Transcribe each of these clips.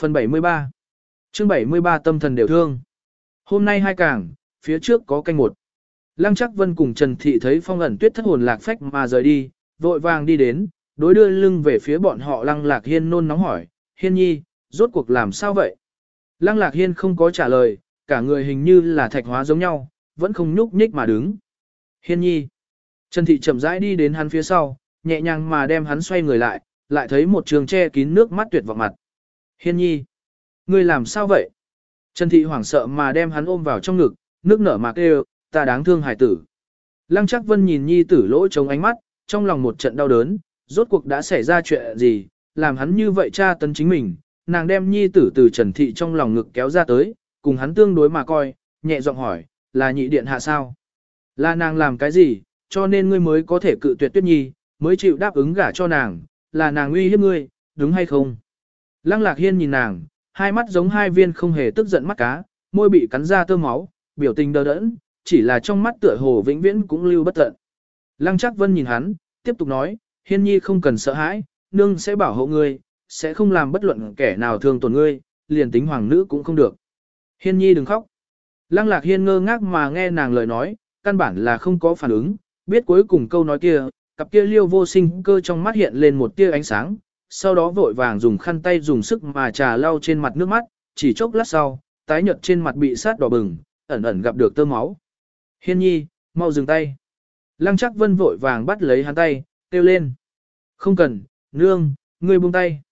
Phần 73 chương 73 tâm thần đều thương. Hôm nay hai cảng, phía trước có canh một. Lăng chắc vân cùng Trần Thị thấy phong ẩn tuyết thất hồn lạc phách mà rời đi, vội vàng đi đến, đối đưa lưng về phía bọn họ lăng lạc hiên nôn nóng hỏi, hiên nhi, rốt cuộc làm sao vậy? Lăng lạc hiên không có trả lời, cả người hình như là thạch hóa giống nhau, vẫn không nhúc nhích mà đứng. Hiên nhi. Trần Thị chậm rãi đi đến hắn phía sau, nhẹ nhàng mà đem hắn xoay người lại, lại thấy một trường che kín nước mắt tuyệt vọng mặt. Hiên nhi. Ngươi làm sao vậy? Trần Thị hoảng sợ mà đem hắn ôm vào trong ngực, nước nở mà kêu, ta đáng thương hải tử. Lăng chắc vân nhìn nhi tử lỗ trống ánh mắt, trong lòng một trận đau đớn, rốt cuộc đã xảy ra chuyện gì, làm hắn như vậy cha tấn chính mình, nàng đem nhi tử từ Trần Thị trong lòng ngực kéo ra tới, cùng hắn tương đối mà coi, nhẹ giọng hỏi, là nhị điện hạ sao? Là nàng làm cái gì, cho nên ngươi mới có thể cự tuyệt tuyết nhi, mới chịu đáp ứng gả cho nàng, là nàng uy hiếp ngươi, đúng hay không? Lăng lạc hiên nhìn nàng, hai mắt giống hai viên không hề tức giận mắt cá, môi bị cắn ra tơ máu, biểu tình đờ đẫn, chỉ là trong mắt tựa hồ vĩnh viễn cũng lưu bất tận. Lăng chắc vân nhìn hắn, tiếp tục nói, hiên nhi không cần sợ hãi, nương sẽ bảo hộ ngươi, sẽ không làm bất luận kẻ nào thương tổn ngươi, liền tính hoàng nữ cũng không được. Hiên nhi đừng khóc. Lăng lạc hiên ngơ ngác mà nghe nàng lời nói, căn bản là không có phản ứng, biết cuối cùng câu nói kia, cặp kia liêu vô sinh cơ trong mắt hiện lên một tia ánh sáng, sau đó vội vàng dùng khăn tay dùng sức mà trà lau trên mặt nước mắt, chỉ chốc lát sau, tái nhợt trên mặt bị sát đỏ bừng, ẩn ẩn gặp được tơ máu. Hiên nhi, mau dừng tay. Lăng chắc vân vội vàng bắt lấy hắn tay, kêu lên. Không cần, nương, ngươi buông tay.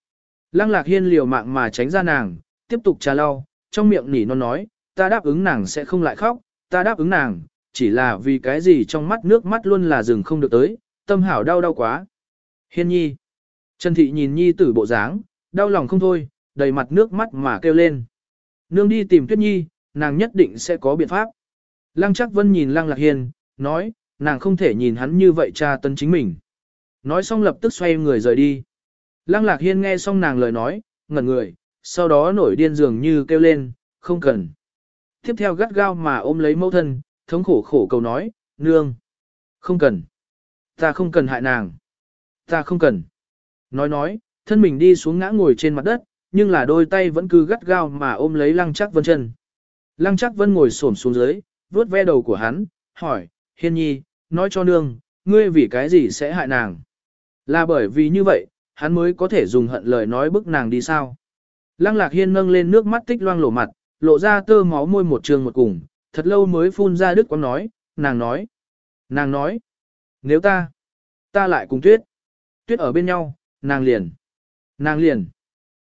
Lăng lạc hiên liều mạng mà tránh ra nàng, tiếp tục trà lau, trong miệng nỉ non nói, ta đáp ứng nàng sẽ không lại khóc, ta đáp ứng nàng, chỉ là vì cái gì trong mắt nước mắt luôn là dừng không được tới, tâm hảo đau đau quá. Hiên nhi. Trần thị nhìn nhi tử bộ dáng, đau lòng không thôi, đầy mặt nước mắt mà kêu lên. Nương đi tìm tuyết nhi, nàng nhất định sẽ có biện pháp. Lăng chắc vân nhìn lăng lạc hiên, nói, nàng không thể nhìn hắn như vậy cha tân chính mình. Nói xong lập tức xoay người rời đi. Lăng lạc hiên nghe xong nàng lời nói, ngẩn người, sau đó nổi điên dường như kêu lên, không cần. Tiếp theo gắt gao mà ôm lấy mẫu thân, thống khổ khổ cầu nói, nương. Không cần. Ta không cần hại nàng. Ta không cần. Nói nói, thân mình đi xuống ngã ngồi trên mặt đất, nhưng là đôi tay vẫn cứ gắt gao mà ôm lấy lăng chắc vân chân. Lăng chắc vân ngồi xổm xuống dưới, vuốt ve đầu của hắn, hỏi, hiên nhi, nói cho nương, ngươi vì cái gì sẽ hại nàng? Là bởi vì như vậy, hắn mới có thể dùng hận lời nói bức nàng đi sao? Lăng lạc hiên nâng lên nước mắt tích loang lổ mặt, lộ ra tơ máu môi một trường một cùng, thật lâu mới phun ra đứt quang nói, nàng nói, nàng nói, nếu ta, ta lại cùng tuyết, tuyết ở bên nhau, nàng liền, nàng liền,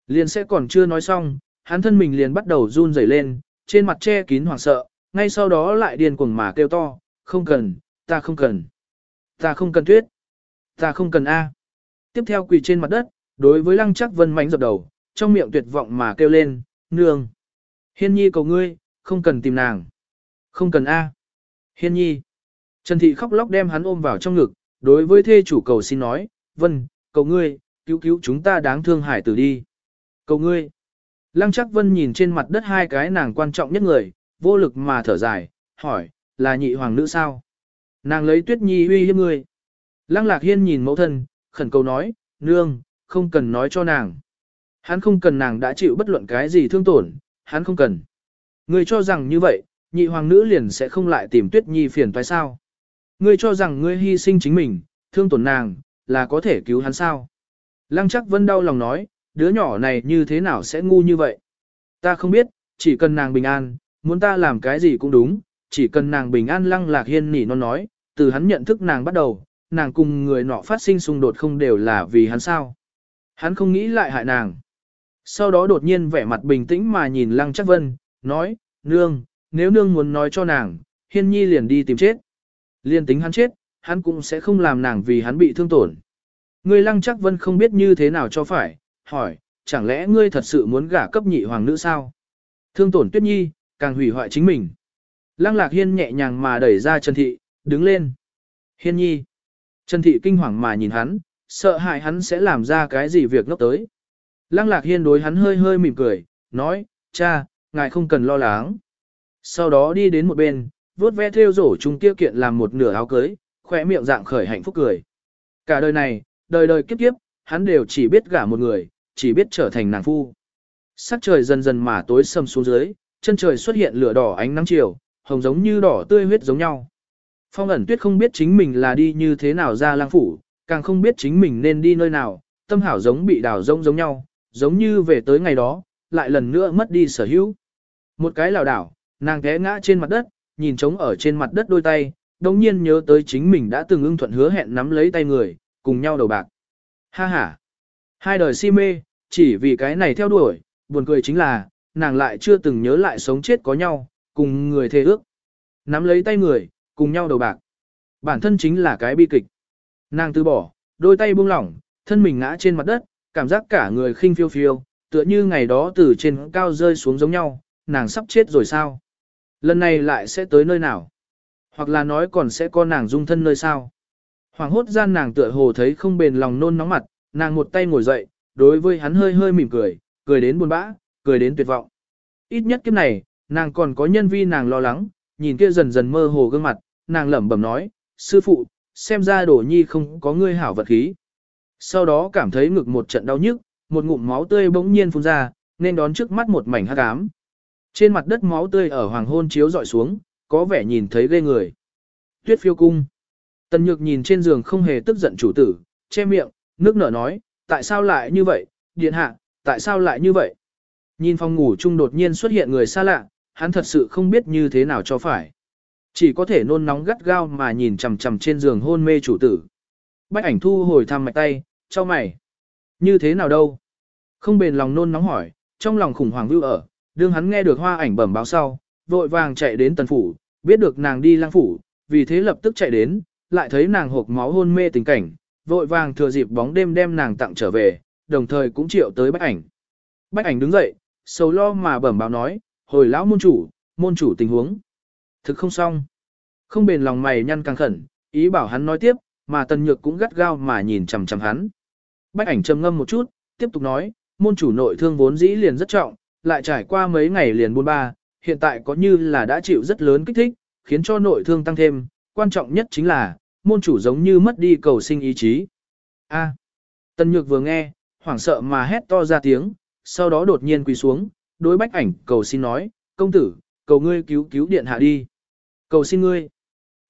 liền sẽ còn chưa nói xong, hắn thân mình liền bắt đầu run rẩy lên, trên mặt che kín hoảng sợ, ngay sau đó lại điên cuồng mà kêu to, không cần, ta không cần, ta không cần tuyết, ta không cần A. Tiếp theo quỳ trên mặt đất, đối với lăng chắc vân mánh dập đầu, trong miệng tuyệt vọng mà kêu lên, nương. Hiên nhi cầu ngươi, không cần tìm nàng. Không cần A. Hiên nhi. Trần Thị khóc lóc đem hắn ôm vào trong ngực, đối với thê chủ cầu xin nói, vân, cầu ngươi, cứu cứu chúng ta đáng thương hải tử đi. Cầu ngươi. Lăng chắc vân nhìn trên mặt đất hai cái nàng quan trọng nhất người, vô lực mà thở dài, hỏi, là nhị hoàng nữ sao? Nàng lấy tuyết nhi uy hiếp ngươi. Lăng lạc hiên nhìn mẫu thân, khẩn cầu nói, nương, không cần nói cho nàng. Hắn không cần nàng đã chịu bất luận cái gì thương tổn, hắn không cần. Ngươi cho rằng như vậy, nhị hoàng nữ liền sẽ không lại tìm tuyết nhi phiền toái sao. Ngươi cho rằng ngươi hy sinh chính mình, thương tổn nàng, là có thể cứu hắn sao. Lăng chắc vân đau lòng nói, đứa nhỏ này như thế nào sẽ ngu như vậy. Ta không biết, chỉ cần nàng bình an, muốn ta làm cái gì cũng đúng, chỉ cần nàng bình an lăng lạc hiên nỉ non nói, từ hắn nhận thức nàng bắt đầu, nàng cùng người nọ phát sinh xung đột không đều là vì hắn sao. Hắn không nghĩ lại hại nàng. Sau đó đột nhiên vẻ mặt bình tĩnh mà nhìn lăng chắc vân, nói, nương, nếu nương muốn nói cho nàng, hiên nhi liền đi tìm chết. Liên tính hắn chết, hắn cũng sẽ không làm nàng vì hắn bị thương tổn. Ngươi lăng chắc vân không biết như thế nào cho phải, hỏi, chẳng lẽ ngươi thật sự muốn gả cấp nhị hoàng nữ sao? Thương tổn tuyết nhi, càng hủy hoại chính mình. Lăng lạc hiên nhẹ nhàng mà đẩy ra Trần Thị, đứng lên. Hiên nhi. Trần Thị kinh hoàng mà nhìn hắn, sợ hại hắn sẽ làm ra cái gì việc ngốc tới. Lăng lạc hiên đối hắn hơi hơi mỉm cười, nói, cha, ngài không cần lo lắng. Sau đó đi đến một bên, vuốt ve theo rổ chung kia kiện làm một nửa áo cưới, khỏe miệng dạng khởi hạnh phúc cười. Cả đời này, đời đời kiếp kiếp, hắn đều chỉ biết gả một người, chỉ biết trở thành nàng phu. Sắc trời dần dần mà tối sầm xuống dưới, chân trời xuất hiện lửa đỏ ánh nắng chiều, hồng giống như đỏ tươi huyết giống nhau. Phong ẩn tuyết không biết chính mình là đi như thế nào ra lang phủ, càng không biết chính mình nên đi nơi nào, tâm hảo giống bị đào rông giống nhau, giống như về tới ngày đó, lại lần nữa mất đi sở hữu. Một cái lảo đảo, nàng té ngã trên mặt đất, nhìn trống ở trên mặt đất đôi tay, đồng nhiên nhớ tới chính mình đã từng ưng thuận hứa hẹn nắm lấy tay người, cùng nhau đầu bạc. Ha ha! Hai đời si mê, chỉ vì cái này theo đuổi, buồn cười chính là, nàng lại chưa từng nhớ lại sống chết có nhau, cùng người thề ước. Nắm lấy tay người, cùng nhau đầu bạc. Bản thân chính là cái bi kịch. Nàng từ bỏ, đôi tay buông lỏng, thân mình ngã trên mặt đất, cảm giác cả người khinh phiêu phiêu, tựa như ngày đó từ trên cao rơi xuống giống nhau, nàng sắp chết rồi sao? Lần này lại sẽ tới nơi nào? Hoặc là nói còn sẽ có nàng dung thân nơi sao? Hoàng hốt gian nàng tựa hồ thấy không bền lòng nôn nóng mặt, nàng một tay ngồi dậy, đối với hắn hơi hơi mỉm cười, cười đến buồn bã, cười đến tuyệt vọng. Ít nhất kiếp này, nàng còn có nhân vi nàng lo lắng, nhìn kia dần dần mơ hồ gương mặt, nàng lẩm bẩm nói, sư phụ, xem ra đổ nhi không có ngươi hảo vật khí. Sau đó cảm thấy ngực một trận đau nhức, một ngụm máu tươi bỗng nhiên phun ra, nên đón trước mắt một mảnh hắc ám. Trên mặt đất máu tươi ở hoàng hôn chiếu dọi xuống, có vẻ nhìn thấy ghê người. Tuyết phiêu cung. Tần nhược nhìn trên giường không hề tức giận chủ tử, che miệng, nước nở nói, tại sao lại như vậy, điện hạ, tại sao lại như vậy? Nhìn phòng ngủ chung đột nhiên xuất hiện người xa lạ, hắn thật sự không biết như thế nào cho phải. Chỉ có thể nôn nóng gắt gao mà nhìn chằm chằm trên giường hôn mê chủ tử. Bách ảnh thu hồi thăm mạch tay, cho mày. Như thế nào đâu? Không bền lòng nôn nóng hỏi, trong lòng khủng hoảng vưu ở, đương hắn nghe được hoa ảnh bẩm báo sau, vội vàng chạy đến tần phủ, biết được nàng đi lang phủ, vì thế lập tức chạy đến, lại thấy nàng hộp máu hôn mê tình cảnh, vội vàng thừa dịp bóng đêm đem nàng tặng trở về, đồng thời cũng triệu tới bách ảnh. Bách ảnh đứng dậy, sầu lo mà bẩm báo nói, hồi lão môn chủ, môn chủ tình huống. Thực không xong. Không bền lòng mày nhăn càng khẩn, ý bảo hắn nói tiếp, mà tần nhược cũng gắt gao mà nhìn chằm chằm hắn. Bách ảnh trầm ngâm một chút, tiếp tục nói, môn chủ nội thương vốn dĩ liền rất trọng, lại trải qua mấy ngày liền buôn ba, hiện tại có như là đã chịu rất lớn kích thích, khiến cho nội thương tăng thêm, quan trọng nhất chính là, môn chủ giống như mất đi cầu sinh ý chí. A. Tần Nhược vừa nghe, hoảng sợ mà hét to ra tiếng, sau đó đột nhiên quỳ xuống, đối bách ảnh cầu xin nói, công tử, cầu ngươi cứu cứu điện hạ đi. Cầu xin ngươi.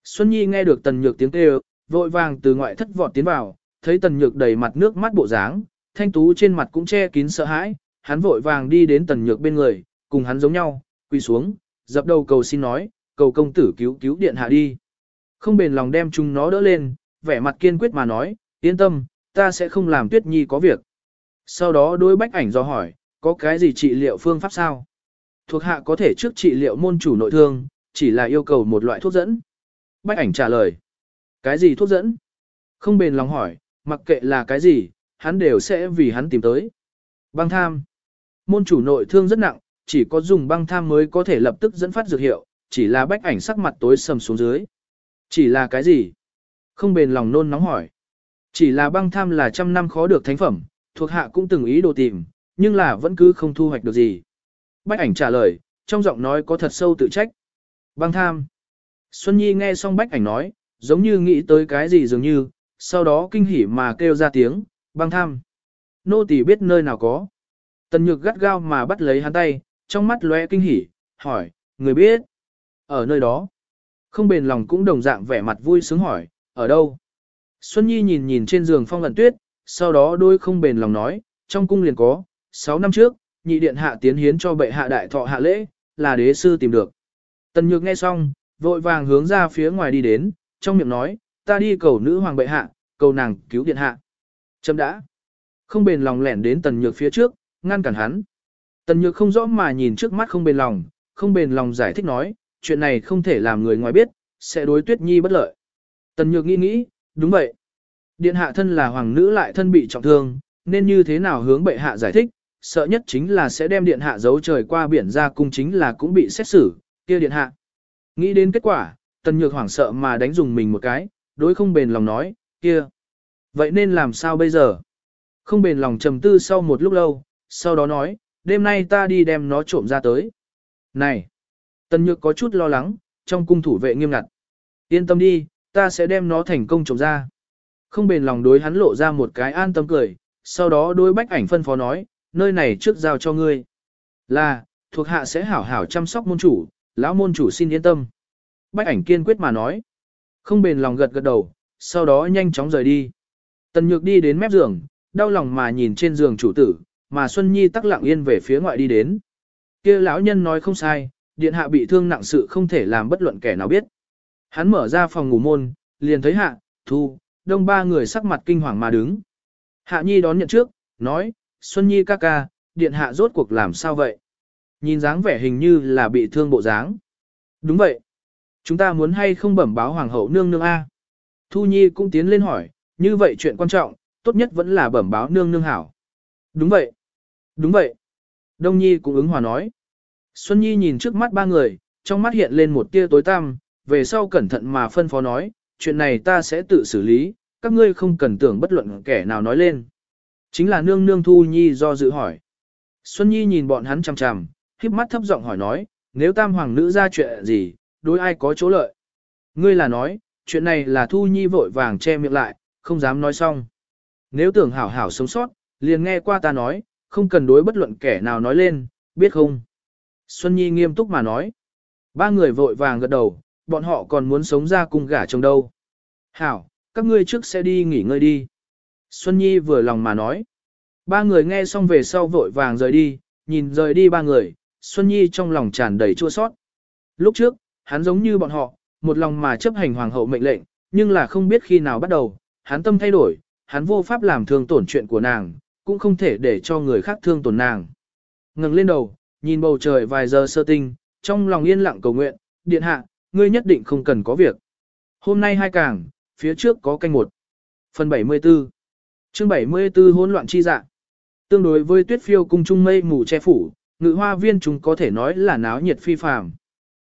Xuân Nhi nghe được Tần Nhược tiếng kêu, vội vàng từ ngoại thất vọt tiến vào, thấy Tần Nhược đầy mặt nước mắt bộ dáng, thanh tú trên mặt cũng che kín sợ hãi, hắn vội vàng đi đến Tần Nhược bên người, cùng hắn giống nhau, quỳ xuống, dập đầu cầu xin nói, cầu công tử cứu cứu điện hạ đi. Không bền lòng đem chúng nó đỡ lên, vẻ mặt kiên quyết mà nói, yên tâm, ta sẽ không làm Tuyết Nhi có việc. Sau đó đối bách ảnh do hỏi, có cái gì trị liệu phương pháp sao? Thuộc hạ có thể trước trị liệu môn chủ nội thương, chỉ là yêu cầu một loại thuốc dẫn. Bách ảnh trả lời, cái gì thuốc dẫn? Không bền lòng hỏi, mặc kệ là cái gì, hắn đều sẽ vì hắn tìm tới. Băng tham. Môn chủ nội thương rất nặng, chỉ có dùng băng tham mới có thể lập tức dẫn phát dược hiệu, chỉ là bách ảnh sắc mặt tối sầm xuống dưới. Chỉ là cái gì? Không bền lòng nôn nóng hỏi. Chỉ là băng tham là trăm năm khó được thánh phẩm, thuộc hạ cũng từng ý đồ tìm, nhưng là vẫn cứ không thu hoạch được gì. Bách ảnh trả lời, trong giọng nói có thật sâu tự trách. Băng tham. Xuân Nhi nghe xong bách ảnh nói, giống như nghĩ tới cái gì dường như, sau đó kinh hỉ mà kêu ra tiếng, băng tham. Nô tỳ biết nơi nào có. Tần nhược gắt gao mà bắt lấy hắn tay, trong mắt lóe kinh hỉ, hỏi, người biết. Ở nơi đó. Không bền lòng cũng đồng dạng vẻ mặt vui sướng hỏi, ở đâu? Xuân Nhi nhìn nhìn trên giường phong lận tuyết, sau đó đôi không bền lòng nói, trong cung liền có, 6 năm trước, nhị điện hạ tiến hiến cho bệ hạ đại thọ hạ lễ, là đế sư tìm được. Tần nhược nghe xong, vội vàng hướng ra phía ngoài đi đến, trong miệng nói, ta đi cầu nữ hoàng bệ hạ, cầu nàng cứu điện hạ. Chấm đã. Không bền lòng lẻn đến tần nhược phía trước, ngăn cản hắn. Tần nhược không rõ mà nhìn trước mắt không bền lòng, không bền lòng giải thích nói, chuyện này không thể làm người ngoài biết, sẽ đối tuyết nhi bất lợi. Tần nhược nghĩ nghĩ, đúng vậy. Điện hạ thân là hoàng nữ lại thân bị trọng thương, nên như thế nào hướng bệ hạ giải thích, sợ nhất chính là sẽ đem điện hạ giấu trời qua biển ra cung chính là cũng bị xét xử, kia điện hạ. Nghĩ đến kết quả, tần nhược hoảng sợ mà đánh dùng mình một cái, đối không bền lòng nói, kia. Vậy nên làm sao bây giờ? Không bền lòng trầm tư sau một lúc lâu, sau đó nói, đêm nay ta đi đem nó trộm ra tới. Này! Tần nhược có chút lo lắng, trong cung thủ vệ nghiêm ngặt. Yên tâm đi, ta sẽ đem nó thành công trồng ra. Không bền lòng đối hắn lộ ra một cái an tâm cười, sau đó đối bách ảnh phân phó nói, nơi này trước giao cho ngươi. Là, thuộc hạ sẽ hảo hảo chăm sóc môn chủ, lão môn chủ xin yên tâm. Bách ảnh kiên quyết mà nói. Không bền lòng gật gật đầu, sau đó nhanh chóng rời đi. Tần nhược đi đến mép giường, đau lòng mà nhìn trên giường chủ tử, mà Xuân Nhi tắc lặng yên về phía ngoại đi đến. kia lão nhân nói không sai, điện hạ bị thương nặng sự không thể làm bất luận kẻ nào biết. Hắn mở ra phòng ngủ môn, liền thấy hạ, thu, đông ba người sắc mặt kinh hoàng mà đứng. Hạ Nhi đón nhận trước, nói, Xuân Nhi ca ca, điện hạ rốt cuộc làm sao vậy? Nhìn dáng vẻ hình như là bị thương bộ dáng. Đúng vậy. Chúng ta muốn hay không bẩm báo hoàng hậu nương nương A. Thu Nhi cũng tiến lên hỏi, như vậy chuyện quan trọng, tốt nhất vẫn là bẩm báo nương nương hảo. Đúng vậy. Đúng vậy. Đông Nhi cũng ứng hòa nói. Xuân Nhi nhìn trước mắt ba người, trong mắt hiện lên một tia tối tăm, về sau cẩn thận mà phân phó nói, chuyện này ta sẽ tự xử lý, các ngươi không cần tưởng bất luận kẻ nào nói lên. Chính là nương nương Thu Nhi do dự hỏi. Xuân Nhi nhìn bọn hắn chằm chằm, híp mắt thấp giọng hỏi nói, nếu tam hoàng nữ ra chuyện gì, đối ai có chỗ lợi. Ngươi là nói, chuyện này là Thu Nhi vội vàng che miệng lại, không dám nói xong. Nếu tưởng hảo hảo sống sót, liền nghe qua ta nói, không cần đối bất luận kẻ nào nói lên, biết không? Xuân Nhi nghiêm túc mà nói. Ba người vội vàng gật đầu, bọn họ còn muốn sống ra cùng gả chồng đâu. Hảo, các ngươi trước sẽ đi nghỉ ngơi đi. Xuân Nhi vừa lòng mà nói. Ba người nghe xong về sau vội vàng rời đi, nhìn rời đi ba người, Xuân Nhi trong lòng tràn đầy chua sót. Lúc trước, hắn giống như bọn họ, một lòng mà chấp hành hoàng hậu mệnh lệnh, nhưng là không biết khi nào bắt đầu, hắn tâm thay đổi, hắn vô pháp làm thương tổn chuyện của nàng, cũng không thể để cho người khác thương tổn nàng. Ngừng lên đầu, nhìn bầu trời vài giờ sơ tinh, trong lòng yên lặng cầu nguyện, điện hạ, ngươi nhất định không cần có việc. Hôm nay hai càng, phía trước có canh một. Phần 74 chương 74 hỗn loạn chi dạ. Tương đối với tuyết phiêu cung trung mây mù che phủ, ngự hoa viên chúng có thể nói là náo nhiệt phi phàm.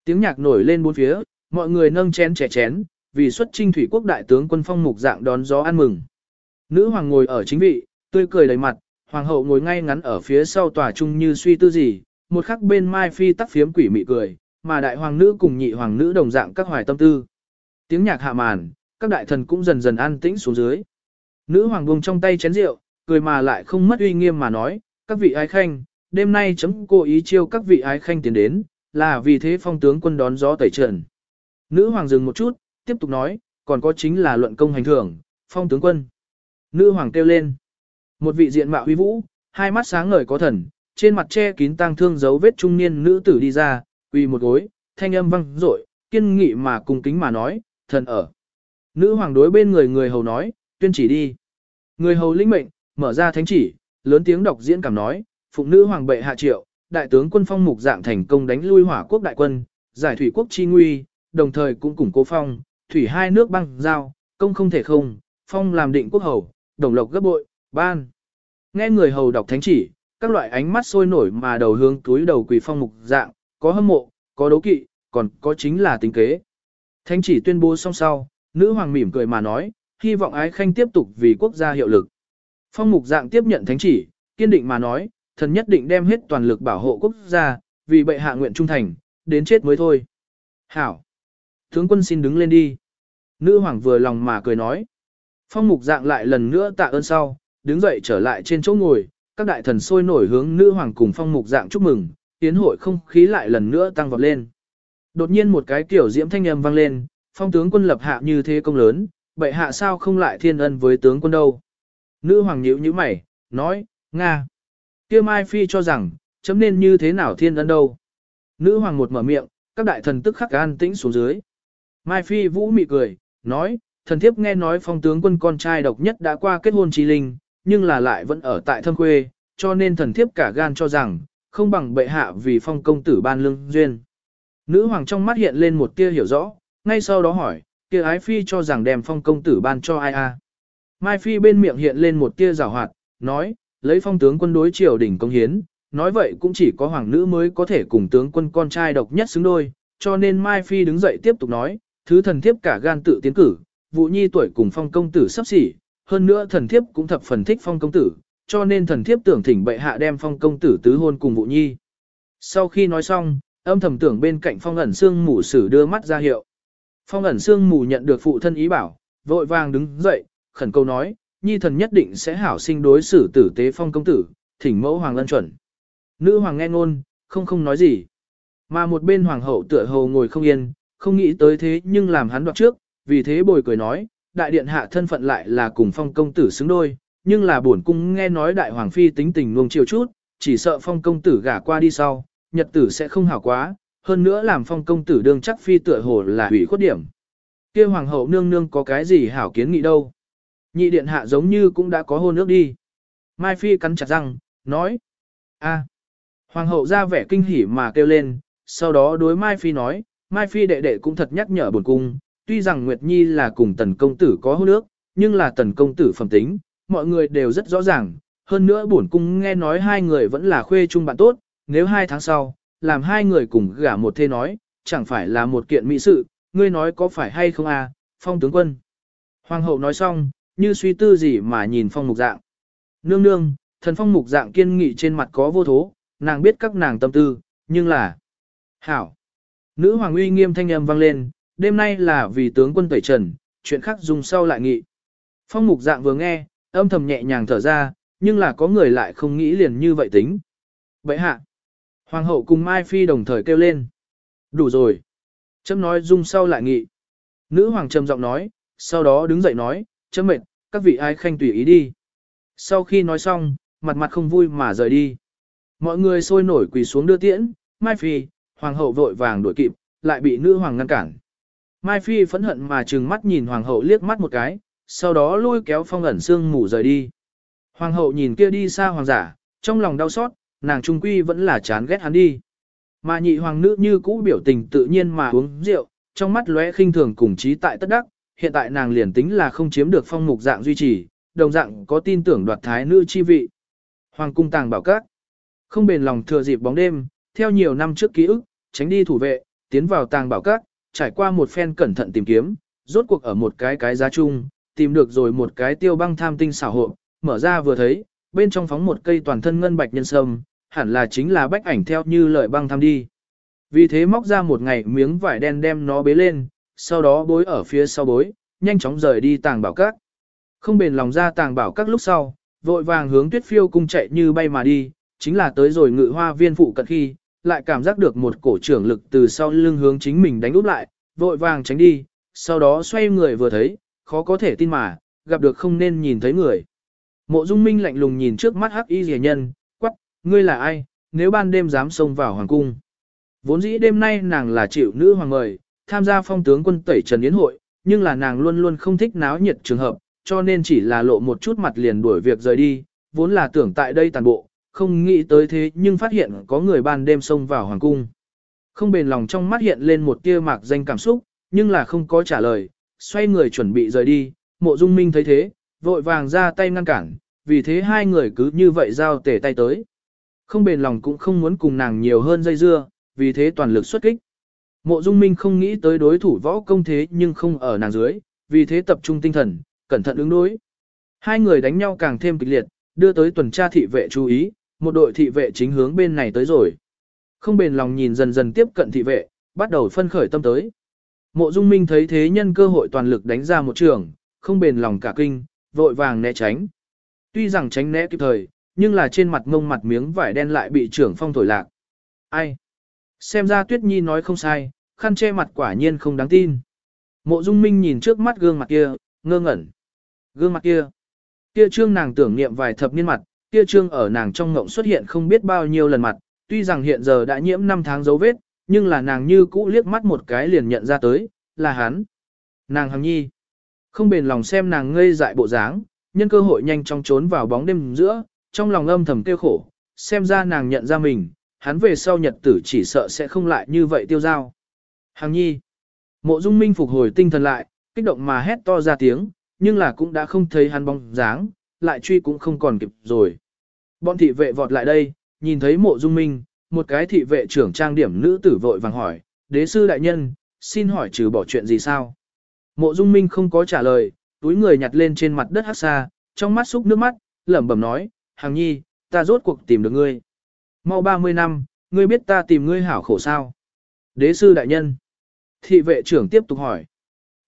Tiếng nhạc nổi lên bốn phía, mọi người nâng chén trẻ chén, vì xuất trinh thủy quốc đại tướng quân phong mục dạng đón gió ăn mừng. Nữ hoàng ngồi ở chính vị, tươi cười đầy mặt, hoàng hậu ngồi ngay ngắn ở phía sau tòa trung như suy tư gì, một khắc bên mai phi tắc phiếm quỷ mị cười, mà đại hoàng nữ cùng nhị hoàng nữ đồng dạng các hoài tâm tư. Tiếng nhạc hạ màn, các đại thần cũng dần dần an tĩnh xuống dưới. Nữ hoàng buông trong tay chén rượu, cười mà lại không mất uy nghiêm mà nói, các vị ái khanh, đêm nay chấm cố ý chiêu các vị ái khanh tiến đến, là vì thế phong tướng quân đón gió tẩy trần. Nữ hoàng dừng một chút, tiếp tục nói, còn có chính là luận công hành thưởng, phong tướng quân. Nữ hoàng kêu lên. Một vị diện mạo huy vũ, hai mắt sáng ngời có thần, trên mặt che kín tang thương dấu vết trung niên nữ tử đi ra, quỳ một gối, thanh âm vang dội, kiên nghị mà cung kính mà nói, thần ở. Nữ hoàng đối bên người người hầu nói, tuyên chỉ đi. Người hầu linh mệnh, mở ra thánh chỉ, lớn tiếng đọc diễn cảm nói, phụng nữ hoàng bệ hạ triệu, đại tướng quân phong mục dạng thành công đánh lui hỏa quốc đại quân, giải thủy quốc chi nguy, đồng thời cũng củng cố phong, thủy hai nước băng giao, công không thể không, phong làm định quốc hầu, đồng lộc gấp bội, ban. Nghe người hầu đọc thánh chỉ, các loại ánh mắt sôi nổi mà đầu hướng túi đầu quỳ phong mục dạng, có hâm mộ, có đấu kỵ, còn có chính là tính kế. Thánh chỉ tuyên bố xong sau, nữ hoàng mỉm cười mà nói, hy vọng ái khanh tiếp tục vì quốc gia hiệu lực. Phong mục dạng tiếp nhận thánh chỉ, kiên định mà nói, thần nhất định đem hết toàn lực bảo hộ quốc gia, vì bệ hạ nguyện trung thành, đến chết mới thôi. Hảo! Tướng quân xin đứng lên đi. Nữ hoàng vừa lòng mà cười nói. Phong mục dạng lại lần nữa tạ ơn sau, đứng dậy trở lại trên chỗ ngồi, các đại thần sôi nổi hướng nữ hoàng cùng phong mục dạng chúc mừng, tiến hội không khí lại lần nữa tăng vọt lên. Đột nhiên một cái kiểu diễm thanh âm vang lên, phong tướng quân lập hạ như thế công lớn, bệ hạ sao không lại thiên ân với tướng quân đâu. Nữ hoàng nhíu như mày, nói, Nga. kia Mai Phi cho rằng, chấm nên như thế nào thiên ân đâu. Nữ hoàng một mở miệng, các đại thần tức khắc an tĩnh xuống dưới. Mai Phi vũ mị cười, nói, thần thiếp nghe nói phong tướng quân con trai độc nhất đã qua kết hôn trí linh, nhưng là lại vẫn ở tại thâm quê, cho nên thần thiếp cả gan cho rằng, không bằng bệ hạ vì phong công tử ban lương duyên. Nữ hoàng trong mắt hiện lên một tia hiểu rõ, ngay sau đó hỏi, kia ái phi cho rằng đem phong công tử ban cho ai a? Mai phi bên miệng hiện lên một tia rào hoạt, nói, lấy phong tướng quân đối triều đỉnh công hiến, nói vậy cũng chỉ có hoàng nữ mới có thể cùng tướng quân con trai độc nhất xứng đôi, cho nên Mai phi đứng dậy tiếp tục nói, thứ thần thiếp cả gan tự tiến cử, vụ nhi tuổi cùng phong công tử sắp xỉ, hơn nữa thần thiếp cũng thập phần thích phong công tử, cho nên thần thiếp tưởng thỉnh bệ hạ đem phong công tử tứ hôn cùng vụ nhi. Sau khi nói xong, âm thầm tưởng bên cạnh phong ẩn xương mù sử đưa mắt ra hiệu. Phong ẩn xương mù nhận được phụ thân ý bảo, vội vàng đứng dậy, khẩn cầu nói, nhi thần nhất định sẽ hảo sinh đối xử tử tế phong công tử, thỉnh mẫu hoàng lân chuẩn. Nữ hoàng nghe ngôn, không không nói gì. Mà một bên hoàng hậu tựa hồ ngồi không yên, không nghĩ tới thế nhưng làm hắn đoạt trước, vì thế bồi cười nói, đại điện hạ thân phận lại là cùng phong công tử xứng đôi, nhưng là bổn cung nghe nói đại hoàng phi tính tình nuông chiều chút, chỉ sợ phong công tử gả qua đi sau, nhật tử sẽ không hảo quá, hơn nữa làm phong công tử đương chắc phi tựa hồ là hủy khuất điểm. kia hoàng hậu nương nương có cái gì hảo kiến nghị đâu. Nhị điện hạ giống như cũng đã có hôn ước đi. Mai phi cắn chặt răng, nói. a Hoàng hậu ra vẻ kinh hỉ mà kêu lên, sau đó đối Mai phi nói, Mai phi đệ đệ cũng thật nhắc nhở buồn cung, tuy rằng Nguyệt Nhi là cùng tần công tử có hôn ước, nhưng là tần công tử phẩm tính, mọi người đều rất rõ ràng, hơn nữa bổn cung nghe nói hai người vẫn là khuê chung bạn tốt, nếu hai tháng sau, làm hai người cùng gả một thê nói, chẳng phải là một kiện mỹ sự, ngươi nói có phải hay không à, phong tướng quân. Hoàng hậu nói xong, như suy tư gì mà nhìn phong mục dạng. Nương nương, thần phong mục dạng kiên nghị trên mặt có vô thố, nàng biết các nàng tâm tư, nhưng là... Hảo! Nữ hoàng uy nghiêm thanh âm vang lên, đêm nay là vì tướng quân tẩy trần, chuyện khác dùng sau lại nghị. Phong mục dạng vừa nghe, âm thầm nhẹ nhàng thở ra, nhưng là có người lại không nghĩ liền như vậy tính. Vậy hạ! Hoàng hậu cùng Mai Phi đồng thời kêu lên. Đủ rồi. Chấm nói dung sau lại nghị. Nữ hoàng trầm giọng nói, sau đó đứng dậy nói, chấm mệt, các vị ai khanh tùy ý đi. Sau khi nói xong, mặt mặt không vui mà rời đi. Mọi người sôi nổi quỳ xuống đưa tiễn, Mai Phi, hoàng hậu vội vàng đuổi kịp, lại bị nữ hoàng ngăn cản. Mai Phi phẫn hận mà trừng mắt nhìn hoàng hậu liếc mắt một cái, sau đó lôi kéo phong ẩn xương mù rời đi. Hoàng hậu nhìn kia đi xa hoàng giả, trong lòng đau xót, nàng trung quy vẫn là chán ghét hắn đi. Mà nhị hoàng nữ như cũ biểu tình tự nhiên mà uống rượu, trong mắt lóe khinh thường cùng trí tại tất đắc, hiện tại nàng liền tính là không chiếm được phong mục dạng duy trì, đồng dạng có tin tưởng đoạt thái nữ chi vị. Hoàng cung tàng bảo các, không bền lòng thừa dịp bóng đêm, theo nhiều năm trước ký ức, tránh đi thủ vệ, tiến vào tàng bảo các, trải qua một phen cẩn thận tìm kiếm, rốt cuộc ở một cái cái giá chung, tìm được rồi một cái tiêu băng tham tinh xảo hộ, mở ra vừa thấy, bên trong phóng một cây toàn thân ngân bạch nhân sâm, hẳn là chính là bách ảnh theo như lời băng tham đi. Vì thế móc ra một ngày miếng vải đen đem nó bế lên, sau đó bối ở phía sau bối, nhanh chóng rời đi tàng bảo các. Không bền lòng ra tàng bảo các lúc sau, vội vàng hướng tuyết phiêu cung chạy như bay mà đi, chính là tới rồi ngự hoa viên phụ cận khi, lại cảm giác được một cổ trưởng lực từ sau lưng hướng chính mình đánh úp lại, vội vàng tránh đi, sau đó xoay người vừa thấy, khó có thể tin mà, gặp được không nên nhìn thấy người. Mộ Dung Minh lạnh lùng nhìn trước mắt Hắc Y Liễu nhân, quắc, ngươi là ai, nếu ban đêm dám xông vào hoàng cung. Vốn dĩ đêm nay nàng là chịu nữ hoàng mời, tham gia phong tướng quân tẩy trần yến hội, nhưng là nàng luôn luôn không thích náo nhiệt trường hợp, cho nên chỉ là lộ một chút mặt liền đuổi việc rời đi, vốn là tưởng tại đây tàn bộ, không nghĩ tới thế nhưng phát hiện có người ban đêm xông vào hoàng cung. Không bền lòng trong mắt hiện lên một tia mạc danh cảm xúc, nhưng là không có trả lời, xoay người chuẩn bị rời đi, mộ dung minh thấy thế, vội vàng ra tay ngăn cản, vì thế hai người cứ như vậy giao tể tay tới. Không bền lòng cũng không muốn cùng nàng nhiều hơn dây dưa, vì thế toàn lực xuất kích. Mộ Dung Minh không nghĩ tới đối thủ võ công thế nhưng không ở nàng dưới, vì thế tập trung tinh thần, cẩn thận ứng đối. Hai người đánh nhau càng thêm kịch liệt, đưa tới tuần tra thị vệ chú ý, một đội thị vệ chính hướng bên này tới rồi. Không bền lòng nhìn dần dần tiếp cận thị vệ, bắt đầu phân khởi tâm tới. Mộ Dung Minh thấy thế nhân cơ hội toàn lực đánh ra một trường, không bền lòng cả kinh, vội vàng né tránh. Tuy rằng tránh né kịp thời, nhưng là trên mặt ngông mặt miếng vải đen lại bị trưởng phong thổi lạc. Ai? Xem ra Tuyết Nhi nói không sai, khăn che mặt quả nhiên không đáng tin. Mộ Dung Minh nhìn trước mắt gương mặt kia, ngơ ngẩn. Gương mặt kia. Kia trương nàng tưởng niệm vài thập niên mặt, kia trương ở nàng trong ngộng xuất hiện không biết bao nhiêu lần mặt, tuy rằng hiện giờ đã nhiễm 5 tháng dấu vết, nhưng là nàng như cũ liếc mắt một cái liền nhận ra tới, là hắn. Nàng Hằng Nhi. Không bền lòng xem nàng ngây dại bộ dáng, nhân cơ hội nhanh chóng trốn vào bóng đêm giữa, trong lòng âm thầm tiêu khổ, xem ra nàng nhận ra mình, hắn về sau nhật tử chỉ sợ sẽ không lại như vậy tiêu giao. Hằng Nhi. Mộ Dung Minh phục hồi tinh thần lại, kích động mà hét to ra tiếng, nhưng là cũng đã không thấy hắn bóng dáng, lại truy cũng không còn kịp rồi. Bọn thị vệ vọt lại đây, nhìn thấy mộ dung minh, một cái thị vệ trưởng trang điểm nữ tử vội vàng hỏi, đế sư đại nhân, xin hỏi trừ bỏ chuyện gì sao? Mộ dung minh không có trả lời, túi người nhặt lên trên mặt đất hát xa, trong mắt xúc nước mắt, lẩm bẩm nói, hàng nhi, ta rốt cuộc tìm được ngươi. Mau 30 năm, ngươi biết ta tìm ngươi hảo khổ sao? Đế sư đại nhân. Thị vệ trưởng tiếp tục hỏi.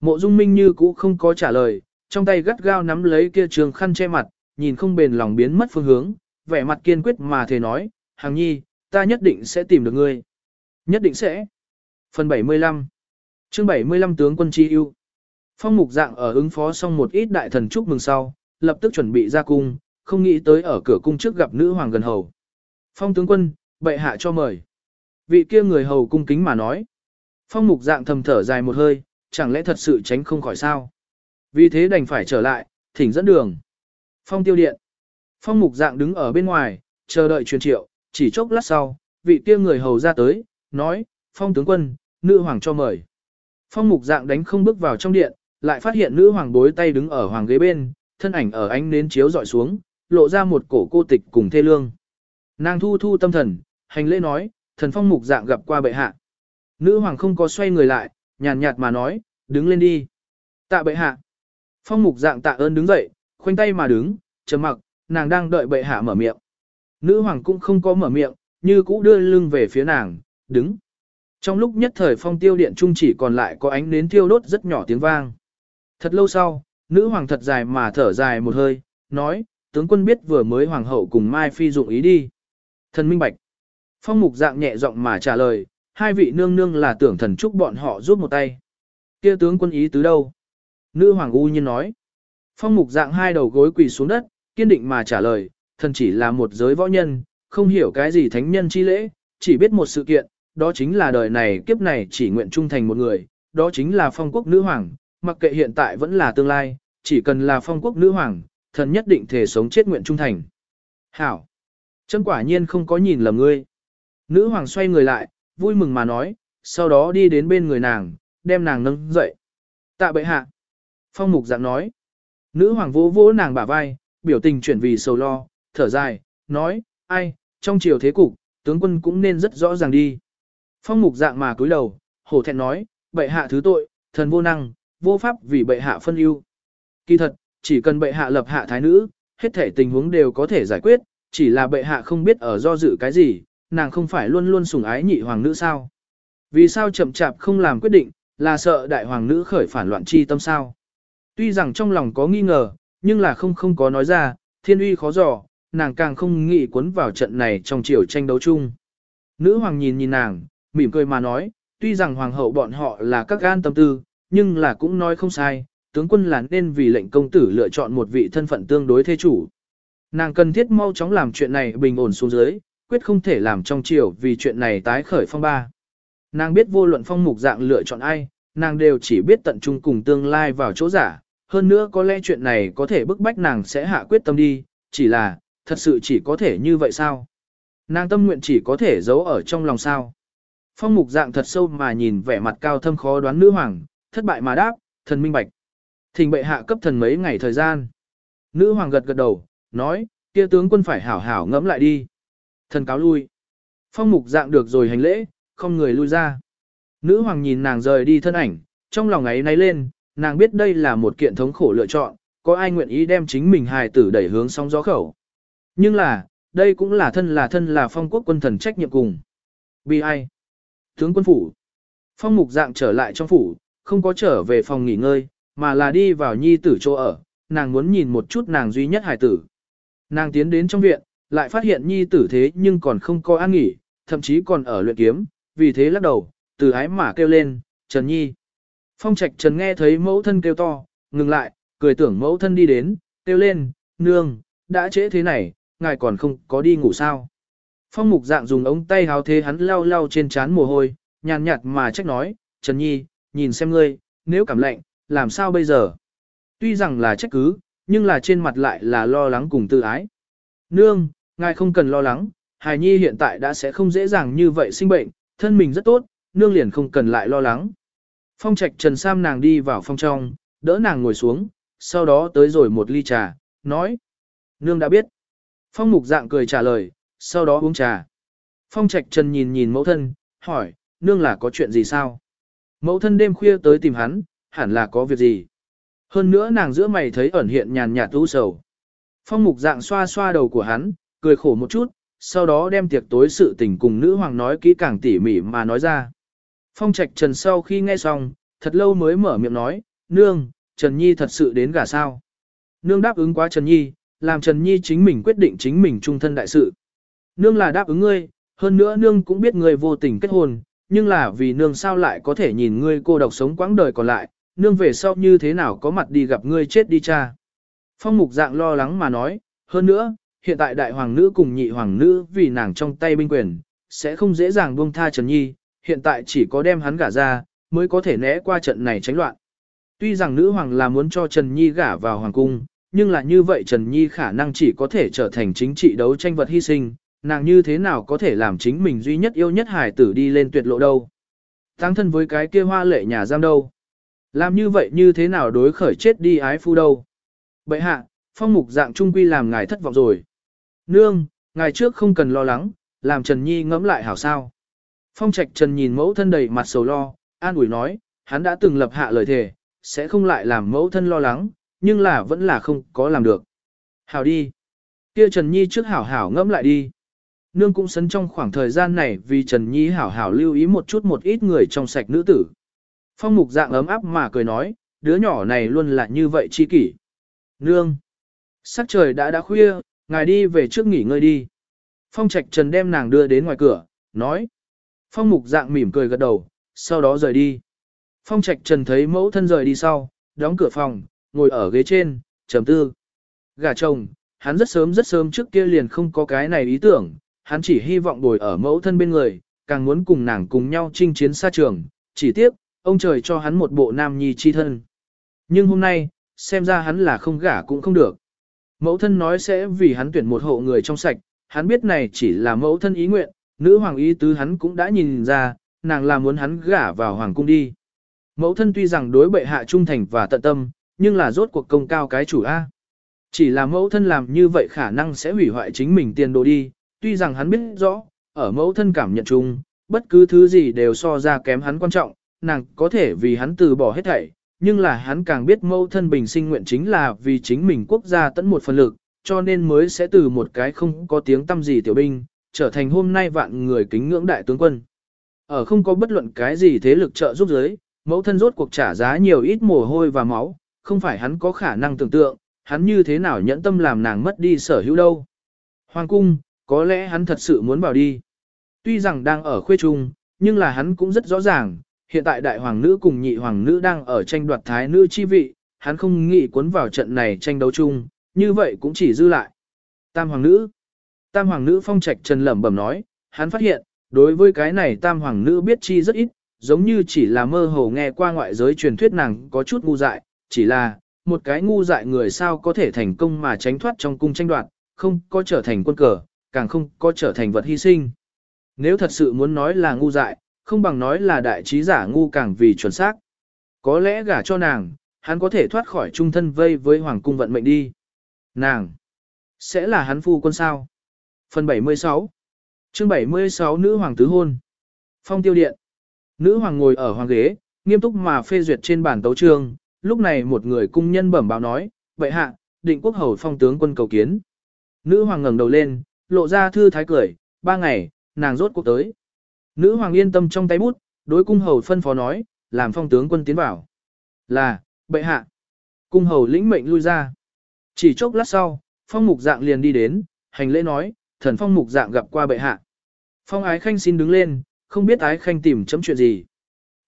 Mộ dung minh như cũ không có trả lời, trong tay gắt gao nắm lấy kia trường khăn che mặt, nhìn không bền lòng biến mất phương hướng, vẻ mặt kiên quyết mà thề nói, Hàng nhi, ta nhất định sẽ tìm được ngươi. Nhất định sẽ. Phần 75 chương 75 tướng quân chi ưu Phong mục dạng ở ứng phó xong một ít đại thần chúc mừng sau, lập tức chuẩn bị ra cung, không nghĩ tới ở cửa cung trước gặp nữ hoàng gần hầu. Phong tướng quân, bệ hạ cho mời. Vị kia người hầu cung kính mà nói. Phong mục dạng thầm thở dài một hơi, chẳng lẽ thật sự tránh không khỏi sao. Vì thế đành phải trở lại, thỉnh dẫn đường. Phong tiêu điện. Phong mục dạng đứng ở bên ngoài, chờ đợi truyền triệu, chỉ chốc lát sau, vị kia người hầu ra tới, nói, phong tướng quân, nữ hoàng cho mời. Phong mục dạng đánh không bước vào trong điện, lại phát hiện nữ hoàng bối tay đứng ở hoàng ghế bên, thân ảnh ở ánh nến chiếu dọi xuống, lộ ra một cổ cô tịch cùng thê lương. Nàng thu thu tâm thần, hành lễ nói, thần phong mục dạng gặp qua bệ hạ. Nữ hoàng không có xoay người lại, nhàn nhạt mà nói, đứng lên đi. Tạ bệ hạ. Phong mục dạng tạ ơn đứng dậy, khoanh tay mà đứng, chờ mặc, nàng đang đợi bệ hạ mở miệng. Nữ hoàng cũng không có mở miệng, như cũ đưa lưng về phía nàng, đứng. Trong lúc nhất thời phong tiêu điện trung chỉ còn lại có ánh nến tiêu đốt rất nhỏ tiếng vang. Thật lâu sau, nữ hoàng thật dài mà thở dài một hơi, nói, tướng quân biết vừa mới hoàng hậu cùng Mai Phi dụng ý đi. Thần minh bạch. Phong mục dạng nhẹ giọng mà trả lời, hai vị nương nương là tưởng thần chúc bọn họ giúp một tay. kia tướng quân ý tứ đâu? Nữ hoàng u nhiên nói. Phong mục dạng hai đầu gối quỳ xuống đất, kiên định mà trả lời, thần chỉ là một giới võ nhân, không hiểu cái gì thánh nhân chi lễ, chỉ biết một sự kiện, đó chính là đời này kiếp này chỉ nguyện trung thành một người, đó chính là phong quốc nữ hoàng, mặc kệ hiện tại vẫn là tương lai, chỉ cần là phong quốc nữ hoàng, thần nhất định thể sống chết nguyện trung thành. Hảo! chân quả nhiên không có nhìn lầm ngươi. Nữ hoàng xoay người lại, vui mừng mà nói, sau đó đi đến bên người nàng, đem nàng nâng dậy. Tạ bệ hạ. Phong mục dạng nói. Nữ hoàng vỗ vỗ nàng bả vai, biểu tình chuyển vì sầu lo, thở dài, nói, ai, trong chiều thế cục, tướng quân cũng nên rất rõ ràng đi. Phong mục dạng mà cúi đầu, hổ thẹn nói, bệ hạ thứ tội, thần vô năng, vô pháp vì bệ hạ phân ưu. Kỳ thật, chỉ cần bệ hạ lập hạ thái nữ, hết thể tình huống đều có thể giải quyết, chỉ là bệ hạ không biết ở do dự cái gì, nàng không phải luôn luôn sủng ái nhị hoàng nữ sao. Vì sao chậm chạp không làm quyết định, là sợ đại hoàng nữ khởi phản loạn chi tâm sao. Tuy rằng trong lòng có nghi ngờ, nhưng là không không có nói ra, thiên uy khó dò, nàng càng không nghĩ cuốn vào trận này trong chiều tranh đấu chung. Nữ hoàng nhìn nhìn nàng, mỉm cười mà nói, tuy rằng hoàng hậu bọn họ là các gan tâm tư, nhưng là cũng nói không sai, tướng quân là nên vì lệnh công tử lựa chọn một vị thân phận tương đối thế chủ. Nàng cần thiết mau chóng làm chuyện này bình ổn xuống dưới, quyết không thể làm trong chiều vì chuyện này tái khởi phong ba. Nàng biết vô luận phong mục dạng lựa chọn ai, nàng đều chỉ biết tận trung cùng tương lai vào chỗ giả, hơn nữa có lẽ chuyện này có thể bức bách nàng sẽ hạ quyết tâm đi, chỉ là, thật sự chỉ có thể như vậy sao? Nàng tâm nguyện chỉ có thể giấu ở trong lòng sao? Phong mục dạng thật sâu mà nhìn vẻ mặt cao thâm khó đoán nữ hoàng, thất bại mà đáp, thần minh bạch. Thình bệ hạ cấp thần mấy ngày thời gian. Nữ hoàng gật gật đầu, nói, kia tướng quân phải hảo hảo ngẫm lại đi. Thần cáo lui. Phong mục dạng được rồi hành lễ, không người lui ra. Nữ hoàng nhìn nàng rời đi thân ảnh, trong lòng ấy náy lên, nàng biết đây là một kiện thống khổ lựa chọn, có ai nguyện ý đem chính mình hài tử đẩy hướng sóng gió khẩu. Nhưng là, đây cũng là thân là thân là phong quốc quân thần trách nhiệm cùng. Bi ai? Tướng quân phủ. Phong mục dạng trở lại trong phủ, không có trở về phòng nghỉ ngơi, mà là đi vào nhi tử chỗ ở, nàng muốn nhìn một chút nàng duy nhất hài tử. Nàng tiến đến trong viện, lại phát hiện nhi tử thế nhưng còn không có an nghỉ, thậm chí còn ở luyện kiếm, vì thế lắc đầu, từ ái mà kêu lên, Trần Nhi. Phong Trạch Trần nghe thấy mẫu thân kêu to, ngừng lại, cười tưởng mẫu thân đi đến, kêu lên, nương, đã trễ thế này, ngài còn không có đi ngủ sao. Phong mục dạng dùng ống tay háo thế hắn lau lau trên trán mồ hôi, nhàn nhạt mà trách nói, Trần Nhi, nhìn xem ngươi, nếu cảm lạnh, làm sao bây giờ? Tuy rằng là trách cứ, nhưng là trên mặt lại là lo lắng cùng tự ái. Nương, ngài không cần lo lắng, Hải Nhi hiện tại đã sẽ không dễ dàng như vậy sinh bệnh, thân mình rất tốt, nương liền không cần lại lo lắng. Phong trạch Trần Sam nàng đi vào phòng trong, đỡ nàng ngồi xuống, sau đó tới rồi một ly trà, nói. Nương đã biết. Phong mục dạng cười trả lời, sau đó uống trà. Phong trạch Trần nhìn nhìn mẫu thân, hỏi, nương là có chuyện gì sao? Mẫu thân đêm khuya tới tìm hắn, hẳn là có việc gì? Hơn nữa nàng giữa mày thấy ẩn hiện nhàn nhạt u sầu. Phong mục dạng xoa xoa đầu của hắn, cười khổ một chút, sau đó đem tiệc tối sự tình cùng nữ hoàng nói kỹ càng tỉ mỉ mà nói ra. Phong trạch trần sau khi nghe xong, thật lâu mới mở miệng nói, nương, Trần Nhi thật sự đến gả sao. Nương đáp ứng quá Trần Nhi, làm Trần Nhi chính mình quyết định chính mình trung thân đại sự. nương là đáp ứng ngươi, hơn nữa nương cũng biết ngươi vô tình kết hôn, nhưng là vì nương sao lại có thể nhìn ngươi cô độc sống quãng đời còn lại, nương về sau như thế nào có mặt đi gặp ngươi chết đi cha. Phong mục dạng lo lắng mà nói, hơn nữa, hiện tại đại hoàng nữ cùng nhị hoàng nữ vì nàng trong tay binh quyền, sẽ không dễ dàng buông tha Trần Nhi, hiện tại chỉ có đem hắn gả ra, mới có thể né qua trận này tránh loạn. Tuy rằng nữ hoàng là muốn cho Trần Nhi gả vào hoàng cung, nhưng là như vậy Trần Nhi khả năng chỉ có thể trở thành chính trị đấu tranh vật hy sinh, nàng như thế nào có thể làm chính mình duy nhất yêu nhất hải tử đi lên tuyệt lộ đâu. Tăng thân với cái kia hoa lệ nhà giam đâu. Làm như vậy như thế nào đối khởi chết đi ái phu đâu. Bậy hạ, phong mục dạng trung quy làm ngài thất vọng rồi. Nương, ngài trước không cần lo lắng, làm Trần Nhi ngẫm lại hảo sao. Phong trạch Trần nhìn mẫu thân đầy mặt sầu lo, an ủi nói, hắn đã từng lập hạ lời thề, sẽ không lại làm mẫu thân lo lắng, nhưng là vẫn là không có làm được. Hảo đi. Kia Trần Nhi trước hảo hảo ngẫm lại đi. Nương cũng sấn trong khoảng thời gian này vì Trần Nhi hảo hảo lưu ý một chút một ít người trong sạch nữ tử. Phong mục dạng ấm áp mà cười nói, đứa nhỏ này luôn là như vậy chi kỷ. Nương. Sắc trời đã đã khuya, ngài đi về trước nghỉ ngơi đi. Phong trạch trần đem nàng đưa đến ngoài cửa, nói. Phong mục dạng mỉm cười gật đầu, sau đó rời đi. Phong trạch trần thấy mẫu thân rời đi sau, đóng cửa phòng, ngồi ở ghế trên, trầm tư. Gà chồng, hắn rất sớm rất sớm trước kia liền không có cái này ý tưởng, hắn chỉ hy vọng bồi ở mẫu thân bên người, càng muốn cùng nàng cùng nhau chinh chiến xa trường, chỉ tiếc, ông trời cho hắn một bộ nam nhi chi thân. Nhưng hôm nay, xem ra hắn là không gả cũng không được. Mẫu thân nói sẽ vì hắn tuyển một hộ người trong sạch, hắn biết này chỉ là mẫu thân ý nguyện, nữ hoàng ý tứ hắn cũng đã nhìn ra, nàng là muốn hắn gả vào hoàng cung đi. Mẫu thân tuy rằng đối bệ hạ trung thành và tận tâm, nhưng là rốt cuộc công cao cái chủ A. Chỉ là mẫu thân làm như vậy khả năng sẽ hủy hoại chính mình tiền đồ đi, tuy rằng hắn biết rõ, ở mẫu thân cảm nhận chung, bất cứ thứ gì đều so ra kém hắn quan trọng, nàng có thể vì hắn từ bỏ hết thảy, nhưng là hắn càng biết mẫu thân bình sinh nguyện chính là vì chính mình quốc gia tận một phần lực, cho nên mới sẽ từ một cái không có tiếng tâm gì tiểu binh, trở thành hôm nay vạn người kính ngưỡng đại tướng quân. Ở không có bất luận cái gì thế lực trợ giúp giới, mẫu thân rốt cuộc trả giá nhiều ít mồ hôi và máu, không phải hắn có khả năng tưởng tượng, hắn như thế nào nhẫn tâm làm nàng mất đi sở hữu đâu. Hoàng cung, có lẽ hắn thật sự muốn vào đi. Tuy rằng đang ở khuê trung, nhưng là hắn cũng rất rõ ràng, hiện tại đại hoàng nữ cùng nhị hoàng nữ đang ở tranh đoạt thái nữ chi vị, hắn không nghĩ cuốn vào trận này tranh đấu chung, như vậy cũng chỉ dư lại. Tam hoàng nữ Tam hoàng nữ phong trạch trần lẩm bẩm nói, hắn phát hiện, đối với cái này tam hoàng nữ biết chi rất ít, giống như chỉ là mơ hồ nghe qua ngoại giới truyền thuyết nàng có chút ngu dại, chỉ là, một cái ngu dại người sao có thể thành công mà tránh thoát trong cung tranh đoạt, không có trở thành quân cờ, càng không có trở thành vật hy sinh. Nếu thật sự muốn nói là ngu dại, không bằng nói là đại trí giả ngu càng vì chuẩn xác. Có lẽ gả cho nàng, hắn có thể thoát khỏi trung thân vây với hoàng cung vận mệnh đi. Nàng, sẽ là hắn phu quân sao? Phần 76 chương 76 Nữ Hoàng Tứ Hôn Phong tiêu điện Nữ Hoàng ngồi ở hoàng ghế, nghiêm túc mà phê duyệt trên bản tấu trương. Lúc này một người cung nhân bẩm báo nói, vậy hạ, định quốc hầu phong tướng quân cầu kiến. Nữ Hoàng ngẩng đầu lên, lộ ra thư thái cười, ba ngày, nàng rốt cuộc tới. Nữ hoàng yên tâm trong tay bút, đối cung hầu phân phó nói, làm phong tướng quân tiến vào. Là, bệ hạ. Cung hầu lĩnh mệnh lui ra. Chỉ chốc lát sau, phong mục dạng liền đi đến, hành lễ nói, thần phong mục dạng gặp qua bệ hạ. Phong ái khanh xin đứng lên, không biết ái khanh tìm chấm chuyện gì.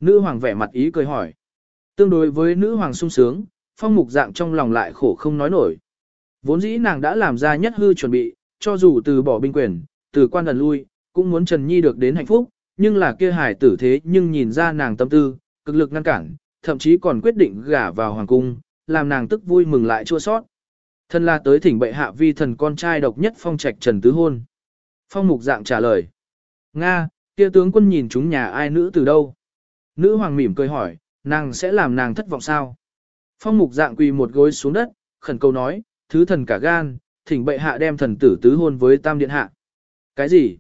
Nữ hoàng vẻ mặt ý cười hỏi. Tương đối với nữ hoàng sung sướng, phong mục dạng trong lòng lại khổ không nói nổi. Vốn dĩ nàng đã làm ra nhất hư chuẩn bị, cho dù từ bỏ binh quyền, từ quan ẩn lui, cũng muốn Trần Nhi được đến hạnh phúc, nhưng là kia hài tử thế nhưng nhìn ra nàng tâm tư, cực lực ngăn cản, thậm chí còn quyết định gả vào hoàng cung, làm nàng tức vui mừng lại chua sót. Thân là tới thỉnh bệ hạ vi thần con trai độc nhất phong trạch Trần Tứ Hôn. Phong mục dạng trả lời. Nga, kia tướng quân nhìn chúng nhà ai nữ từ đâu? Nữ hoàng mỉm cười hỏi, nàng sẽ làm nàng thất vọng sao? Phong mục dạng quỳ một gối xuống đất, khẩn cầu nói, thứ thần cả gan, thỉnh bệ hạ đem thần tử tứ hôn với tam điện hạ. Cái gì?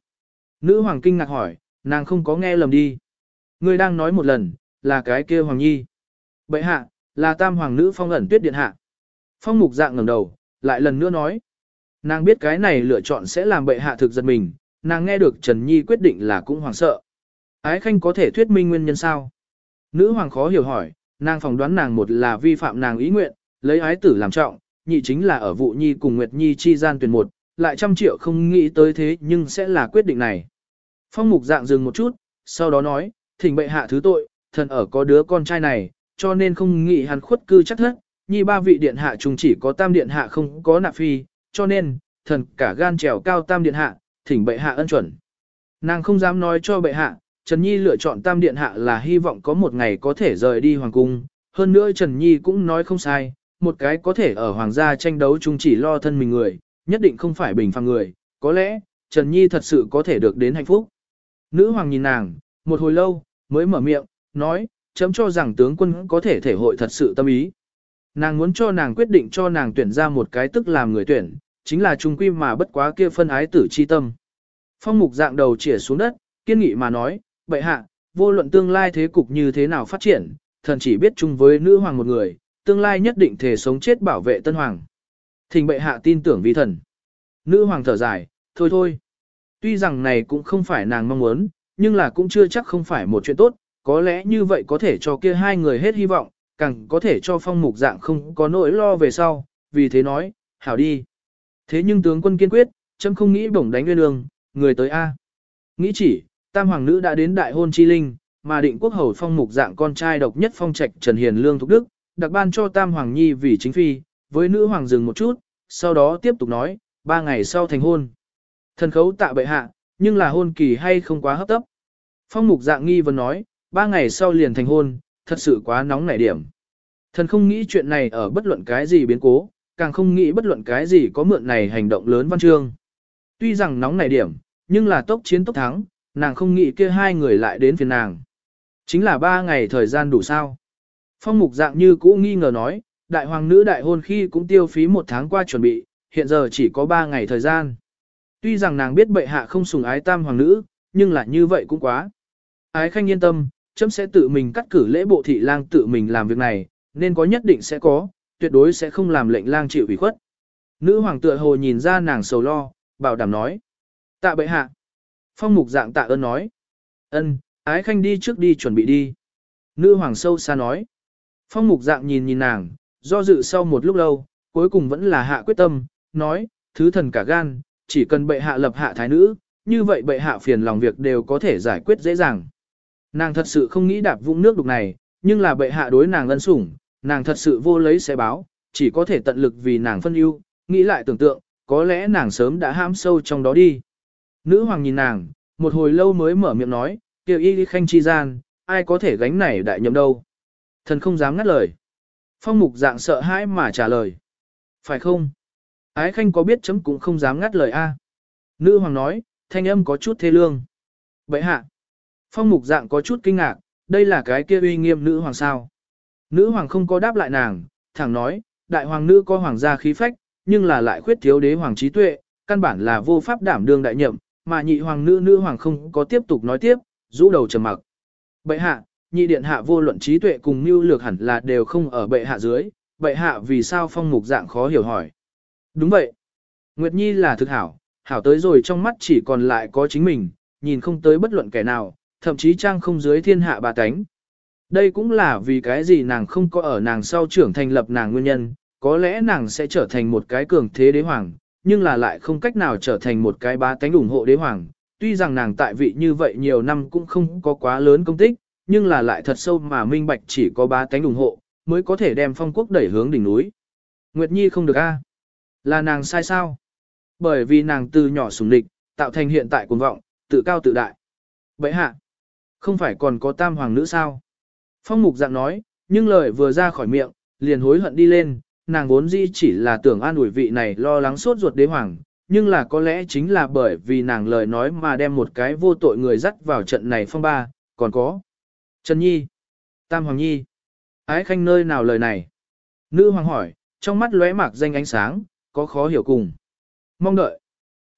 Nữ hoàng kinh ngạc hỏi, nàng không có nghe lầm đi. Ngươi đang nói một lần, là cái kia hoàng nhi. Bệ hạ, là tam hoàng nữ phong ẩn tuyết điện hạ. Phong mục dạng ngẩng đầu, lại lần nữa nói. Nàng biết cái này lựa chọn sẽ làm bệ hạ thực giật mình, nàng nghe được Trần Nhi quyết định là cũng hoảng sợ. Ái khanh có thể thuyết minh nguyên nhân sao? Nữ hoàng khó hiểu hỏi, nàng phỏng đoán nàng một là vi phạm nàng ý nguyện, lấy ái tử làm trọng, nhị chính là ở vụ nhi cùng Nguyệt Nhi chi gian tuyển một, lại trăm triệu không nghĩ tới thế nhưng sẽ là quyết định này. Phong mục dạng dừng một chút, sau đó nói, thỉnh bệ hạ thứ tội, thần ở có đứa con trai này, cho nên không nghĩ hắn khuất cư chắc thất, nhi ba vị điện hạ chung chỉ có tam điện hạ không có nạp phi, cho nên, thần cả gan trèo cao tam điện hạ, thỉnh bệ hạ ân chuẩn. Nàng không dám nói cho bệ hạ, Trần Nhi lựa chọn tam điện hạ là hy vọng có một ngày có thể rời đi hoàng cung, hơn nữa Trần Nhi cũng nói không sai, một cái có thể ở hoàng gia tranh đấu chung chỉ lo thân mình người, nhất định không phải bình phàm người, có lẽ, Trần Nhi thật sự có thể được đến hạnh phúc. Nữ hoàng nhìn nàng, một hồi lâu, mới mở miệng, nói, chấm cho rằng tướng quân có thể thể hội thật sự tâm ý. Nàng muốn cho nàng quyết định cho nàng tuyển ra một cái tức làm người tuyển, chính là trung quy mà bất quá kia phân ái tử chi tâm. Phong mục dạng đầu chỉa xuống đất, kiên nghị mà nói, bệ hạ, vô luận tương lai thế cục như thế nào phát triển, thần chỉ biết chung với nữ hoàng một người, tương lai nhất định thể sống chết bảo vệ tân hoàng. Thình bệ hạ tin tưởng vi thần. Nữ hoàng thở dài, thôi thôi. Tuy rằng này cũng không phải nàng mong muốn, nhưng là cũng chưa chắc không phải một chuyện tốt, có lẽ như vậy có thể cho kia hai người hết hy vọng, càng có thể cho phong mục dạng không có nỗi lo về sau, vì thế nói, hảo đi. Thế nhưng tướng quân kiên quyết, chấm không nghĩ bổng đánh nguyên lương, người tới A. Nghĩ chỉ, tam hoàng nữ đã đến đại hôn chi linh, mà định quốc hầu phong mục dạng con trai độc nhất phong trạch Trần Hiền Lương Thục Đức, đặc ban cho tam hoàng nhi vì chính phi, với nữ hoàng dừng một chút, sau đó tiếp tục nói, ba ngày sau thành hôn. Thần khấu tạ bệ hạ, nhưng là hôn kỳ hay không quá hấp tấp. Phong mục dạng nghi vấn nói, ba ngày sau liền thành hôn, thật sự quá nóng nảy điểm. Thần không nghĩ chuyện này ở bất luận cái gì biến cố, càng không nghĩ bất luận cái gì có mượn này hành động lớn văn chương. Tuy rằng nóng nảy điểm, nhưng là tốc chiến tốc thắng, nàng không nghĩ kia hai người lại đến phiền nàng. Chính là ba ngày thời gian đủ sao. Phong mục dạng như cũ nghi ngờ nói, đại hoàng nữ đại hôn khi cũng tiêu phí một tháng qua chuẩn bị, hiện giờ chỉ có ba ngày thời gian. Tuy rằng nàng biết bệ hạ không sùng ái tam hoàng nữ, nhưng là như vậy cũng quá. Ái khanh yên tâm, chấm sẽ tự mình cắt cử lễ bộ thị lang tự mình làm việc này, nên có nhất định sẽ có, tuyệt đối sẽ không làm lệnh lang chịu ủy khuất. Nữ hoàng tựa hồ nhìn ra nàng sầu lo, bảo đảm nói. Tạ bệ hạ. Phong mục dạng tạ ơn nói. ân, ái khanh đi trước đi chuẩn bị đi. Nữ hoàng sâu xa nói. Phong mục dạng nhìn nhìn nàng, do dự sau một lúc lâu, cuối cùng vẫn là hạ quyết tâm, nói, thứ thần cả gan, chỉ cần bệ hạ lập hạ thái nữ, như vậy bệ hạ phiền lòng việc đều có thể giải quyết dễ dàng. Nàng thật sự không nghĩ đạp vũng nước đục này, nhưng là bệ hạ đối nàng ân sủng, nàng thật sự vô lấy sẽ báo, chỉ có thể tận lực vì nàng phân ưu, nghĩ lại tưởng tượng, có lẽ nàng sớm đã ham sâu trong đó đi. Nữ hoàng nhìn nàng, một hồi lâu mới mở miệng nói, kêu y khanh chi gian, ai có thể gánh này đại nhậm đâu. Thần không dám ngắt lời. Phong mục dạng sợ hãi mà trả lời. Phải không? Ái khanh có biết chấm cũng không dám ngắt lời a. Nữ hoàng nói, thanh âm có chút thê lương. Vậy hạ. Phong mục dạng có chút kinh ngạc, đây là cái kia uy nghiêm nữ hoàng sao. Nữ hoàng không có đáp lại nàng, thẳng nói, đại hoàng nữ có hoàng gia khí phách, nhưng là lại khuyết thiếu đế hoàng trí tuệ, căn bản là vô pháp đảm đương đại nhậm, mà nhị hoàng nữ nữ hoàng không có tiếp tục nói tiếp, rũ đầu trầm mặc. Bệ hạ, nhị điện hạ vô luận trí tuệ cùng mưu lược hẳn là đều không ở bệ hạ dưới, bệ hạ vì sao phong mục dạng khó hiểu hỏi. Đúng vậy. Nguyệt Nhi là thực hảo, hảo tới rồi trong mắt chỉ còn lại có chính mình, nhìn không tới bất luận kẻ nào, thậm chí trang không dưới thiên hạ bà tánh. Đây cũng là vì cái gì nàng không có ở nàng sau trưởng thành lập nàng nguyên nhân, có lẽ nàng sẽ trở thành một cái cường thế đế hoàng, nhưng là lại không cách nào trở thành một cái bá tánh ủng hộ đế hoàng. Tuy rằng nàng tại vị như vậy nhiều năm cũng không có quá lớn công tích, nhưng là lại thật sâu mà minh bạch chỉ có bá tánh ủng hộ, mới có thể đem phong quốc đẩy hướng đỉnh núi. Nguyệt Nhi không được a Là nàng sai sao? Bởi vì nàng từ nhỏ sùng địch, tạo thành hiện tại cuồng vọng, tự cao tự đại. Vậy hạ, không phải còn có tam hoàng nữ sao? Phong mục dạng nói, nhưng lời vừa ra khỏi miệng, liền hối hận đi lên, nàng vốn dĩ chỉ là tưởng an ủi vị này lo lắng sốt ruột đế hoàng, nhưng là có lẽ chính là bởi vì nàng lời nói mà đem một cái vô tội người dắt vào trận này phong ba, còn có. Trần Nhi, Tam Hoàng Nhi, ái khanh nơi nào lời này? Nữ hoàng hỏi, trong mắt lóe mạc danh ánh sáng, có khó hiểu cùng. Mong đợi.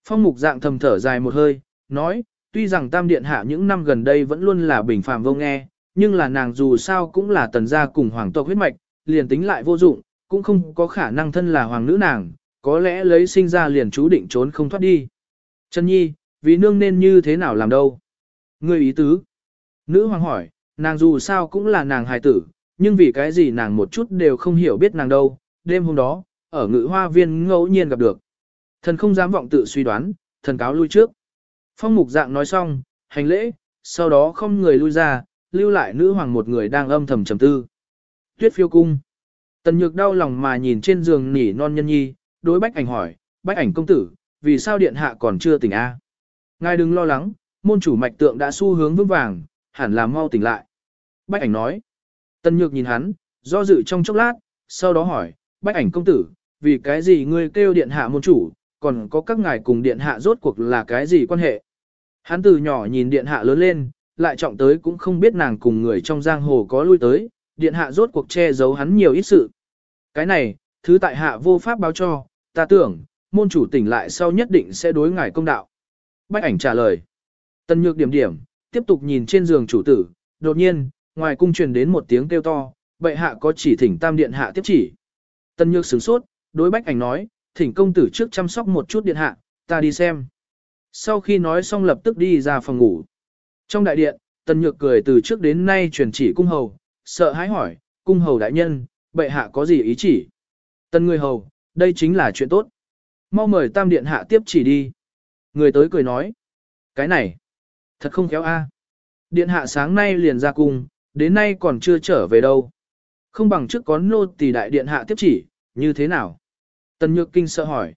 Phong mục dạng thầm thở dài một hơi, nói, tuy rằng Tam Điện Hạ những năm gần đây vẫn luôn là bình phàm vô nghe, nhưng là nàng dù sao cũng là tần gia cùng hoàng tộc huyết mạch, liền tính lại vô dụng, cũng không có khả năng thân là hoàng nữ nàng, có lẽ lấy sinh ra liền chú định trốn không thoát đi. Trần Nhi, vì nương nên như thế nào làm đâu? Ngươi ý tứ. Nữ hoàng hỏi, nàng dù sao cũng là nàng hài tử, nhưng vì cái gì nàng một chút đều không hiểu biết nàng đâu. Đêm hôm đó, ở ngự hoa viên ngẫu nhiên gặp được. Thần không dám vọng tự suy đoán, thần cáo lui trước. Phong mục dạng nói xong, hành lễ, sau đó không người lui ra, lưu lại nữ hoàng một người đang âm thầm trầm tư. Tuyết phiêu cung. Tần nhược đau lòng mà nhìn trên giường nỉ non nhân nhi, đối bách ảnh hỏi, bách ảnh công tử, vì sao điện hạ còn chưa tỉnh A? Ngài đừng lo lắng, môn chủ mạch tượng đã xu hướng vững vàng, hẳn là mau tỉnh lại. Bách ảnh nói. Tần nhược nhìn hắn, do dự trong chốc lát, sau đó hỏi, bách ảnh công tử, vì cái gì ngươi kêu điện hạ môn chủ, còn có các ngài cùng điện hạ rốt cuộc là cái gì quan hệ? Hắn từ nhỏ nhìn điện hạ lớn lên, lại trọng tới cũng không biết nàng cùng người trong giang hồ có lui tới, điện hạ rốt cuộc che giấu hắn nhiều ít sự. Cái này, thứ tại hạ vô pháp báo cho, ta tưởng, môn chủ tỉnh lại sau nhất định sẽ đối ngài công đạo. Bách ảnh trả lời. Tân nhược điểm điểm, tiếp tục nhìn trên giường chủ tử, đột nhiên, ngoài cung truyền đến một tiếng kêu to, bệ hạ có chỉ thỉnh tam điện hạ tiếp chỉ. Tân nhược sửng sốt, đối bách ảnh nói, thỉnh công tử trước chăm sóc một chút điện hạ, ta đi xem. Sau khi nói xong lập tức đi ra phòng ngủ. Trong đại điện, Tân Nhược cười từ trước đến nay truyền chỉ cung hầu, sợ hãi hỏi, cung hầu đại nhân, bệ hạ có gì ý chỉ? Tân người hầu, đây chính là chuyện tốt. Mau mời tam điện hạ tiếp chỉ đi. Người tới cười nói, cái này, thật không khéo a. Điện hạ sáng nay liền ra cung, đến nay còn chưa trở về đâu. Không bằng trước có nô tỳ đại điện hạ tiếp chỉ, như thế nào? Tần Nhược Kinh sợ hỏi.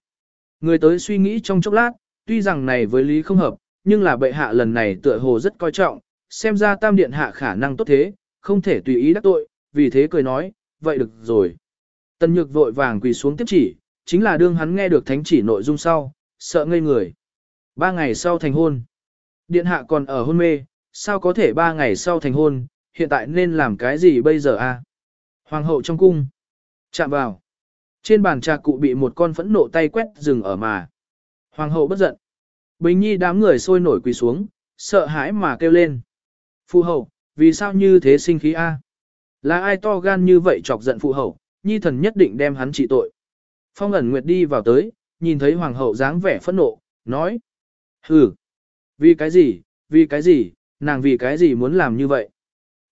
Người tới suy nghĩ trong chốc lát, tuy rằng này với lý không hợp, nhưng là bệ hạ lần này tựa hồ rất coi trọng, xem ra tam điện hạ khả năng tốt thế, không thể tùy ý đắc tội, vì thế cười nói, vậy được rồi. Tần Nhược vội vàng quỳ xuống tiếp chỉ, chính là đương hắn nghe được thánh chỉ nội dung sau, sợ ngây người. Ba ngày sau thành hôn. Điện hạ còn ở hôn mê, sao có thể ba ngày sau thành hôn, hiện tại nên làm cái gì bây giờ a? Hoàng hậu trong cung. Chạm vào. Trên bàn trà cụ bị một con phẫn nộ tay quét dừng ở mà. Hoàng hậu bất giận. Bình nhi đám người sôi nổi quỳ xuống, sợ hãi mà kêu lên. Phụ hậu, vì sao như thế sinh khí a? Là ai to gan như vậy chọc giận phụ hậu, nhi thần nhất định đem hắn trị tội. Phong ẩn nguyệt đi vào tới, nhìn thấy hoàng hậu dáng vẻ phẫn nộ, nói. Hừ, vì cái gì, vì cái gì, nàng vì cái gì muốn làm như vậy?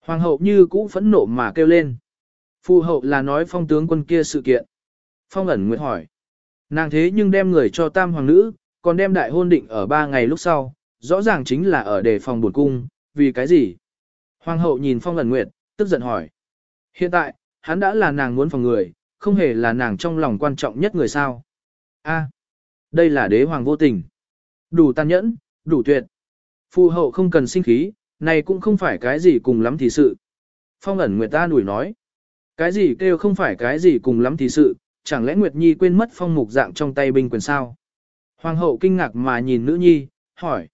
Hoàng hậu như cũ phẫn nộ mà kêu lên. Phụ hậu là nói phong tướng quân kia sự kiện. Phong ẩn nguyệt hỏi. Nàng thế nhưng đem người cho tam hoàng nữ, còn đem đại hôn định ở ba ngày lúc sau, rõ ràng chính là ở đề phòng buồn cung, vì cái gì? Hoàng hậu nhìn phong ẩn nguyệt, tức giận hỏi. Hiện tại, hắn đã là nàng muốn phòng người, không hề là nàng trong lòng quan trọng nhất người sao. A, đây là đế hoàng vô tình. Đủ tàn nhẫn, đủ tuyệt. Phu hậu không cần sinh khí, này cũng không phải cái gì cùng lắm thì sự. Phong ẩn nguyệt ta đuổi nói. Cái gì kêu không phải cái gì cùng lắm thì sự, chẳng lẽ Nguyệt Nhi quên mất phong mục dạng trong tay binh quyền sao? Hoàng hậu kinh ngạc mà nhìn nữ nhi, hỏi.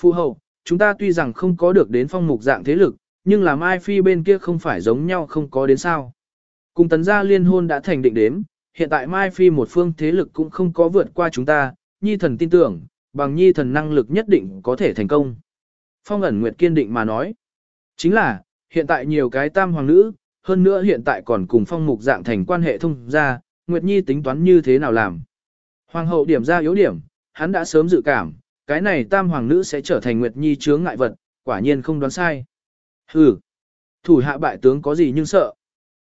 Phu hậu, chúng ta tuy rằng không có được đến phong mục dạng thế lực, nhưng là Mai Phi bên kia không phải giống nhau không có đến sao. Cùng tấn gia liên hôn đã thành định đếm, hiện tại Mai Phi một phương thế lực cũng không có vượt qua chúng ta, nhi thần tin tưởng, bằng nhi thần năng lực nhất định có thể thành công. Phong ẩn Nguyệt kiên định mà nói. Chính là, hiện tại nhiều cái tam hoàng nữ, hơn nữa hiện tại còn cùng phong mục dạng thành quan hệ thông ra, Nguyệt Nhi tính toán như thế nào làm. Hoàng hậu điểm ra yếu điểm, hắn đã sớm dự cảm, cái này tam hoàng nữ sẽ trở thành Nguyệt Nhi chướng ngại vật, quả nhiên không đoán sai. Hừ, thủ hạ bại tướng có gì nhưng sợ.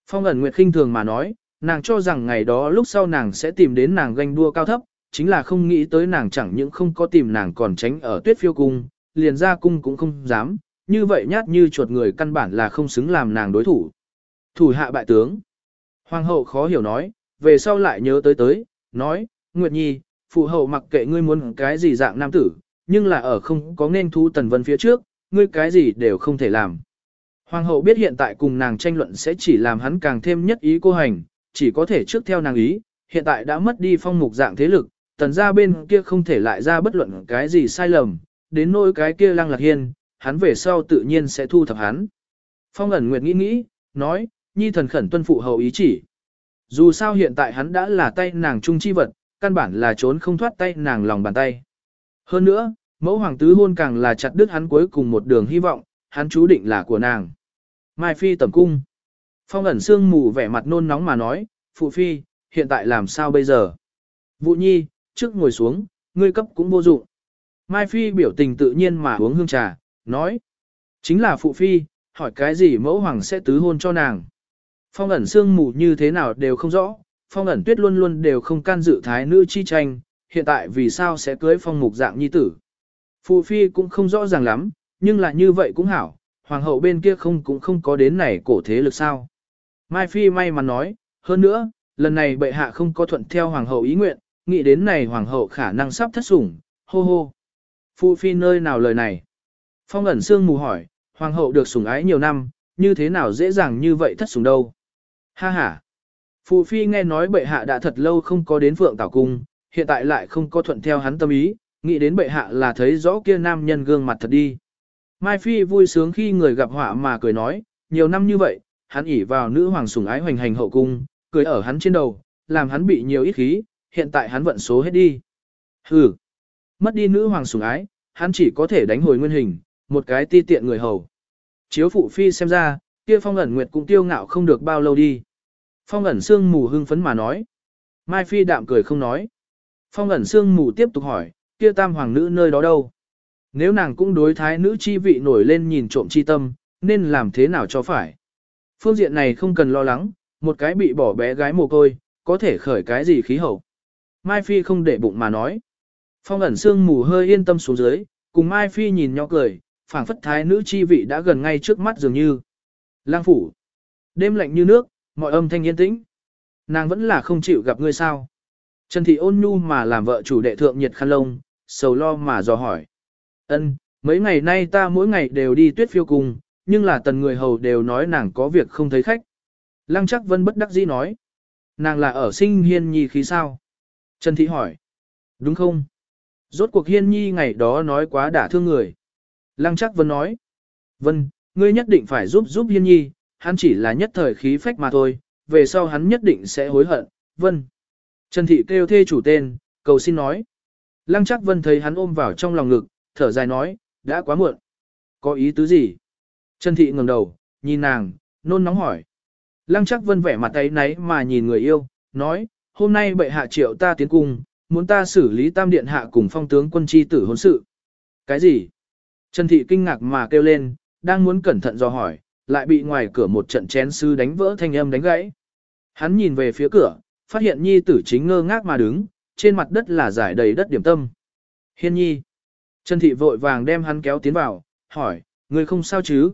Phong ẩn Nguyệt khinh thường mà nói, nàng cho rằng ngày đó lúc sau nàng sẽ tìm đến nàng ganh đua cao thấp, chính là không nghĩ tới nàng chẳng những không có tìm nàng còn tránh ở tuyết phiêu cung, liền ra cung cũng không dám, như vậy nhát như chuột người căn bản là không xứng làm nàng đối thủ. Thủ hạ bại tướng. Hoàng hậu khó hiểu nói, về sau lại nhớ tới tới, nói, Nguyệt Nhi, phụ hậu mặc kệ ngươi muốn cái gì dạng nam tử, nhưng là ở không có nên thu tần vân phía trước, ngươi cái gì đều không thể làm. Hoàng hậu biết hiện tại cùng nàng tranh luận sẽ chỉ làm hắn càng thêm nhất ý cô hành, chỉ có thể trước theo nàng ý, hiện tại đã mất đi phong mục dạng thế lực, tần ra bên kia không thể lại ra bất luận cái gì sai lầm, đến nỗi cái kia lăng lạc hiên, hắn về sau tự nhiên sẽ thu thập hắn. Phong ẩn nguyệt nghĩ nghĩ, nói, nhi thần khẩn tuân phụ hậu ý chỉ. Dù sao hiện tại hắn đã là tay nàng trung chi vật, căn bản là trốn không thoát tay nàng lòng bàn tay. Hơn nữa, mẫu hoàng tứ hôn càng là chặt đứt hắn cuối cùng một đường hy vọng, hắn chú định là của nàng. Mai Phi tẩm cung. Phong ẩn sương mù vẻ mặt nôn nóng mà nói, Phụ Phi, hiện tại làm sao bây giờ? Vũ Nhi, trước ngồi xuống, ngươi cấp cũng vô dụng. Mai Phi biểu tình tự nhiên mà uống hương trà, nói. Chính là Phụ Phi, hỏi cái gì mẫu hoàng sẽ tứ hôn cho nàng. Phong ẩn sương mù như thế nào đều không rõ, phong ẩn tuyết luôn luôn đều không can dự thái nữ chi tranh, hiện tại vì sao sẽ cưới phong mục dạng nhi tử. Phụ phi cũng không rõ ràng lắm, nhưng là như vậy cũng hảo, hoàng hậu bên kia không cũng không có đến này cổ thế lực sao. Mai phi may mắn nói, hơn nữa, lần này bệ hạ không có thuận theo hoàng hậu ý nguyện, nghĩ đến này hoàng hậu khả năng sắp thất sủng, hô hô. Phụ phi nơi nào lời này? Phong ẩn xương mù hỏi, hoàng hậu được sủng ái nhiều năm, như thế nào dễ dàng như vậy thất sủng đâu? Ha ha! Phụ phi nghe nói bệ hạ đã thật lâu không có đến phượng tảo cung, hiện tại lại không có thuận theo hắn tâm ý, nghĩ đến bệ hạ là thấy rõ kia nam nhân gương mặt thật đi. Mai phi vui sướng khi người gặp họa mà cười nói, nhiều năm như vậy, hắn ỉ vào nữ hoàng sủng ái hoành hành hậu cung, cười ở hắn trên đầu, làm hắn bị nhiều ít khí, hiện tại hắn vận số hết đi. Hừ, mất đi nữ hoàng sủng ái, hắn chỉ có thể đánh hồi nguyên hình, một cái ti tiện người hầu. Chiếu phụ phi xem ra, kia phong ẩn nguyệt cũng tiêu ngạo không được bao lâu đi. Phong ẩn sương mù hưng phấn mà nói. Mai phi đạm cười không nói. Phong ẩn sương mù tiếp tục hỏi, kia tam hoàng nữ nơi đó đâu? Nếu nàng cũng đối thái nữ chi vị nổi lên nhìn trộm chi tâm, nên làm thế nào cho phải? Phương diện này không cần lo lắng, một cái bị bỏ bé gái mồ côi, có thể khởi cái gì khí hậu. Mai Phi không để bụng mà nói. Phong ẩn sương mù hơi yên tâm xuống dưới, cùng Mai Phi nhìn nhỏ cười, phảng phất thái nữ chi vị đã gần ngay trước mắt dường như. Lang phủ. Đêm lạnh như nước, mọi âm thanh yên tĩnh. Nàng vẫn là không chịu gặp ngươi sao. Trần Thị ôn nhu mà làm vợ chủ đệ thượng nhiệt khăn lông, sầu lo mà dò hỏi. Ân, mấy ngày nay ta mỗi ngày đều đi tuyết phiêu cùng, nhưng là tần người hầu đều nói nàng có việc không thấy khách. Lăng chắc vân bất đắc dĩ nói. Nàng là ở sinh hiên nhi khí sao? Trần Thị hỏi. Đúng không? Rốt cuộc hiên nhi ngày đó nói quá đả thương người. Lăng chắc vân nói. Vân, ngươi nhất định phải giúp giúp hiên nhi, hắn chỉ là nhất thời khí phách mà thôi, về sau hắn nhất định sẽ hối hận. Vân. Trần Thị kêu thê chủ tên, cầu xin nói. Lăng chắc vân thấy hắn ôm vào trong lòng ngực, thở dài nói, đã quá muộn. Có ý tứ gì? Trần Thị ngẩng đầu, nhìn nàng, nôn nóng hỏi. Lăng chắc vân vẻ mặt tay náy mà nhìn người yêu, nói, hôm nay bệ hạ triệu ta tiến cung, muốn ta xử lý tam điện hạ cùng phong tướng quân chi tử hôn sự. Cái gì? Trần Thị kinh ngạc mà kêu lên, đang muốn cẩn thận do hỏi, lại bị ngoài cửa một trận chén sư đánh vỡ thanh âm đánh gãy. Hắn nhìn về phía cửa, phát hiện nhi tử chính ngơ ngác mà đứng, trên mặt đất là giải đầy đất điểm tâm. Hiên nhi. Trần Thị vội vàng đem hắn kéo tiến vào, hỏi, người không sao chứ?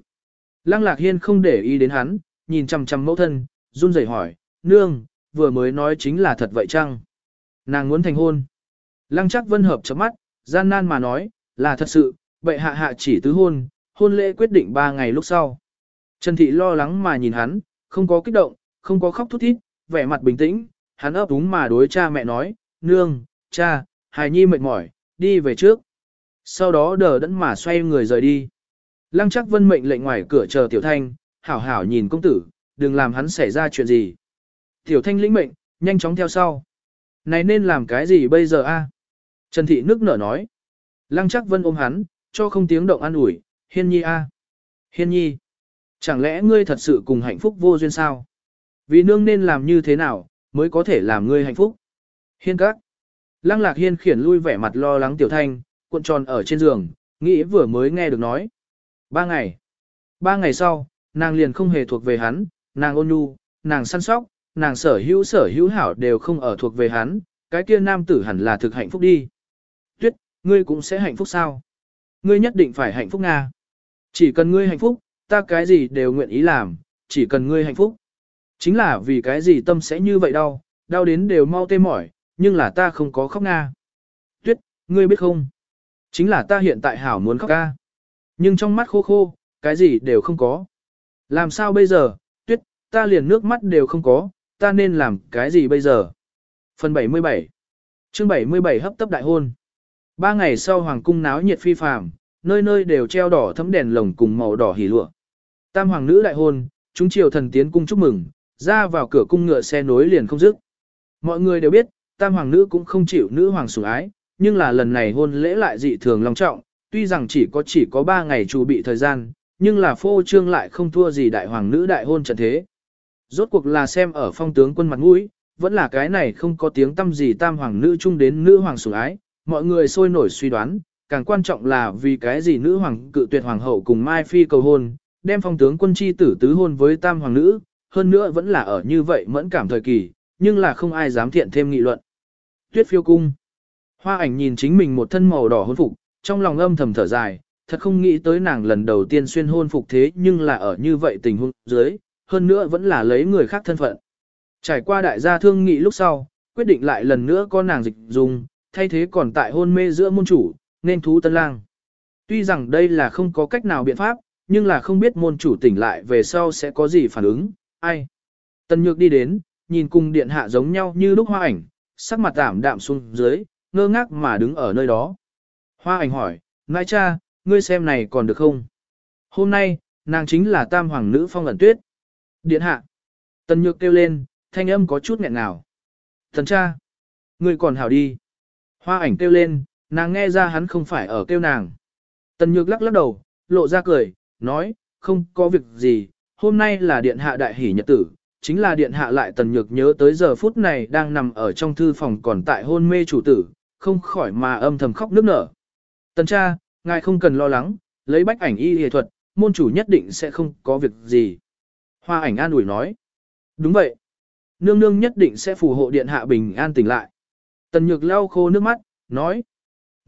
Lăng Lạc Hiên không để ý đến hắn, nhìn chằm chằm mẫu thân, run rẩy hỏi, nương, vừa mới nói chính là thật vậy chăng? Nàng muốn thành hôn. Lăng chắc vân hợp chấm mắt, gian nan mà nói, là thật sự, bệ hạ hạ chỉ tứ hôn, hôn lễ quyết định ba ngày lúc sau. Trần Thị lo lắng mà nhìn hắn, không có kích động, không có khóc thút thít, vẻ mặt bình tĩnh, hắn ấp úng mà đối cha mẹ nói, nương, cha, hài nhi mệt mỏi, đi về trước. Sau đó đờ đẫn mà xoay người rời đi. Lăng chắc vân mệnh lệnh ngoài cửa chờ tiểu thanh, hảo hảo nhìn công tử, đừng làm hắn xảy ra chuyện gì. Tiểu thanh lĩnh mệnh, nhanh chóng theo sau. Này nên làm cái gì bây giờ a? Trần thị nước nở nói. Lăng chắc vân ôm hắn, cho không tiếng động an ủi, hiên nhi a. Hiên nhi. Chẳng lẽ ngươi thật sự cùng hạnh phúc vô duyên sao? Vì nương nên làm như thế nào, mới có thể làm ngươi hạnh phúc? Hiên các. Lăng lạc hiên khiển lui vẻ mặt lo lắng tiểu thanh, cuộn tròn ở trên giường, nghĩ vừa mới nghe được nói. Ba ngày. Ba ngày sau, nàng liền không hề thuộc về hắn, nàng ôn nhu, nàng săn sóc, nàng sở hữu sở hữu hảo đều không ở thuộc về hắn, cái kia nam tử hẳn là thực hạnh phúc đi. Tuyết, ngươi cũng sẽ hạnh phúc sao? Ngươi nhất định phải hạnh phúc Nga. Chỉ cần ngươi hạnh phúc, ta cái gì đều nguyện ý làm, chỉ cần ngươi hạnh phúc. Chính là vì cái gì tâm sẽ như vậy đau, đau đến đều mau tê mỏi, nhưng là ta không có khóc Nga. Tuyết, ngươi biết không? Chính là ta hiện tại hảo muốn khóc ca. Nhưng trong mắt khô khô, cái gì đều không có. Làm sao bây giờ, tuyết, ta liền nước mắt đều không có, ta nên làm cái gì bây giờ? Phần 77 chương 77 hấp tấp đại hôn. Ba ngày sau hoàng cung náo nhiệt phi phàm, nơi nơi đều treo đỏ thấm đèn lồng cùng màu đỏ hỉ lụa. Tam hoàng nữ đại hôn, chúng triều thần tiến cung chúc mừng, ra vào cửa cung ngựa xe nối liền không dứt. Mọi người đều biết, tam hoàng nữ cũng không chịu nữ hoàng sủng ái, nhưng là lần này hôn lễ lại dị thường long trọng, tuy rằng chỉ có chỉ có 3 ngày chuẩn bị thời gian, nhưng là phô trương lại không thua gì đại hoàng nữ đại hôn trận thế. Rốt cuộc là xem ở phong tướng quân mặt mũi, vẫn là cái này không có tiếng tâm gì tam hoàng nữ chung đến nữ hoàng sủng ái, mọi người sôi nổi suy đoán, càng quan trọng là vì cái gì nữ hoàng cự tuyệt hoàng hậu cùng Mai Phi cầu hôn, đem phong tướng quân chi tử tứ hôn với tam hoàng nữ, hơn nữa vẫn là ở như vậy mẫn cảm thời kỳ, nhưng là không ai dám thiện thêm nghị luận. Tuyết phiêu cung Hoa ảnh nhìn chính mình một thân màu đỏ hôn phục, trong lòng âm thầm thở dài, thật không nghĩ tới nàng lần đầu tiên xuyên hôn phục thế nhưng là ở như vậy tình huống dưới, hơn nữa vẫn là lấy người khác thân phận. Trải qua đại gia thương nghị lúc sau, quyết định lại lần nữa có nàng dịch dùng, thay thế còn tại hôn mê giữa môn chủ, nên thú tân lang. Tuy rằng đây là không có cách nào biện pháp, nhưng là không biết môn chủ tỉnh lại về sau sẽ có gì phản ứng, ai. Tần nhược đi đến, nhìn cùng điện hạ giống nhau như lúc hoa ảnh, sắc mặt tảm đạm xuống dưới, ngơ ngác mà đứng ở nơi đó. Hoa ảnh hỏi, nãi cha, ngươi xem này còn được không? Hôm nay, nàng chính là tam hoàng nữ phong ẩn tuyết. Điện hạ. Tần nhược kêu lên, thanh âm có chút nghẹn nào. Thần cha. Ngươi còn hảo đi. Hoa ảnh kêu lên, nàng nghe ra hắn không phải ở kêu nàng. Tần nhược lắc lắc đầu, lộ ra cười, nói, không có việc gì, hôm nay là điện hạ đại hỷ nhật tử, chính là điện hạ lại tần nhược nhớ tới giờ phút này đang nằm ở trong thư phòng còn tại hôn mê chủ tử, không khỏi mà âm thầm khóc nức nở. Tần cha, ngài không cần lo lắng, lấy bách ảnh y y thuật, môn chủ nhất định sẽ không có việc gì. Hoa ảnh an ủi nói. Đúng vậy. Nương nương nhất định sẽ phù hộ điện hạ bình an tỉnh lại. Tần nhược lau khô nước mắt, nói.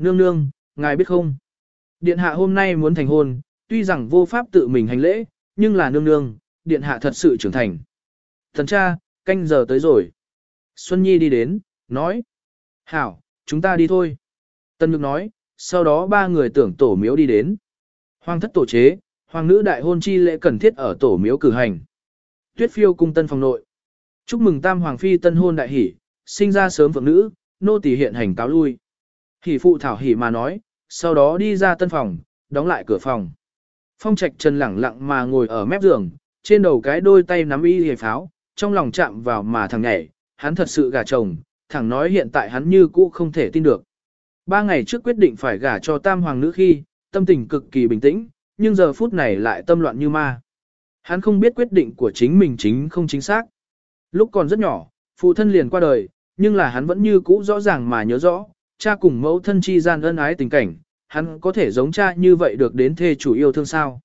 Nương nương, ngài biết không? Điện hạ hôm nay muốn thành hôn, tuy rằng vô pháp tự mình hành lễ, nhưng là nương nương, điện hạ thật sự trưởng thành. Thần cha, canh giờ tới rồi. Xuân Nhi đi đến, nói. Hảo, chúng ta đi thôi. Tân Nhược nói, sau đó ba người tưởng tổ miếu đi đến. Hoàng thất tổ chế, hoàng nữ đại hôn chi lễ cần thiết ở tổ miếu cử hành. Tuyết phiêu cung tân phòng nội. Chúc mừng tam hoàng phi tân hôn đại hỷ, sinh ra sớm phượng nữ, nô tỳ hiện hành cáo lui hỉ phụ thảo hỉ mà nói, sau đó đi ra tân phòng, đóng lại cửa phòng. Phong trạch trần lẳng lặng mà ngồi ở mép giường, trên đầu cái đôi tay nắm y hề pháo, trong lòng chạm vào mà thằng nhảy, hắn thật sự gả chồng, thẳng nói hiện tại hắn như cũ không thể tin được. Ba ngày trước quyết định phải gả cho tam hoàng nữ khi, tâm tình cực kỳ bình tĩnh, nhưng giờ phút này lại tâm loạn như ma. Hắn không biết quyết định của chính mình chính không chính xác. Lúc còn rất nhỏ, phụ thân liền qua đời, nhưng là hắn vẫn như cũ rõ ràng mà nhớ rõ, cha cùng mẫu thân chi gian ân ái tình cảnh, hắn có thể giống cha như vậy được đến thê chủ yêu thương sao.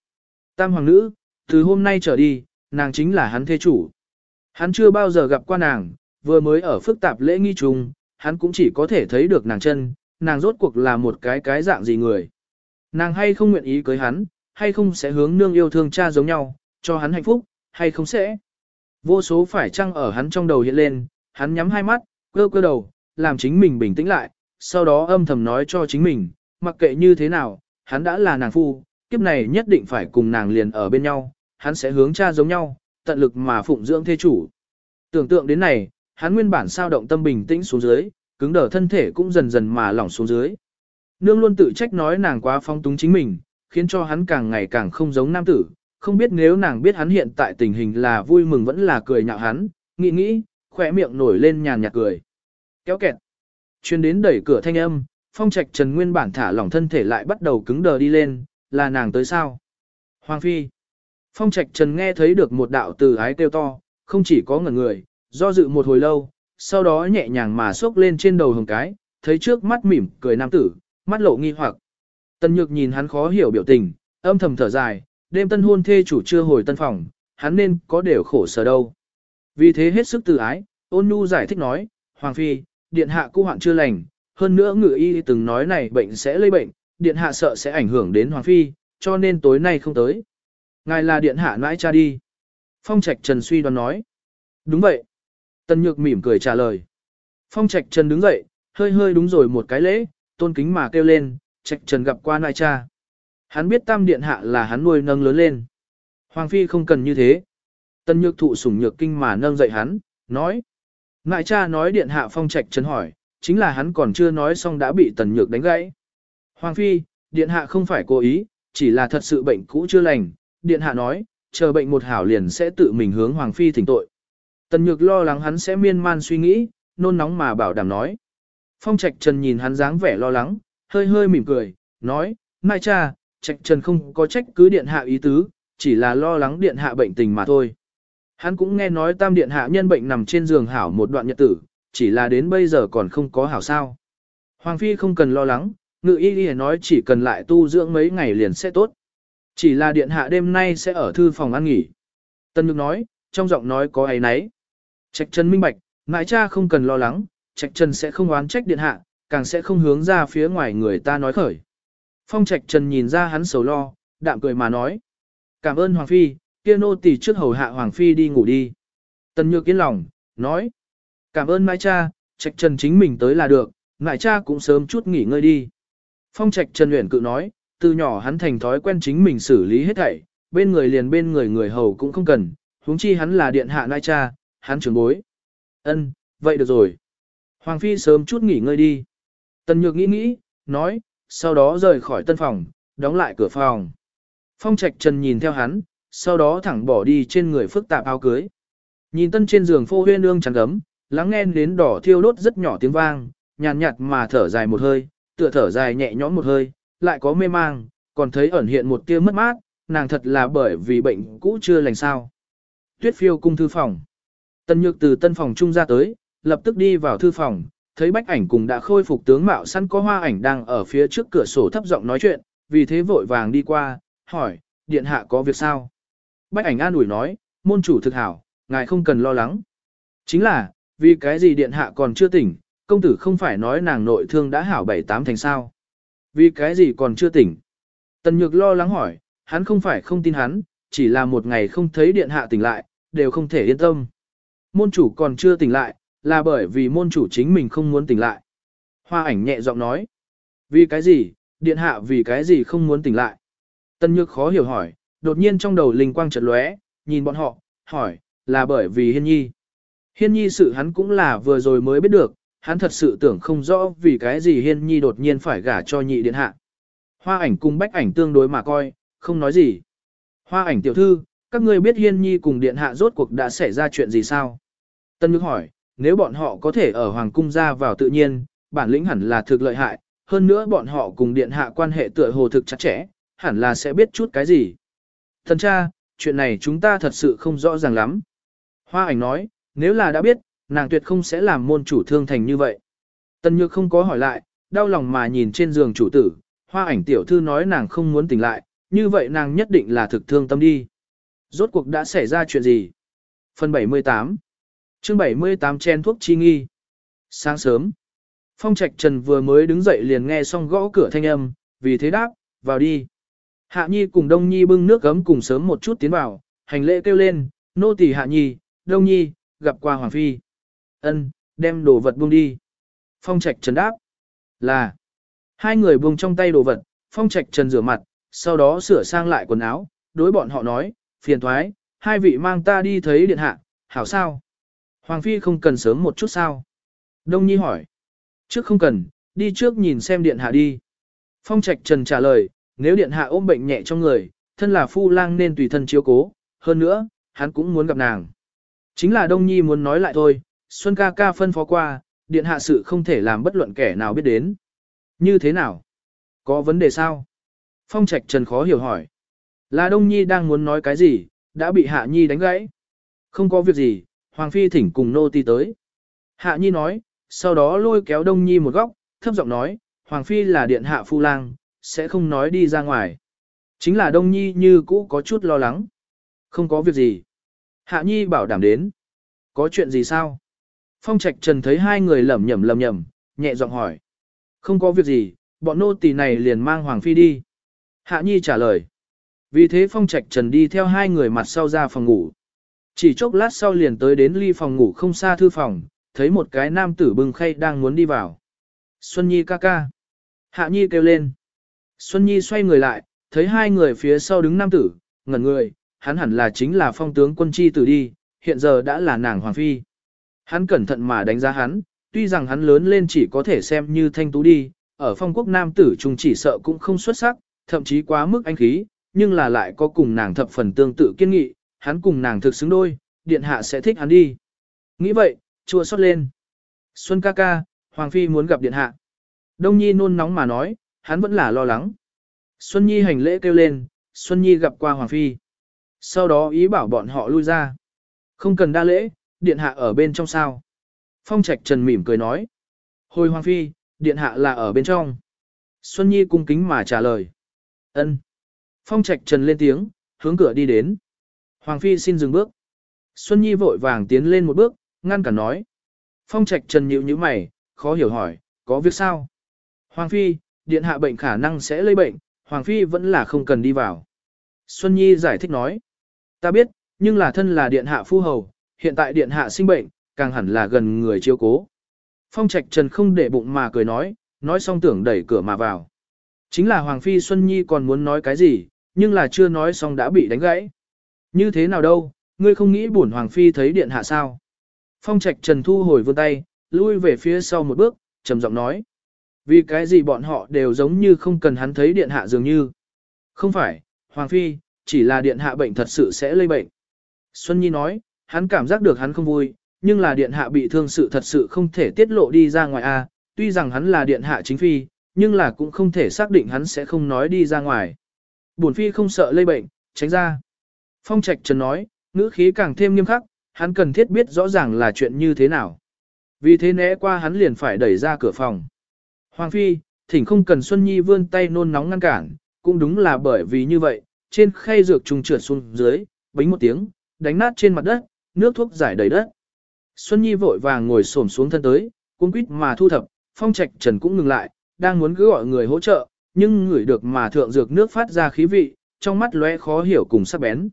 Tam hoàng nữ, từ hôm nay trở đi, nàng chính là hắn thê chủ. Hắn chưa bao giờ gặp qua nàng, vừa mới ở phức tạp lễ nghi trùng, hắn cũng chỉ có thể thấy được nàng chân, nàng rốt cuộc là một cái cái dạng gì người. Nàng hay không nguyện ý cưới hắn, hay không sẽ hướng nương yêu thương cha giống nhau, cho hắn hạnh phúc, hay không sẽ. Vô số phải chăng ở hắn trong đầu hiện lên, hắn nhắm hai mắt, cơ cơ đầu, làm chính mình bình tĩnh lại, sau đó âm thầm nói cho chính mình, mặc kệ như thế nào, hắn đã là nàng phu, kiếp này nhất định phải cùng nàng liền ở bên nhau, hắn sẽ hướng cha giống nhau, tận lực mà phụng dưỡng thê chủ. Tưởng tượng đến này, hắn nguyên bản sao động tâm bình tĩnh xuống dưới, cứng đờ thân thể cũng dần dần mà lỏng xuống dưới. Nương luôn tự trách nói nàng quá phong túng chính mình, khiến cho hắn càng ngày càng không giống nam tử, không biết nếu nàng biết hắn hiện tại tình hình là vui mừng vẫn là cười nhạo hắn, nghĩ nghĩ, khỏe miệng nổi lên nhàn nhạt cười. Kéo kẹt. Chuyên đến đẩy cửa thanh âm, phong trạch trần nguyên bản thả lỏng thân thể lại bắt đầu cứng đờ đi lên, là nàng tới sao? Hoàng phi. Phong trạch trần nghe thấy được một đạo từ ái kêu to, không chỉ có ngẩn người, do dự một hồi lâu, sau đó nhẹ nhàng mà xốc lên trên đầu hồng cái, thấy trước mắt mỉm cười nam tử, mắt lộ nghi hoặc. Tân nhược nhìn hắn khó hiểu biểu tình, âm thầm thở dài, đêm tân hôn thê chủ chưa hồi tân phòng, hắn nên có đều khổ sở đâu. Vì thế hết sức từ ái, ôn nhu giải thích nói, Hoàng Phi, điện hạ cu hoạn chưa lành, hơn nữa ngự y từng nói này bệnh sẽ lây bệnh, điện hạ sợ sẽ ảnh hưởng đến Hoàng Phi, cho nên tối nay không tới. Ngài là điện hạ nãi cha đi. Phong Trạch Trần suy đoán nói. Đúng vậy. Tân Nhược mỉm cười trả lời. Phong Trạch Trần đứng dậy, hơi hơi đúng rồi một cái lễ, tôn kính mà kêu lên, Trạch Trần gặp qua nãi cha. Hắn biết tam điện hạ là hắn nuôi nâng lớn lên. Hoàng Phi không cần như thế. Tân Nhược thụ sủng nhược kinh mà nâng dậy hắn, nói ngại cha nói điện hạ Phong Trạch Trần hỏi, chính là hắn còn chưa nói xong đã bị Tần Nhược đánh gãy. Hoàng Phi, điện hạ không phải cố ý, chỉ là thật sự bệnh cũ chưa lành, điện hạ nói, chờ bệnh một hảo liền sẽ tự mình hướng Hoàng Phi thỉnh tội. Tần Nhược lo lắng hắn sẽ miên man suy nghĩ, nôn nóng mà bảo đảm nói. Phong Trạch Trần nhìn hắn dáng vẻ lo lắng, hơi hơi mỉm cười, nói, Mai cha, Trạch Trần không có trách cứ điện hạ ý tứ, chỉ là lo lắng điện hạ bệnh tình mà thôi. Hắn cũng nghe nói tam điện hạ nhân bệnh nằm trên giường hảo một đoạn nhật tử, chỉ là đến bây giờ còn không có hảo sao. Hoàng Phi không cần lo lắng, ngự y y nói chỉ cần lại tu dưỡng mấy ngày liền sẽ tốt. Chỉ là điện hạ đêm nay sẽ ở thư phòng ăn nghỉ. Tân Nhược nói, trong giọng nói có ấy nấy. Trạch Trần minh bạch, mãi cha không cần lo lắng, Trạch Trần sẽ không oán trách điện hạ, càng sẽ không hướng ra phía ngoài người ta nói khởi. Phong Trạch Trần nhìn ra hắn sầu lo, đạm cười mà nói. Cảm ơn Hoàng Phi, kia nô tỳ trước hầu hạ Hoàng Phi đi ngủ đi. Tần Nhược yên lòng, nói. Cảm ơn Mai Cha, Trạch Trần chính mình tới là được, ngại Cha cũng sớm chút nghỉ ngơi đi. Phong Trạch Trần luyện cự nói, từ nhỏ hắn thành thói quen chính mình xử lý hết thảy, bên người liền bên người người hầu cũng không cần, huống chi hắn là điện hạ Mai Cha, hắn trưởng bối. Ân, vậy được rồi. Hoàng Phi sớm chút nghỉ ngơi đi. Tần Nhược nghĩ nghĩ, nói, sau đó rời khỏi tân phòng, đóng lại cửa phòng. Phong Trạch Trần nhìn theo hắn, sau đó thẳng bỏ đi trên người phức tạp áo cưới. Nhìn tân trên giường phô huyên ương trắng gấm, lắng nghe đến đỏ thiêu đốt rất nhỏ tiếng vang, nhàn nhạt mà thở dài một hơi, tựa thở dài nhẹ nhõm một hơi, lại có mê mang, còn thấy ẩn hiện một tia mất mát, nàng thật là bởi vì bệnh cũ chưa lành sao. Tuyết phiêu cung thư phòng. Tân nhược từ tân phòng trung ra tới, lập tức đi vào thư phòng, thấy bách ảnh cùng đã khôi phục tướng mạo săn có hoa ảnh đang ở phía trước cửa sổ thấp giọng nói chuyện, vì thế vội vàng đi qua, hỏi, điện hạ có việc sao? Bách ảnh an ủi nói, môn chủ thực hảo, ngài không cần lo lắng. Chính là, vì cái gì điện hạ còn chưa tỉnh, công tử không phải nói nàng nội thương đã hảo bảy tám thành sao? Vì cái gì còn chưa tỉnh? Tần nhược lo lắng hỏi, hắn không phải không tin hắn, chỉ là một ngày không thấy điện hạ tỉnh lại, đều không thể yên tâm. Môn chủ còn chưa tỉnh lại, là bởi vì môn chủ chính mình không muốn tỉnh lại. Hoa ảnh nhẹ giọng nói. Vì cái gì, điện hạ vì cái gì không muốn tỉnh lại? Tân nhược khó hiểu hỏi, đột nhiên trong đầu linh quang chợt lóe, nhìn bọn họ, hỏi, là bởi vì hiên nhi. Hiên nhi sự hắn cũng là vừa rồi mới biết được, hắn thật sự tưởng không rõ vì cái gì hiên nhi đột nhiên phải gả cho nhị điện hạ. Hoa ảnh cùng bách ảnh tương đối mà coi, không nói gì. Hoa ảnh tiểu thư, các ngươi biết hiên nhi cùng điện hạ rốt cuộc đã xảy ra chuyện gì sao? Tân nhược hỏi, nếu bọn họ có thể ở hoàng cung ra vào tự nhiên, bản lĩnh hẳn là thực lợi hại, hơn nữa bọn họ cùng điện hạ quan hệ tựa hồ thực chặt chẽ, hẳn là sẽ biết chút cái gì. Thần cha, chuyện này chúng ta thật sự không rõ ràng lắm. Hoa ảnh nói, nếu là đã biết, nàng tuyệt không sẽ làm môn chủ thương thành như vậy. Tần nhược không có hỏi lại, đau lòng mà nhìn trên giường chủ tử, hoa ảnh tiểu thư nói nàng không muốn tỉnh lại, như vậy nàng nhất định là thực thương tâm đi. Rốt cuộc đã xảy ra chuyện gì? Phần 78 chương 78 chen thuốc chi nghi. Sáng sớm, Phong Trạch Trần vừa mới đứng dậy liền nghe xong gõ cửa thanh âm, vì thế đáp, vào đi. Hạ Nhi cùng Đông Nhi bưng nước gấm cùng sớm một chút tiến vào, hành lễ kêu lên, nô tỳ Hạ Nhi, Đông Nhi, gặp qua Hoàng Phi. Ân, đem đồ vật buông đi. Phong Trạch Trần đáp, là. Hai người buông trong tay đồ vật, Phong Trạch Trần rửa mặt, sau đó sửa sang lại quần áo, đối bọn họ nói, phiền thoái, hai vị mang ta đi thấy điện hạ, hảo sao? Hoàng Phi không cần sớm một chút sao? Đông Nhi hỏi. Trước không cần, đi trước nhìn xem điện hạ đi. Phong Trạch Trần trả lời, nếu điện hạ ôm bệnh nhẹ trong người, thân là phu lang nên tùy thân chiếu cố, hơn nữa, hắn cũng muốn gặp nàng. Chính là Đông Nhi muốn nói lại thôi, Xuân ca ca phân phó qua, điện hạ sự không thể làm bất luận kẻ nào biết đến. Như thế nào? Có vấn đề sao? Phong Trạch Trần khó hiểu hỏi. Là Đông Nhi đang muốn nói cái gì, đã bị Hạ Nhi đánh gãy. Không có việc gì, Hoàng Phi thỉnh cùng nô ti tới. Hạ Nhi nói, sau đó lôi kéo Đông Nhi một góc, thấp giọng nói, Hoàng Phi là điện hạ phu lang, sẽ không nói đi ra ngoài. Chính là Đông Nhi như cũ có chút lo lắng. Không có việc gì. Hạ Nhi bảo đảm đến. Có chuyện gì sao? Phong Trạch Trần thấy hai người lẩm nhẩm lẩm nhẩm, nhẹ giọng hỏi. Không có việc gì, bọn nô tỳ này liền mang Hoàng Phi đi. Hạ Nhi trả lời. Vì thế Phong Trạch Trần đi theo hai người mặt sau ra phòng ngủ. Chỉ chốc lát sau liền tới đến ly phòng ngủ không xa thư phòng, thấy một cái nam tử bưng khay đang muốn đi vào. Xuân Nhi ca ca. Hạ Nhi kêu lên. Xuân Nhi xoay người lại, thấy hai người phía sau đứng nam tử, ngẩn người, hắn hẳn là chính là phong tướng quân chi tử đi, hiện giờ đã là nàng hoàng phi. Hắn cẩn thận mà đánh giá hắn, tuy rằng hắn lớn lên chỉ có thể xem như thanh tú đi, ở phong quốc nam tử trung chỉ sợ cũng không xuất sắc, thậm chí quá mức anh khí, nhưng là lại có cùng nàng thập phần tương tự kiên nghị, hắn cùng nàng thực xứng đôi, điện hạ sẽ thích hắn đi. Nghĩ vậy, chua xót lên. Xuân ca ca, Hoàng Phi muốn gặp điện hạ. Đông Nhi nôn nóng mà nói, hắn vẫn là lo lắng. Xuân Nhi hành lễ kêu lên, Xuân Nhi gặp qua Hoàng Phi. Sau đó ý bảo bọn họ lui ra. Không cần đa lễ, điện hạ ở bên trong sao. Phong Trạch Trần mỉm cười nói. Hồi Hoàng Phi, điện hạ là ở bên trong. Xuân Nhi cung kính mà trả lời. ân. Phong Trạch Trần lên tiếng, hướng cửa đi đến. Hoàng Phi xin dừng bước. Xuân Nhi vội vàng tiến lên một bước, ngăn cả nói. Phong Trạch Trần nhíu nhíu mày, khó hiểu hỏi, có việc sao? Hoàng Phi, điện hạ bệnh khả năng sẽ lây bệnh, Hoàng Phi vẫn là không cần đi vào. Xuân Nhi giải thích nói, ta biết, nhưng là thân là điện hạ phu hầu, hiện tại điện hạ sinh bệnh, càng hẳn là gần người chiếu cố. Phong Trạch Trần không để bụng mà cười nói, nói xong tưởng đẩy cửa mà vào. Chính là Hoàng Phi Xuân Nhi còn muốn nói cái gì, nhưng là chưa nói xong đã bị đánh gãy. Như thế nào đâu, ngươi không nghĩ bổn Hoàng Phi thấy điện hạ sao? Phong Trạch Trần thu hồi vươn tay, lui về phía sau một bước, trầm giọng nói. Vì cái gì bọn họ đều giống như không cần hắn thấy điện hạ dường như. Không phải, Hoàng Phi, chỉ là điện hạ bệnh thật sự sẽ lây bệnh. Xuân Nhi nói, hắn cảm giác được hắn không vui, nhưng là điện hạ bị thương sự thật sự không thể tiết lộ đi ra ngoài a. tuy rằng hắn là điện hạ chính phi, nhưng là cũng không thể xác định hắn sẽ không nói đi ra ngoài. Bổn phi không sợ lây bệnh, tránh ra. Phong Trạch Trần nói, ngữ khí càng thêm nghiêm khắc, hắn cần thiết biết rõ ràng là chuyện như thế nào. Vì thế né qua hắn liền phải đẩy ra cửa phòng. Hoàng Phi, thỉnh không cần Xuân Nhi vươn tay nôn nóng ngăn cản, cũng đúng là bởi vì như vậy, trên khay dược trùng trượt xuống dưới, bính một tiếng, đánh nát trên mặt đất, nước thuốc giải đầy đất. Xuân Nhi vội vàng ngồi xổm xuống thân tới, cuống quýt mà thu thập, phong trạch trần cũng ngừng lại, đang muốn cứ gọi người hỗ trợ, nhưng ngửi được mà thượng dược nước phát ra khí vị, trong mắt lóe khó hiểu cùng sắc bén.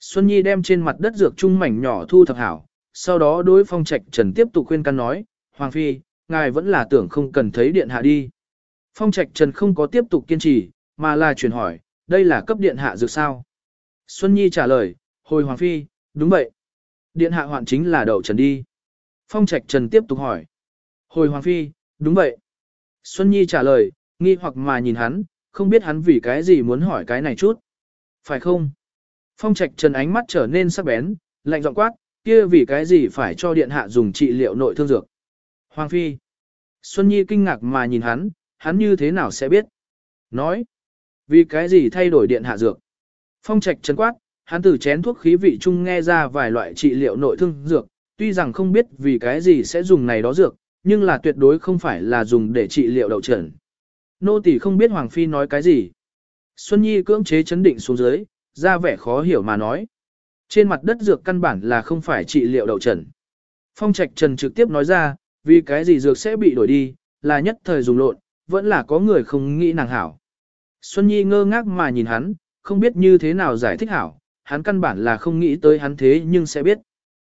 Xuân Nhi đem trên mặt đất dược trung mảnh nhỏ thu thập hảo, sau đó đối phong trạch trần tiếp tục khuyên can nói, Hoàng Phi, ngài vẫn là tưởng không cần thấy điện hạ đi. Phong trạch trần không có tiếp tục kiên trì, mà là chuyển hỏi, đây là cấp điện hạ dược sao? Xuân Nhi trả lời, hồi Hoàng Phi, đúng vậy. Điện hạ hoạn chính là đậu trần đi. Phong trạch trần tiếp tục hỏi. Hồi Hoàng Phi, đúng vậy. Xuân Nhi trả lời, nghi hoặc mà nhìn hắn, không biết hắn vì cái gì muốn hỏi cái này chút. Phải không? Phong trạch trần ánh mắt trở nên sắc bén, lạnh giọng quát, kia vì cái gì phải cho điện hạ dùng trị liệu nội thương dược. Hoàng Phi. Xuân Nhi kinh ngạc mà nhìn hắn, hắn như thế nào sẽ biết. Nói. Vì cái gì thay đổi điện hạ dược. Phong trạch chấn quát, hắn từ chén thuốc khí vị chung nghe ra vài loại trị liệu nội thương dược, tuy rằng không biết vì cái gì sẽ dùng này đó dược, nhưng là tuyệt đối không phải là dùng để trị liệu đậu trần. Nô tỳ không biết Hoàng Phi nói cái gì. Xuân Nhi cưỡng chế chấn định xuống dưới, ra vẻ khó hiểu mà nói. Trên mặt đất dược căn bản là không phải trị liệu đậu trần. Phong Trạch Trần trực tiếp nói ra, vì cái gì dược sẽ bị đổi đi, là nhất thời dùng lộn, vẫn là có người không nghĩ nàng hảo. Xuân Nhi ngơ ngác mà nhìn hắn, không biết như thế nào giải thích hảo, hắn căn bản là không nghĩ tới hắn thế nhưng sẽ biết.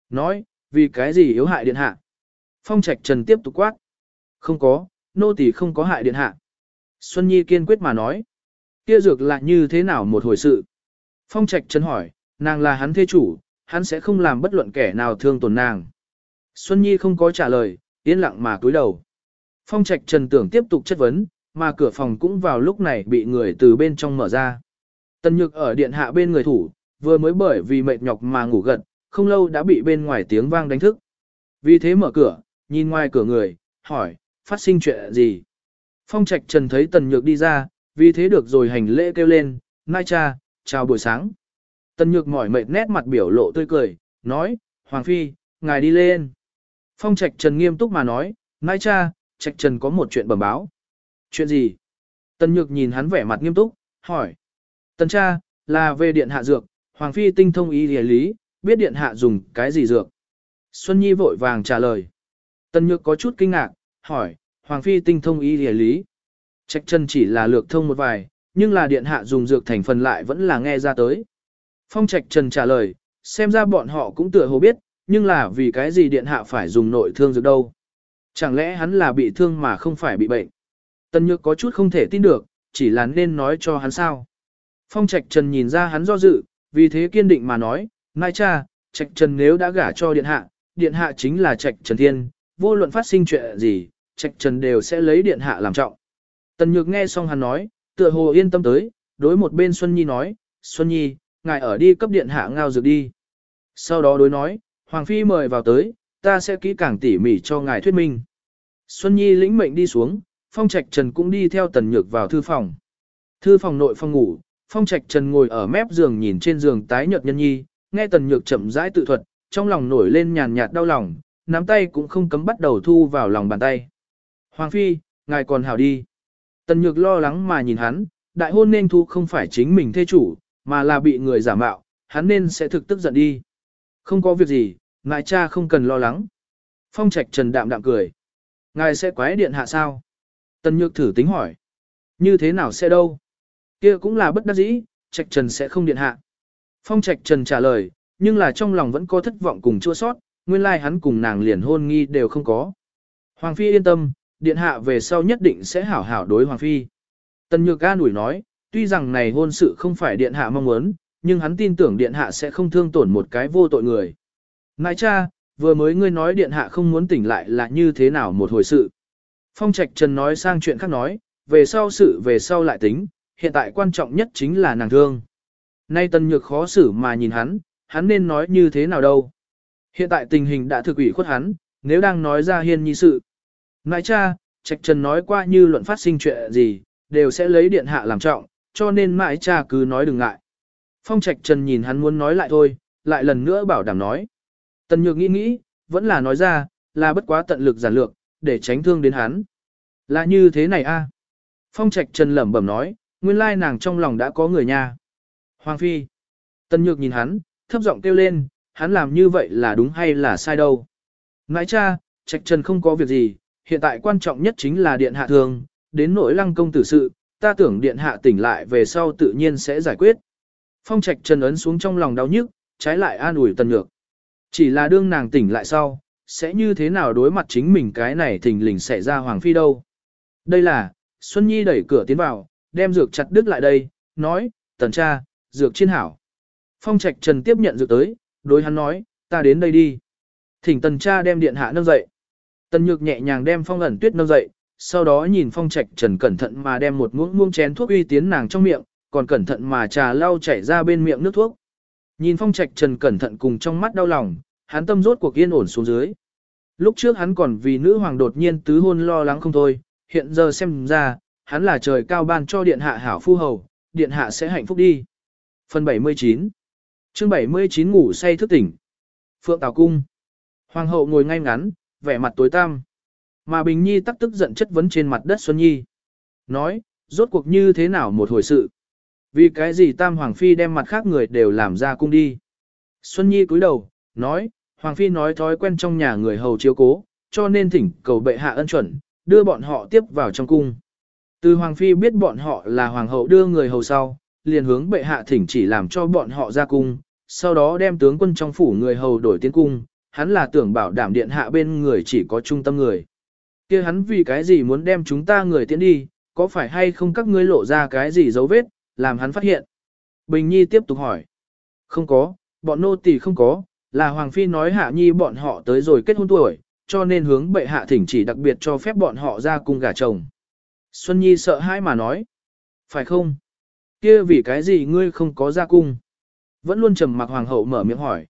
Nói, vì cái gì yếu hại điện hạ. Phong Trạch Trần tiếp tục quát. Không có, nô tỳ không có hại điện hạ. Xuân Nhi kiên quyết mà nói. Kia dược là như thế nào một hồi sự. Phong Trạch Trần hỏi, nàng là hắn thê chủ, hắn sẽ không làm bất luận kẻ nào thương tổn nàng. Xuân Nhi không có trả lời, yên lặng mà cúi đầu. Phong Trạch Trần tưởng tiếp tục chất vấn, mà cửa phòng cũng vào lúc này bị người từ bên trong mở ra. Tần Nhược ở điện hạ bên người thủ, vừa mới bởi vì mệt nhọc mà ngủ gật, không lâu đã bị bên ngoài tiếng vang đánh thức. Vì thế mở cửa, nhìn ngoài cửa người, hỏi, phát sinh chuyện gì? Phong Trạch Trần thấy Tần Nhược đi ra, vì thế được rồi hành lễ kêu lên, Nai cha, chào buổi sáng. Tần Nhược mỏi mệt nét mặt biểu lộ tươi cười, nói, Hoàng Phi, ngài đi lên. Phong Trạch Trần nghiêm túc mà nói, Nai cha, Trạch Trần có một chuyện bẩm báo. Chuyện gì? Tần Nhược nhìn hắn vẻ mặt nghiêm túc, hỏi. Tần cha, là về điện hạ dược, Hoàng Phi tinh thông ý lý lý, biết điện hạ dùng cái gì dược. Xuân Nhi vội vàng trả lời. Tần Nhược có chút kinh ngạc, hỏi, Hoàng Phi tinh thông ý lý lý. Trạch Trần chỉ là lược thông một vài, nhưng là điện hạ dùng dược thành phần lại vẫn là nghe ra tới. Phong Trạch Trần trả lời, xem ra bọn họ cũng tựa hồ biết, nhưng là vì cái gì điện hạ phải dùng nội thương dược đâu. Chẳng lẽ hắn là bị thương mà không phải bị bệnh? Tần Nhược có chút không thể tin được, chỉ là nên nói cho hắn sao. Phong Trạch Trần nhìn ra hắn do dự, vì thế kiên định mà nói, Mai cha, Trạch Trần nếu đã gả cho điện hạ, điện hạ chính là Trạch Trần Thiên, vô luận phát sinh chuyện gì, Trạch Trần đều sẽ lấy điện hạ làm trọng. Tần Nhược nghe xong hắn nói, tựa hồ yên tâm tới, đối một bên Xuân Nhi nói, Xuân Nhi, ngài ở đi cấp điện hạ ngao dược đi. Sau đó đối nói, Hoàng Phi mời vào tới, ta sẽ kỹ càng tỉ mỉ cho ngài thuyết minh. Xuân Nhi lĩnh mệnh đi xuống, Phong Trạch Trần cũng đi theo Tần Nhược vào thư phòng. Thư phòng nội phòng ngủ, Phong Trạch Trần ngồi ở mép giường nhìn trên giường tái nhợt nhân nhi, nghe Tần Nhược chậm rãi tự thuật, trong lòng nổi lên nhàn nhạt đau lòng, nắm tay cũng không cấm bắt đầu thu vào lòng bàn tay. Hoàng Phi, ngài còn hảo đi. Tần Nhược lo lắng mà nhìn hắn, đại hôn nên thu không phải chính mình thê chủ, mà là bị người giả mạo, hắn nên sẽ thực tức giận đi. Không có việc gì, ngài cha không cần lo lắng. Phong Trạch Trần đạm đạm cười. Ngài sẽ quái điện hạ sao? Tần Nhược thử tính hỏi. Như thế nào sẽ đâu? Kia cũng là bất đắc dĩ, Trạch Trần sẽ không điện hạ. Phong Trạch Trần trả lời, nhưng là trong lòng vẫn có thất vọng cùng chua sót, nguyên lai like hắn cùng nàng liền hôn nghi đều không có. Hoàng Phi yên tâm, điện hạ về sau nhất định sẽ hảo hảo đối Hoàng Phi. Tần Nhược ca nủi nói, tuy rằng này hôn sự không phải điện hạ mong muốn, nhưng hắn tin tưởng điện hạ sẽ không thương tổn một cái vô tội người. Ngài cha, vừa mới ngươi nói điện hạ không muốn tỉnh lại là như thế nào một hồi sự. Phong Trạch Trần nói sang chuyện khác nói, về sau sự về sau lại tính, hiện tại quan trọng nhất chính là nàng thương. Nay Tần Nhược khó xử mà nhìn hắn, hắn nên nói như thế nào đâu. Hiện tại tình hình đã thực ủy khuất hắn, nếu đang nói ra hiên nhi sự. Ngài cha, Trạch Trần nói qua như luận phát sinh chuyện gì, đều sẽ lấy điện hạ làm trọng, cho nên mãi cha cứ nói đừng ngại. Phong Trạch Trần nhìn hắn muốn nói lại thôi, lại lần nữa bảo đảm nói. Tần Nhược nghĩ nghĩ, vẫn là nói ra, là bất quá tận lực giản lược, để tránh thương đến hắn. Là như thế này a. Phong Trạch Trần lẩm bẩm nói, nguyên lai nàng trong lòng đã có người nha. Hoàng Phi. Tần Nhược nhìn hắn, thấp giọng kêu lên, hắn làm như vậy là đúng hay là sai đâu. Ngãi cha, Trạch Trần không có việc gì, hiện tại quan trọng nhất chính là điện hạ thường, đến nỗi lăng công tử sự, ta tưởng điện hạ tỉnh lại về sau tự nhiên sẽ giải quyết. Phong Trạch Trần ấn xuống trong lòng đau nhức, trái lại an ủi Tần Nhược. Chỉ là đương nàng tỉnh lại sau, sẽ như thế nào đối mặt chính mình cái này thình lình xảy ra Hoàng Phi đâu. Đây là, Xuân Nhi đẩy cửa tiến vào, đem dược chặt đứt lại đây, nói, tần cha, dược chiên hảo. Phong Trạch Trần tiếp nhận dược tới, đối hắn nói, ta đến đây đi. Thỉnh tần cha đem điện hạ nâng dậy. Tần nhược nhẹ nhàng đem phong ẩn tuyết nâng dậy, sau đó nhìn phong trạch trần cẩn thận mà đem một muỗng muông chén thuốc uy tiến nàng trong miệng, còn cẩn thận mà trà lau chảy ra bên miệng nước thuốc. Nhìn phong trạch trần cẩn thận cùng trong mắt đau lòng, hắn tâm rốt cuộc yên ổn xuống dưới. Lúc trước hắn còn vì nữ hoàng đột nhiên tứ hôn lo lắng không thôi, hiện giờ xem ra, hắn là trời cao ban cho điện hạ hảo phu hầu, điện hạ sẽ hạnh phúc đi. Phần 79 chương 79 ngủ say thức tỉnh. Phượng Tào Cung Hoàng hậu ngồi ngay ngắn, vẻ mặt tối tăm. Mà Bình Nhi tắc tức giận chất vấn trên mặt đất Xuân Nhi. Nói, rốt cuộc như thế nào một hồi sự. Vì cái gì Tam Hoàng Phi đem mặt khác người đều làm ra cung đi. Xuân Nhi cúi đầu, nói, Hoàng Phi nói thói quen trong nhà người hầu chiếu cố, cho nên thỉnh cầu bệ hạ ân chuẩn, đưa bọn họ tiếp vào trong cung. Từ Hoàng Phi biết bọn họ là Hoàng hậu đưa người hầu sau, liền hướng bệ hạ thỉnh chỉ làm cho bọn họ ra cung, sau đó đem tướng quân trong phủ người hầu đổi tiến cung, hắn là tưởng bảo đảm điện hạ bên người chỉ có trung tâm người. kia hắn vì cái gì muốn đem chúng ta người tiến đi, có phải hay không các ngươi lộ ra cái gì dấu vết, làm hắn phát hiện. Bình Nhi tiếp tục hỏi. Không có, bọn nô tỳ không có, là Hoàng Phi nói hạ nhi bọn họ tới rồi kết hôn tuổi, cho nên hướng bệ hạ thỉnh chỉ đặc biệt cho phép bọn họ ra cung gả chồng. Xuân Nhi sợ hãi mà nói. Phải không? kia vì cái gì ngươi không có ra cung? Vẫn luôn trầm mặc hoàng hậu mở miệng hỏi.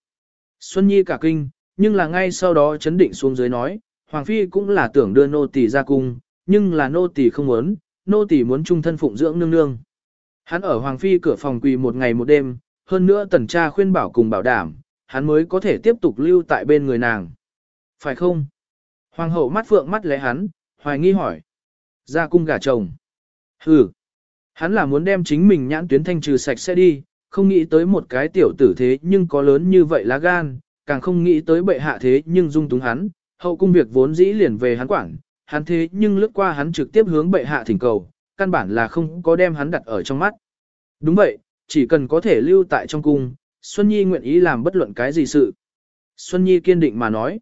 Xuân Nhi cả kinh, nhưng là ngay sau đó chấn định xuống dưới nói, Hoàng Phi cũng là tưởng đưa nô tỳ ra cung, nhưng là nô tỳ không muốn, nô tỳ muốn trung thân phụng dưỡng nương nương. Hắn ở Hoàng Phi cửa phòng quỳ một ngày một đêm, hơn nữa tần cha khuyên bảo cùng bảo đảm, hắn mới có thể tiếp tục lưu tại bên người nàng. Phải không? Hoàng hậu mắt phượng mắt lẽ hắn, hoài nghi hỏi. Ra cung gả chồng. Ừ. Hắn là muốn đem chính mình nhãn tuyến thanh trừ sạch sẽ đi, không nghĩ tới một cái tiểu tử thế nhưng có lớn như vậy lá gan, càng không nghĩ tới bệ hạ thế nhưng dung túng hắn, hậu cung việc vốn dĩ liền về hắn quản, hắn thế nhưng lướt qua hắn trực tiếp hướng bệ hạ thỉnh cầu, căn bản là không có đem hắn đặt ở trong mắt. Đúng vậy, chỉ cần có thể lưu tại trong cung, Xuân Nhi nguyện ý làm bất luận cái gì sự. Xuân Nhi kiên định mà nói,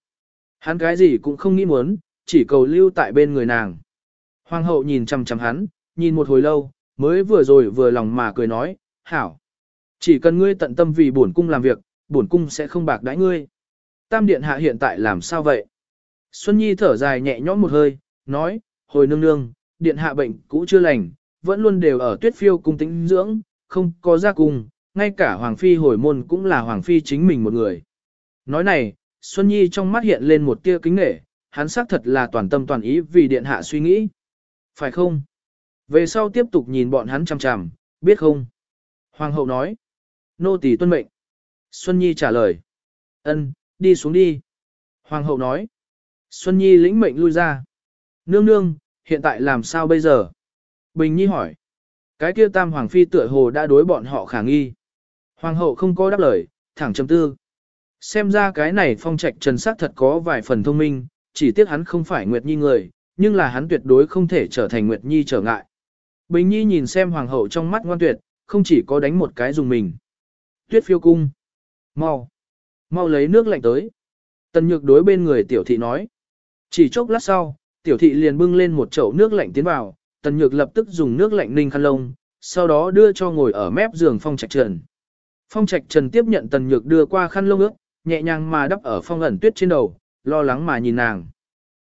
hắn cái gì cũng không nghĩ muốn, chỉ cầu lưu tại bên người nàng. Hoàng hậu nhìn chăm chăm hắn, nhìn một hồi lâu, mới vừa rồi vừa lòng mà cười nói, hảo. Chỉ cần ngươi tận tâm vì bổn cung làm việc, bổn cung sẽ không bạc đãi ngươi. Tam điện hạ hiện tại làm sao vậy? Xuân Nhi thở dài nhẹ nhõm một hơi, nói, hồi nương nương, điện hạ bệnh cũ chưa lành, vẫn luôn đều ở tuyết phiêu cung tĩnh dưỡng, không có ra cung, ngay cả Hoàng Phi hồi môn cũng là Hoàng Phi chính mình một người. Nói này, Xuân Nhi trong mắt hiện lên một tia kính nghệ, hắn xác thật là toàn tâm toàn ý vì điện hạ suy nghĩ. Phải không? Về sau tiếp tục nhìn bọn hắn chằm chằm, biết không? Hoàng hậu nói. Nô tỳ tuân mệnh. Xuân Nhi trả lời. Ân, đi xuống đi. Hoàng hậu nói. Xuân Nhi lĩnh mệnh lui ra. Nương nương, hiện tại làm sao bây giờ? Bình Nhi hỏi. Cái kia tam hoàng phi tựa hồ đã đối bọn họ khả nghi. Hoàng hậu không có đáp lời, thẳng chấm tư. Xem ra cái này phong trạch trần sắc thật có vài phần thông minh, chỉ tiếc hắn không phải Nguyệt Nhi người, nhưng là hắn tuyệt đối không thể trở thành Nguyệt Nhi trở ngại. Bình Nhi nhìn xem hoàng hậu trong mắt ngoan tuyệt, không chỉ có đánh một cái dùng mình. Tuyết phiêu cung. Mau. Mau lấy nước lạnh tới. Tần nhược đối bên người tiểu thị nói. Chỉ chốc lát sau, tiểu thị liền bưng lên một chậu nước lạnh tiến vào, tần nhược lập tức dùng nước lạnh ninh khăn lông, sau đó đưa cho ngồi ở mép giường phong trạch trần. Phong trạch trần tiếp nhận tần nhược đưa qua khăn lông ướt, nhẹ nhàng mà đắp ở phong ẩn tuyết trên đầu, lo lắng mà nhìn nàng.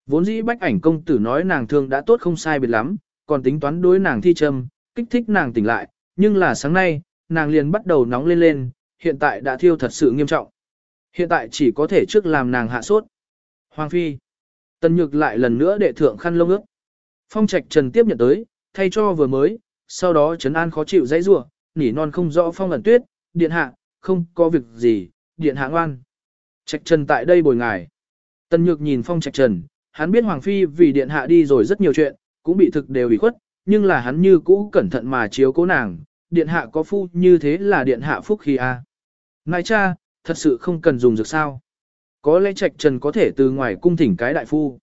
Vốn dĩ bách ảnh công tử nói nàng thương đã tốt không sai biệt lắm, còn tính toán đối nàng thi châm, kích thích nàng tỉnh lại, nhưng là sáng nay, nàng liền bắt đầu nóng lên lên, hiện tại đã thiêu thật sự nghiêm trọng. Hiện tại chỉ có thể trước làm nàng hạ sốt. Hoàng phi. Tần nhược lại lần nữa đệ thượng khăn lông ước. Phong trạch trần tiếp nhận tới, thay cho vừa mới, sau đó trấn an khó chịu dãy rủa, nỉ non không rõ phong ẩn tuyết, điện hạ, không có việc gì, điện hạ ngoan. Trạch trần tại đây bồi ngài. Tần nhược nhìn phong trạch trần, hắn biết Hoàng Phi vì điện hạ đi rồi rất nhiều chuyện, cũng bị thực đều bị khuất, nhưng là hắn như cũ cẩn thận mà chiếu cố nàng, điện hạ có phu như thế là điện hạ phúc khi a. À. Ngài cha, thật sự không cần dùng dược sao. Có lẽ trạch trần có thể từ ngoài cung thỉnh cái đại phu.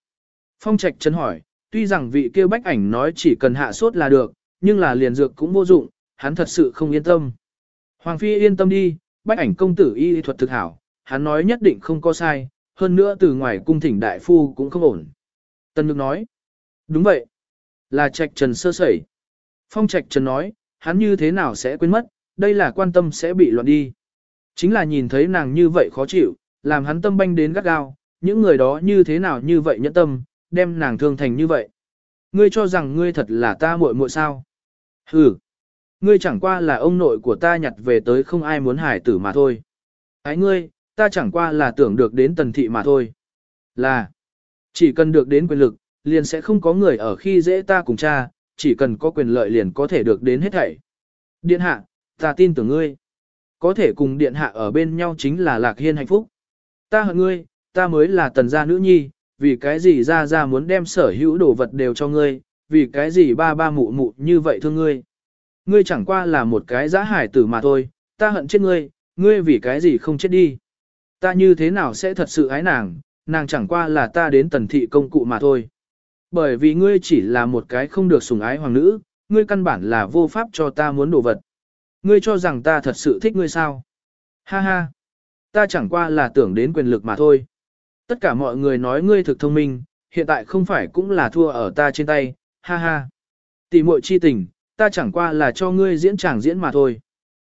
Phong trạch trần hỏi, tuy rằng vị kêu bách ảnh nói chỉ cần hạ sốt là được, nhưng là liền dược cũng vô dụng, hắn thật sự không yên tâm. Hoàng phi yên tâm đi, bách ảnh công tử y thuật thực hảo, hắn nói nhất định không có sai, hơn nữa từ ngoài cung thỉnh đại phu cũng không ổn. Tân Nhược nói, đúng vậy, là trạch trần sơ sẩy. Phong trạch trần nói, hắn như thế nào sẽ quên mất, đây là quan tâm sẽ bị loạn đi. Chính là nhìn thấy nàng như vậy khó chịu, làm hắn tâm banh đến gắt gao, những người đó như thế nào như vậy nhẫn tâm, đem nàng thương thành như vậy. Ngươi cho rằng ngươi thật là ta muội muội sao? Hừ, ngươi chẳng qua là ông nội của ta nhặt về tới không ai muốn hải tử mà thôi. Ái ngươi, ta chẳng qua là tưởng được đến tần thị mà thôi. Là, chỉ cần được đến quyền lực, liền sẽ không có người ở khi dễ ta cùng cha, chỉ cần có quyền lợi liền có thể được đến hết thảy. Điện hạ, ta tin tưởng ngươi. Có thể cùng điện hạ ở bên nhau chính là lạc hiên hạnh phúc. Ta hận ngươi, ta mới là tần gia nữ nhi, vì cái gì ra ra muốn đem sở hữu đồ vật đều cho ngươi, vì cái gì ba ba mụ mụ như vậy thương ngươi. Ngươi chẳng qua là một cái giã hải tử mà thôi, ta hận chết ngươi, ngươi vì cái gì không chết đi. Ta như thế nào sẽ thật sự ái nàng, nàng chẳng qua là ta đến tần thị công cụ mà thôi. Bởi vì ngươi chỉ là một cái không được sủng ái hoàng nữ, ngươi căn bản là vô pháp cho ta muốn đồ vật. Ngươi cho rằng ta thật sự thích ngươi sao? Ha ha! Ta chẳng qua là tưởng đến quyền lực mà thôi. Tất cả mọi người nói ngươi thực thông minh, hiện tại không phải cũng là thua ở ta trên tay, ha ha. Tỷ muội chi tình, ta chẳng qua là cho ngươi diễn tràng diễn mà thôi.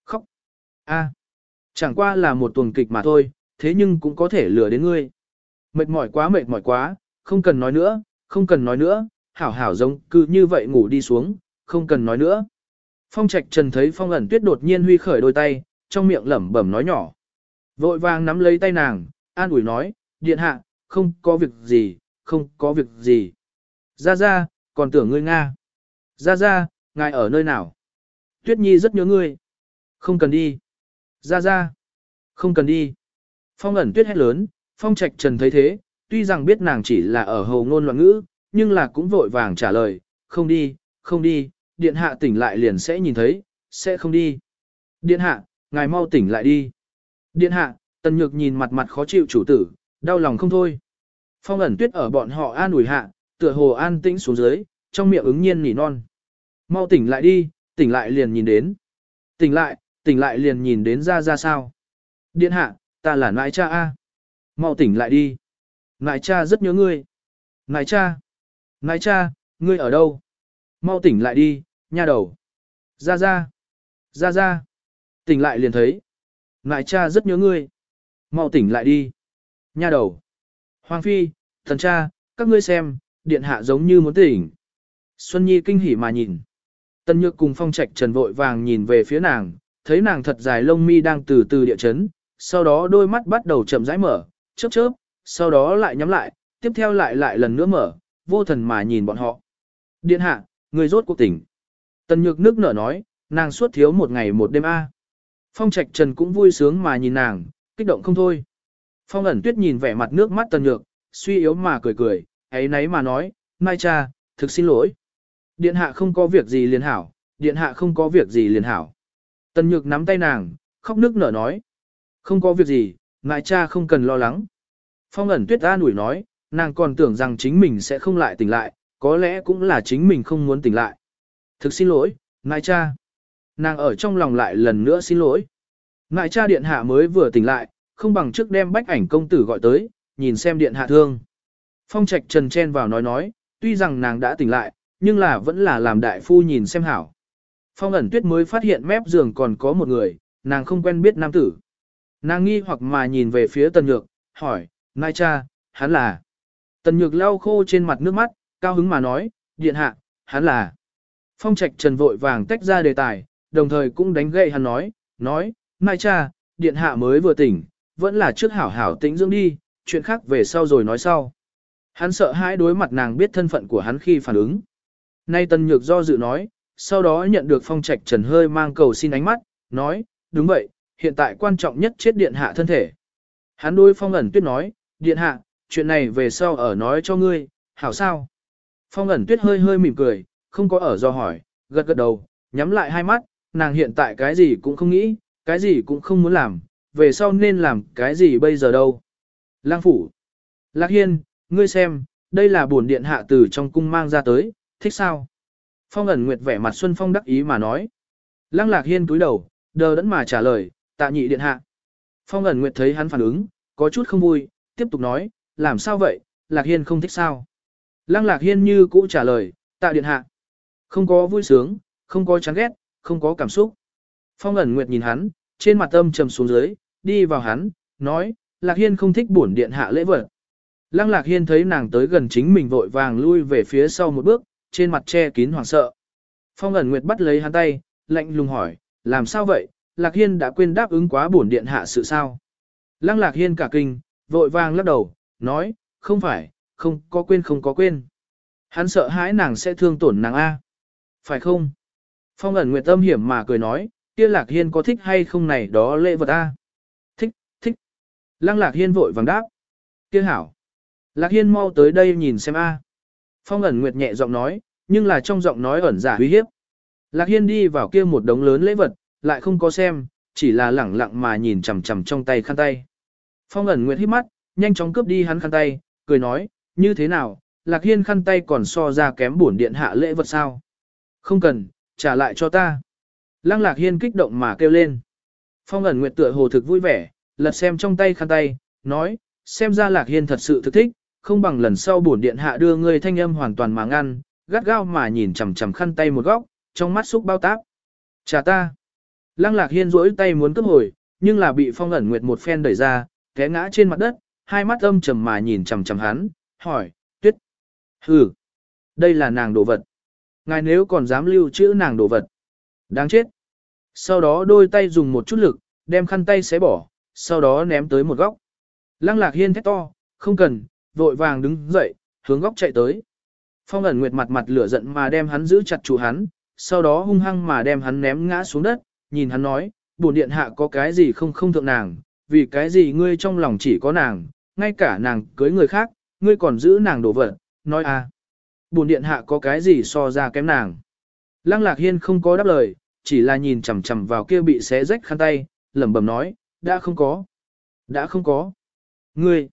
Khóc. A. Chẳng qua là một tuần kịch mà thôi, thế nhưng cũng có thể lừa đến ngươi. Mệt mỏi quá mệt mỏi quá, không cần nói nữa, không cần nói nữa, hảo hảo giống cứ như vậy ngủ đi xuống, không cần nói nữa. Phong Trạch Trần thấy Phong ẩn tuyết đột nhiên huy khởi đôi tay, trong miệng lẩm bẩm nói nhỏ. Vội vàng nắm lấy tay nàng, an ủi nói, điện hạ, không có việc gì, không có việc gì. Ra ra, còn tưởng ngươi Nga. Ra ra, ngài ở nơi nào? Tuyết Nhi rất nhớ ngươi. Không cần đi. Ra ra. Không cần đi. Phong ẩn tuyết hét lớn, Phong Trạch Trần thấy thế, tuy rằng biết nàng chỉ là ở hầu ngôn loạn ngữ, nhưng là cũng vội vàng trả lời, không đi, không đi, điện hạ tỉnh lại liền sẽ nhìn thấy, sẽ không đi. Điện hạ, ngài mau tỉnh lại đi. Điện hạ, tần nhược nhìn mặt mặt khó chịu chủ tử, đau lòng không thôi. Phong ẩn tuyết ở bọn họ an ủi hạ, tựa hồ an tĩnh xuống dưới, trong miệng ứng nhiên nỉ non. Mau tỉnh lại đi, tỉnh lại liền nhìn đến. Tỉnh lại, tỉnh lại liền nhìn đến ra ra sao. Điện hạ, ta là nãi cha A. Mau tỉnh lại đi. Nãi cha rất nhớ ngươi. Nãi cha. Nãi cha, ngươi ở đâu? Mau tỉnh lại đi, nha đầu. Ra ra. Ra ra. Tỉnh lại liền thấy ngại cha rất nhớ ngươi. Mau tỉnh lại đi. Nha đầu. Hoàng phi, thần cha, các ngươi xem, điện hạ giống như muốn tỉnh. Xuân Nhi kinh hỉ mà nhìn. Tân Nhược cùng Phong Trạch Trần vội vàng nhìn về phía nàng, thấy nàng thật dài lông mi đang từ từ địa chấn, sau đó đôi mắt bắt đầu chậm rãi mở, chớp chớp, sau đó lại nhắm lại, tiếp theo lại lại lần nữa mở, vô thần mà nhìn bọn họ. Điện hạ, người rốt cuộc tỉnh. Tân Nhược nước nở nói, nàng suốt thiếu một ngày một đêm a. Phong Trạch Trần cũng vui sướng mà nhìn nàng, kích động không thôi. Phong ẩn tuyết nhìn vẻ mặt nước mắt Tần Nhược, suy yếu mà cười cười, ấy nấy mà nói, Mai cha, thực xin lỗi. Điện hạ không có việc gì liền hảo, điện hạ không có việc gì liền hảo. Tần Nhược nắm tay nàng, khóc nước nở nói. Không có việc gì, ngại cha không cần lo lắng. Phong ẩn tuyết an ủi nói, nàng còn tưởng rằng chính mình sẽ không lại tỉnh lại, có lẽ cũng là chính mình không muốn tỉnh lại. Thực xin lỗi, ngài cha. Nàng ở trong lòng lại lần nữa xin lỗi. Ngại cha điện hạ mới vừa tỉnh lại, không bằng trước đem bách ảnh công tử gọi tới, nhìn xem điện hạ thương. Phong trạch trần chen vào nói nói, tuy rằng nàng đã tỉnh lại, nhưng là vẫn là làm đại phu nhìn xem hảo. Phong ẩn tuyết mới phát hiện mép giường còn có một người, nàng không quen biết nam tử. Nàng nghi hoặc mà nhìn về phía tần nhược, hỏi, Nai cha, hắn là. Tần nhược lau khô trên mặt nước mắt, cao hứng mà nói, điện hạ, hắn là. Phong trạch trần vội vàng tách ra đề tài, đồng thời cũng đánh gậy hắn nói, nói, Nai cha, điện hạ mới vừa tỉnh, vẫn là trước hảo hảo tĩnh dưỡng đi, chuyện khác về sau rồi nói sau. Hắn sợ hãi đối mặt nàng biết thân phận của hắn khi phản ứng. Nay tần nhược do dự nói, sau đó nhận được phong trạch trần hơi mang cầu xin ánh mắt, nói, đúng vậy, hiện tại quan trọng nhất chết điện hạ thân thể. Hắn đối phong ẩn tuyết nói, điện hạ, chuyện này về sau ở nói cho ngươi, hảo sao. Phong ẩn tuyết hơi hơi mỉm cười, không có ở do hỏi, gật gật đầu, nhắm lại hai mắt, nàng hiện tại cái gì cũng không nghĩ, cái gì cũng không muốn làm, về sau nên làm cái gì bây giờ đâu. Lang phủ. Lạc hiên, ngươi xem, đây là buồn điện hạ từ trong cung mang ra tới, thích sao? Phong ẩn nguyệt vẻ mặt Xuân Phong đắc ý mà nói. Lăng lạc hiên cúi đầu, đờ đẫn mà trả lời, tạ nhị điện hạ. Phong ẩn nguyệt thấy hắn phản ứng, có chút không vui, tiếp tục nói, làm sao vậy, lạc hiên không thích sao. Lăng lạc hiên như cũ trả lời, tạ điện hạ. Không có vui sướng, không có chán ghét, không có cảm xúc. Phong ẩn nguyệt nhìn hắn, trên mặt âm trầm xuống dưới, đi vào hắn, nói, lạc hiên không thích bổn điện hạ lễ vật. Lăng lạc hiên thấy nàng tới gần chính mình vội vàng lui về phía sau một bước, trên mặt che kín hoảng sợ. Phong ẩn nguyệt bắt lấy hắn tay, lạnh lùng hỏi, làm sao vậy, lạc hiên đã quên đáp ứng quá bổn điện hạ sự sao. Lăng lạc hiên cả kinh, vội vàng lắc đầu, nói, không phải, không có quên không có quên. Hắn sợ hãi nàng sẽ thương tổn nàng A. Phải không? Phong ẩn nguyệt tâm hiểm mà cười nói, kia lạc hiên có thích hay không này đó lễ vật A. Thích, thích. Lăng lạc hiên vội vàng đáp. Kia hảo. Lạc hiên mau tới đây nhìn xem A. Phong ẩn nguyệt nhẹ giọng nói, nhưng là trong giọng nói ẩn giả uy hiếp. Lạc hiên đi vào kia một đống lớn lễ vật, lại không có xem, chỉ là lẳng lặng mà nhìn chằm chằm trong tay khăn tay. Phong ẩn nguyệt hít mắt, nhanh chóng cướp đi hắn khăn tay, cười nói, như thế nào, lạc hiên khăn tay còn so ra kém bổn điện hạ lễ vật sao? Không cần, trả lại cho ta. Lăng lạc hiên kích động mà kêu lên. Phong ẩn nguyệt tựa hồ thực vui vẻ, lật xem trong tay khăn tay, nói, xem ra lạc hiên thật sự thực thích, không bằng lần sau bổn điện hạ đưa ngươi thanh âm hoàn toàn mà ngăn, gắt gao mà nhìn chằm chằm khăn tay một góc, trong mắt xúc bao táp. Trả ta. Lăng lạc hiên rỗi tay muốn cướp hồi, nhưng là bị phong ẩn nguyệt một phen đẩy ra, té ngã trên mặt đất, hai mắt âm trầm mà nhìn chằm chằm hắn, hỏi, tuyết. Hừ, đây là nàng đồ vật. Ngài nếu còn dám lưu trữ nàng đồ vật. Đáng chết. Sau đó đôi tay dùng một chút lực, đem khăn tay xé bỏ, sau đó ném tới một góc. Lăng lạc hiên thét to, không cần, vội vàng đứng dậy, hướng góc chạy tới. Phong ẩn nguyệt mặt mặt lửa giận mà đem hắn giữ chặt chủ hắn, sau đó hung hăng mà đem hắn ném ngã xuống đất, nhìn hắn nói, bổn điện hạ có cái gì không không thượng nàng, vì cái gì ngươi trong lòng chỉ có nàng, ngay cả nàng cưới người khác, ngươi còn giữ nàng đổ vật, nói a, à. Bổn điện hạ có cái gì so ra kém nàng. Lăng lạc hiên không có đáp lời, chỉ là nhìn chằm chằm vào kia bị xé rách khăn tay, lẩm bẩm nói, đã không có. Đã không có. Ngươi.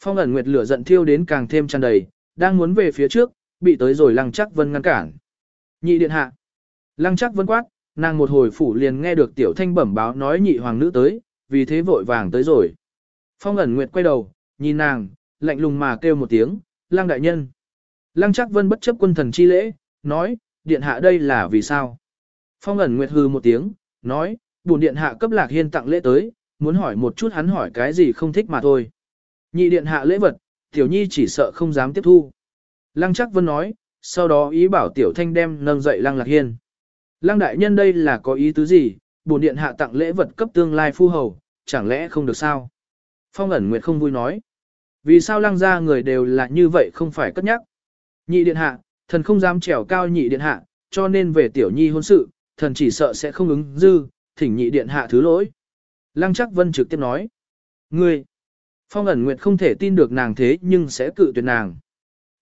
Phong ẩn nguyệt lửa giận thiêu đến càng thêm tràn đầy, đang muốn về phía trước, bị tới rồi lăng chắc vân ngăn cản. Nhị điện hạ. Lăng chắc vân quát, nàng một hồi phủ liền nghe được tiểu thanh bẩm báo nói nhị hoàng nữ tới, vì thế vội vàng tới rồi. Phong ẩn nguyệt quay đầu, nhìn nàng, lạnh lùng mà kêu một tiếng, lăng đại nhân. Lăng chắc vân bất chấp quân thần chi lễ, nói, điện hạ đây là vì sao? Phong ẩn nguyệt hư một tiếng, nói, buồn điện hạ cấp lạc hiên tặng lễ tới, muốn hỏi một chút hắn hỏi cái gì không thích mà thôi. Nhị điện hạ lễ vật, tiểu nhi chỉ sợ không dám tiếp thu. Lăng chắc vân nói, sau đó ý bảo tiểu thanh đem nâng dậy lăng lạc hiên. Lăng đại nhân đây là có ý tứ gì, buồn điện hạ tặng lễ vật cấp tương lai phu hầu, chẳng lẽ không được sao? Phong ẩn nguyệt không vui nói. Vì sao lăng ra người đều là như vậy không phải cất nhắc? Nhị điện hạ, thần không dám trèo cao nhị điện hạ, cho nên về tiểu nhi hôn sự, thần chỉ sợ sẽ không ứng dư, thỉnh nhị điện hạ thứ lỗi. Lăng chắc vân trực tiếp nói. Ngươi, Phong ẩn nguyệt không thể tin được nàng thế nhưng sẽ cự tuyệt nàng.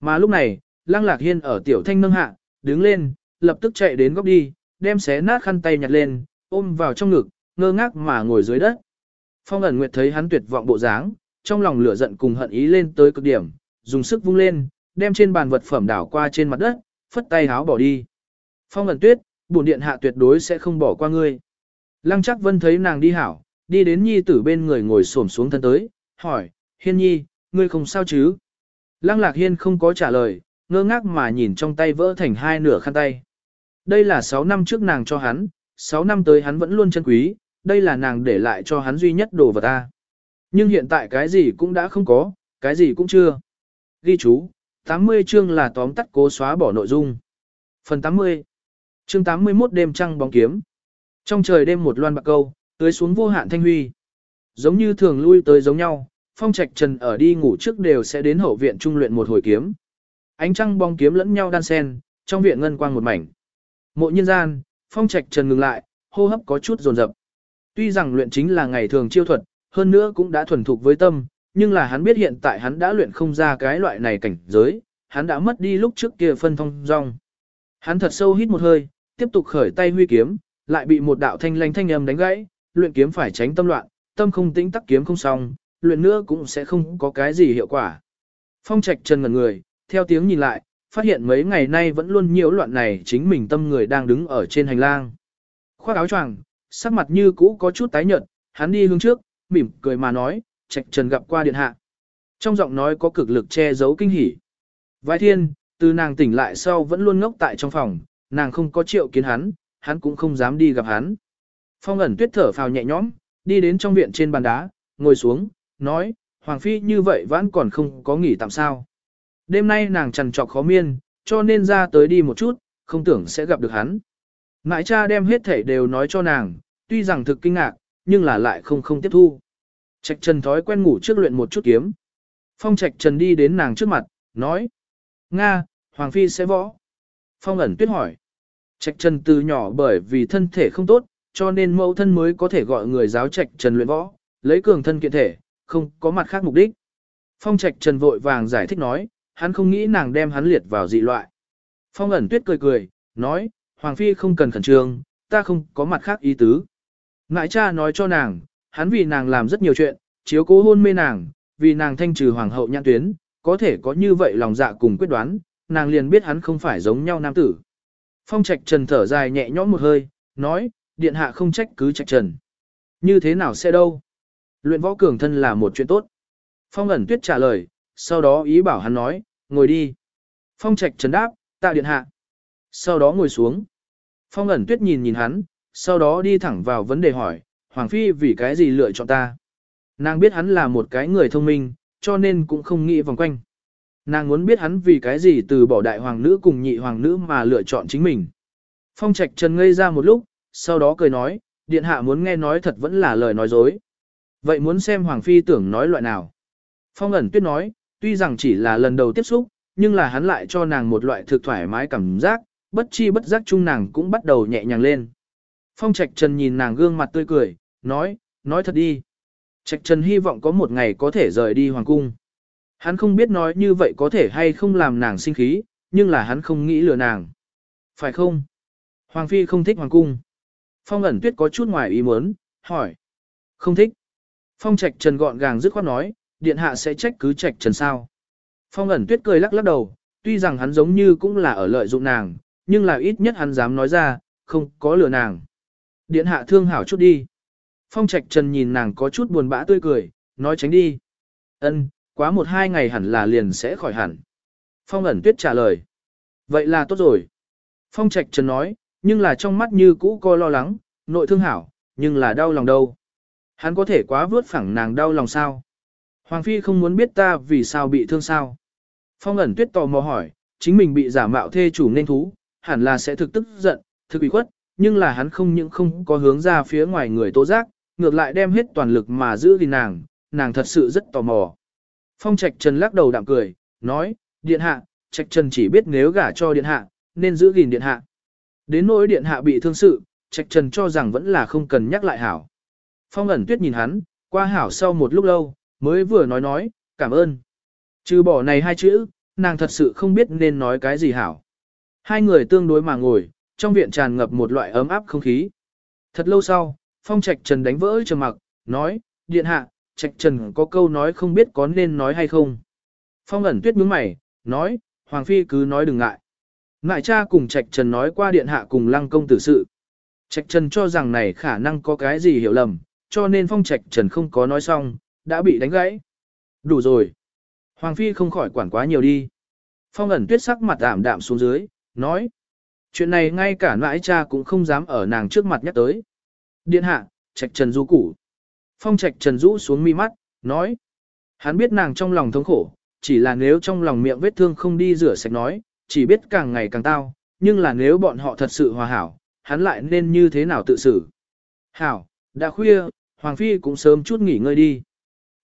Mà lúc này, Lăng Lạc Hiên ở tiểu thanh nâng hạ, đứng lên, lập tức chạy đến góc đi, đem xé nát khăn tay nhặt lên, ôm vào trong ngực, ngơ ngác mà ngồi dưới đất. Phong ẩn nguyệt thấy hắn tuyệt vọng bộ dáng, trong lòng lửa giận cùng hận ý lên tới cực điểm, dùng sức vung lên, đem trên bàn vật phẩm đảo qua trên mặt đất, phất tay háo bỏ đi. Phong ẩn tuyết, bổn điện hạ tuyệt đối sẽ không bỏ qua ngươi. Lăng chắc vân thấy nàng đi hảo, đi đến nhi tử bên người ngồi xổm xuống thân tới, hỏi, hiên nhi, ngươi không sao chứ? Lăng lạc hiên không có trả lời, ngơ ngác mà nhìn trong tay vỡ thành hai nửa khăn tay. Đây là 6 năm trước nàng cho hắn, 6 năm tới hắn vẫn luôn chân quý, đây là nàng để lại cho hắn duy nhất đồ vật ta. Nhưng hiện tại cái gì cũng đã không có, cái gì cũng chưa. Ghi chú, 80 chương là tóm tắt cố xóa bỏ nội dung. Phần 80 Chương 81 đêm trăng bóng kiếm Trong trời đêm một loan bạc câu, tưới xuống vô hạn thanh huy. Giống như thường lui tới giống nhau, phong trạch trần ở đi ngủ trước đều sẽ đến hậu viện trung luyện một hồi kiếm. Ánh trăng bóng kiếm lẫn nhau đan sen, trong viện ngân quang một mảnh. Mộ nhân gian, phong trạch trần ngừng lại, hô hấp có chút rồn rập. Tuy rằng luyện chính là ngày thường chiêu thuật, hơn nữa cũng đã thuần thục với tâm, nhưng là hắn biết hiện tại hắn đã luyện không ra cái loại này cảnh giới, hắn đã mất đi lúc trước kia phân thông rong. Hắn thật sâu hít một hơi, tiếp tục khởi tay huy kiếm, lại bị một đạo thanh lanh thanh âm đánh gãy, luyện kiếm phải tránh tâm loạn, tâm không tĩnh tắc kiếm không xong, luyện nữa cũng sẽ không có cái gì hiệu quả. Phong trạch chân ngẩn người, theo tiếng nhìn lại, phát hiện mấy ngày nay vẫn luôn nhiễu loạn này chính mình tâm người đang đứng ở trên hành lang. Khoác áo choàng, sắc mặt như cũ có chút tái nhợt, hắn đi hướng trước, mỉm cười mà nói, trạch trần gặp qua điện hạ. Trong giọng nói có cực lực che giấu kinh hỉ. Vai thiên, từ nàng tỉnh lại sau vẫn luôn ngốc tại trong phòng, nàng không có triệu kiến hắn, hắn cũng không dám đi gặp hắn. Phong ẩn tuyết thở phào nhẹ nhõm, đi đến trong viện trên bàn đá, ngồi xuống, nói, Hoàng Phi như vậy vẫn còn không có nghỉ tạm sao. Đêm nay nàng trằn trọc khó miên, cho nên ra tới đi một chút, không tưởng sẽ gặp được hắn. Nãi cha đem hết thể đều nói cho nàng, tuy rằng thực kinh ngạc, nhưng là lại không không tiếp thu. Trạch Trần thói quen ngủ trước luyện một chút kiếm. Phong Trạch Trần đi đến nàng trước mặt, nói. Nga, Hoàng Phi sẽ võ. Phong ẩn tuyết hỏi. Trạch Trần từ nhỏ bởi vì thân thể không tốt, cho nên mẫu thân mới có thể gọi người giáo Trạch Trần luyện võ, lấy cường thân kiện thể, không có mặt khác mục đích. Phong Trạch Trần vội vàng giải thích nói, hắn không nghĩ nàng đem hắn liệt vào dị loại. Phong ẩn tuyết cười cười, nói, Hoàng Phi không cần khẩn trương, ta không có mặt khác ý tứ. Ngãi cha nói cho nàng, hắn vì nàng làm rất nhiều chuyện, chiếu cố hôn mê nàng, vì nàng thanh trừ hoàng hậu nhãn tuyến, có thể có như vậy lòng dạ cùng quyết đoán, nàng liền biết hắn không phải giống nhau nam tử. Phong trạch trần thở dài nhẹ nhõm một hơi, nói, điện hạ không trách cứ trạch trần. Như thế nào sẽ đâu? Luyện võ cường thân là một chuyện tốt. Phong ẩn tuyết trả lời, sau đó ý bảo hắn nói, ngồi đi. Phong trạch trần đáp, tạ điện hạ. Sau đó ngồi xuống. Phong ẩn tuyết nhìn nhìn hắn, sau đó đi thẳng vào vấn đề hỏi, Hoàng Phi vì cái gì lựa chọn ta? Nàng biết hắn là một cái người thông minh, cho nên cũng không nghĩ vòng quanh. Nàng muốn biết hắn vì cái gì từ bỏ đại hoàng nữ cùng nhị hoàng nữ mà lựa chọn chính mình. Phong Trạch Trần ngây ra một lúc, sau đó cười nói, điện hạ muốn nghe nói thật vẫn là lời nói dối. Vậy muốn xem Hoàng Phi tưởng nói loại nào? Phong ẩn tuyết nói, tuy rằng chỉ là lần đầu tiếp xúc, nhưng là hắn lại cho nàng một loại thực thoải mái cảm giác, bất chi bất giác chung nàng cũng bắt đầu nhẹ nhàng lên. Phong Trạch Trần nhìn nàng gương mặt tươi cười, nói, nói thật đi. Trạch Trần hy vọng có một ngày có thể rời đi hoàng cung. Hắn không biết nói như vậy có thể hay không làm nàng sinh khí, nhưng là hắn không nghĩ lừa nàng. Phải không? Hoàng Phi không thích hoàng cung. Phong ẩn tuyết có chút ngoài ý muốn, hỏi. Không thích. Phong Trạch Trần gọn gàng dứt khoát nói, điện hạ sẽ trách cứ Trạch Trần sao. Phong ẩn tuyết cười lắc lắc đầu, tuy rằng hắn giống như cũng là ở lợi dụng nàng, nhưng là ít nhất hắn dám nói ra, không có lừa nàng. Điện hạ thương hảo chút đi. Phong Trạch Trần nhìn nàng có chút buồn bã tươi cười, nói tránh đi. Ân, quá một hai ngày hẳn là liền sẽ khỏi hẳn. Phong ẩn tuyết trả lời. Vậy là tốt rồi. Phong Trạch Trần nói, nhưng là trong mắt như cũ coi lo lắng, nội thương hảo, nhưng là đau lòng đâu. Hắn có thể quá vớt phẳng nàng đau lòng sao? Hoàng Phi không muốn biết ta vì sao bị thương sao? Phong ẩn tuyết tò mò hỏi, chính mình bị giả mạo thê chủ nên thú, hẳn là sẽ thực tức giận, thực bị khuất, nhưng là hắn không những không có hướng ra phía ngoài người tố giác, ngược lại đem hết toàn lực mà giữ gìn nàng, nàng thật sự rất tò mò. Phong Trạch Trần lắc đầu đạm cười, nói, điện hạ, Trạch Trần chỉ biết nếu gả cho điện hạ, nên giữ gìn điện hạ. Đến nỗi điện hạ bị thương sự, Trạch Trần cho rằng vẫn là không cần nhắc lại hảo. Phong ẩn tuyết nhìn hắn, qua hảo sau một lúc lâu, mới vừa nói nói, cảm ơn. Trừ bỏ này hai chữ, nàng thật sự không biết nên nói cái gì hảo. Hai người tương đối mà ngồi, trong viện tràn ngập một loại ấm áp không khí. Thật lâu sau, Phong Trạch Trần đánh vỡ trầm mặc, nói, điện hạ, Trạch Trần có câu nói không biết có nên nói hay không. Phong ẩn tuyết nhướng mày, nói, Hoàng Phi cứ nói đừng ngại. Ngại cha cùng Trạch Trần nói qua điện hạ cùng lăng công tử sự. Trạch Trần cho rằng này khả năng có cái gì hiểu lầm, cho nên phong Trạch Trần không có nói xong, đã bị đánh gãy. Đủ rồi. Hoàng Phi không khỏi quản quá nhiều đi. Phong ẩn tuyết sắc mặt ảm đạm xuống dưới, nói. Chuyện này ngay cả nãi cha cũng không dám ở nàng trước mặt nhắc tới. Điện hạ, Trạch Trần du củ. Phong Trạch Trần rũ xuống mi mắt, nói. Hắn biết nàng trong lòng thống khổ, chỉ là nếu trong lòng miệng vết thương không đi rửa sạch nói, chỉ biết càng ngày càng tao, nhưng là nếu bọn họ thật sự hòa hảo, hắn lại nên như thế nào tự xử. Hảo, đã khuya, Hoàng Phi cũng sớm chút nghỉ ngơi đi.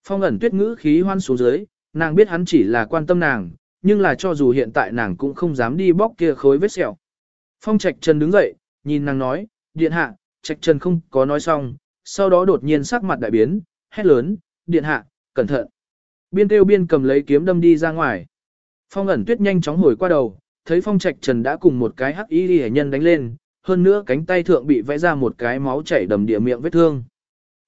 Phong ẩn tuyết ngữ khí hoan xuống dưới, nàng biết hắn chỉ là quan tâm nàng, nhưng là cho dù hiện tại nàng cũng không dám đi bóc kia khối vết sẹo. Phong Trạch Trần đứng dậy, nhìn nàng nói, điện hạ, Trạch Trần không có nói xong, sau đó đột nhiên sắc mặt đại biến, hét lớn, điện hạ, cẩn thận. Biên tiêu biên cầm lấy kiếm đâm đi ra ngoài. Phong ẩn tuyết nhanh chóng hồi qua đầu, thấy Phong Trạch Trần đã cùng một cái hắc y hệ nhân đánh lên, hơn nữa cánh tay thượng bị vẽ ra một cái máu chảy đầm địa miệng vết thương.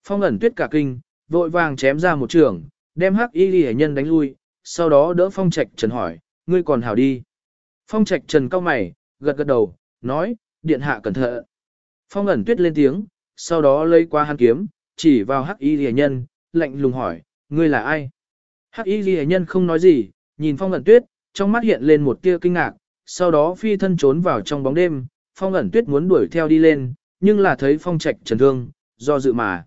Phong ẩn tuyết cả kinh, vội vàng chém ra một trường, đem hắc y hệ nhân đánh lui, sau đó đỡ Phong Trạch Trần hỏi, ngươi còn hảo đi. Phong Trạch Trần cao mày, gật gật đầu, nói, điện hạ cẩn thận. Phong ẩn tuyết lên tiếng, sau đó lấy qua hắn kiếm, chỉ vào hắc y rìa nhân, lạnh lùng hỏi, ngươi là ai? Hắc y rìa nhân không nói gì, nhìn phong ẩn tuyết, trong mắt hiện lên một tia kinh ngạc, sau đó phi thân trốn vào trong bóng đêm, phong ẩn tuyết muốn đuổi theo đi lên, nhưng là thấy phong trạch trần thương, do dự mà.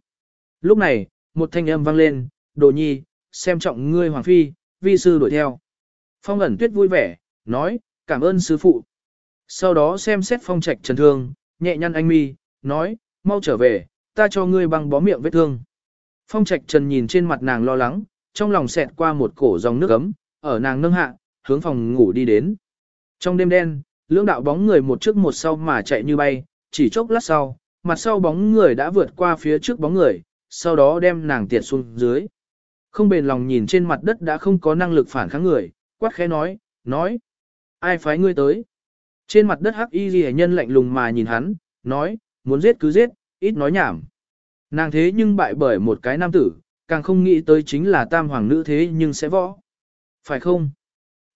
Lúc này, một thanh âm vang lên, đồ nhi, xem trọng ngươi hoàng phi, vi sư đuổi theo. Phong ẩn tuyết vui vẻ, nói, cảm ơn sư phụ. Sau đó xem xét phong trạch trần thương, nhẹ nhăn anh mi, nói, mau trở về, ta cho ngươi băng bó miệng vết thương. Phong trạch trần nhìn trên mặt nàng lo lắng, trong lòng xẹt qua một cổ dòng nước ấm, ở nàng nâng hạ, hướng phòng ngủ đi đến. Trong đêm đen, lưỡng đạo bóng người một trước một sau mà chạy như bay, chỉ chốc lát sau, mặt sau bóng người đã vượt qua phía trước bóng người, sau đó đem nàng tiệt xuống dưới. Không bền lòng nhìn trên mặt đất đã không có năng lực phản kháng người, quát khẽ nói, nói. Ai phái ngươi tới? Trên mặt đất hắc y ghi nhân lạnh lùng mà nhìn hắn, nói, muốn giết cứ giết, ít nói nhảm. Nàng thế nhưng bại bởi một cái nam tử, càng không nghĩ tới chính là tam hoàng nữ thế nhưng sẽ võ. Phải không?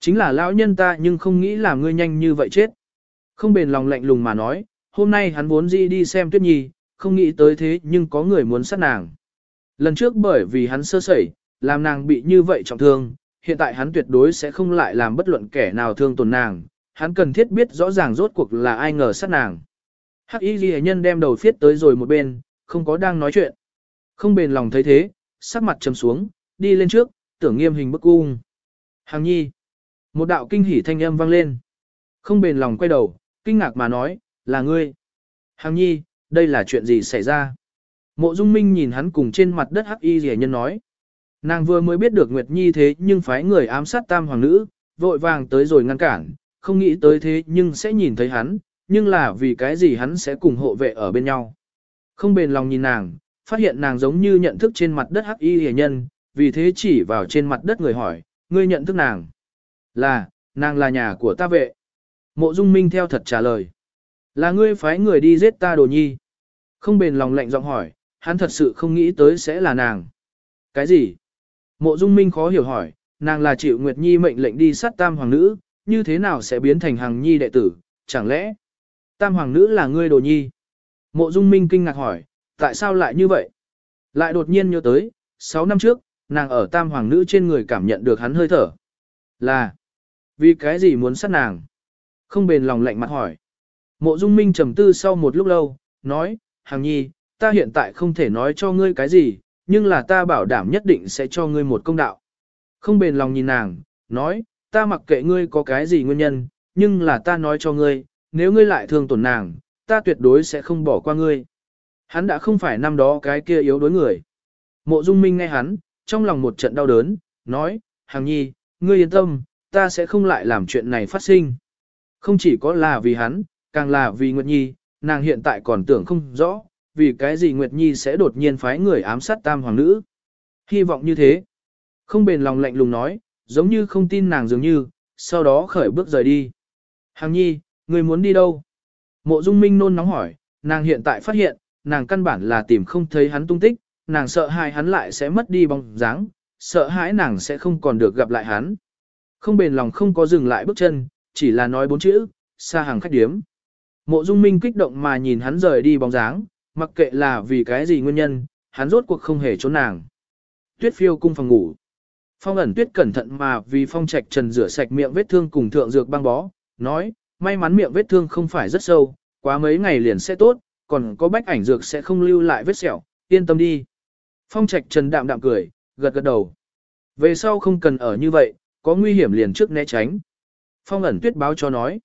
Chính là lão nhân ta nhưng không nghĩ là ngươi nhanh như vậy chết. Không bền lòng lạnh lùng mà nói, hôm nay hắn vốn gì đi xem tuyết nhi, không nghĩ tới thế nhưng có người muốn sát nàng. Lần trước bởi vì hắn sơ sẩy, làm nàng bị như vậy trọng thương, hiện tại hắn tuyệt đối sẽ không lại làm bất luận kẻ nào thương tổn nàng, hắn cần thiết biết rõ ràng rốt cuộc là ai ngờ sát nàng. Hắc y ghi nhân đem đầu phiết tới rồi một bên, không có đang nói chuyện. Không bền lòng thấy thế, sắc mặt trầm xuống, đi lên trước, tưởng nghiêm hình bức cung. Hàng nhi. Một đạo kinh hỉ thanh âm vang lên. Không bền lòng quay đầu, kinh ngạc mà nói, là ngươi. Hàng nhi, đây là chuyện gì xảy ra? Mộ Dung Minh nhìn hắn cùng trên mặt đất hắc y rẻ nhân nói. Nàng vừa mới biết được Nguyệt Nhi thế nhưng phái người ám sát tam hoàng nữ, vội vàng tới rồi ngăn cản, không nghĩ tới thế nhưng sẽ nhìn thấy hắn, nhưng là vì cái gì hắn sẽ cùng hộ vệ ở bên nhau. Không bền lòng nhìn nàng, phát hiện nàng giống như nhận thức trên mặt đất hắc y hề nhân, vì thế chỉ vào trên mặt đất người hỏi, ngươi nhận thức nàng. Là, nàng là nhà của ta vệ. Mộ dung minh theo thật trả lời. Là ngươi phái người đi giết ta đồ nhi. Không bền lòng lạnh giọng hỏi, hắn thật sự không nghĩ tới sẽ là nàng. Cái gì? Mộ dung minh khó hiểu hỏi, nàng là chịu Nguyệt Nhi mệnh lệnh đi sát tam hoàng nữ, như thế nào sẽ biến thành hàng nhi đệ tử, chẳng lẽ? Tam hoàng nữ là ngươi đồ nhi. Mộ dung minh kinh ngạc hỏi, tại sao lại như vậy? Lại đột nhiên nhớ tới, 6 năm trước, nàng ở tam hoàng nữ trên người cảm nhận được hắn hơi thở. Là, vì cái gì muốn sát nàng? Không bền lòng lạnh mặt hỏi. Mộ dung minh trầm tư sau một lúc lâu, nói, hàng nhi, ta hiện tại không thể nói cho ngươi cái gì, nhưng là ta bảo đảm nhất định sẽ cho ngươi một công đạo. Không bền lòng nhìn nàng, nói, ta mặc kệ ngươi có cái gì nguyên nhân, nhưng là ta nói cho ngươi, nếu ngươi lại thương tổn nàng, ta tuyệt đối sẽ không bỏ qua ngươi. Hắn đã không phải năm đó cái kia yếu đối người. Mộ Dung Minh nghe hắn, trong lòng một trận đau đớn, nói, Hàng Nhi, ngươi yên tâm, ta sẽ không lại làm chuyện này phát sinh. Không chỉ có là vì hắn, càng là vì Nguyệt Nhi, nàng hiện tại còn tưởng không rõ, vì cái gì Nguyệt Nhi sẽ đột nhiên phái người ám sát tam hoàng nữ. Hy vọng như thế. Không bền lòng lạnh lùng nói, giống như không tin nàng dường như, sau đó khởi bước rời đi. Hàng Nhi, người muốn đi đâu? Mộ Dung Minh nôn nóng hỏi, nàng hiện tại phát hiện, nàng căn bản là tìm không thấy hắn tung tích, nàng sợ hãi hắn lại sẽ mất đi bóng dáng, sợ hãi nàng sẽ không còn được gặp lại hắn. Không bền lòng không có dừng lại bước chân, chỉ là nói bốn chữ, xa hàng khách điếm. Mộ dung minh kích động mà nhìn hắn rời đi bóng dáng, mặc kệ là vì cái gì nguyên nhân, hắn rốt cuộc không hề trốn nàng. Tuyết phiêu cung phòng ngủ. Phong ẩn tuyết cẩn thận mà vì phong trạch trần rửa sạch miệng vết thương cùng thượng dược băng bó, nói, may mắn miệng vết thương không phải rất sâu, quá mấy ngày liền sẽ tốt, còn có bách ảnh dược sẽ không lưu lại vết sẹo, yên tâm đi. Phong trạch trần đạm đạm cười, gật gật đầu. Về sau không cần ở như vậy, có nguy hiểm liền trước né tránh. Phong ẩn tuyết báo cho nói.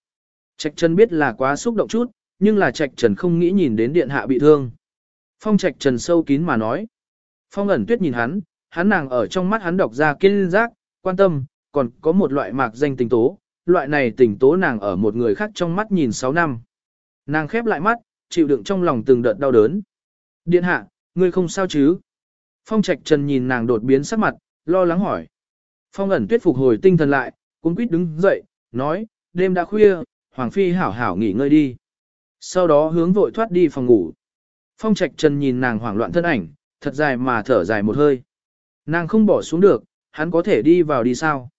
Trạch trần biết là quá xúc động chút, nhưng là trạch trần không nghĩ nhìn đến điện hạ bị thương. Phong trạch trần sâu kín mà nói. Phong ẩn tuyết nhìn hắn, hắn nàng ở trong mắt hắn đọc ra kiên giác, quan tâm, còn có một loại mạc danh tình tố, loại này tình tố nàng ở một người khác trong mắt nhìn 6 năm. Nàng khép lại mắt, chịu đựng trong lòng từng đợt đau đớn. Điện hạ, ngươi không sao chứ? Phong Trạch Trần nhìn nàng đột biến sắc mặt, lo lắng hỏi. Phong ẩn tuyết phục hồi tinh thần lại, cũng quýt đứng dậy, nói, đêm đã khuya, Hoàng Phi hảo hảo nghỉ ngơi đi. Sau đó hướng vội thoát đi phòng ngủ. Phong Trạch Trần nhìn nàng hoảng loạn thân ảnh, thật dài mà thở dài một hơi. Nàng không bỏ xuống được, hắn có thể đi vào đi sao?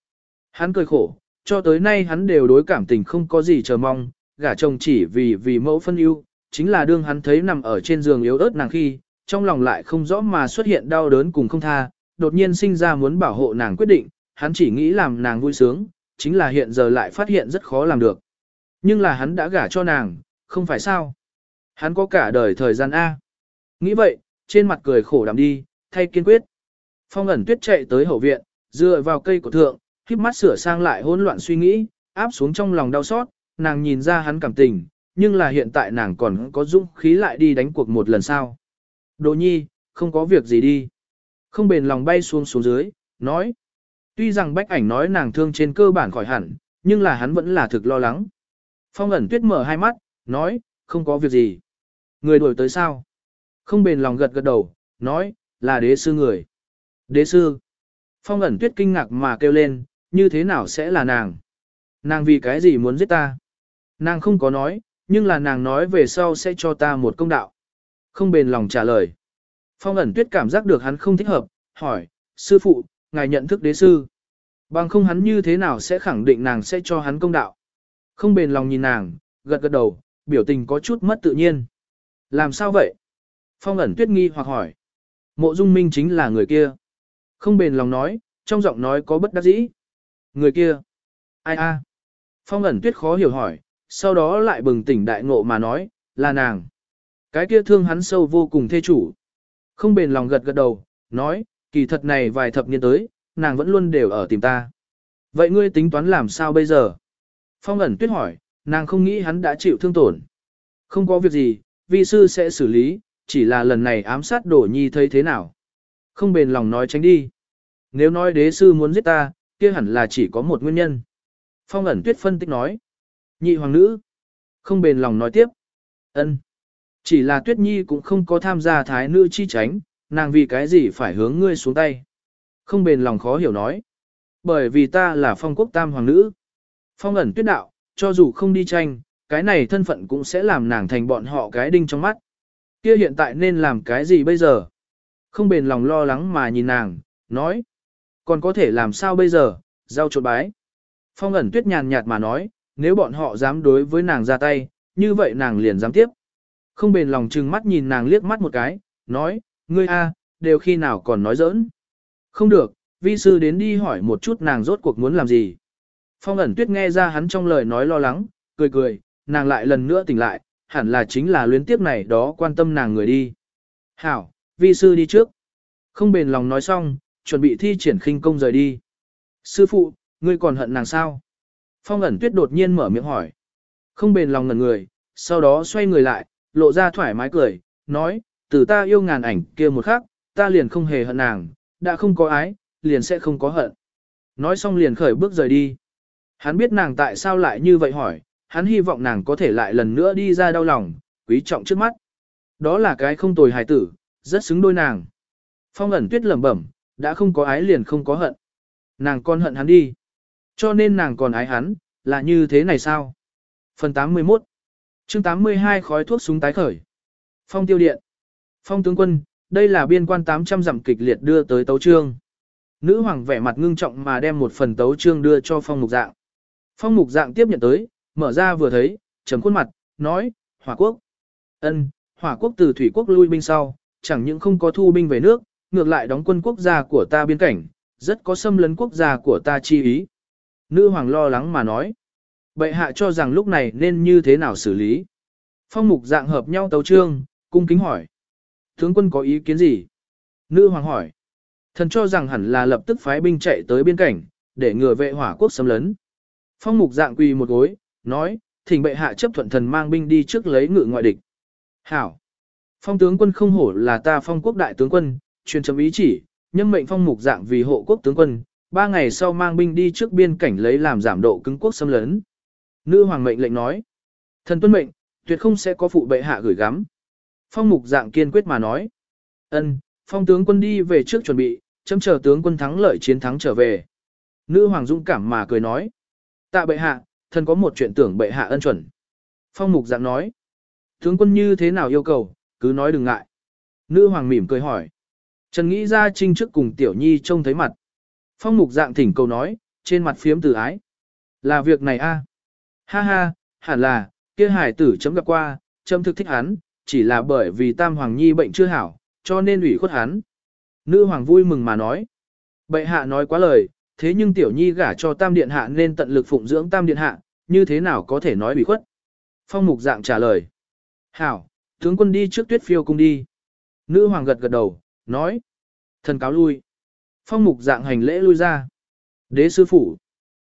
Hắn cười khổ, cho tới nay hắn đều đối cảm tình không có gì chờ mong, gả chồng chỉ vì vì mẫu phân ưu, chính là đương hắn thấy nằm ở trên giường yếu ớt nàng khi, trong lòng lại không rõ mà xuất hiện đau đớn cùng không tha, đột nhiên sinh ra muốn bảo hộ nàng quyết định, hắn chỉ nghĩ làm nàng vui sướng, chính là hiện giờ lại phát hiện rất khó làm được. Nhưng là hắn đã gả cho nàng, không phải sao? Hắn có cả đời thời gian A. Nghĩ vậy, trên mặt cười khổ đạm đi, thay kiên quyết. Phong ẩn tuyết chạy tới hậu viện, dựa vào cây của thượng, khiếp mắt sửa sang lại hỗn loạn suy nghĩ, áp xuống trong lòng đau xót, nàng nhìn ra hắn cảm tình, nhưng là hiện tại nàng còn có dũng khí lại đi đánh cuộc một lần sau. Đồ nhi, không có việc gì đi. Không bền lòng bay xuống xuống dưới, nói. Tuy rằng bách ảnh nói nàng thương trên cơ bản khỏi hẳn, nhưng là hắn vẫn là thực lo lắng. Phong ẩn tuyết mở hai mắt, nói, không có việc gì. Người đuổi tới sao? Không bền lòng gật gật đầu, nói, là đế sư người. Đế sư. Phong ẩn tuyết kinh ngạc mà kêu lên, như thế nào sẽ là nàng? Nàng vì cái gì muốn giết ta? Nàng không có nói, nhưng là nàng nói về sau sẽ cho ta một công đạo. Không bền lòng trả lời. Phong ẩn tuyết cảm giác được hắn không thích hợp, hỏi, sư phụ, ngài nhận thức đế sư. Bằng không hắn như thế nào sẽ khẳng định nàng sẽ cho hắn công đạo. Không bền lòng nhìn nàng, gật gật đầu, biểu tình có chút mất tự nhiên. Làm sao vậy? Phong ẩn tuyết nghi hoặc hỏi. Mộ dung minh chính là người kia. Không bền lòng nói, trong giọng nói có bất đắc dĩ. Người kia. Ai a? Phong ẩn tuyết khó hiểu hỏi, sau đó lại bừng tỉnh đại ngộ mà nói, là nàng. Cái kia thương hắn sâu vô cùng thê chủ. Không bền lòng gật gật đầu, nói, kỳ thật này vài thập niên tới, nàng vẫn luôn đều ở tìm ta. Vậy ngươi tính toán làm sao bây giờ? Phong ẩn tuyết hỏi, nàng không nghĩ hắn đã chịu thương tổn. Không có việc gì, vi sư sẽ xử lý, chỉ là lần này ám sát đổ nhi thấy thế nào. Không bền lòng nói tránh đi. Nếu nói đế sư muốn giết ta, kia hẳn là chỉ có một nguyên nhân. Phong ẩn tuyết phân tích nói. Nhị hoàng nữ. Không bền lòng nói tiếp. ân Chỉ là tuyết nhi cũng không có tham gia thái nữ chi tránh, nàng vì cái gì phải hướng ngươi xuống tay. Không bền lòng khó hiểu nói. Bởi vì ta là phong quốc tam hoàng nữ. Phong ẩn tuyết đạo, cho dù không đi tranh, cái này thân phận cũng sẽ làm nàng thành bọn họ cái đinh trong mắt. Kia hiện tại nên làm cái gì bây giờ? Không bền lòng lo lắng mà nhìn nàng, nói. Còn có thể làm sao bây giờ, giao trột bái. Phong ẩn tuyết nhàn nhạt mà nói, nếu bọn họ dám đối với nàng ra tay, như vậy nàng liền dám tiếp. Không bền lòng trừng mắt nhìn nàng liếc mắt một cái, nói, ngươi a, đều khi nào còn nói giỡn. Không được, vi sư đến đi hỏi một chút nàng rốt cuộc muốn làm gì. Phong ẩn tuyết nghe ra hắn trong lời nói lo lắng, cười cười, nàng lại lần nữa tỉnh lại, hẳn là chính là luyến tiếp này đó quan tâm nàng người đi. Hảo, vi sư đi trước. Không bền lòng nói xong, chuẩn bị thi triển khinh công rời đi. Sư phụ, ngươi còn hận nàng sao? Phong ẩn tuyết đột nhiên mở miệng hỏi. Không bền lòng ngần người, sau đó xoay người lại, lộ ra thoải mái cười, nói, từ ta yêu ngàn ảnh kia một khắc, ta liền không hề hận nàng, đã không có ái, liền sẽ không có hận. Nói xong liền khởi bước rời đi. Hắn biết nàng tại sao lại như vậy hỏi, hắn hy vọng nàng có thể lại lần nữa đi ra đau lòng, quý trọng trước mắt. Đó là cái không tồi hài tử, rất xứng đôi nàng. Phong ẩn tuyết lẩm bẩm, đã không có ái liền không có hận. Nàng còn hận hắn đi. Cho nên nàng còn ái hắn, là như thế này sao? Phần 81 chương 82 khói thuốc súng tái khởi. Phong tiêu điện. Phong tướng quân, đây là biên quan 800 dặm kịch liệt đưa tới tấu trương. Nữ hoàng vẻ mặt ngưng trọng mà đem một phần tấu chương đưa cho phong mục dạng. Phong mục dạng tiếp nhận tới, mở ra vừa thấy, trầm khuôn mặt, nói, hỏa quốc. ân, hỏa quốc từ thủy quốc lui binh sau, chẳng những không có thu binh về nước, ngược lại đóng quân quốc gia của ta biên cảnh, rất có xâm lấn quốc gia của ta chi ý. Nữ hoàng lo lắng mà nói. Bệ hạ cho rằng lúc này nên như thế nào xử lý. Phong mục dạng hợp nhau tấu trương, cung kính hỏi. Tướng quân có ý kiến gì? Nữ hoàng hỏi. Thần cho rằng hẳn là lập tức phái binh chạy tới biên cảnh, để ngừa vệ hỏa quốc xâm lấn. Phong mục dạng quỳ một gối, nói, thỉnh bệ hạ chấp thuận thần mang binh đi trước lấy ngự ngoại địch. Hảo. Phong tướng quân không hổ là ta phong quốc đại tướng quân, truyền chấm ý chỉ, nhâm mệnh phong mục dạng vì hộ quốc tướng quân, ba ngày sau mang binh đi trước biên cảnh lấy làm giảm độ cứng quốc xâm lấn. Nữ hoàng mệnh lệnh nói, thần tuân mệnh, tuyệt không sẽ có phụ bệ hạ gửi gắm. Phong mục dạng kiên quyết mà nói, ân, phong tướng quân đi về trước chuẩn bị, chấm chờ tướng quân thắng lợi chiến thắng trở về. Nữ hoàng dũng cảm mà cười nói, tạ bệ hạ, thần có một chuyện tưởng bệ hạ ân chuẩn. Phong mục dạng nói, tướng quân như thế nào yêu cầu, cứ nói đừng ngại. Nữ hoàng mỉm cười hỏi, Trần nghĩ ra trinh trước cùng tiểu nhi trông thấy mặt. Phong mục dạng thỉnh cầu nói, trên mặt phiếm từ ái. Là việc này a Ha ha, hẳn là, kia hải tử chấm gặp qua, chấm thực thích hắn, chỉ là bởi vì tam hoàng nhi bệnh chưa hảo, cho nên ủy khuất hắn. Nữ hoàng vui mừng mà nói. Bệ hạ nói quá lời, thế nhưng tiểu nhi gả cho tam điện hạ nên tận lực phụng dưỡng tam điện hạ, như thế nào có thể nói ủy khuất. Phong mục dạng trả lời. Hảo, tướng quân đi trước tuyết phiêu cung đi. Nữ hoàng gật gật đầu, nói. Thần cáo lui. Phong mục dạng hành lễ lui ra. Đế sư phụ.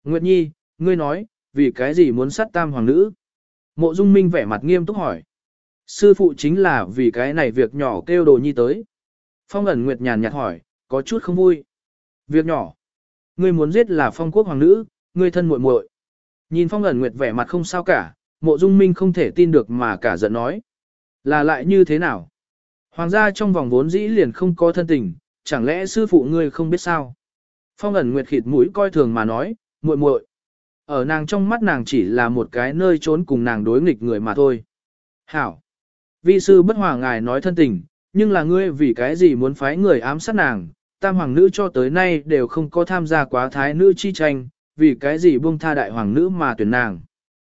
Nguyệt Nhi, ngươi nói, vì cái gì muốn sát tam hoàng nữ? Mộ Dung Minh vẻ mặt nghiêm túc hỏi. Sư phụ chính là vì cái này việc nhỏ kêu đồ nhi tới. Phong ẩn Nguyệt nhàn nhạt hỏi, có chút không vui. Việc nhỏ. Ngươi muốn giết là phong quốc hoàng nữ, ngươi thân muội muội. Nhìn Phong ẩn Nguyệt vẻ mặt không sao cả, mộ Dung Minh không thể tin được mà cả giận nói. Là lại như thế nào? Hoàng gia trong vòng vốn dĩ liền không có thân tình, chẳng lẽ sư phụ ngươi không biết sao? Phong ẩn Nguyệt khịt mũi coi thường mà nói, muội muội. Ở nàng trong mắt nàng chỉ là một cái nơi trốn cùng nàng đối nghịch người mà thôi. Hảo. Vi sư bất hòa ngài nói thân tình, nhưng là ngươi vì cái gì muốn phái người ám sát nàng, tam hoàng nữ cho tới nay đều không có tham gia quá thái nữ chi tranh, vì cái gì buông tha đại hoàng nữ mà tuyển nàng.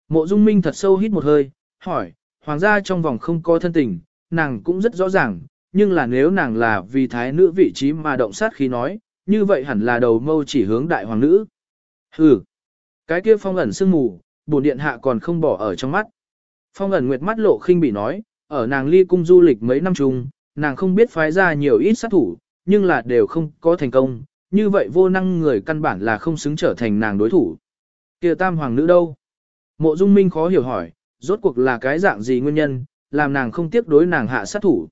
Mộ dung minh thật sâu hít một hơi, hỏi, hoàng gia trong vòng không có thân tình, nàng cũng rất rõ ràng, nhưng là nếu nàng là vì thái nữ vị trí mà động sát khi nói, như vậy hẳn là đầu mâu chỉ hướng đại hoàng nữ. Hừ, cái kia phong ẩn sương mù, bổn điện hạ còn không bỏ ở trong mắt. Phong ẩn nguyệt mắt lộ khinh bị nói, ở nàng ly cung du lịch mấy năm chung, nàng không biết phái ra nhiều ít sát thủ, nhưng là đều không có thành công, như vậy vô năng người căn bản là không xứng trở thành nàng đối thủ. kia tam hoàng nữ đâu? Mộ dung minh khó hiểu hỏi, rốt cuộc là cái dạng gì nguyên nhân, làm nàng không tiếc đối nàng hạ sát thủ.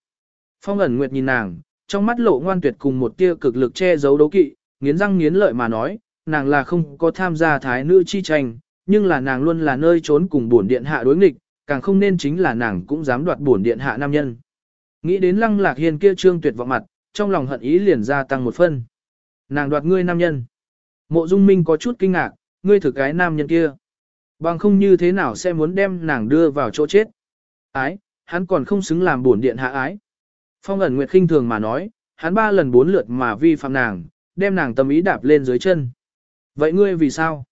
Phong ẩn nguyệt nhìn nàng, trong mắt lộ ngoan tuyệt cùng một tia cực lực che giấu đấu kỵ, nghiến răng nghiến lợi mà nói, nàng là không có tham gia thái nữ chi tranh, nhưng là nàng luôn là nơi trốn cùng bổn điện hạ đối nghịch, càng không nên chính là nàng cũng dám đoạt bổn điện hạ nam nhân. Nghĩ đến lăng lạc hiên kia trương tuyệt vọng mặt, trong lòng hận ý liền gia tăng một phân. Nàng đoạt ngươi nam nhân. Mộ dung minh có chút kinh ngạc, ngươi thử cái nam nhân kia. Bằng không như thế nào sẽ muốn đem nàng đưa vào chỗ chết. Ái, hắn còn không xứng làm bổn điện hạ ái. Phong ẩn nguyệt khinh thường mà nói, hắn ba lần bốn lượt mà vi phạm nàng, đem nàng tâm ý đạp lên dưới chân. Vậy ngươi vì sao?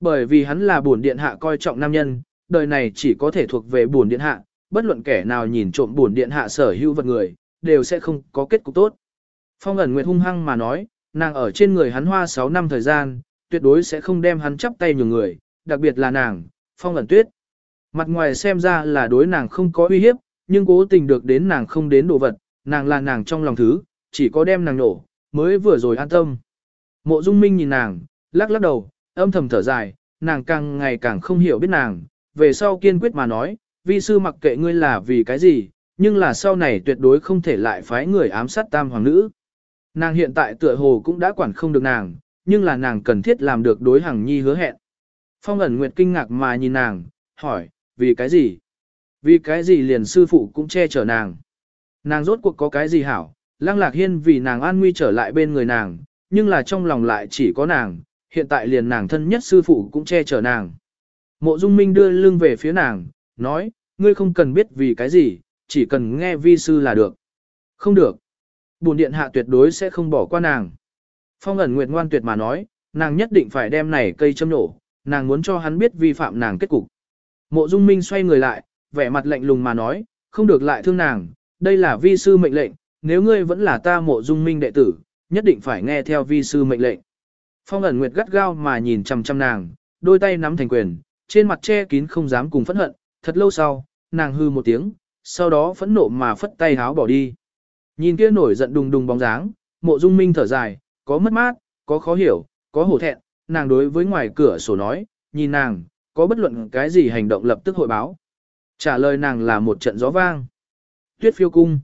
Bởi vì hắn là bổn điện hạ coi trọng nam nhân, đời này chỉ có thể thuộc về bổn điện hạ, bất luận kẻ nào nhìn trộm bổn điện hạ sở hữu vật người, đều sẽ không có kết cục tốt. Phong ẩn nguyệt hung hăng mà nói, nàng ở trên người hắn hoa 6 năm thời gian, tuyệt đối sẽ không đem hắn chắp tay nhường người, đặc biệt là nàng, phong ẩn tuyết. Mặt ngoài xem ra là đối nàng không có uy hiếp, nhưng cố tình được đến nàng không đến đồ vật, nàng là nàng trong lòng thứ, chỉ có đem nàng nổ, mới vừa rồi an tâm. Mộ Dung Minh nhìn nàng, lắc lắc đầu, âm thầm thở dài, nàng càng ngày càng không hiểu biết nàng, về sau kiên quyết mà nói, vi sư mặc kệ ngươi là vì cái gì, nhưng là sau này tuyệt đối không thể lại phái người ám sát tam hoàng nữ. Nàng hiện tại tựa hồ cũng đã quản không được nàng, nhưng là nàng cần thiết làm được đối hàng nhi hứa hẹn. Phong ẩn nguyệt kinh ngạc mà nhìn nàng, hỏi, vì cái gì? Vì cái gì liền sư phụ cũng che chở nàng? Nàng rốt cuộc có cái gì hảo? Lăng lạc hiên vì nàng an nguy trở lại bên người nàng, nhưng là trong lòng lại chỉ có nàng, hiện tại liền nàng thân nhất sư phụ cũng che chở nàng. Mộ Dung Minh đưa lưng về phía nàng, nói, ngươi không cần biết vì cái gì, chỉ cần nghe vi sư là được. Không được. Bùn điện hạ tuyệt đối sẽ không bỏ qua nàng. Phong ẩn nguyệt ngoan tuyệt mà nói, nàng nhất định phải đem này cây châm nổ, nàng muốn cho hắn biết vi phạm nàng kết cục. Mộ Dung Minh xoay người lại, vẻ mặt lạnh lùng mà nói, không được lại thương nàng, đây là vi sư mệnh lệnh, nếu ngươi vẫn là ta Mộ Dung Minh đệ tử, nhất định phải nghe theo vi sư mệnh lệnh. Phong ẩn nguyệt gắt gao mà nhìn chằm chằm nàng, đôi tay nắm thành quyền, trên mặt che kín không dám cùng phẫn hận, thật lâu sau, nàng hư một tiếng, sau đó phẫn nộ mà phất tay háo bỏ đi. Nhìn kia nổi giận đùng đùng bóng dáng, mộ dung minh thở dài, có mất mát, có khó hiểu, có hổ thẹn, nàng đối với ngoài cửa sổ nói, nhìn nàng, có bất luận cái gì hành động lập tức hội báo. Trả lời nàng là một trận gió vang. Tuyết phiêu cung.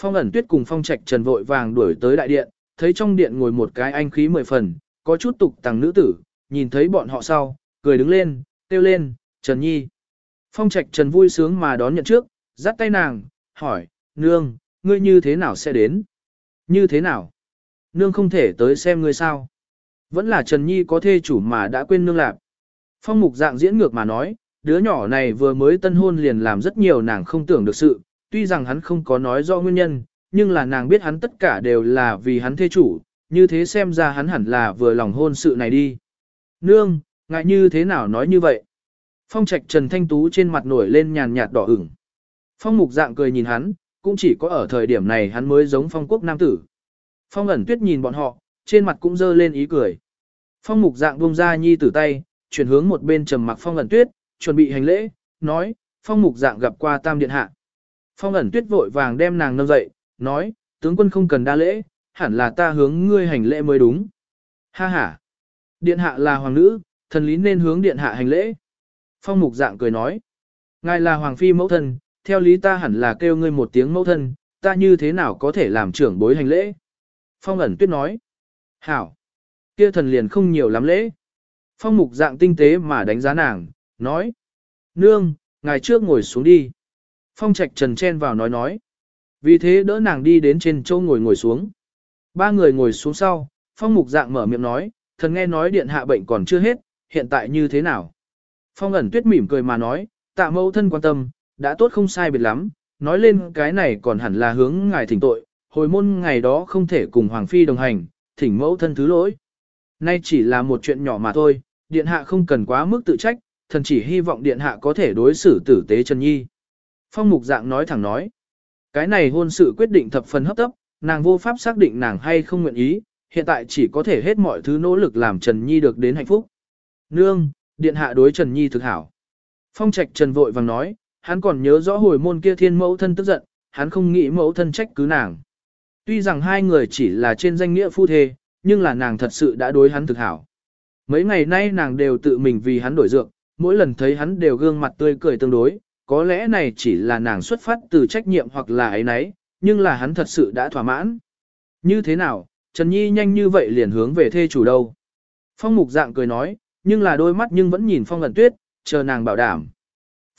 Phong ẩn tuyết cùng phong trạch trần vội vàng đuổi tới đại điện, thấy trong điện ngồi một cái anh khí mười phần, có chút tục tàng nữ tử, nhìn thấy bọn họ sau, cười đứng lên, kêu lên, Trần Nhi. Phong trạch Trần vui sướng mà đón nhận trước, dắt tay nàng, hỏi, nương, ngươi như thế nào sẽ đến? Như thế nào? Nương không thể tới xem ngươi sao? Vẫn là Trần Nhi có thê chủ mà đã quên nương lạc. Phong mục dạng diễn ngược mà nói, đứa nhỏ này vừa mới tân hôn liền làm rất nhiều nàng không tưởng được sự, tuy rằng hắn không có nói rõ nguyên nhân, nhưng là nàng biết hắn tất cả đều là vì hắn thê chủ, như thế xem ra hắn hẳn là vừa lòng hôn sự này đi. Nương, ngại như thế nào nói như vậy? Phong trạch Trần Thanh Tú trên mặt nổi lên nhàn nhạt đỏ ửng. Phong mục dạng cười nhìn hắn, cũng chỉ có ở thời điểm này hắn mới giống phong quốc nam tử. Phong ẩn tuyết nhìn bọn họ, trên mặt cũng dơ lên ý cười. Phong mục dạng buông ra nhi tử tay, chuyển hướng một bên trầm mặc phong ẩn tuyết, chuẩn bị hành lễ, nói, phong mục dạng gặp qua tam điện hạ. Phong ẩn tuyết vội vàng đem nàng nâng dậy, nói, tướng quân không cần đa lễ, hẳn là ta hướng ngươi hành lễ mới đúng. Ha ha. Điện hạ là hoàng nữ, thần lý nên hướng điện hạ hành lễ. Phong mục dạng cười nói. Ngài là hoàng phi mẫu thân, theo lý ta hẳn là kêu ngươi một tiếng mẫu thân, ta như thế nào có thể làm trưởng bối hành lễ. Phong ẩn tuyết nói. Hảo. Kia thần liền không nhiều lắm lễ. Phong mục dạng tinh tế mà đánh giá nàng, nói. Nương, ngài trước ngồi xuống đi. Phong trạch trần chen vào nói nói. Vì thế đỡ nàng đi đến trên châu ngồi ngồi xuống. Ba người ngồi xuống sau, phong mục dạng mở miệng nói, thần nghe nói điện hạ bệnh còn chưa hết, hiện tại như thế nào? Phong ẩn tuyết mỉm cười mà nói, tạ mẫu thân quan tâm, đã tốt không sai biệt lắm, nói lên cái này còn hẳn là hướng ngài thỉnh tội, hồi môn ngày đó không thể cùng Hoàng Phi đồng hành, thỉnh mẫu thân thứ lỗi. Nay chỉ là một chuyện nhỏ mà thôi, điện hạ không cần quá mức tự trách, thần chỉ hy vọng điện hạ có thể đối xử tử tế Trần Nhi. Phong mục dạng nói thẳng nói, cái này hôn sự quyết định thập phần hấp tấp, nàng vô pháp xác định nàng hay không nguyện ý, hiện tại chỉ có thể hết mọi thứ nỗ lực làm Trần Nhi được đến hạnh phúc. Nương, điện hạ đối Trần Nhi thực hảo. Phong trạch Trần vội vàng nói, hắn còn nhớ rõ hồi môn kia thiên mẫu thân tức giận, hắn không nghĩ mẫu thân trách cứ nàng. Tuy rằng hai người chỉ là trên danh nghĩa phu thê, nhưng là nàng thật sự đã đối hắn thực hảo. Mấy ngày nay nàng đều tự mình vì hắn đổi dược, mỗi lần thấy hắn đều gương mặt tươi cười tương đối, có lẽ này chỉ là nàng xuất phát từ trách nhiệm hoặc là ấy nấy, nhưng là hắn thật sự đã thỏa mãn. Như thế nào, Trần Nhi nhanh như vậy liền hướng về thê chủ đâu. Phong mục dạng cười nói, nhưng là đôi mắt nhưng vẫn nhìn phong ẩn tuyết, chờ nàng bảo đảm.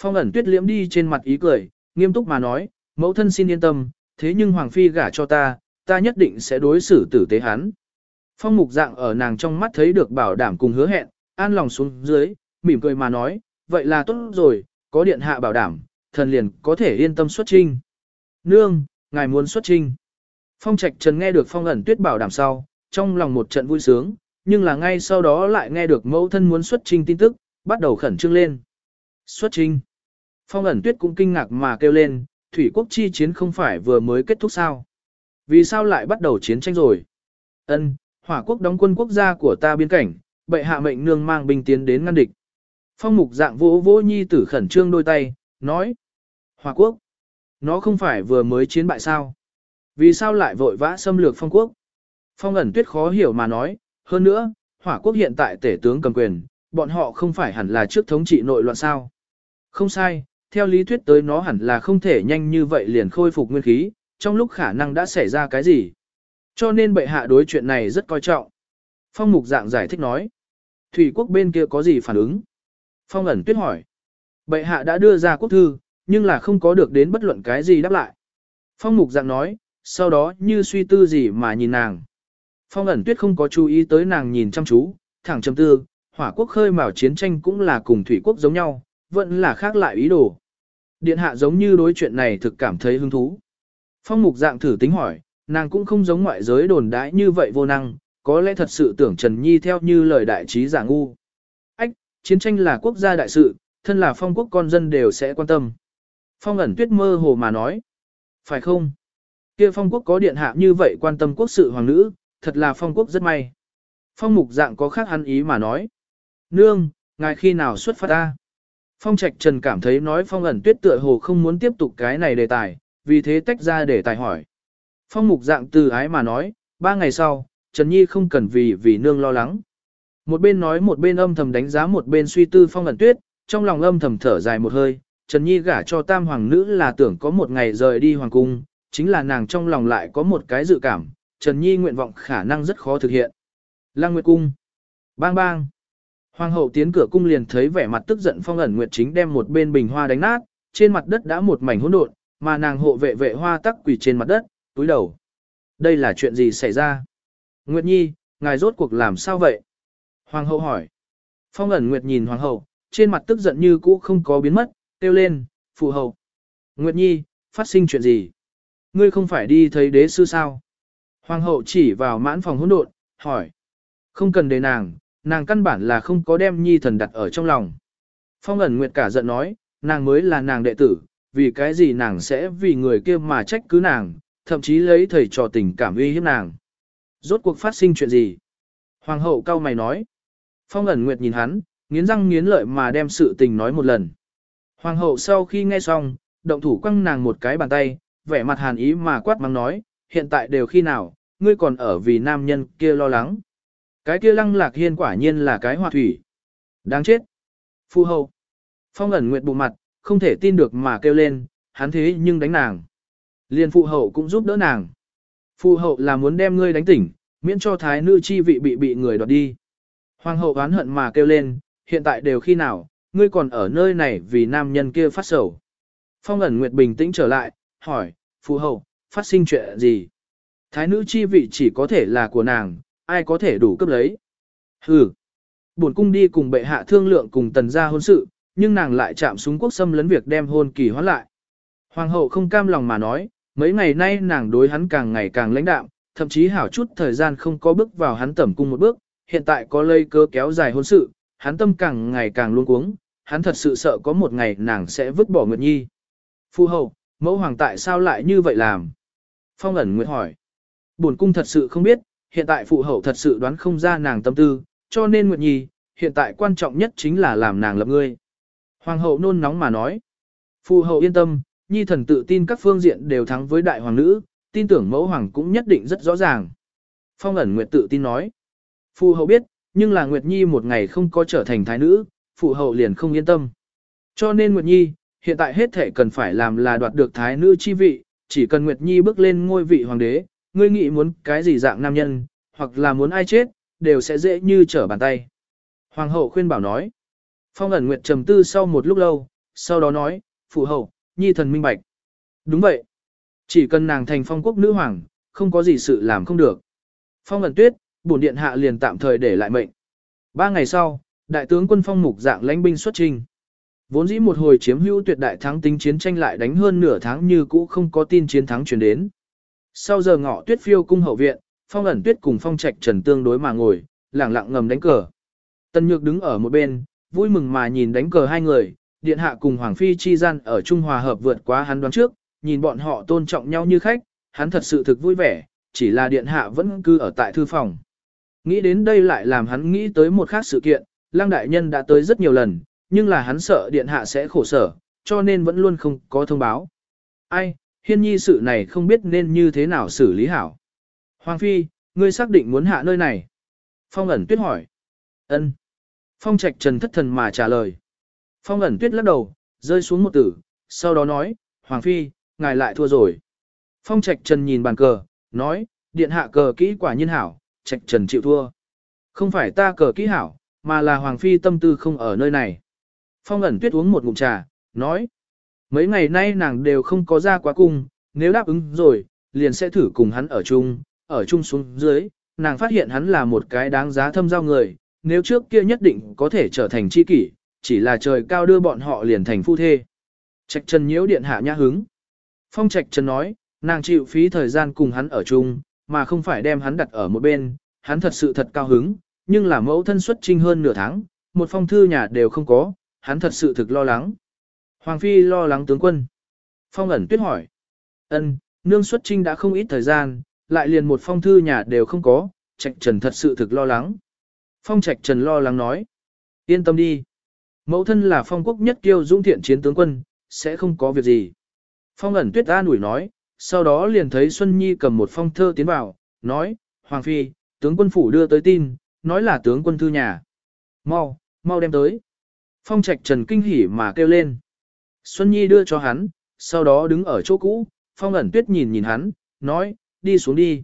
Phong ẩn tuyết liễm đi trên mặt ý cười, nghiêm túc mà nói, mẫu thân xin yên tâm, thế nhưng Hoàng Phi gả cho ta, ta nhất định sẽ đối xử tử tế hắn. Phong mục dạng ở nàng trong mắt thấy được bảo đảm cùng hứa hẹn, an lòng xuống dưới, mỉm cười mà nói, vậy là tốt rồi, có điện hạ bảo đảm, thần liền có thể yên tâm xuất trinh. Nương, ngài muốn xuất trinh. Phong Trạch Trần nghe được Phong ẩn tuyết bảo đảm sau, trong lòng một trận vui sướng, nhưng là ngay sau đó lại nghe được mẫu thân muốn xuất trinh tin tức, bắt đầu khẩn trương lên. Xuất trinh. Phong ẩn tuyết cũng kinh ngạc mà kêu lên, thủy quốc chi chiến không phải vừa mới kết thúc sao? Vì sao lại bắt đầu chiến tranh rồi? Ân, hỏa quốc đóng quân quốc gia của ta biên cảnh, bệ hạ mệnh nương mang binh tiến đến ngăn địch. Phong mục dạng vỗ vỗ nhi tử khẩn trương đôi tay, nói. Hỏa quốc, nó không phải vừa mới chiến bại sao? Vì sao lại vội vã xâm lược phong quốc? Phong ẩn tuyết khó hiểu mà nói, hơn nữa, hỏa quốc hiện tại tể tướng cầm quyền, bọn họ không phải hẳn là trước thống trị nội loạn sao? Không sai, theo lý thuyết tới nó hẳn là không thể nhanh như vậy liền khôi phục nguyên khí, trong lúc khả năng đã xảy ra cái gì. Cho nên bệ hạ đối chuyện này rất coi trọng. Phong mục dạng giải thích nói. Thủy quốc bên kia có gì phản ứng? Phong ẩn tuyết hỏi. Bệ hạ đã đưa ra quốc thư, nhưng là không có được đến bất luận cái gì đáp lại. Phong mục dạng nói, sau đó như suy tư gì mà nhìn nàng. Phong ẩn tuyết không có chú ý tới nàng nhìn chăm chú, thẳng chầm tư, hỏa quốc khơi mào chiến tranh cũng là cùng thủy quốc giống nhau, vẫn là khác lại ý đồ. Điện hạ giống như đối chuyện này thực cảm thấy hứng thú. Phong mục dạng thử tính hỏi, nàng cũng không giống ngoại giới đồn đãi như vậy vô năng, có lẽ thật sự tưởng Trần Nhi theo như lời đại trí giả ngu. Ách, chiến tranh là quốc gia đại sự, thân là phong quốc con dân đều sẽ quan tâm. Phong ẩn tuyết mơ hồ mà nói. Phải không? Kia phong quốc có điện hạ như vậy quan tâm quốc sự hoàng nữ, thật là phong quốc rất may. Phong mục dạng có khác hắn ý mà nói. Nương, ngài khi nào xuất phát ta? Phong trạch trần cảm thấy nói phong ẩn tuyết tựa hồ không muốn tiếp tục cái này đề tài, vì thế tách ra để tài hỏi. Phong mục dạng từ ái mà nói, ba ngày sau, Trần Nhi không cần vì vì nương lo lắng. Một bên nói một bên âm thầm đánh giá một bên suy tư phong ẩn tuyết, trong lòng âm thầm thở dài một hơi, Trần Nhi gả cho tam hoàng nữ là tưởng có một ngày rời đi hoàng cung, chính là nàng trong lòng lại có một cái dự cảm, Trần Nhi nguyện vọng khả năng rất khó thực hiện. Lăng Nguyệt Cung. Bang bang. Hoàng hậu tiến cửa cung liền thấy vẻ mặt tức giận phong ẩn Nguyệt chính đem một bên bình hoa đánh nát, trên mặt đất đã một mảnh hỗn độn, mà nàng hộ vệ vệ hoa tắc quỳ trên mặt đất, túi đầu. Đây là chuyện gì xảy ra? Nguyệt Nhi, ngài rốt cuộc làm sao vậy? Hoàng hậu hỏi. Phong ẩn Nguyệt nhìn hoàng hậu, trên mặt tức giận như cũ không có biến mất, kêu lên, phụ hậu. Nguyệt Nhi, phát sinh chuyện gì? Ngươi không phải đi thấy đế sư sao? Hoàng hậu chỉ vào mãn phòng hỗn độn, hỏi. Không cần đề nàng, nàng căn bản là không có đem Nhi thần đặt ở trong lòng. Phong ẩn Nguyệt cả giận nói, nàng mới là nàng đệ tử, vì cái gì nàng sẽ vì người kia mà trách cứ nàng, thậm chí lấy thầy trò tình cảm uy hiếp nàng. Rốt cuộc phát sinh chuyện gì? Hoàng hậu cao mày nói. Phong ẩn Nguyệt nhìn hắn, nghiến răng nghiến lợi mà đem sự tình nói một lần. Hoàng hậu sau khi nghe xong, động thủ quăng nàng một cái bàn tay, vẻ mặt hàn ý mà quát mắng nói, hiện tại đều khi nào, ngươi còn ở vì nam nhân kia lo lắng. Cái kia lăng lạc hiên quả nhiên là cái hòa thủy. Đáng chết. Phu hậu. Phong ẩn nguyệt bụng mặt, không thể tin được mà kêu lên, hắn thế nhưng đánh nàng. liền phụ hậu cũng giúp đỡ nàng. Phụ hậu là muốn đem ngươi đánh tỉnh, miễn cho thái nữ chi vị bị bị người đoạt đi. Hoàng hậu oán hận mà kêu lên, hiện tại đều khi nào, ngươi còn ở nơi này vì nam nhân kia phát sầu. Phong ẩn nguyệt bình tĩnh trở lại, hỏi, phụ hậu, phát sinh chuyện gì? Thái nữ chi vị chỉ có thể là của nàng, ai có thể đủ cấp lấy. Hừ. Bổn cung đi cùng bệ hạ thương lượng cùng tần gia hôn sự, nhưng nàng lại chạm súng quốc xâm lấn việc đem hôn kỳ hoãn lại. Hoàng hậu không cam lòng mà nói, mấy ngày nay nàng đối hắn càng ngày càng lãnh đạm, thậm chí hảo chút thời gian không có bước vào hắn tẩm cung một bước, hiện tại có lây cơ kéo dài hôn sự, hắn tâm càng ngày càng luôn cuống, hắn thật sự sợ có một ngày nàng sẽ vứt bỏ Nguyệt Nhi. Phu hậu, mẫu hoàng tại sao lại như vậy làm? Phong ẩn Nguyệt hỏi. Bổn cung thật sự không biết, hiện tại phụ hậu thật sự đoán không ra nàng tâm tư, cho nên Nguyệt Nhi, hiện tại quan trọng nhất chính là làm nàng lập ngươi. Hoàng hậu nôn nóng mà nói. Phụ hậu yên tâm, Nhi thần tự tin các phương diện đều thắng với đại hoàng nữ, tin tưởng mẫu hoàng cũng nhất định rất rõ ràng. Phong ẩn Nguyệt tự tin nói. Phụ hậu biết, nhưng là Nguyệt Nhi một ngày không có trở thành thái nữ, phụ hậu liền không yên tâm. Cho nên Nguyệt Nhi, hiện tại hết thể cần phải làm là đoạt được thái nữ chi vị, chỉ cần Nguyệt Nhi bước lên ngôi vị hoàng đế, ngươi nghĩ muốn cái gì dạng nam nhân, hoặc là muốn ai chết, đều sẽ dễ như trở bàn tay. Hoàng hậu khuyên bảo nói. Phong ẩn Nguyệt trầm tư sau một lúc lâu, sau đó nói, phụ hậu, Nhi thần minh bạch. Đúng vậy. Chỉ cần nàng thành phong quốc nữ hoàng, không có gì sự làm không được. Phong ẩn tuyết, bổn điện hạ liền tạm thời để lại mệnh. Ba ngày sau, đại tướng quân phong mục dạng lãnh binh xuất trình. Vốn dĩ một hồi chiếm hữu tuyệt đại thắng tính chiến tranh lại đánh hơn nửa tháng như cũ không có tin chiến thắng truyền đến. Sau giờ ngọ tuyết phiêu cung hậu viện, phong ẩn tuyết cùng phong trạch trần tương đối mà ngồi, lẳng lặng ngầm đánh cờ. Tân nhược đứng ở một bên, vui mừng mà nhìn đánh cờ hai người, điện hạ cùng hoàng phi chi gian ở Trung Hòa hợp vượt quá hắn đoán trước, nhìn bọn họ tôn trọng nhau như khách, hắn thật sự thực vui vẻ, chỉ là điện hạ vẫn cư ở tại thư phòng. Nghĩ đến đây lại làm hắn nghĩ tới một khác sự kiện, Lăng Đại Nhân đã tới rất nhiều lần, nhưng là hắn sợ Điện Hạ sẽ khổ sở, cho nên vẫn luôn không có thông báo. Ai, hiên nhi sự này không biết nên như thế nào xử lý hảo. Hoàng Phi, ngươi xác định muốn hạ nơi này. Phong ẩn tuyết hỏi. ân Phong trạch trần thất thần mà trả lời. Phong ẩn tuyết lắc đầu, rơi xuống một tử, sau đó nói, Hoàng Phi, ngài lại thua rồi. Phong trạch trần nhìn bàn cờ, nói, điện hạ cờ kỹ quả nhiên hảo, trạch trần chịu thua. Không phải ta cờ kỹ hảo, mà là Hoàng Phi tâm tư không ở nơi này. Phong ẩn tuyết uống một ngụm trà, nói. Mấy ngày nay nàng đều không có ra quá cung, nếu đáp ứng rồi, liền sẽ thử cùng hắn ở chung, ở chung xuống dưới, nàng phát hiện hắn là một cái đáng giá thâm giao người, nếu trước kia nhất định có thể trở thành chi kỷ, chỉ là trời cao đưa bọn họ liền thành phu thê. Trạch Trần nhiễu điện hạ nhã hứng. Phong Trạch Trần nói, nàng chịu phí thời gian cùng hắn ở chung, mà không phải đem hắn đặt ở một bên, hắn thật sự thật cao hứng, nhưng là mẫu thân xuất trinh hơn nửa tháng, một phong thư nhà đều không có, hắn thật sự thực lo lắng. Hoàng Phi lo lắng tướng quân. Phong ẩn tuyết hỏi. ân nương xuất trinh đã không ít thời gian, lại liền một phong thư nhà đều không có, Trạch Trần thật sự thực lo lắng. Phong Trạch Trần lo lắng nói. Yên tâm đi. Mẫu thân là phong quốc nhất kiêu dũng thiện chiến tướng quân, sẽ không có việc gì. Phong ẩn tuyết an ủi nói, sau đó liền thấy Xuân Nhi cầm một phong thơ tiến vào, nói, Hoàng Phi, tướng quân phủ đưa tới tin, nói là tướng quân thư nhà. Mau, mau đem tới. Phong Trạch Trần kinh hỉ mà kêu lên. Xuân Nhi đưa cho hắn, sau đó đứng ở chỗ cũ, Phong ẩn tuyết nhìn nhìn hắn, nói, đi xuống đi.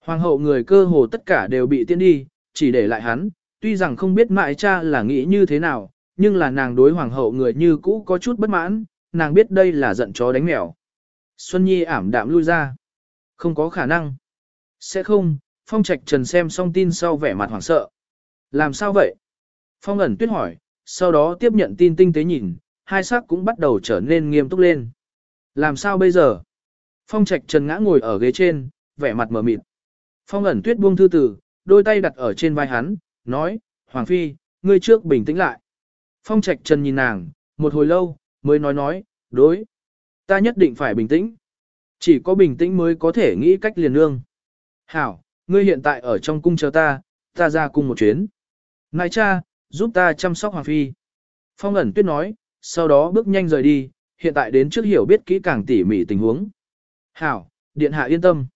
Hoàng hậu người cơ hồ tất cả đều bị tiễn đi, chỉ để lại hắn, tuy rằng không biết mại cha là nghĩ như thế nào, nhưng là nàng đối hoàng hậu người như cũ có chút bất mãn, nàng biết đây là giận chó đánh mèo. Xuân Nhi ảm đạm lui ra. Không có khả năng. Sẽ không, Phong Trạch Trần xem xong tin sau vẻ mặt hoảng sợ. Làm sao vậy? Phong ẩn tuyết hỏi, sau đó tiếp nhận tin tinh tế nhìn, hai sắc cũng bắt đầu trở nên nghiêm túc lên. Làm sao bây giờ? Phong Trạch Trần ngã ngồi ở ghế trên, vẻ mặt mờ mịt. Phong ẩn tuyết buông thư tử, đôi tay đặt ở trên vai hắn, nói, Hoàng Phi, ngươi trước bình tĩnh lại. Phong Trạch Trần nhìn nàng, một hồi lâu, mới nói nói, đối. Ta nhất định phải bình tĩnh. Chỉ có bình tĩnh mới có thể nghĩ cách liền lương Hảo, ngươi hiện tại ở trong cung chờ ta, ta ra cung một chuyến. Ngài cha, giúp ta chăm sóc Hoàng Phi. Phong ẩn tuyết nói, sau đó bước nhanh rời đi, hiện tại đến trước hiểu biết kỹ càng tỉ mỉ tình huống. Hảo, điện hạ yên tâm.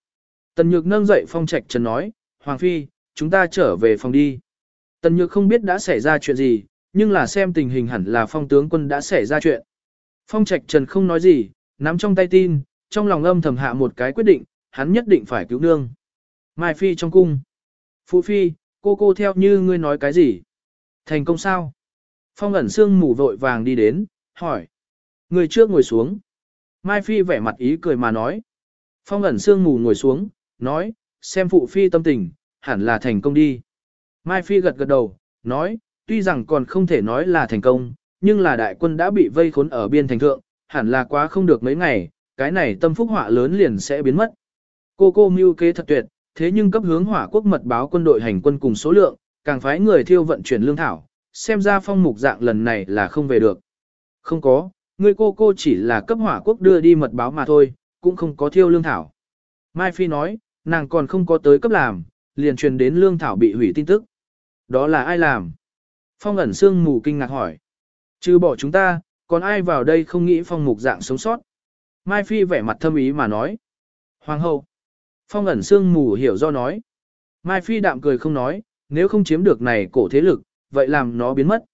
Tần Nhược nâng dậy Phong Trạch Trần nói, Hoàng Phi, chúng ta trở về phòng đi. Tần Nhược không biết đã xảy ra chuyện gì, nhưng là xem tình hình hẳn là Phong tướng quân đã xảy ra chuyện. Phong Trạch Trần không nói gì, nắm trong tay tin, trong lòng âm thầm hạ một cái quyết định, hắn nhất định phải cứu nương. Mai Phi trong cung. Phụ Phi, cô cô theo như ngươi nói cái gì? Thành công sao? Phong ẩn xương mù vội vàng đi đến, hỏi. Người trước ngồi xuống. Mai Phi vẻ mặt ý cười mà nói. Phong ẩn xương mù ngồi xuống, nói, xem phụ Phi tâm tình, hẳn là thành công đi. Mai Phi gật gật đầu, nói, tuy rằng còn không thể nói là thành công, nhưng là đại quân đã bị vây khốn ở biên thành thượng, hẳn là quá không được mấy ngày, cái này tâm phúc họa lớn liền sẽ biến mất. Cô cô mưu kế thật tuyệt, thế nhưng cấp hướng hỏa quốc mật báo quân đội hành quân cùng số lượng, càng phái người thiêu vận chuyển lương thảo, xem ra phong mục dạng lần này là không về được. Không có, người cô cô chỉ là cấp hỏa quốc đưa đi mật báo mà thôi, cũng không có thiêu lương thảo. Mai Phi nói, nàng còn không có tới cấp làm, liền truyền đến lương thảo bị hủy tin tức. Đó là ai làm? Phong ẩn sương mù kinh ngạc hỏi. Trừ bỏ chúng ta, còn ai vào đây không nghĩ phong mục dạng sống sót? Mai Phi vẻ mặt thâm ý mà nói. Hoàng hậu. Phong ẩn sương mù hiểu do nói. Mai Phi đạm cười không nói, nếu không chiếm được này cổ thế lực, vậy làm nó biến mất.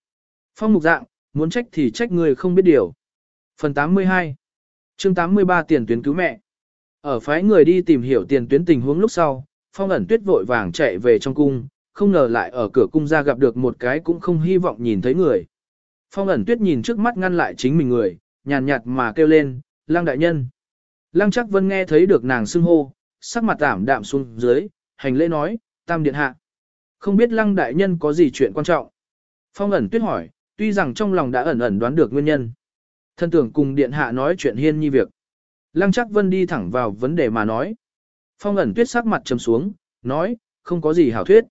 Phong mục dạng, muốn trách thì trách người không biết điều. Phần 82 chương 83 tiền tuyến cứu mẹ. Ở phái người đi tìm hiểu tiền tuyến tình huống lúc sau, phong ẩn tuyết vội vàng chạy về trong cung, không ngờ lại ở cửa cung ra gặp được một cái cũng không hy vọng nhìn thấy người. Phong ẩn tuyết nhìn trước mắt ngăn lại chính mình người, nhàn nhạt mà kêu lên, lang đại nhân. Lăng chắc vân nghe thấy được nàng xưng hô, sắc mặt tảm đạm xuống dưới, hành lễ nói, tam điện hạ. Không biết lăng đại nhân có gì chuyện quan trọng. Phong ẩn tuyết hỏi, tuy rằng trong lòng đã ẩn ẩn đoán được nguyên nhân. Thân tưởng cùng điện hạ nói chuyện hiên nhi việc. Lăng chắc vân đi thẳng vào vấn đề mà nói. Phong ẩn tuyết sắc mặt trầm xuống, nói, không có gì hảo thuyết.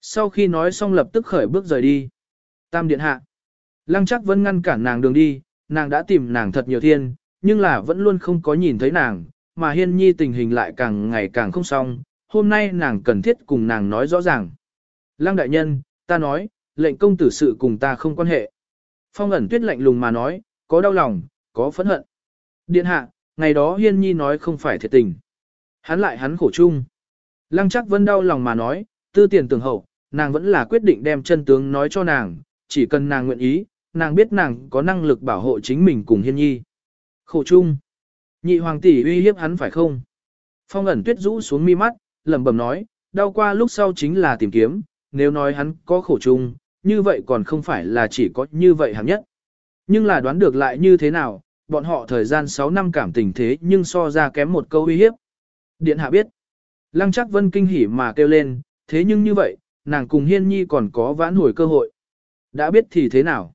Sau khi nói xong lập tức khởi bước rời đi. Tam điện hạ. Lăng chắc vân ngăn cản nàng đường đi, nàng đã tìm nàng thật nhiều thiên, nhưng là vẫn luôn không có nhìn thấy nàng, mà hiên nhi tình hình lại càng ngày càng không xong, hôm nay nàng cần thiết cùng nàng nói rõ ràng. Lăng đại nhân, ta nói, lệnh công tử sự cùng ta không quan hệ. Phong ẩn tuyết lạnh lùng mà nói, có đau lòng, có phẫn hận. Điện hạ, ngày đó hiên nhi nói không phải thiệt tình. Hắn lại hắn khổ chung. Lăng chắc vân đau lòng mà nói, tư tiền tưởng hậu, nàng vẫn là quyết định đem chân tướng nói cho nàng, chỉ cần nàng nguyện ý, nàng biết nàng có năng lực bảo hộ chính mình cùng hiên nhi. Khổ chung. Nhị hoàng tỷ uy hiếp hắn phải không? Phong ẩn tuyết rũ xuống mi mắt, lẩm bẩm nói, đau qua lúc sau chính là tìm kiếm, nếu nói hắn có khổ chung, như vậy còn không phải là chỉ có như vậy hạng nhất. Nhưng là đoán được lại như thế nào, bọn họ thời gian 6 năm cảm tình thế nhưng so ra kém một câu uy hiếp. Điện hạ biết. Lăng chắc vân kinh hỉ mà kêu lên, thế nhưng như vậy, nàng cùng hiên nhi còn có vãn hồi cơ hội. Đã biết thì thế nào?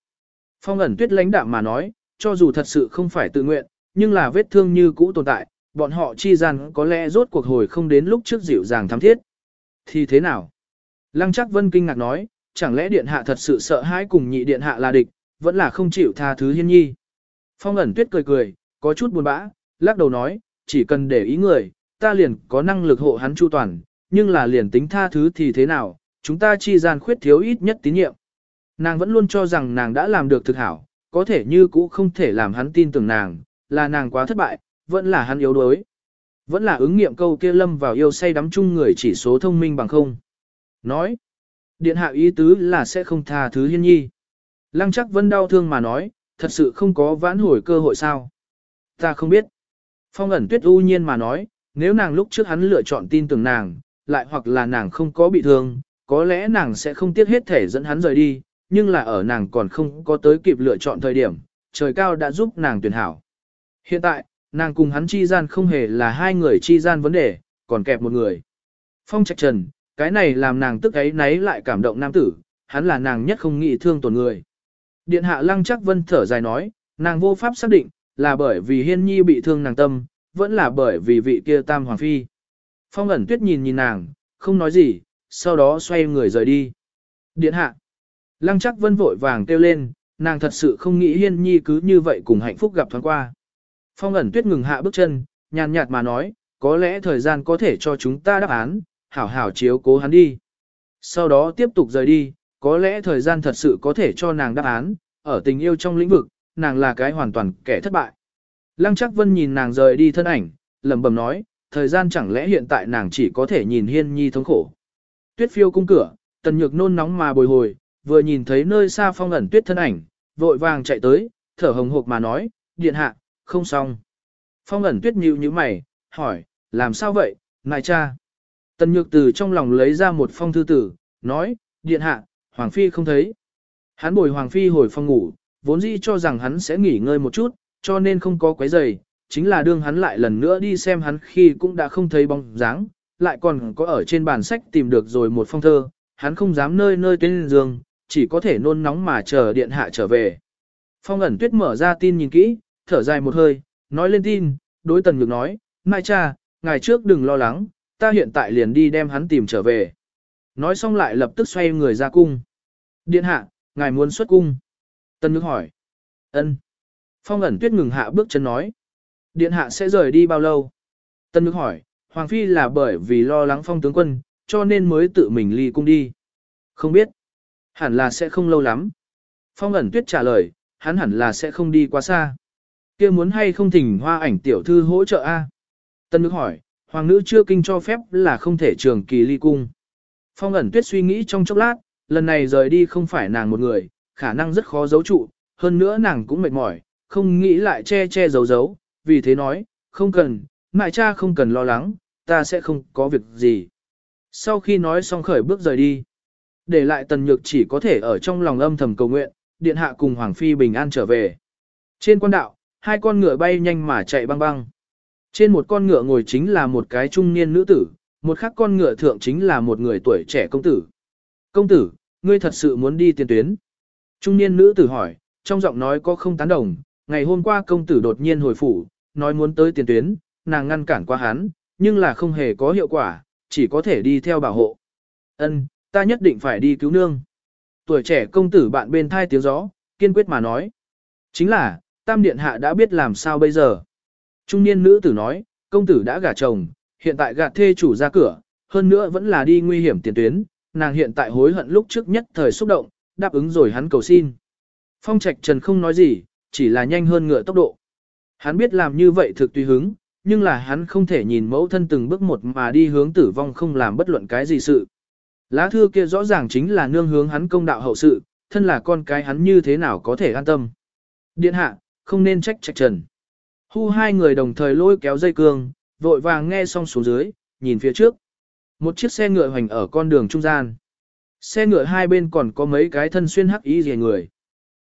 Phong ẩn tuyết lãnh đạm mà nói, cho dù thật sự không phải tự nguyện, nhưng là vết thương như cũ tồn tại, bọn họ chi gian có lẽ rốt cuộc hồi không đến lúc trước dịu dàng thắm thiết. Thì thế nào? Lăng chắc vân kinh ngạc nói, chẳng lẽ điện hạ thật sự sợ hãi cùng nhị điện hạ là địch, vẫn là không chịu tha thứ hiên nhi. Phong ẩn tuyết cười cười, có chút buồn bã, lắc đầu nói, chỉ cần để ý người, ta liền có năng lực hộ hắn chu toàn, nhưng là liền tính tha thứ thì thế nào, chúng ta chi gian khuyết thiếu ít nhất tín nhiệm. Nàng vẫn luôn cho rằng nàng đã làm được thực hảo, có thể như cũ không thể làm hắn tin tưởng nàng, là nàng quá thất bại, vẫn là hắn yếu đuối. Vẫn là ứng nghiệm câu kia lâm vào yêu say đắm chung người chỉ số thông minh bằng không. Nói, điện hạ ý tứ là sẽ không tha thứ hiên nhi. Lăng chắc vân đau thương mà nói, thật sự không có vãn hồi cơ hội sao. Ta không biết. Phong ẩn tuyết u nhiên mà nói, nếu nàng lúc trước hắn lựa chọn tin tưởng nàng, lại hoặc là nàng không có bị thương, có lẽ nàng sẽ không tiếc hết thể dẫn hắn rời đi, nhưng là ở nàng còn không có tới kịp lựa chọn thời điểm, trời cao đã giúp nàng tuyển hảo. Hiện tại, nàng cùng hắn chi gian không hề là hai người chi gian vấn đề, còn kẹp một người. Phong trạch trần, cái này làm nàng tức ấy náy lại cảm động nam tử, hắn là nàng nhất không nghĩ thương tổn người. Điện hạ lăng chắc vân thở dài nói, nàng vô pháp xác định, là bởi vì hiên nhi bị thương nàng tâm, vẫn là bởi vì vị kia tam hoàng phi. Phong ẩn tuyết nhìn nhìn nàng, không nói gì, sau đó xoay người rời đi. Điện hạ. Lăng chắc vân vội vàng kêu lên, nàng thật sự không nghĩ hiên nhi cứ như vậy cùng hạnh phúc gặp thoáng qua. Phong ẩn tuyết ngừng hạ bước chân, nhàn nhạt mà nói, có lẽ thời gian có thể cho chúng ta đáp án, hảo hảo chiếu cố hắn đi. Sau đó tiếp tục rời đi, có lẽ thời gian thật sự có thể cho nàng đáp án, ở tình yêu trong lĩnh vực, nàng là cái hoàn toàn kẻ thất bại. Lăng chắc vân nhìn nàng rời đi thân ảnh, lẩm bẩm nói, thời gian chẳng lẽ hiện tại nàng chỉ có thể nhìn hiên nhi thống khổ. Tuyết phiêu cung cửa, tần nhược nôn nóng mà bồi hồi, vừa nhìn thấy nơi xa phong ẩn tuyết thân ảnh, vội vàng chạy tới, thở hồng hộc mà nói, điện hạ, không xong. Phong ẩn tuyết nhíu như mày, hỏi, làm sao vậy, ngài cha. Tần nhược từ trong lòng lấy ra một phong thư tử, nói, điện hạ, Hoàng Phi không thấy. Hắn bồi Hoàng Phi hồi phòng ngủ, vốn dĩ cho rằng hắn sẽ nghỉ ngơi một chút, cho nên không có quấy giày, chính là đương hắn lại lần nữa đi xem hắn khi cũng đã không thấy bóng dáng, lại còn có ở trên bàn sách tìm được rồi một phong thơ, hắn không dám nơi nơi tên giường, chỉ có thể nôn nóng mà chờ điện hạ trở về. Phong ẩn tuyết mở ra tin nhìn kỹ, thở dài một hơi, nói lên tin, đối tần nhược nói, Mai cha, ngày trước đừng lo lắng, ta hiện tại liền đi đem hắn tìm trở về. Nói xong lại lập tức xoay người ra cung. Điện hạ, ngài muốn xuất cung. Tân nhược hỏi. ân. Phong ẩn tuyết ngừng hạ bước chân nói. Điện hạ sẽ rời đi bao lâu? Tân Nhược hỏi, Hoàng Phi là bởi vì lo lắng phong tướng quân, cho nên mới tự mình ly cung đi. Không biết. Hẳn là sẽ không lâu lắm. Phong ẩn tuyết trả lời, hắn hẳn là sẽ không đi quá xa. kia muốn hay không thỉnh hoa ảnh tiểu thư hỗ trợ a? Tân Nhược hỏi, Hoàng nữ chưa kinh cho phép là không thể trường kỳ ly cung. Phong ẩn tuyết suy nghĩ trong chốc lát, lần này rời đi không phải nàng một người, khả năng rất khó giấu trụ, hơn nữa nàng cũng mệt mỏi, không nghĩ lại che che giấu giấu, vì thế nói, không cần, mại cha không cần lo lắng, ta sẽ không có việc gì. Sau khi nói xong khởi bước rời đi, để lại tần nhược chỉ có thể ở trong lòng âm thầm cầu nguyện, điện hạ cùng Hoàng Phi bình an trở về. Trên quan đạo, hai con ngựa bay nhanh mà chạy băng băng. Trên một con ngựa ngồi chính là một cái trung niên nữ tử, một khác con ngựa thượng chính là một người tuổi trẻ công tử. Công tử, ngươi thật sự muốn đi tiền tuyến? Trung niên nữ tử hỏi, trong giọng nói có không tán đồng, ngày hôm qua công tử đột nhiên hồi phủ, nói muốn tới tiền tuyến, nàng ngăn cản qua hắn, nhưng là không hề có hiệu quả, chỉ có thể đi theo bảo hộ. Ân, ta nhất định phải đi cứu nương. Tuổi trẻ công tử bạn bên thai tiếng gió, kiên quyết mà nói. Chính là, tam điện hạ đã biết làm sao bây giờ. Trung niên nữ tử nói, công tử đã gả chồng, hiện tại gạt thê chủ ra cửa, hơn nữa vẫn là đi nguy hiểm tiền tuyến, nàng hiện tại hối hận lúc trước nhất thời xúc động, đáp ứng rồi hắn cầu xin. Phong Trạch Trần không nói gì, chỉ là nhanh hơn ngựa tốc độ. Hắn biết làm như vậy thực tùy hứng, nhưng là hắn không thể nhìn mẫu thân từng bước một mà đi hướng tử vong không làm bất luận cái gì sự. Lá thư kia rõ ràng chính là nương hướng hắn công đạo hậu sự, thân là con cái hắn như thế nào có thể an tâm. Điện hạ, không nên trách trạch trần. Hu hai người đồng thời lôi kéo dây cương, vội vàng nghe xong xuống dưới, nhìn phía trước. Một chiếc xe ngựa hoành ở con đường trung gian. Xe ngựa hai bên còn có mấy cái thân xuyên hắc y rìa người.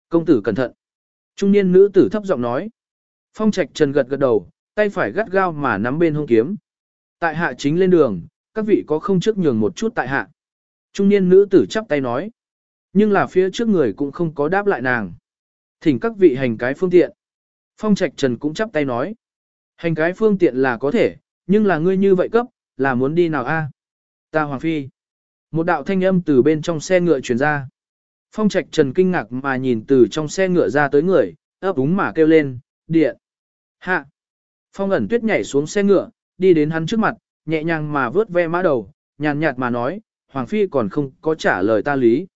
Công tử cẩn thận. Trung niên nữ tử thấp giọng nói. Phong trạch trần gật gật đầu, tay phải gắt gao mà nắm bên hông kiếm. Tại hạ chính lên đường, các vị có không trước nhường một chút tại hạ. Trung niên nữ tử chắp tay nói. Nhưng là phía trước người cũng không có đáp lại nàng. Thỉnh các vị hành cái phương tiện. Phong trạch trần cũng chắp tay nói. Hành cái phương tiện là có thể, nhưng là ngươi như vậy cấp, là muốn đi nào a? Ta Hoàng Phi. Một đạo thanh âm từ bên trong xe ngựa truyền ra. Phong Trạch Trần kinh ngạc mà nhìn từ trong xe ngựa ra tới người, ấp úng mà kêu lên, điện. Hạ. Phong ẩn tuyết nhảy xuống xe ngựa, đi đến hắn trước mặt, nhẹ nhàng mà vớt ve mã đầu, nhàn nhạt mà nói, Hoàng Phi còn không có trả lời ta lý.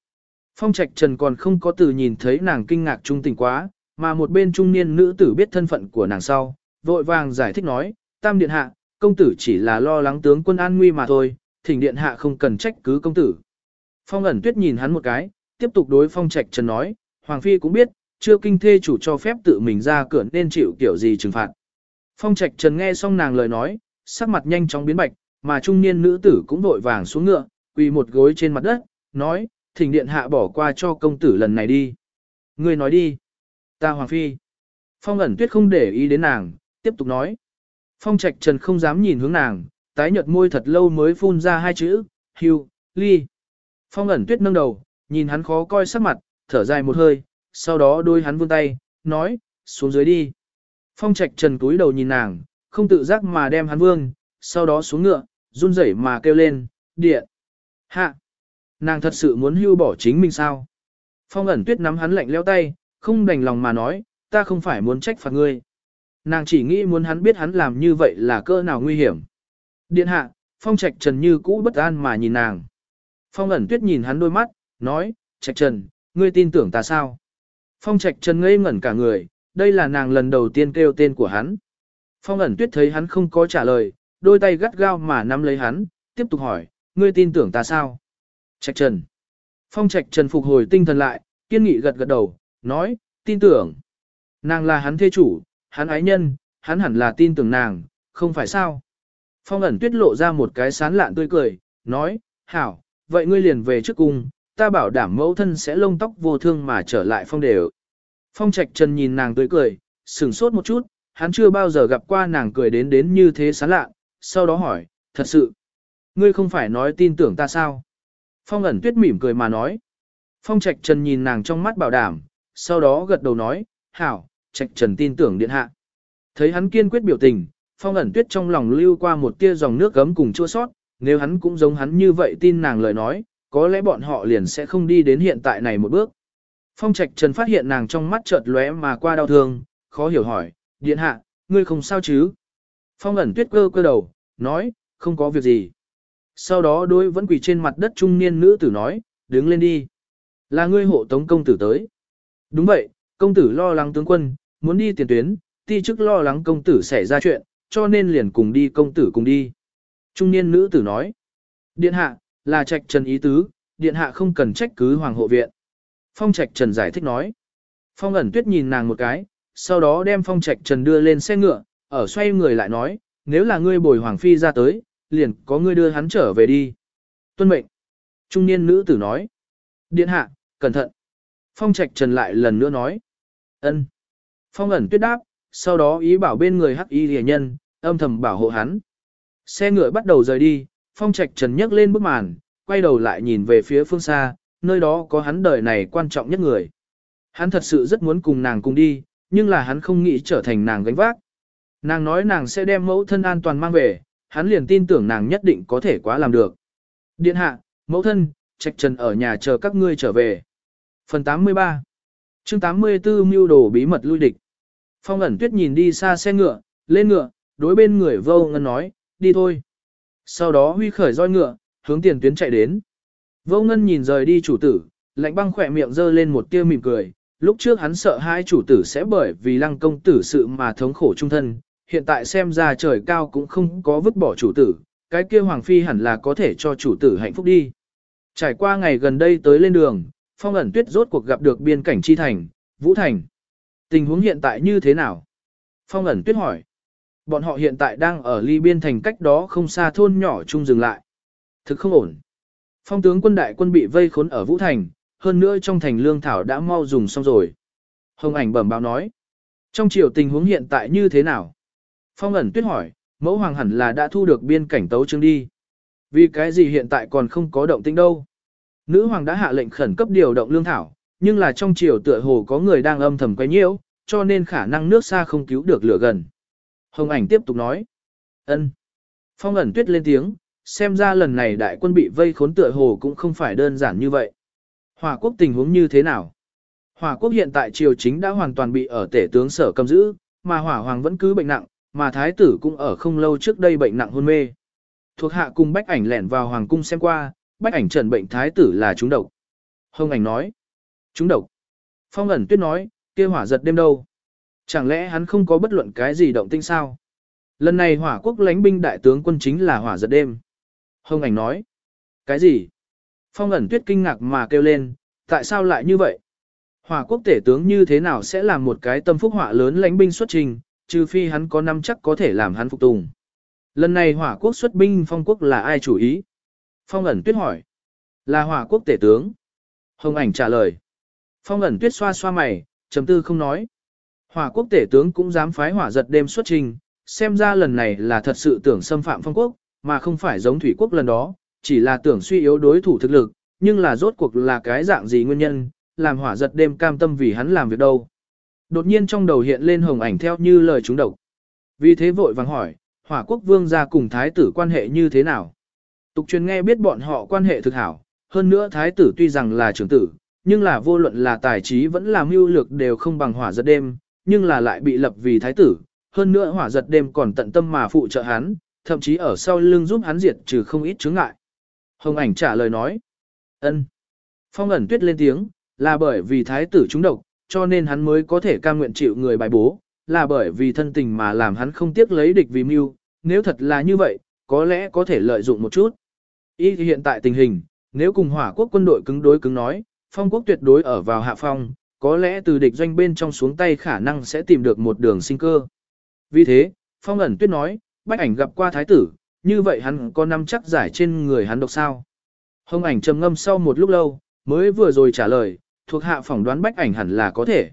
Phong Trạch Trần còn không có từ nhìn thấy nàng kinh ngạc trung tình quá, mà một bên trung niên nữ tử biết thân phận của nàng sau, vội vàng giải thích nói, Tam Điện Hạ, công tử chỉ là lo lắng tướng quân an nguy mà thôi, thỉnh Điện Hạ không cần trách cứ công tử. Phong ẩn tuyết nhìn hắn một cái, tiếp tục đối Phong Trạch Trần nói, Hoàng Phi cũng biết, chưa kinh thê chủ cho phép tự mình ra cửa nên chịu kiểu gì trừng phạt. Phong Trạch Trần nghe xong nàng lời nói, sắc mặt nhanh chóng biến bạch, mà trung niên nữ tử cũng vội vàng xuống ngựa, quỳ một gối trên mặt đất, nói, thỉnh điện hạ bỏ qua cho công tử lần này đi. Ngươi nói đi. Ta Hoàng Phi. Phong ẩn tuyết không để ý đến nàng, tiếp tục nói. Phong Trạch Trần không dám nhìn hướng nàng, tái nhợt môi thật lâu mới phun ra hai chữ, hưu, ly. Phong ẩn tuyết nâng đầu, nhìn hắn khó coi sắc mặt, thở dài một hơi, sau đó đôi hắn vươn tay, nói, xuống dưới đi. Phong trạch trần túi đầu nhìn nàng, không tự giác mà đem hắn vương, sau đó xuống ngựa, run rẩy mà kêu lên, điện. Hạ! Nàng thật sự muốn hưu bỏ chính mình sao? Phong ẩn tuyết nắm hắn lạnh leo tay, không đành lòng mà nói, ta không phải muốn trách phạt ngươi. Nàng chỉ nghĩ muốn hắn biết hắn làm như vậy là cỡ nào nguy hiểm. Điện hạ, phong trạch trần như cũ bất an mà nhìn nàng. Phong ẩn tuyết nhìn hắn đôi mắt, nói, trạch trần, ngươi tin tưởng ta sao? Phong trạch trần ngây ngẩn cả người, đây là nàng lần đầu tiên kêu tên của hắn. Phong ẩn tuyết thấy hắn không có trả lời, đôi tay gắt gao mà nắm lấy hắn, tiếp tục hỏi, ngươi tin tưởng ta sao? Trạch trần. Phong trạch trần phục hồi tinh thần lại, kiên nghị gật gật đầu, nói, tin tưởng. Nàng là hắn thê chủ, hắn ái nhân, hắn hẳn là tin tưởng nàng, không phải sao? Phong ẩn tuyết lộ ra một cái sán lạn tươi cười, nói, hảo, vậy ngươi liền về trước cung, ta bảo đảm mẫu thân sẽ lông tóc vô thương mà trở lại phong đều. Phong Trạch Trần nhìn nàng tươi cười, sửng sốt một chút, hắn chưa bao giờ gặp qua nàng cười đến đến như thế sán lạ, sau đó hỏi, thật sự, ngươi không phải nói tin tưởng ta sao? Phong ẩn tuyết mỉm cười mà nói. Phong Trạch Trần nhìn nàng trong mắt bảo đảm, sau đó gật đầu nói, hảo, Trạch Trần tin tưởng điện hạ. Thấy hắn kiên quyết biểu tình, Phong ẩn tuyết trong lòng lưu qua một tia dòng nước gấm cùng chua sót, nếu hắn cũng giống hắn như vậy tin nàng lời nói, có lẽ bọn họ liền sẽ không đi đến hiện tại này một bước. Phong Trạch Trần phát hiện nàng trong mắt chợt lóe mà qua đau thương, khó hiểu hỏi, điện hạ, ngươi không sao chứ? Phong ẩn tuyết cơ cơ đầu, nói, không có việc gì. Sau đó đôi vẫn quỳ trên mặt đất trung niên nữ tử nói, đứng lên đi. Là ngươi hộ tống công tử tới. Đúng vậy, công tử lo lắng tướng quân, muốn đi tiền tuyến, ti chức lo lắng công tử xảy ra chuyện, cho nên liền cùng đi công tử cùng đi. Trung niên nữ tử nói, điện hạ, là trạch trần ý tứ, điện hạ không cần trách cứ hoàng hộ viện. Phong Trạch Trần giải thích nói. Phong ẩn tuyết nhìn nàng một cái, sau đó đem Phong Trạch Trần đưa lên xe ngựa, ở xoay người lại nói, nếu là ngươi bồi Hoàng Phi ra tới, liền có ngươi đưa hắn trở về đi. Tuân mệnh. Trung niên nữ tử nói. Điện hạ, cẩn thận. Phong Trạch Trần lại lần nữa nói. ân. Phong ẩn tuyết đáp, sau đó ý bảo bên người hắc y rìa nhân, âm thầm bảo hộ hắn. Xe ngựa bắt đầu rời đi, Phong Trạch Trần nhấc lên bức màn, quay đầu lại nhìn về phía phương xa, nơi đó có hắn đời này quan trọng nhất người. Hắn thật sự rất muốn cùng nàng cùng đi, nhưng là hắn không nghĩ trở thành nàng gánh vác. Nàng nói nàng sẽ đem mẫu thân an toàn mang về, hắn liền tin tưởng nàng nhất định có thể quá làm được. Điện hạ, mẫu thân, trạch trần ở nhà chờ các ngươi trở về. Phần 83 chương 84 mưu đồ bí mật lui địch. Phong ẩn tuyết nhìn đi xa xe ngựa, lên ngựa, đối bên người vô ngân nói, đi thôi. Sau đó huy khởi roi ngựa, hướng tiền tuyến chạy đến. Vô ngân nhìn rời đi chủ tử, lạnh băng khỏe miệng dơ lên một tia mỉm cười. Lúc trước hắn sợ hai chủ tử sẽ bởi vì lăng công tử sự mà thống khổ trung thân, hiện tại xem ra trời cao cũng không có vứt bỏ chủ tử, cái kia hoàng phi hẳn là có thể cho chủ tử hạnh phúc đi. Trải qua ngày gần đây tới lên đường, phong ẩn tuyết rốt cuộc gặp được biên cảnh chi thành, Vũ Thành. Tình huống hiện tại như thế nào? Phong ẩn tuyết hỏi. Bọn họ hiện tại đang ở ly biên thành cách đó không xa thôn nhỏ chung dừng lại. Thực không ổn. Phong tướng quân đại quân bị vây khốn ở Vũ Thành, hơn nữa trong thành lương thảo đã mau dùng xong rồi. Hồng ảnh bẩm báo nói. Trong chiều tình huống hiện tại như thế nào? Phong ẩn tuyết hỏi, mẫu hoàng hẳn là đã thu được biên cảnh tấu chương đi. Vì cái gì hiện tại còn không có động tĩnh đâu? Nữ hoàng đã hạ lệnh khẩn cấp điều động lương thảo, nhưng là trong triều tựa hồ có người đang âm thầm quấy nhiễu, cho nên khả năng nước xa không cứu được lửa gần. Hồng ảnh tiếp tục nói. ân. Phong ẩn tuyết lên tiếng, xem ra lần này đại quân bị vây khốn tựa hồ cũng không phải đơn giản như vậy. Hòa quốc tình huống như thế nào? Hòa quốc hiện tại triều chính đã hoàn toàn bị ở tể tướng sở cầm giữ, mà hỏa hoàng vẫn cứ bệnh nặng, mà thái tử cũng ở không lâu trước đây bệnh nặng hôn mê. Thuộc hạ cùng bách ảnh lẻn vào hoàng cung xem qua, bách ảnh trần bệnh thái tử là trúng độc. Hồng ảnh nói, trúng độc. Phong ẩn tuyết nói, kia hỏa giật đêm đâu? Chẳng lẽ hắn không có bất luận cái gì động tinh sao? Lần này hỏa quốc lãnh binh đại tướng quân chính là hỏa giật đêm. Hồng ảnh nói, cái gì? Phong ẩn tuyết kinh ngạc mà kêu lên, tại sao lại như vậy? Hỏa quốc tể tướng như thế nào sẽ làm một cái tâm phúc hỏa lớn lãnh binh xuất trình, trừ phi hắn có năm chắc có thể làm hắn phục tùng. Lần này hỏa quốc xuất binh phong quốc là ai chủ ý? Phong ẩn tuyết hỏi. Là hỏa quốc tể tướng. Hồng ảnh trả lời. Phong ẩn tuyết xoa xoa mày, trầm tư không nói. Hỏa quốc tể tướng cũng dám phái hỏa giật đêm xuất trình, xem ra lần này là thật sự tưởng xâm phạm phong quốc, mà không phải giống thủy quốc lần đó, chỉ là tưởng suy yếu đối thủ thực lực, nhưng là rốt cuộc là cái dạng gì nguyên nhân, làm hỏa giật đêm cam tâm vì hắn làm việc đâu. Đột nhiên trong đầu hiện lên hồng ảnh theo như lời chúng độc. Vì thế vội vàng hỏi, hỏa quốc vương gia cùng thái tử quan hệ như thế nào? Tục truyền nghe biết bọn họ quan hệ thực hảo, hơn nữa thái tử tuy rằng là trưởng tử, nhưng là vô luận là tài trí vẫn là mưu lược đều không bằng hỏa giật đêm, nhưng là lại bị lập vì thái tử, hơn nữa hỏa giật đêm còn tận tâm mà phụ trợ hắn, thậm chí ở sau lưng giúp hắn diệt trừ không ít chướng ngại. Hồng ảnh trả lời nói, ân. Phong ẩn tuyết lên tiếng, là bởi vì thái tử trúng độc, cho nên hắn mới có thể cam nguyện chịu người bài bố, là bởi vì thân tình mà làm hắn không tiếc lấy địch vì mưu, nếu thật là như vậy, có lẽ có thể lợi dụng một chút. Ý hiện tại tình hình, nếu cùng hỏa quốc quân đội cứng đối cứng nói, phong quốc tuyệt đối ở vào hạ phong, có lẽ từ địch doanh bên trong xuống tay khả năng sẽ tìm được một đường sinh cơ. Vì thế, phong ẩn tuyết nói, bách ảnh gặp qua thái tử, như vậy hắn có năm chắc giải trên người hắn độc sao. Hồng ảnh trầm ngâm sau một lúc lâu, mới vừa rồi trả lời, thuộc hạ phỏng đoán bách ảnh hẳn là có thể.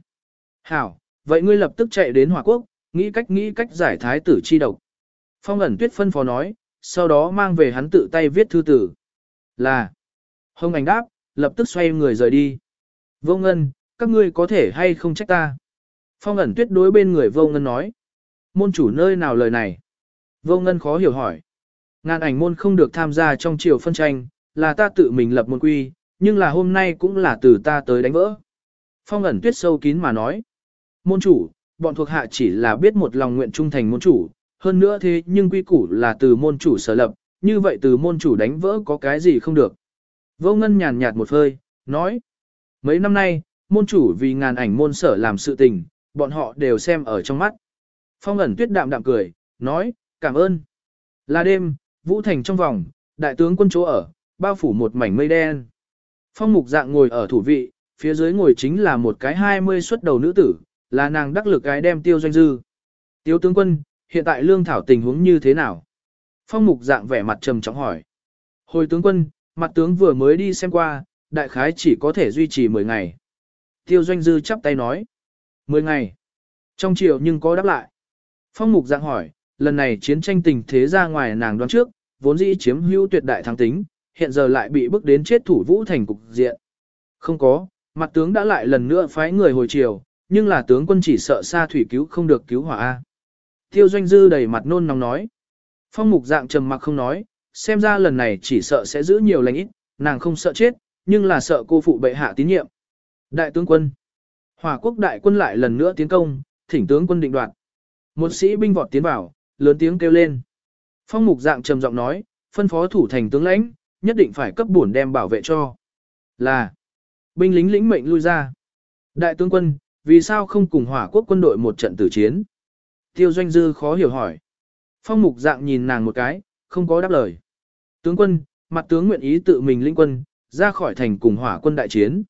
Hảo, vậy ngươi lập tức chạy đến hỏa Quốc, nghĩ cách nghĩ cách giải thái tử chi độc. Phong ẩn tuyết phân phó nói, sau đó mang về hắn tự tay viết thư tử. Là, Hồng ảnh đáp, lập tức xoay người rời đi. Vô ngân, các ngươi có thể hay không trách ta. Phong ẩn tuyết đối bên người vô ngân nói. Môn chủ nơi nào lời này? Vô ngân khó hiểu hỏi. Ngàn ảnh môn không được tham gia trong triều phân tranh, là ta tự mình lập môn quy, nhưng là hôm nay cũng là từ ta tới đánh vỡ. Phong ẩn tuyết sâu kín mà nói. Môn chủ, bọn thuộc hạ chỉ là biết một lòng nguyện trung thành môn chủ, hơn nữa thế nhưng quy củ là từ môn chủ sở lập, như vậy từ môn chủ đánh vỡ có cái gì không được. Vô ngân nhàn nhạt một hơi, nói. Mấy năm nay, môn chủ vì ngàn ảnh môn sở làm sự tình, bọn họ đều xem ở trong mắt. Phong ẩn tuyết đạm đạm cười, nói, cảm ơn. Là đêm, vũ thành trong vòng, đại tướng quân chỗ ở, bao phủ một mảnh mây đen. Phong mục dạng ngồi ở thủ vị, phía dưới ngồi chính là một cái hai mươi xuất đầu nữ tử, là nàng đắc lực cái đem tiêu doanh dư. Tiêu tướng quân, hiện tại lương thảo tình huống như thế nào? Phong mục dạng vẻ mặt trầm trọng hỏi. Hồi tướng quân, mặt tướng vừa mới đi xem qua, đại khái chỉ có thể duy trì 10 ngày. Tiêu doanh dư chắp tay nói. 10 ngày. Trong chiều nhưng có đáp lại. Phong mục dạng hỏi, lần này chiến tranh tình thế ra ngoài nàng đoán trước, vốn dĩ chiếm hữu tuyệt đại thắng tính, hiện giờ lại bị bức đến chết thủ vũ thành cục diện. Không có, mặt tướng đã lại lần nữa phái người hồi chiều, nhưng là tướng quân chỉ sợ xa thủy cứu không được cứu hỏa A. Tiêu doanh dư đầy mặt nôn nóng nói. Phong mục dạng trầm mặc không nói, xem ra lần này chỉ sợ sẽ giữ nhiều lành ít, nàng không sợ chết, nhưng là sợ cô phụ bệ hạ tín nhiệm. Đại tướng quân. Hỏa quốc đại quân lại lần nữa tiến công, thỉnh tướng quân định đoạt. Một sĩ binh vọt tiến vào, lớn tiếng kêu lên. Phong mục dạng trầm giọng nói, phân phó thủ thành tướng lãnh, nhất định phải cấp bổn đem bảo vệ cho. Là, binh lính lĩnh mệnh lui ra. Đại tướng quân, vì sao không cùng hỏa quốc quân đội một trận tử chiến? Tiêu doanh dư khó hiểu hỏi. Phong mục dạng nhìn nàng một cái, không có đáp lời. Tướng quân, mặt tướng nguyện ý tự mình lĩnh quân, ra khỏi thành cùng hỏa quân đại chiến.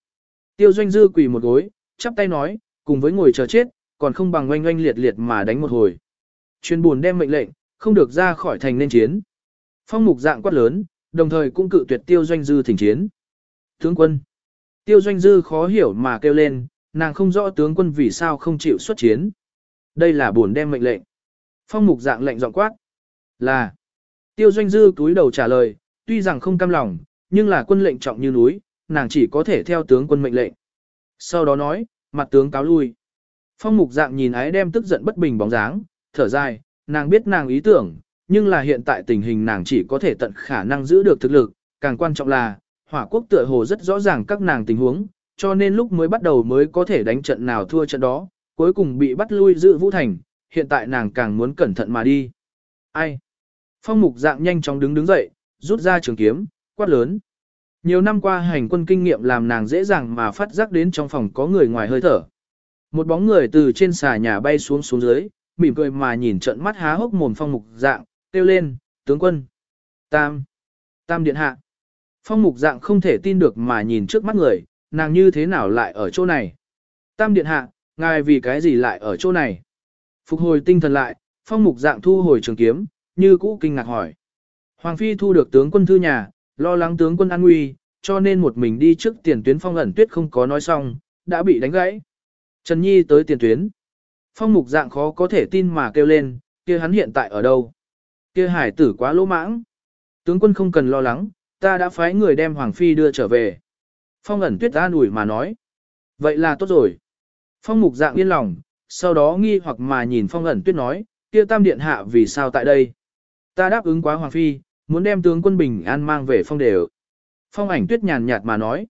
Tiêu doanh dư quỳ một gối, chắp tay nói, cùng với ngồi chờ chết, còn không bằng oanh oanh liệt liệt mà đánh một hồi. Chuyên buồn đem mệnh lệnh, không được ra khỏi thành nên chiến. Phong mục dạng quát lớn, đồng thời cũng cự tuyệt tiêu doanh dư thỉnh chiến. Tướng quân. Tiêu doanh dư khó hiểu mà kêu lên, nàng không rõ tướng quân vì sao không chịu xuất chiến. Đây là buồn đem mệnh lệnh. Phong mục dạng lệnh giọng quát. Là. Tiêu doanh dư túi đầu trả lời, tuy rằng không cam lòng, nhưng là quân lệnh trọng như núi, nàng chỉ có thể theo tướng quân mệnh lệnh. Sau đó nói, mặt tướng cáo lui. Phong mục dạng nhìn ái đem tức giận bất bình bóng dáng, thở dài, nàng biết nàng ý tưởng, nhưng là hiện tại tình hình nàng chỉ có thể tận khả năng giữ được thực lực, càng quan trọng là, hỏa quốc tựa hồ rất rõ ràng các nàng tình huống, cho nên lúc mới bắt đầu mới có thể đánh trận nào thua trận đó, cuối cùng bị bắt lui giữ Vũ Thành, hiện tại nàng càng muốn cẩn thận mà đi. Ai? Phong mục dạng nhanh chóng đứng đứng dậy, rút ra trường kiếm, quát lớn. Nhiều năm qua hành quân kinh nghiệm làm nàng dễ dàng mà phát giác đến trong phòng có người ngoài hơi thở. Một bóng người từ trên xà nhà bay xuống xuống dưới, mỉm cười mà nhìn trận mắt há hốc mồm phong mục dạng, kêu lên, tướng quân. Tam. Tam điện hạ. Phong mục dạng không thể tin được mà nhìn trước mắt người, nàng như thế nào lại ở chỗ này. Tam điện hạ, ngài vì cái gì lại ở chỗ này. Phục hồi tinh thần lại, phong mục dạng thu hồi trường kiếm, như cũ kinh ngạc hỏi. Hoàng phi thu được tướng quân thư nhà, lo lắng tướng quân an nguy, cho nên một mình đi trước tiền tuyến phong ẩn tuyết không có nói xong, đã bị đánh gãy. Trần Nhi tới tiền tuyến. Phong mục dạng khó có thể tin mà kêu lên, kia hắn hiện tại ở đâu? Kia hải tử quá lỗ mãng. Tướng quân không cần lo lắng, ta đã phái người đem Hoàng Phi đưa trở về. Phong ẩn tuyết an ủi mà nói. Vậy là tốt rồi. Phong mục dạng yên lòng, sau đó nghi hoặc mà nhìn phong ẩn tuyết nói, kia tam điện hạ vì sao tại đây? Ta đáp ứng quá Hoàng Phi, muốn đem tướng quân bình an mang về phong đều. Phong ảnh tuyết nhàn nhạt mà nói.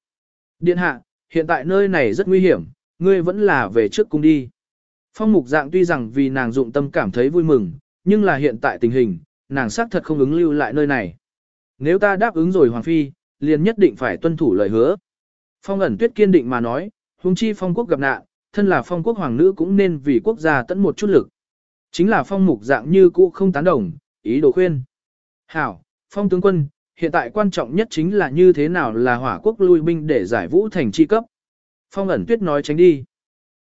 Điện hạ, hiện tại nơi này rất nguy hiểm, ngươi vẫn là về trước cung đi. Phong mục dạng tuy rằng vì nàng dụng tâm cảm thấy vui mừng, nhưng là hiện tại tình hình, nàng xác thật không ứng lưu lại nơi này. Nếu ta đáp ứng rồi Hoàng Phi, liền nhất định phải tuân thủ lời hứa. Phong ẩn tuyết kiên định mà nói, huống chi phong quốc gặp nạn, thân là phong quốc hoàng nữ cũng nên vì quốc gia tận một chút lực. Chính là phong mục dạng như cũ không tán đồng, ý đồ khuyên. Hảo, phong tướng quân, hiện tại quan trọng nhất chính là như thế nào là hỏa quốc lui binh để giải vũ thành chi cấp. Phong ẩn tuyết nói tránh đi.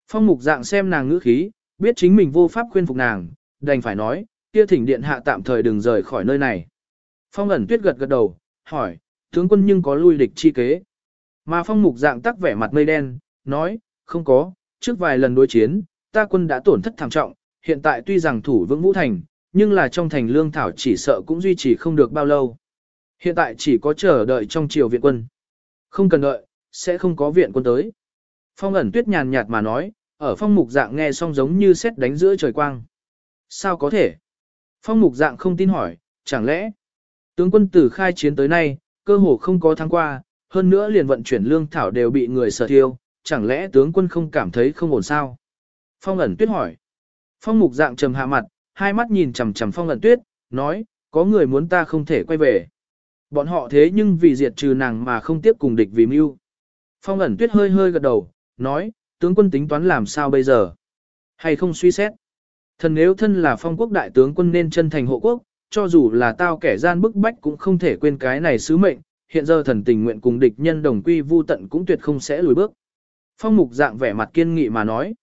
Phong mục dạng xem nàng ngữ khí, biết chính mình vô pháp khuyên phục nàng, đành phải nói, kia thỉnh điện hạ tạm thời đừng rời khỏi nơi này. Phong ẩn tuyết gật gật đầu, hỏi, tướng quân nhưng có lui địch chi kế. Mà phong mục dạng tắc vẻ mặt mây đen, nói, không có, trước vài lần đối chiến, ta quân đã tổn thất thảm trọng, hiện tại tuy rằng thủ vững vũ thành, nhưng là trong thành lương thảo chỉ sợ cũng duy trì không được bao lâu. Hiện tại chỉ có chờ đợi trong triều viện quân. Không cần đợi, sẽ không có viện quân tới. Phong ẩn tuyết nhàn nhạt mà nói, ở phong mục dạng nghe xong giống như xét đánh giữa trời quang. Sao có thể? Phong mục dạng không tin hỏi, chẳng lẽ tướng quân tử khai chiến tới nay, cơ hồ không có thắng qua, hơn nữa liền vận chuyển lương thảo đều bị người sở thiêu, chẳng lẽ tướng quân không cảm thấy không ổn sao? Phong ẩn tuyết hỏi. Phong mục dạng trầm hạ mặt, hai mắt nhìn chầm chầm phong ẩn tuyết, nói, có người muốn ta không thể quay về. Bọn họ thế nhưng vì diệt trừ nàng mà không tiếp cùng địch vì mưu. Phong ẩn tuyết hơi hơi gật đầu, nói, tướng quân tính toán làm sao bây giờ? Hay không suy xét? Thần nếu thân là phong quốc đại tướng quân nên chân thành hộ quốc, cho dù là tao kẻ gian bức bách cũng không thể quên cái này sứ mệnh, hiện giờ thần tình nguyện cùng địch nhân đồng quy vu tận cũng tuyệt không sẽ lùi bước. Phong mục dạng vẻ mặt kiên nghị mà nói.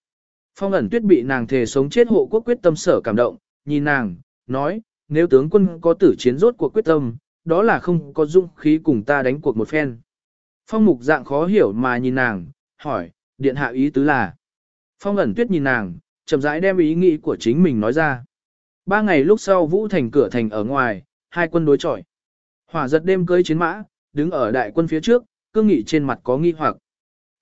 Phong ẩn tuyết bị nàng thề sống chết hộ quốc quyết tâm sở cảm động, nhìn nàng, nói, nếu tướng quân có tử chiến rốt cuộc quyết tâm, đó là không có dũng khí cùng ta đánh cuộc một phen. Phong mục dạng khó hiểu mà nhìn nàng, hỏi, điện hạ ý tứ là. Phong ẩn tuyết nhìn nàng, chậm rãi đem ý nghĩ của chính mình nói ra. Ba ngày lúc sau Vũ Thành cửa thành ở ngoài, hai quân đối chọi. Hỏa giật đêm cưới chiến mã, đứng ở đại quân phía trước, cương nghị trên mặt có nghi hoặc.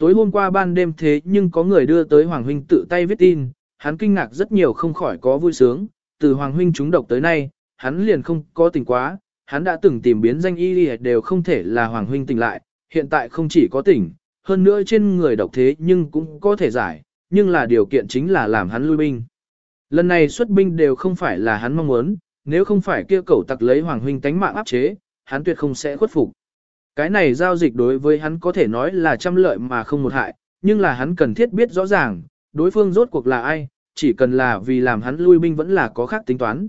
Tối hôm qua ban đêm thế nhưng có người đưa tới Hoàng Huynh tự tay viết tin, hắn kinh ngạc rất nhiều không khỏi có vui sướng, từ Hoàng Huynh trúng độc tới nay, hắn liền không có tỉnh quá, hắn đã từng tìm biến danh y đều không thể là Hoàng Huynh tỉnh lại, hiện tại không chỉ có tỉnh, hơn nữa trên người độc thế nhưng cũng có thể giải, nhưng là điều kiện chính là làm hắn lui binh. Lần này xuất binh đều không phải là hắn mong muốn, nếu không phải kia cẩu tặc lấy Hoàng Huynh tánh mạng áp chế, hắn tuyệt không sẽ khuất phục. Cái này giao dịch đối với hắn có thể nói là trăm lợi mà không một hại, nhưng là hắn cần thiết biết rõ ràng, đối phương rốt cuộc là ai, chỉ cần là vì làm hắn lui binh vẫn là có khác tính toán.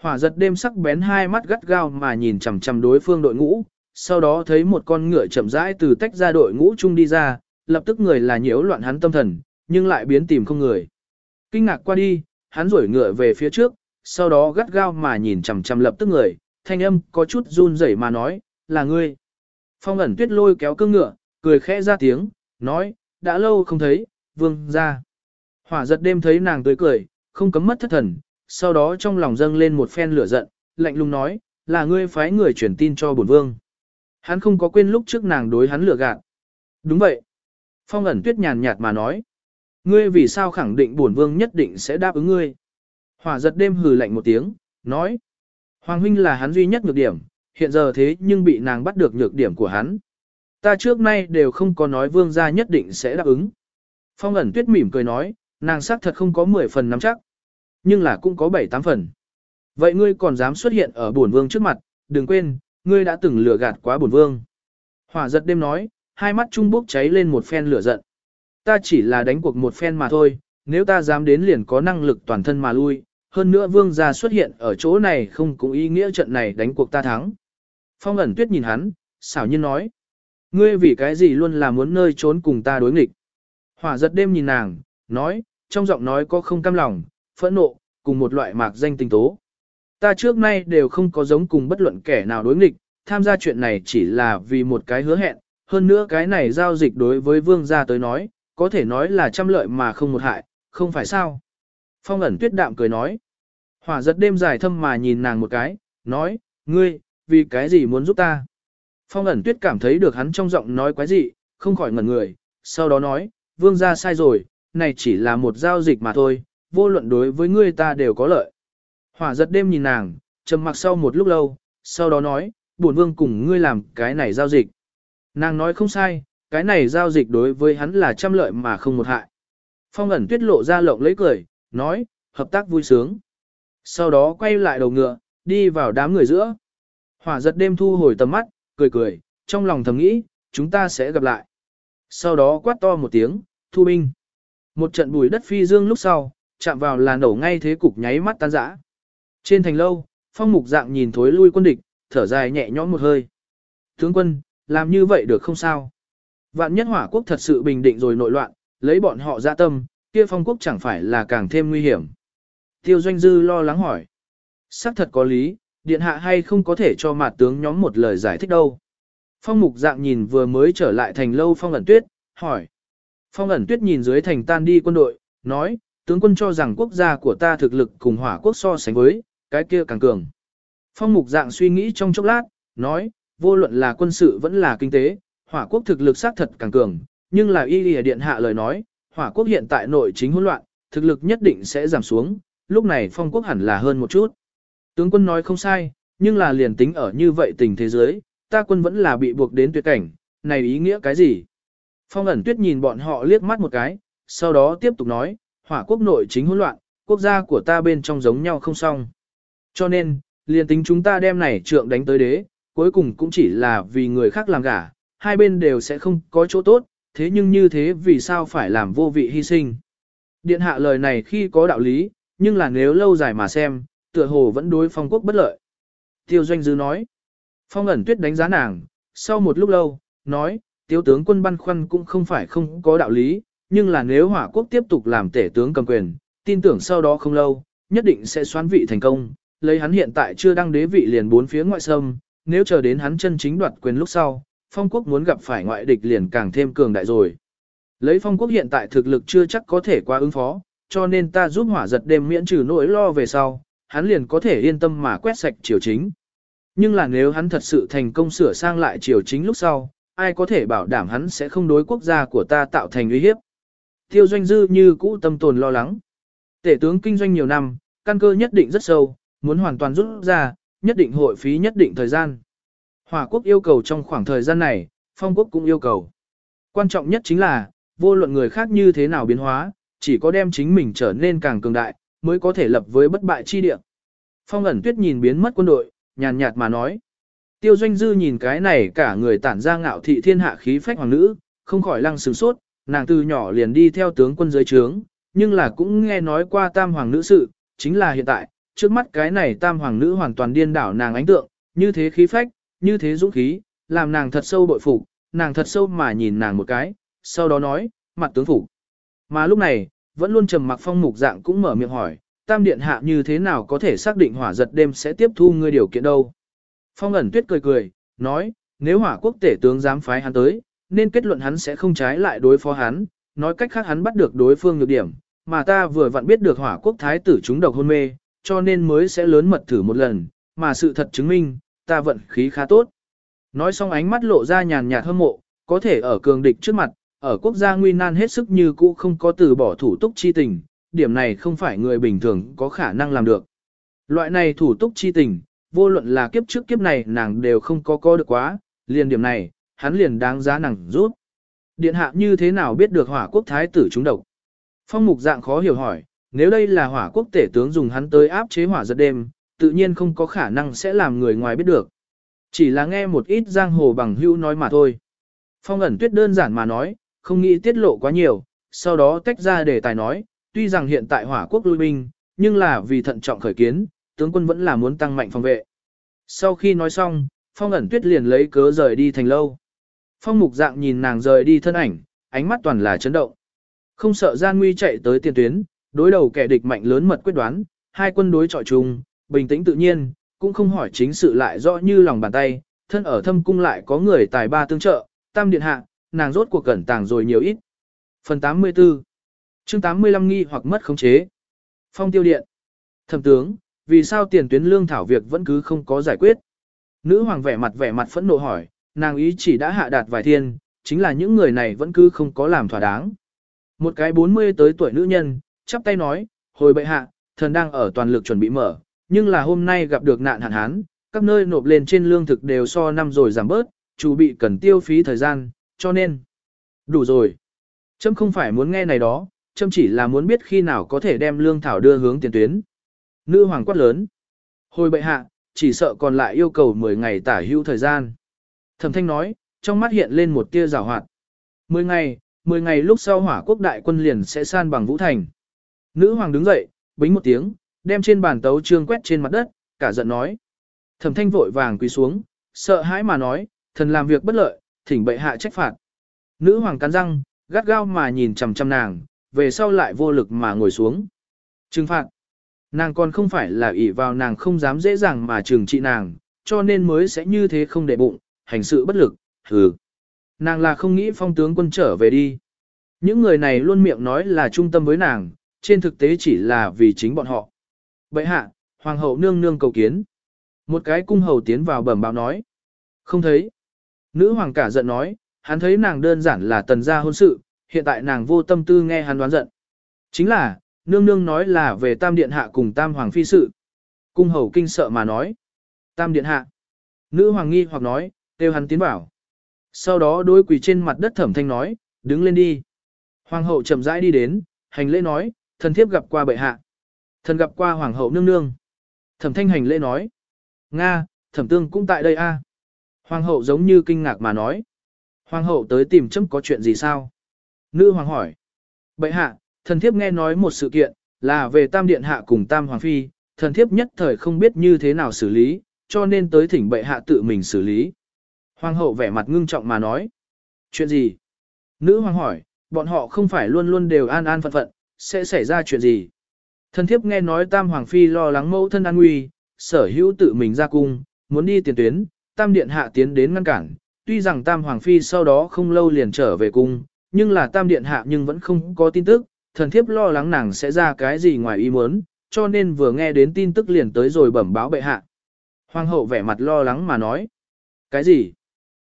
Hỏa giật đêm sắc bén hai mắt gắt gao mà nhìn chằm chằm đối phương đội ngũ, sau đó thấy một con ngựa chậm rãi từ tách ra đội ngũ chung đi ra, lập tức người là nhiễu loạn hắn tâm thần, nhưng lại biến tìm không người. Kinh ngạc qua đi, hắn rủi ngựa về phía trước, sau đó gắt gao mà nhìn chằm chằm lập tức người, thanh âm có chút run rẩy mà nói, là ngươi. Phong ẩn tuyết lôi kéo cương ngựa, cười khẽ ra tiếng, nói, đã lâu không thấy, vương ra. Hỏa giật đêm thấy nàng tươi cười, không cấm mất thất thần, sau đó trong lòng dâng lên một phen lửa giận, lạnh lùng nói, là ngươi phái người truyền tin cho bổn vương. Hắn không có quên lúc trước nàng đối hắn lừa gạt. Đúng vậy. Phong ẩn tuyết nhàn nhạt mà nói. Ngươi vì sao khẳng định bổn vương nhất định sẽ đáp ứng ngươi. Hỏa giật đêm hừ lạnh một tiếng, nói. Hoàng huynh là hắn duy nhất nhược điểm, hiện giờ thế nhưng bị nàng bắt được nhược điểm của hắn. Ta trước nay đều không có nói vương gia nhất định sẽ đáp ứng. Phong ẩn tuyết mỉm cười nói, nàng xác thật không có 10 phần nắm chắc, nhưng là cũng có 7-8 phần. Vậy ngươi còn dám xuất hiện ở bổn vương trước mặt, đừng quên, ngươi đã từng lừa gạt quá bổn vương. Hỏa giật đêm nói, hai mắt trung bốc cháy lên một phen lửa giận. Ta chỉ là đánh cuộc một phen mà thôi, nếu ta dám đến liền có năng lực toàn thân mà lui, hơn nữa vương gia xuất hiện ở chỗ này không cũng ý nghĩa trận này đánh cuộc ta thắng. Phong ẩn tuyết nhìn hắn, xảo nhiên nói. Ngươi vì cái gì luôn là muốn nơi trốn cùng ta đối nghịch. Hỏa giật đêm nhìn nàng, nói, trong giọng nói có không cam lòng, phẫn nộ, cùng một loại mạc danh tình tố. Ta trước nay đều không có giống cùng bất luận kẻ nào đối nghịch, tham gia chuyện này chỉ là vì một cái hứa hẹn, hơn nữa cái này giao dịch đối với vương gia tới nói, có thể nói là trăm lợi mà không một hại, không phải sao. Phong ẩn tuyết đạm cười nói. Hỏa giật đêm dài thâm mà nhìn nàng một cái, nói, ngươi, vì cái gì muốn giúp ta? Phong ẩn tuyết cảm thấy được hắn trong giọng nói quái gì, không khỏi ngẩn người, sau đó nói, vương gia sai rồi, này chỉ là một giao dịch mà thôi, vô luận đối với ngươi ta đều có lợi. Hỏa giật đêm nhìn nàng, trầm mặc sau một lúc lâu, sau đó nói, bổn vương cùng ngươi làm cái này giao dịch. Nàng nói không sai, cái này giao dịch đối với hắn là trăm lợi mà không một hại. Phong ẩn tuyết lộ ra lộng lấy cười, nói, hợp tác vui sướng. Sau đó quay lại đầu ngựa, đi vào đám người giữa. Hỏa giật đêm thu hồi tầm mắt, cười cười, trong lòng thầm nghĩ, chúng ta sẽ gặp lại. Sau đó quát to một tiếng, thu binh. Một trận bùi đất phi dương lúc sau, chạm vào là nổ ngay thế cục nháy mắt tan rã. Trên thành lâu, phong mục dạng nhìn thối lui quân địch, thở dài nhẹ nhõm một hơi. Tướng quân, làm như vậy được không sao? Vạn nhất hỏa quốc thật sự bình định rồi nội loạn, lấy bọn họ ra tâm, kia phong quốc chẳng phải là càng thêm nguy hiểm. Tiêu doanh dư lo lắng hỏi. xác thật có lý, điện hạ hay không có thể cho mặt tướng nhóm một lời giải thích đâu. Phong mục dạng nhìn vừa mới trở lại thành lâu phong ẩn tuyết, hỏi. Phong ẩn tuyết nhìn dưới thành tan đi quân đội, nói, tướng quân cho rằng quốc gia của ta thực lực cùng hỏa quốc so sánh với, cái kia càng cường. Phong mục dạng suy nghĩ trong chốc lát, nói, vô luận là quân sự vẫn là kinh tế, hỏa quốc thực lực xác thật càng cường, nhưng là y lìa điện hạ lời nói, hỏa quốc hiện tại nội chính hỗn loạn, thực lực nhất định sẽ giảm xuống, lúc này phong quốc hẳn là hơn một chút. Tướng quân nói không sai, nhưng là liền tính ở như vậy tình thế giới, ta quân vẫn là bị buộc đến tuyệt cảnh, này ý nghĩa cái gì? Phong ẩn tuyết nhìn bọn họ liếc mắt một cái, sau đó tiếp tục nói, hỏa quốc nội chính hỗn loạn, quốc gia của ta bên trong giống nhau không xong. Cho nên, liền tính chúng ta đem này trượng đánh tới đế, cuối cùng cũng chỉ là vì người khác làm gả, hai bên đều sẽ không có chỗ tốt, thế nhưng như thế vì sao phải làm vô vị hy sinh. Điện hạ lời này khi có đạo lý, nhưng là nếu lâu dài mà xem, tựa hồ vẫn đối phong quốc bất lợi. Tiêu Doanh Dư nói, phong ẩn tuyết đánh giá nàng, sau một lúc lâu, nói, tiêu tướng quân băn khoăn cũng không phải không có đạo lý, nhưng là nếu hỏa quốc tiếp tục làm tể tướng cầm quyền, tin tưởng sau đó không lâu, nhất định sẽ xoán vị thành công, lấy hắn hiện tại chưa đăng đế vị liền bốn phía ngoại sâm nếu chờ đến hắn chân chính đoạt quyền lúc sau, phong quốc muốn gặp phải ngoại địch liền càng thêm cường đại rồi. Lấy phong quốc hiện tại thực lực chưa chắc có thể qua ứng phó, cho nên ta giúp hỏa giật đêm miễn trừ nỗi lo về sau, hắn liền có thể yên tâm mà quét sạch triều chính. Nhưng là nếu hắn thật sự thành công sửa sang lại triều chính lúc sau, ai có thể bảo đảm hắn sẽ không đối quốc gia của ta tạo thành uy hiếp. Tiêu doanh dư như cũ tâm tồn lo lắng. Tể tướng kinh doanh nhiều năm, căn cơ nhất định rất sâu, muốn hoàn toàn rút ra, nhất định hội phí nhất định thời gian. Hòa quốc yêu cầu trong khoảng thời gian này, phong quốc cũng yêu cầu. Quan trọng nhất chính là, vô luận người khác như thế nào biến hóa, chỉ có đem chính mình trở nên càng cường đại, mới có thể lập với bất bại chi địa. Phong ẩn tuyết nhìn biến mất quân đội, nhàn nhạt mà nói. Tiêu doanh dư nhìn cái này cả người tản ra ngạo thị thiên hạ khí phách hoàng nữ, không khỏi lăng sửng sốt, nàng từ nhỏ liền đi theo tướng quân dưới trướng, nhưng là cũng nghe nói qua tam hoàng nữ sự, chính là hiện tại, trước mắt cái này tam hoàng nữ hoàn toàn điên đảo nàng ánh tượng, như thế khí phách, như thế dũng khí, làm nàng thật sâu bội phục, nàng thật sâu mà nhìn nàng một cái, sau đó nói, mặt tướng phục. Mà lúc này, vẫn luôn trầm mặc phong mục dạng cũng mở miệng hỏi, tam điện hạ như thế nào có thể xác định hỏa giật đêm sẽ tiếp thu ngươi điều kiện đâu. Phong ẩn tuyết cười cười, nói, nếu hỏa quốc tể tướng dám phái hắn tới, nên kết luận hắn sẽ không trái lại đối phó hắn, nói cách khác hắn bắt được đối phương nhược điểm, mà ta vừa vặn biết được hỏa quốc thái tử chúng độc hôn mê, cho nên mới sẽ lớn mật thử một lần, mà sự thật chứng minh, ta vận khí khá tốt. Nói xong ánh mắt lộ ra nhàn nhạt hâm mộ, có thể ở cường địch trước mặt, ở quốc gia nguy nan hết sức như cũ không có từ bỏ thủ túc chi tình, điểm này không phải người bình thường có khả năng làm được. Loại này thủ túc chi tình, vô luận là kiếp trước kiếp này nàng đều không có có được quá, liền điểm này, hắn liền đáng giá nàng rút. Điện hạ như thế nào biết được hỏa quốc thái tử chúng độc? Phong mục dạng khó hiểu hỏi, nếu đây là hỏa quốc tể tướng dùng hắn tới áp chế hỏa giật đêm, tự nhiên không có khả năng sẽ làm người ngoài biết được. Chỉ là nghe một ít giang hồ bằng hữu nói mà thôi. Phong ẩn tuyết đơn giản mà nói, không nghĩ tiết lộ quá nhiều, sau đó tách ra để tài nói, tuy rằng hiện tại hỏa quốc lui binh, nhưng là vì thận trọng khởi kiến, tướng quân vẫn là muốn tăng mạnh phòng vệ. Sau khi nói xong, phong ẩn tuyết liền lấy cớ rời đi thành lâu. Phong mục dạng nhìn nàng rời đi thân ảnh, ánh mắt toàn là chấn động. Không sợ gian nguy chạy tới tiền tuyến, đối đầu kẻ địch mạnh lớn mật quyết đoán, hai quân đối trọi chung, bình tĩnh tự nhiên, cũng không hỏi chính sự lại rõ như lòng bàn tay, thân ở thâm cung lại có người tài ba tương trợ, tam điện hạ, nàng rốt cuộc cẩn tàng rồi nhiều ít. Phần 84 chương 85 nghi hoặc mất khống chế. Phong tiêu điện. Thẩm tướng, vì sao tiền tuyến lương thảo việc vẫn cứ không có giải quyết? Nữ hoàng vẻ mặt vẻ mặt phẫn nộ hỏi, nàng ý chỉ đã hạ đạt vài thiên, chính là những người này vẫn cứ không có làm thỏa đáng. Một cái 40 tới tuổi nữ nhân, chắp tay nói, hồi bệ hạ, thần đang ở toàn lực chuẩn bị mở, nhưng là hôm nay gặp được nạn hạn hán, các nơi nộp lên trên lương thực đều so năm rồi giảm bớt, chủ bị cần tiêu phí thời gian, cho nên. Đủ rồi. Trâm không phải muốn nghe này đó, Trâm chỉ là muốn biết khi nào có thể đem lương thảo đưa hướng tiền tuyến. Nữ hoàng quát lớn. Hồi bệ hạ, chỉ sợ còn lại yêu cầu 10 ngày tả hữu thời gian. Thẩm thanh nói, trong mắt hiện lên một tia rào hoạt. 10 ngày, 10 ngày lúc sau hỏa quốc đại quân liền sẽ san bằng Vũ Thành. Nữ hoàng đứng dậy, bính một tiếng, đem trên bàn tấu trương quét trên mặt đất, cả giận nói. Thẩm thanh vội vàng quỳ xuống, sợ hãi mà nói, thần làm việc bất lợi, thỉnh bệ hạ trách phạt. Nữ hoàng cắn răng, gắt gao mà nhìn chằm chằm nàng, về sau lại vô lực mà ngồi xuống. Trừng phạt. Nàng còn không phải là ỷ vào nàng không dám dễ dàng mà trừng trị nàng, cho nên mới sẽ như thế không để bụng, hành sự bất lực, hừ. Nàng là không nghĩ phong tướng quân trở về đi. Những người này luôn miệng nói là trung tâm với nàng, trên thực tế chỉ là vì chính bọn họ. Bệ hạ, hoàng hậu nương nương cầu kiến. Một cái cung hầu tiến vào bẩm báo nói. Không thấy. Nữ hoàng cả giận nói, hắn thấy nàng đơn giản là tần gia hôn sự, hiện tại nàng vô tâm tư nghe hắn đoán giận. Chính là, nương nương nói là về tam điện hạ cùng tam hoàng phi sự. Cung hầu kinh sợ mà nói. Tam điện hạ. Nữ hoàng nghi hoặc nói, kêu hắn tiến bảo. Sau đó đối quỳ trên mặt đất thẩm thanh nói, đứng lên đi. Hoàng hậu chậm rãi đi đến, hành lễ nói, thần thiếp gặp qua bệ hạ. Thần gặp qua hoàng hậu nương nương. Thẩm thanh hành lễ nói. Nga, thẩm tương cũng tại đây a. Hoàng hậu giống như kinh ngạc mà nói. Hoàng hậu tới tìm chấm có chuyện gì sao? Nữ hoàng hỏi. Bệ hạ, thần thiếp nghe nói một sự kiện, là về tam điện hạ cùng tam hoàng phi, thần thiếp nhất thời không biết như thế nào xử lý, cho nên tới thỉnh bệ hạ tự mình xử lý. Hoàng hậu vẻ mặt ngưng trọng mà nói. Chuyện gì? Nữ hoàng hỏi, bọn họ không phải luôn luôn đều an an phận phận, sẽ xảy ra chuyện gì? Thần thiếp nghe nói tam hoàng phi lo lắng mẫu thân an nguy, sở hữu tự mình ra cung, muốn đi tiền tuyến, tam điện hạ tiến đến ngăn cản. Tuy rằng tam hoàng phi sau đó không lâu liền trở về cung, nhưng là tam điện hạ nhưng vẫn không có tin tức, thần thiếp lo lắng nàng sẽ ra cái gì ngoài ý muốn, cho nên vừa nghe đến tin tức liền tới rồi bẩm báo bệ hạ. Hoàng hậu vẻ mặt lo lắng mà nói. Cái gì?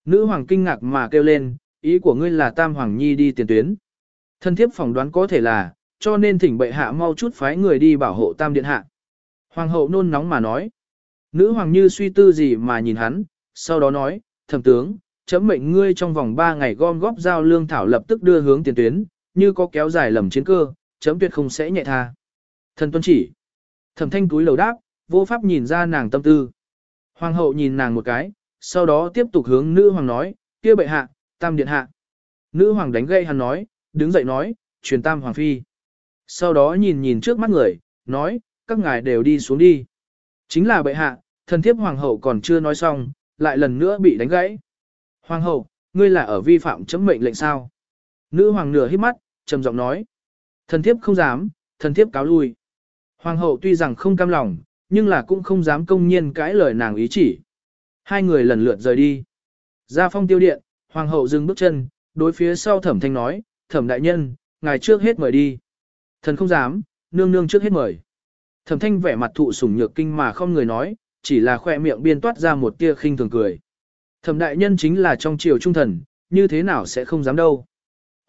Nữ hoàng kinh ngạc mà kêu lên, ý của ngươi là tam hoàng nhi đi tiền tuyến. Thần thiếp phỏng đoán có thể là, cho nên thỉnh bệ hạ mau chút phái người đi bảo hộ tam điện hạ. Hoàng hậu nôn nóng mà nói. Nữ hoàng như suy tư gì mà nhìn hắn, sau đó nói, thẩm tướng, chấm mệnh ngươi trong vòng 3 ngày gom góp giao lương thảo lập tức đưa hướng tiền tuyến, như có kéo dài lầm chiến cơ, chấm tuyệt không sẽ nhẹ tha. Thần tuân chỉ. Thẩm thanh túi lầu đáp, vô pháp nhìn ra nàng tâm tư. Hoàng hậu nhìn nàng một cái, sau đó tiếp tục hướng nữ hoàng nói, kia bệ hạ, tam điện hạ. Nữ hoàng đánh gây hắn nói, đứng dậy nói, truyền tam hoàng phi. Sau đó nhìn nhìn trước mắt người, nói, các ngài đều đi xuống đi. Chính là bệ hạ, thần thiếp hoàng hậu còn chưa nói xong, lại lần nữa bị đánh gãy. Hoàng hậu, ngươi là ở vi phạm chấm mệnh lệnh sao? Nữ hoàng nửa hít mắt, trầm giọng nói. Thần thiếp không dám, thần thiếp cáo lui. Hoàng hậu tuy rằng không cam lòng, nhưng là cũng không dám công nhiên cãi lời nàng ý chỉ. Hai người lần lượt rời đi. Ra phong tiêu điện, hoàng hậu dừng bước chân, đối phía sau thẩm thanh nói, thẩm đại nhân, ngài trước hết mời đi. Thần không dám, nương nương trước hết mời. Thẩm thanh vẻ mặt thụ sủng nhược kinh mà không người nói, chỉ là khoe miệng biên toát ra một tia khinh thường cười. Thẩm đại nhân chính là trong triều trung thần, như thế nào sẽ không dám đâu.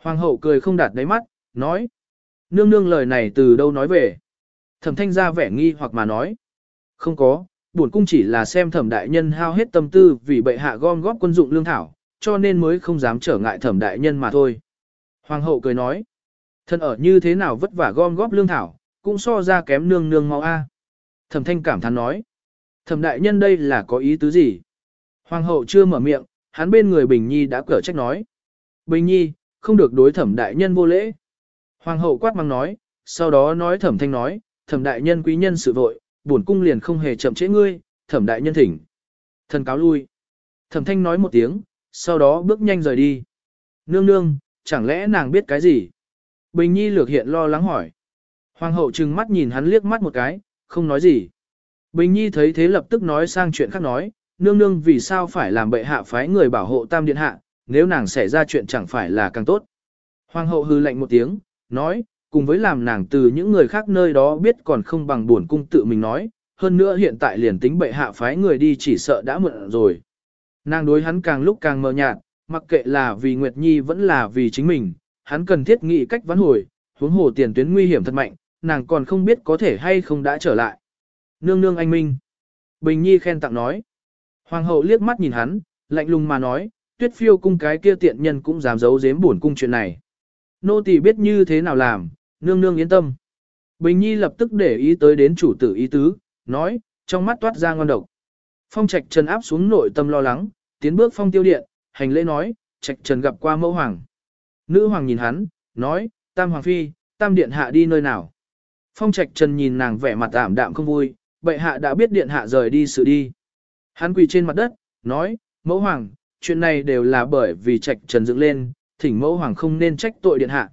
Hoàng hậu cười không đạt đáy mắt, nói. Nương nương lời này từ đâu nói về. Thẩm thanh ra vẻ nghi hoặc mà nói. Không có, buồn cung chỉ là xem thẩm đại nhân hao hết tâm tư vì bệ hạ gom góp quân dụng lương thảo, cho nên mới không dám trở ngại thẩm đại nhân mà thôi. Hoàng hậu cười nói, thân ở như thế nào vất vả gom góp lương thảo, cũng so ra kém nương nương mau a. Thẩm thanh cảm thán nói, thẩm đại nhân đây là có ý tứ gì? Hoàng hậu chưa mở miệng, hắn bên người Bình Nhi đã cở trách nói. Bình Nhi, không được đối thẩm đại nhân vô lễ. Hoàng hậu quát mắng nói, sau đó nói thẩm thanh nói, thẩm đại nhân quý nhân sự vội, bổn cung liền không hề chậm trễ ngươi, thẩm đại nhân thỉnh. Thần cáo lui. Thẩm thanh nói một tiếng, sau đó bước nhanh rời đi. Nương nương, chẳng lẽ nàng biết cái gì? Bình Nhi lược hiện lo lắng hỏi. Hoàng hậu trừng mắt nhìn hắn liếc mắt một cái, không nói gì. Bình Nhi thấy thế lập tức nói sang chuyện khác nói, nương nương vì sao phải làm bệ hạ phái người bảo hộ tam điện hạ, nếu nàng xảy ra chuyện chẳng phải là càng tốt. Hoàng hậu hư lạnh một tiếng, nói, cùng với làm nàng từ những người khác nơi đó biết còn không bằng buồn cung tự mình nói, hơn nữa hiện tại liền tính bệ hạ phái người đi chỉ sợ đã muộn rồi. Nàng đối hắn càng lúc càng mờ nhạt, mặc kệ là vì Nguyệt Nhi vẫn là vì chính mình, hắn cần thiết nghĩ cách vãn hồi, huống hồ tiền tuyến nguy hiểm thật mạnh, nàng còn không biết có thể hay không đã trở lại. Nương nương anh minh. Bình Nhi khen tặng nói. Hoàng hậu liếc mắt nhìn hắn, lạnh lùng mà nói, tuyết phiêu cung cái kia tiện nhân cũng dám giấu giếm buồn cung chuyện này. Nô tỳ biết như thế nào làm, nương nương yên tâm. Bình Nhi lập tức để ý tới đến chủ tử ý tứ, nói, trong mắt toát ra ngon độc. Phong trạch trần áp xuống nội tâm lo lắng, tiến bước phong tiêu điện, hành lễ nói, trạch trần gặp qua mẫu hoàng. Nữ hoàng nhìn hắn, nói, tam hoàng phi, tam điện hạ đi nơi nào. Phong trạch trần nhìn nàng vẻ mặt ảm đạm không vui, bệ hạ đã biết điện hạ rời đi sự đi. Hắn quỳ trên mặt đất, nói, mẫu hoàng, chuyện này đều là bởi vì trạch trần dựng lên, thỉnh mẫu hoàng không nên trách tội điện hạ.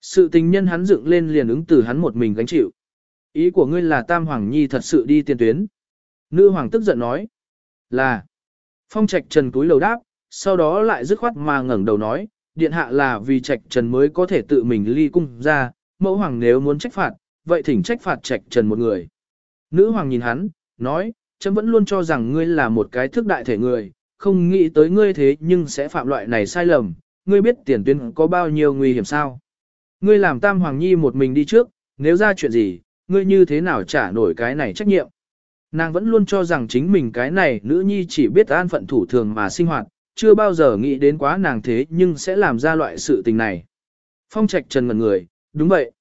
Sự tình nhân hắn dựng lên liền ứng từ hắn một mình gánh chịu. Ý của ngươi là tam hoàng nhi thật sự đi tiền tuyến. Nữ hoàng tức giận nói, là, phong trạch trần cúi lầu đáp, sau đó lại dứt khoát mà ngẩng đầu nói, điện hạ là vì trạch trần mới có thể tự mình ly cung ra, mẫu hoàng nếu muốn trách phạt, vậy thỉnh trách phạt trạch trần một người. Nữ hoàng nhìn hắn, nói, chấm vẫn luôn cho rằng ngươi là một cái thức đại thể người, không nghĩ tới ngươi thế nhưng sẽ phạm loại này sai lầm, ngươi biết tiền tuyến có bao nhiêu nguy hiểm sao. Ngươi làm tam hoàng nhi một mình đi trước, nếu ra chuyện gì, ngươi như thế nào trả nổi cái này trách nhiệm. Nàng vẫn luôn cho rằng chính mình cái này nữ nhi chỉ biết an phận thủ thường mà sinh hoạt, chưa bao giờ nghĩ đến quá nàng thế nhưng sẽ làm ra loại sự tình này. Phong trạch trần ngần người, đúng vậy.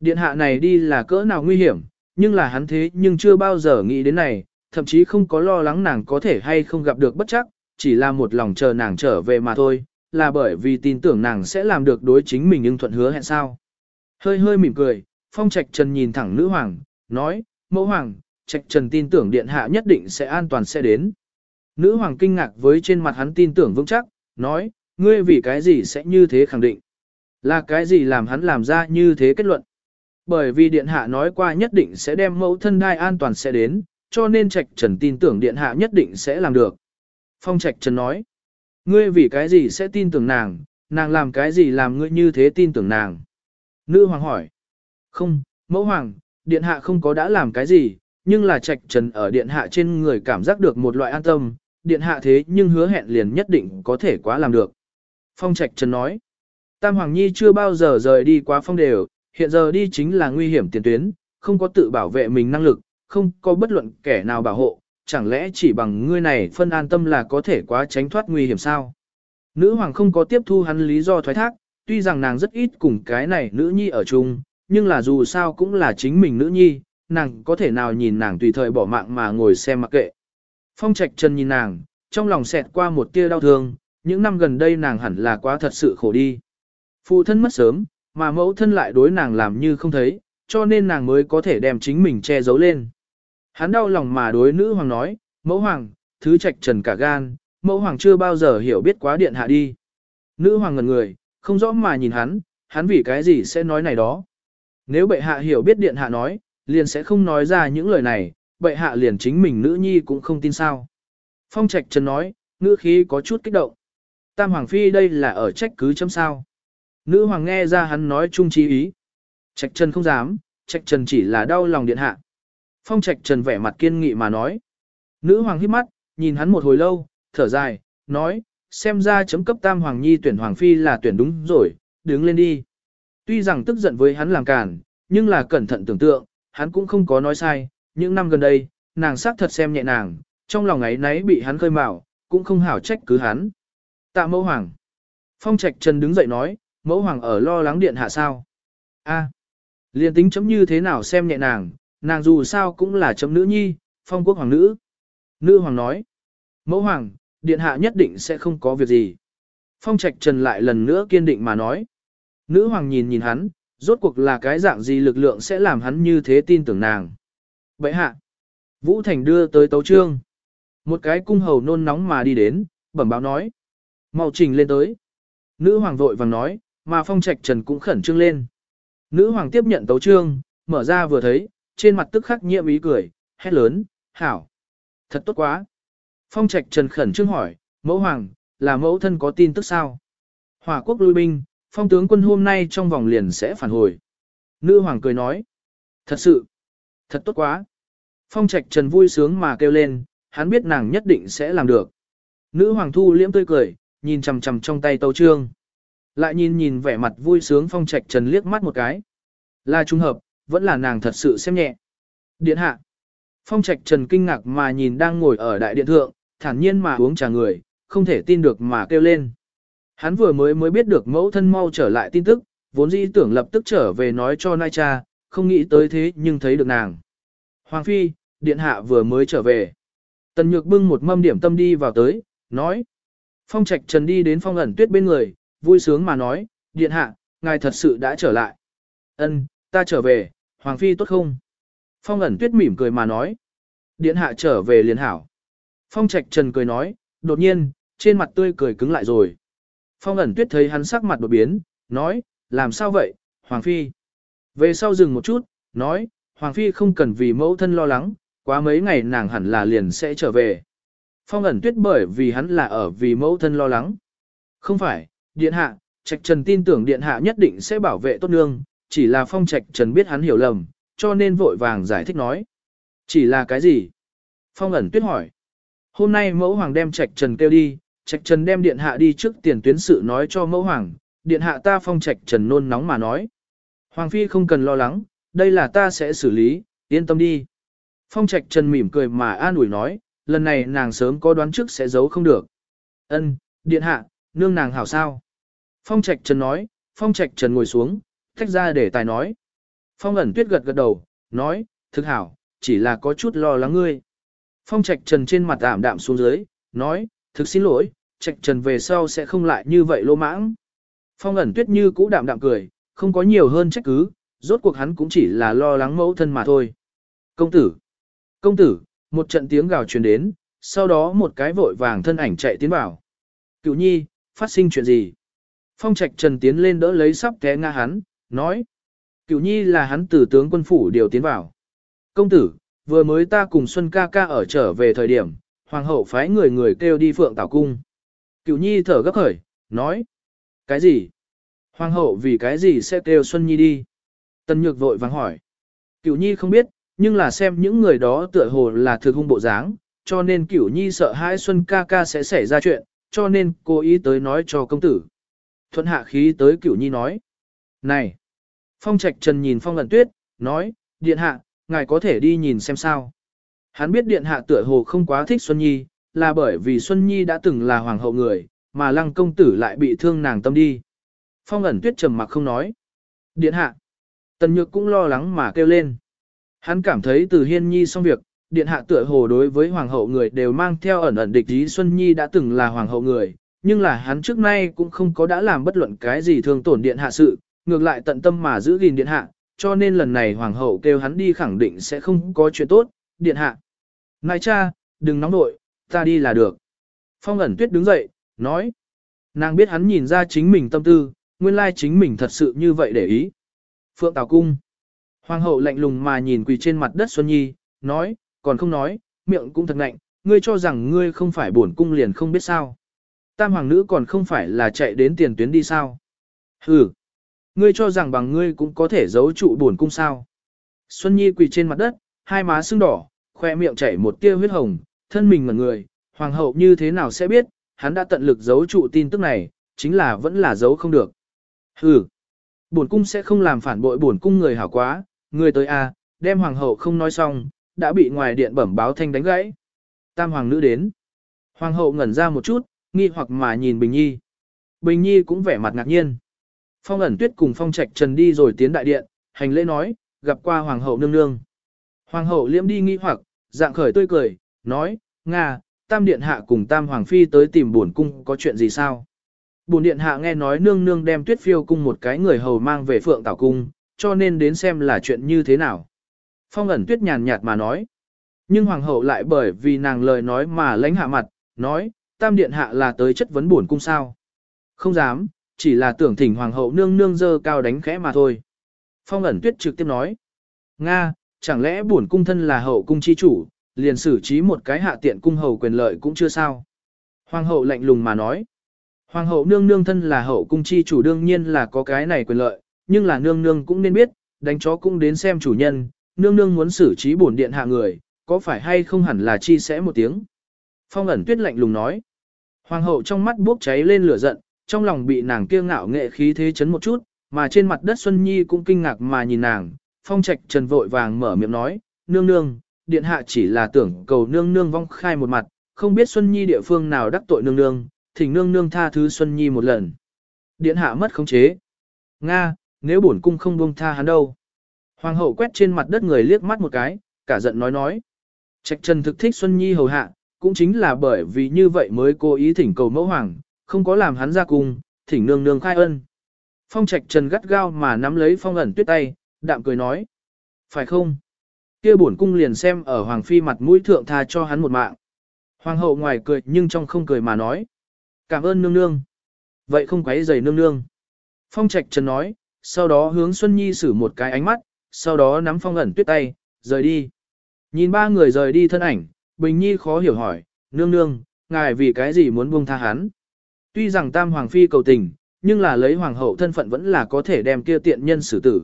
Điện hạ này đi là cỡ nào nguy hiểm, nhưng là hắn thế nhưng chưa bao giờ nghĩ đến này, thậm chí không có lo lắng nàng có thể hay không gặp được bất chắc, chỉ là một lòng chờ nàng trở về mà thôi, là bởi vì tin tưởng nàng sẽ làm được đối chính mình nhưng thuận hứa hẹn sao. Hơi hơi mỉm cười, phong trạch trần nhìn thẳng nữ hoàng, nói, mẫu hoàng, trạch trần tin tưởng điện hạ nhất định sẽ an toàn sẽ đến. Nữ hoàng kinh ngạc với trên mặt hắn tin tưởng vững chắc, nói, ngươi vì cái gì sẽ như thế khẳng định. Là cái gì làm hắn làm ra như thế kết luận. Bởi vì điện hạ nói qua nhất định sẽ đem mẫu thân đai an toàn sẽ đến, cho nên trạch trần tin tưởng điện hạ nhất định sẽ làm được. Phong trạch trần nói, ngươi vì cái gì sẽ tin tưởng nàng, nàng làm cái gì làm ngươi như thế tin tưởng nàng. Nữ hoàng hỏi, không, mẫu hoàng, điện hạ không có đã làm cái gì, nhưng là trạch trần ở điện hạ trên người cảm giác được một loại an tâm, điện hạ thế nhưng hứa hẹn liền nhất định có thể quá làm được. Phong trạch trần nói, Tam Hoàng Nhi chưa bao giờ rời đi quá phong đều, hiện giờ đi chính là nguy hiểm tiền tuyến, không có tự bảo vệ mình năng lực, không có bất luận kẻ nào bảo hộ, chẳng lẽ chỉ bằng ngươi này phân an tâm là có thể quá tránh thoát nguy hiểm sao? Nữ hoàng không có tiếp thu hắn lý do thoái thác, tuy rằng nàng rất ít cùng cái này nữ nhi ở chung, nhưng là dù sao cũng là chính mình nữ nhi, nàng có thể nào nhìn nàng tùy thời bỏ mạng mà ngồi xem mặc kệ. Phong trạch chân nhìn nàng, trong lòng xẹt qua một tia đau thương, những năm gần đây nàng hẳn là quá thật sự khổ đi. Phụ thân mất sớm, mà mẫu thân lại đối nàng làm như không thấy, cho nên nàng mới có thể đem chính mình che giấu lên. Hắn đau lòng mà đối nữ hoàng nói, mẫu hoàng, thứ trạch trần cả gan, mẫu hoàng chưa bao giờ hiểu biết quá điện hạ đi. Nữ hoàng ngần người, không rõ mà nhìn hắn, hắn vì cái gì sẽ nói này đó. Nếu bệ hạ hiểu biết điện hạ nói, liền sẽ không nói ra những lời này, bệ hạ liền chính mình nữ nhi cũng không tin sao. Phong trạch trần nói, ngữ khí có chút kích động. Tam hoàng phi đây là ở trách cứ chấm sao. Nữ hoàng nghe ra hắn nói chung trí ý. Trạch trần không dám, trạch trần chỉ là đau lòng điện hạ. Phong trạch trần vẻ mặt kiên nghị mà nói. Nữ hoàng hít mắt, nhìn hắn một hồi lâu, thở dài, nói, xem ra chấm cấp tam hoàng nhi tuyển hoàng phi là tuyển đúng rồi, đứng lên đi. Tuy rằng tức giận với hắn làm cản, nhưng là cẩn thận tưởng tượng, hắn cũng không có nói sai, những năm gần đây, nàng xác thật xem nhẹ nàng, trong lòng ấy nấy bị hắn khơi mào, cũng không hảo trách cứ hắn. Tạ mẫu hoàng. Phong Trạch Trần đứng dậy nói, mẫu hoàng ở lo lắng điện hạ sao. A, liền tính chấm như thế nào xem nhẹ nàng, nàng dù sao cũng là chấm nữ nhi, phong quốc hoàng nữ. Nữ hoàng nói, mẫu hoàng, điện hạ nhất định sẽ không có việc gì. Phong Trạch Trần lại lần nữa kiên định mà nói. Nữ hoàng nhìn nhìn hắn, rốt cuộc là cái dạng gì lực lượng sẽ làm hắn như thế tin tưởng nàng. Vậy hạ, Vũ Thành đưa tới tấu trương. Một cái cung hầu nôn nóng mà đi đến, bẩm báo nói. mau trình lên tới. Nữ hoàng vội vàng nói, mà phong trạch trần cũng khẩn trương lên. Nữ hoàng tiếp nhận tấu trương, mở ra vừa thấy, trên mặt tức khắc nhiễm ý cười, hét lớn, hảo. Thật tốt quá. Phong trạch trần khẩn trương hỏi, mẫu hoàng, là mẫu thân có tin tức sao? Hỏa quốc lui binh, phong tướng quân hôm nay trong vòng liền sẽ phản hồi. Nữ hoàng cười nói, thật sự, thật tốt quá. Phong trạch trần vui sướng mà kêu lên, hắn biết nàng nhất định sẽ làm được. Nữ hoàng thu liễm tươi cười, nhìn chằm chằm trong tay tấu trương. Lại nhìn nhìn vẻ mặt vui sướng phong trạch trần liếc mắt một cái. Là trung hợp, vẫn là nàng thật sự xem nhẹ. Điện hạ. Phong trạch trần kinh ngạc mà nhìn đang ngồi ở đại điện thượng, thản nhiên mà uống trà người, không thể tin được mà kêu lên. Hắn vừa mới mới biết được mẫu thân mau trở lại tin tức, vốn dĩ tưởng lập tức trở về nói cho Nai cha, không nghĩ tới thế nhưng thấy được nàng. Hoàng Phi, điện hạ vừa mới trở về. Tần Nhược bưng một mâm điểm tâm đi vào tới, nói. Phong Trạch Trần đi đến Phong ẩn tuyết bên người, vui sướng mà nói, điện hạ, ngài thật sự đã trở lại. Ân, ta trở về, Hoàng Phi tốt không? Phong ẩn tuyết mỉm cười mà nói. Điện hạ trở về liền hảo. Phong Trạch Trần cười nói, đột nhiên, trên mặt tươi cười cứng lại rồi. Phong ẩn tuyết thấy hắn sắc mặt đột biến, nói, làm sao vậy, Hoàng Phi? Về sau dừng một chút, nói, Hoàng Phi không cần vì mẫu thân lo lắng, quá mấy ngày nàng hẳn là liền sẽ trở về. Phong ẩn tuyết bởi vì hắn là ở vì mẫu thân lo lắng. Không phải, điện hạ, trạch trần tin tưởng điện hạ nhất định sẽ bảo vệ tốt nương, chỉ là phong trạch trần biết hắn hiểu lầm, cho nên vội vàng giải thích nói. Chỉ là cái gì? Phong ẩn tuyết hỏi. Hôm nay mẫu hoàng đem trạch trần kêu đi, trạch trần đem điện hạ đi trước tiền tuyến sự nói cho mẫu hoàng, điện hạ ta phong trạch trần nôn nóng mà nói. Hoàng phi không cần lo lắng, đây là ta sẽ xử lý, yên tâm đi. Phong Trạch Trần mỉm cười mà an ủi nói, lần này nàng sớm có đoán trước sẽ giấu không được. Ân, điện hạ, nương nàng hảo sao? Phong Trạch Trần nói, Phong Trạch Trần ngồi xuống, tách ra để tài nói. Phong ẩn tuyết gật gật đầu, nói, thực hảo, chỉ là có chút lo lắng ngươi. Phong Trạch Trần trên mặt ảm đạm xuống dưới, nói, thực xin lỗi, Trạch Trần về sau sẽ không lại như vậy lô mãng. Phong ẩn tuyết như cũ đạm đạm cười, không có nhiều hơn trách cứ, rốt cuộc hắn cũng chỉ là lo lắng mẫu thân mà thôi. Công tử! Công tử! Một trận tiếng gào truyền đến, sau đó một cái vội vàng thân ảnh chạy tiến vào. Cựu nhi, phát sinh chuyện gì? Phong trạch trần tiến lên đỡ lấy sắp té ngã hắn, nói. Cựu nhi là hắn tử tướng quân phủ điều tiến vào. Công tử, vừa mới ta cùng Xuân ca ca ở trở về thời điểm, hoàng hậu phái người người kêu đi phượng tảo cung. Cựu nhi thở gấp khởi, nói. Cái gì? Hoàng hậu vì cái gì sẽ kêu Xuân nhi đi? Tần Nhược vội vàng hỏi. Cửu Nhi không biết, nhưng là xem những người đó tựa hồ là thực hung bộ dáng, cho nên Cửu Nhi sợ hãi Xuân ca ca sẽ xảy ra chuyện, cho nên cố ý tới nói cho công tử. Thuận hạ khí tới Cửu Nhi nói. Này! Phong Trạch Trần nhìn Phong lần Tuyết, nói, Điện hạ, ngài có thể đi nhìn xem sao. Hắn biết Điện hạ tựa hồ không quá thích Xuân Nhi, là bởi vì Xuân Nhi đã từng là hoàng hậu người, mà lăng công tử lại bị thương nàng tâm đi. Phong ẩn tuyết trầm mặc không nói. Điện hạ. Tần Nhược cũng lo lắng mà kêu lên. Hắn cảm thấy từ hiên nhi xong việc, điện hạ tựa hồ đối với hoàng hậu người đều mang theo ẩn ẩn địch ý Xuân Nhi đã từng là hoàng hậu người, nhưng là hắn trước nay cũng không có đã làm bất luận cái gì thương tổn điện hạ sự, ngược lại tận tâm mà giữ gìn điện hạ, cho nên lần này hoàng hậu kêu hắn đi khẳng định sẽ không có chuyện tốt, điện hạ. Ngài cha, đừng nóng nội, ta đi là được. Phong ẩn tuyết đứng dậy, nói. Nàng biết hắn nhìn ra chính mình tâm tư, nguyên lai chính mình thật sự như vậy để ý. Phượng Tào Cung. Hoàng hậu lạnh lùng mà nhìn quỳ trên mặt đất Xuân Nhi, nói, còn không nói, miệng cũng thật ngạnh, ngươi cho rằng ngươi không phải bổn cung liền không biết sao. Tam hoàng nữ còn không phải là chạy đến tiền tuyến đi sao. Hừ, ngươi cho rằng bằng ngươi cũng có thể giấu trụ buồn cung sao. Xuân Nhi quỳ trên mặt đất, hai má sưng đỏ, khoe miệng chảy một tia huyết hồng, thân mình ngẩn người, hoàng hậu như thế nào sẽ biết, hắn đã tận lực giấu trụ tin tức này, chính là vẫn là giấu không được. Hừ, buồn cung sẽ không làm phản bội buồn cung người hảo quá, người tới a, à, đem hoàng hậu không nói xong, đã bị ngoài điện bẩm báo thanh đánh gãy. Tam hoàng nữ đến. Hoàng hậu ngẩn ra một chút, nghi hoặc mà nhìn Bình Nhi. Bình Nhi cũng vẻ mặt ngạc nhiên. Phong ẩn tuyết cùng phong trạch trần đi rồi tiến đại điện, hành lễ nói, gặp qua hoàng hậu nương nương. Hoàng hậu liễm đi nghi hoặc, dạng khởi tươi cười, nói, Nga, tam điện hạ cùng tam hoàng phi tới tìm buồn cung có chuyện gì sao? Bổn điện hạ nghe nói nương nương đem tuyết phiêu cung một cái người hầu mang về phượng tảo cung, cho nên đến xem là chuyện như thế nào. Phong ẩn tuyết nhàn nhạt mà nói. Nhưng hoàng hậu lại bởi vì nàng lời nói mà lãnh hạ mặt, nói, tam điện hạ là tới chất vấn bổn cung sao. Không dám, chỉ là tưởng thỉnh hoàng hậu nương nương dơ cao đánh khẽ mà thôi. Phong ẩn tuyết trực tiếp nói. Nga, chẳng lẽ bổn cung thân là hậu cung chi chủ, liền xử trí một cái hạ tiện cung hầu quyền lợi cũng chưa sao. Hoàng hậu lạnh lùng mà nói. Hoàng hậu nương nương thân là hậu cung chi chủ đương nhiên là có cái này quyền lợi, nhưng là nương nương cũng nên biết, đánh chó cũng đến xem chủ nhân, nương nương muốn xử trí bổn điện hạ người, có phải hay không hẳn là chi sẽ một tiếng. Phong ẩn tuyết lạnh lùng nói. Hoàng hậu trong mắt bốc cháy lên lửa giận, trong lòng bị nàng kiêu ngạo nghệ khí thế chấn một chút, mà trên mặt đất Xuân Nhi cũng kinh ngạc mà nhìn nàng. Phong trạch trần vội vàng mở miệng nói, nương nương, điện hạ chỉ là tưởng cầu nương nương vong khai một mặt, không biết Xuân Nhi địa phương nào đắc tội nương nương, thỉnh nương nương tha thứ Xuân Nhi một lần. Điện hạ mất khống chế. Nga, nếu bổn cung không buông tha hắn đâu. Hoàng hậu quét trên mặt đất người liếc mắt một cái, cả giận nói nói. Trạch Trần thực thích Xuân Nhi hầu hạ, cũng chính là bởi vì như vậy mới cố ý thỉnh cầu mẫu hoàng, không có làm hắn ra cung, thỉnh nương nương khai ân. Phong Trạch Trần gắt gao mà nắm lấy Phong ẩn tuyết tay, đạm cười nói. Phải không? kia bổn cung liền xem ở Hoàng Phi mặt mũi thượng tha cho hắn một mạng. Hoàng hậu ngoài cười nhưng trong không cười mà nói. Cảm ơn nương nương. Vậy không quấy giày nương nương. Phong Trạch Trần nói, sau đó hướng Xuân Nhi sử một cái ánh mắt, sau đó nắm Phong ẩn tuyết tay, rời đi. Nhìn ba người rời đi thân ảnh, Bình Nhi khó hiểu hỏi, nương nương, ngài vì cái gì muốn buông tha hắn? Tuy rằng Tam Hoàng Phi cầu tình, nhưng là lấy Hoàng hậu thân phận vẫn là có thể đem kia tiện nhân xử tử.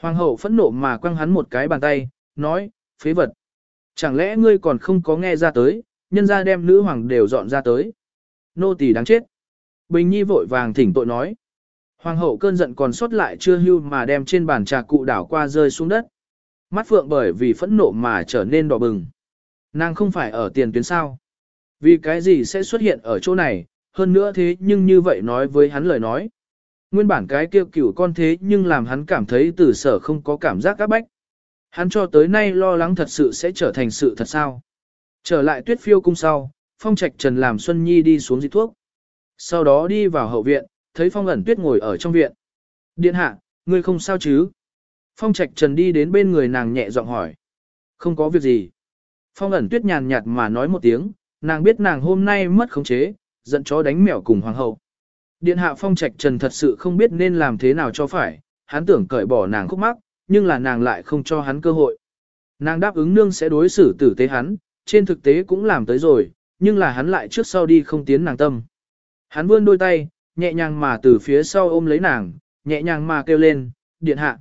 Hoàng hậu phẫn nộ mà quăng hắn một cái bàn tay, nói, phế vật. Chẳng lẽ ngươi còn không có nghe ra tới, nhân ra đem nữ hoàng đều dọn ra tới. Nô tỳ đáng chết. Bình Nhi vội vàng thỉnh tội nói. Hoàng hậu cơn giận còn sót lại chưa hưu mà đem trên bàn trà cụ đảo qua rơi xuống đất. Mắt phượng bởi vì phẫn nộ mà trở nên đỏ bừng. Nàng không phải ở tiền tuyến sao. Vì cái gì sẽ xuất hiện ở chỗ này, hơn nữa thế nhưng như vậy nói với hắn lời nói. Nguyên bản cái kêu cửu con thế nhưng làm hắn cảm thấy từ sở không có cảm giác các bách. Hắn cho tới nay lo lắng thật sự sẽ trở thành sự thật sao. Trở lại tuyết phiêu cung sau, phong trạch trần làm Xuân Nhi đi xuống dịch thuốc. Sau đó đi vào hậu viện, thấy phong ẩn tuyết ngồi ở trong viện. Điện hạ, ngươi không sao chứ? Phong trạch trần đi đến bên người nàng nhẹ giọng hỏi. Không có việc gì. Phong ẩn tuyết nhàn nhạt mà nói một tiếng, nàng biết nàng hôm nay mất khống chế, giận chó đánh mèo cùng hoàng hậu. Điện hạ phong trạch trần thật sự không biết nên làm thế nào cho phải, hắn tưởng cởi bỏ nàng khúc mắc, nhưng là nàng lại không cho hắn cơ hội. Nàng đáp ứng nương sẽ đối xử tử tế hắn, trên thực tế cũng làm tới rồi, nhưng là hắn lại trước sau đi không tiến nàng tâm. Hắn vươn đôi tay, nhẹ nhàng mà từ phía sau ôm lấy nàng, nhẹ nhàng mà kêu lên, điện hạ.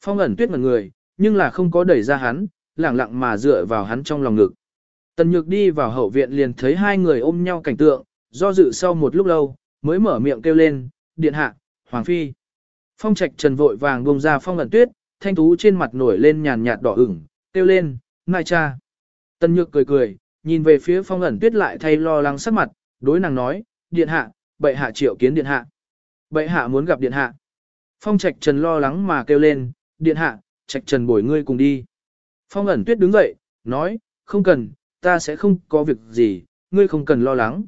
Phong ẩn tuyết ngần người, nhưng là không có đẩy ra hắn, lẳng lặng mà dựa vào hắn trong lòng ngực. Tần nhược đi vào hậu viện liền thấy hai người ôm nhau cảnh tượng, do dự sau một lúc lâu, mới mở miệng kêu lên, điện hạ, hoàng phi. Phong trạch trần vội vàng buông ra phong ẩn tuyết, thanh tú trên mặt nổi lên nhàn nhạt đỏ ửng, kêu lên, nai cha. Tần nhược cười cười, nhìn về phía phong ẩn tuyết lại thay lo lắng sắc mặt, đối nàng nói, điện hạ, bệ hạ triệu kiến điện hạ. Bệ hạ muốn gặp điện hạ. Phong trạch trần lo lắng mà kêu lên, điện hạ, trạch trần bồi ngươi cùng đi. Phong ẩn tuyết đứng dậy, nói, không cần, ta sẽ không có việc gì, ngươi không cần lo lắng.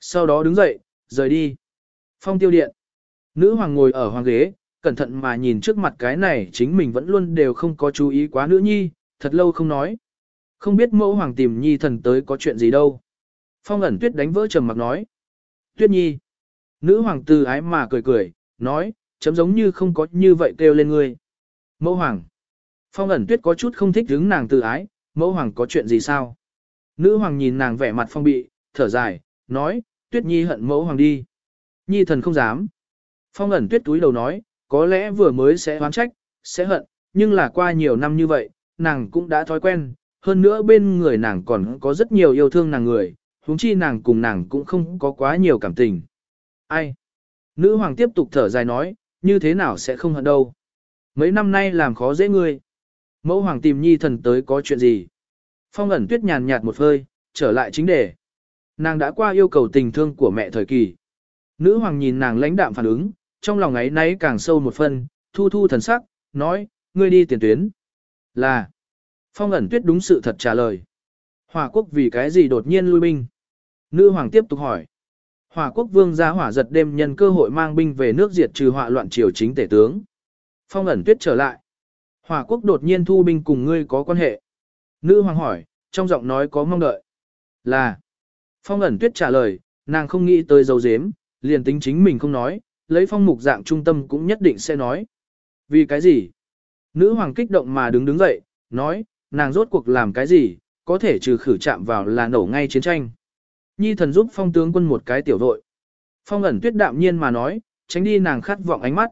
Sau đó đứng dậy, rời đi. Phong tiêu điện. Nữ hoàng ngồi ở hoàng ghế, cẩn thận mà nhìn trước mặt cái này chính mình vẫn luôn đều không có chú ý quá nữ nhi, thật lâu không nói. Không biết mẫu hoàng tìm nhi thần tới có chuyện gì đâu. Phong ẩn tuyết đánh vỡ trầm mặc nói. Tuyết nhi. Nữ hoàng từ ái mà cười cười, nói, chấm giống như không có như vậy kêu lên ngươi. Mẫu hoàng. Phong ẩn tuyết có chút không thích đứng nàng từ ái, mẫu hoàng có chuyện gì sao? Nữ hoàng nhìn nàng vẻ mặt phong bị, thở dài, nói, tuyết nhi hận mẫu hoàng đi. Nhi thần không dám. Phong ẩn tuyết túi đầu nói, có lẽ vừa mới sẽ oán trách, sẽ hận, nhưng là qua nhiều năm như vậy, nàng cũng đã thói quen, hơn nữa bên người nàng còn có rất nhiều yêu thương nàng người, huống chi nàng cùng nàng cũng không có quá nhiều cảm tình. Ai? Nữ hoàng tiếp tục thở dài nói, như thế nào sẽ không hận đâu. Mấy năm nay làm khó dễ ngươi. Mẫu hoàng tìm nhi thần tới có chuyện gì? Phong ẩn tuyết nhàn nhạt một hơi, trở lại chính đề. Nàng đã qua yêu cầu tình thương của mẹ thời kỳ. Nữ hoàng nhìn nàng lãnh đạm phản ứng, trong lòng ấy náy càng sâu một phân, thu thu thần sắc, nói, ngươi đi tiền tuyến. Là. Phong ẩn tuyết đúng sự thật trả lời. Hòa quốc vì cái gì đột nhiên lui binh? Nữ hoàng tiếp tục hỏi. Hòa quốc vương gia hỏa giật đêm nhân cơ hội mang binh về nước diệt trừ họa loạn triều chính tể tướng. Phong ẩn tuyết trở lại. Hòa quốc đột nhiên thu binh cùng ngươi có quan hệ. Nữ hoàng hỏi, trong giọng nói có mong đợi. Là. Phong ẩn tuyết trả lời, nàng không nghĩ tới dấu dếm, liền tính chính mình không nói, lấy phong mục dạng trung tâm cũng nhất định sẽ nói. Vì cái gì? Nữ hoàng kích động mà đứng đứng dậy, nói, nàng rốt cuộc làm cái gì, có thể trừ khử chạm vào là nổ ngay chiến tranh. Nhi thần giúp phong tướng quân một cái tiểu đội. Phong ẩn tuyết đạm nhiên mà nói, tránh đi nàng khát vọng ánh mắt.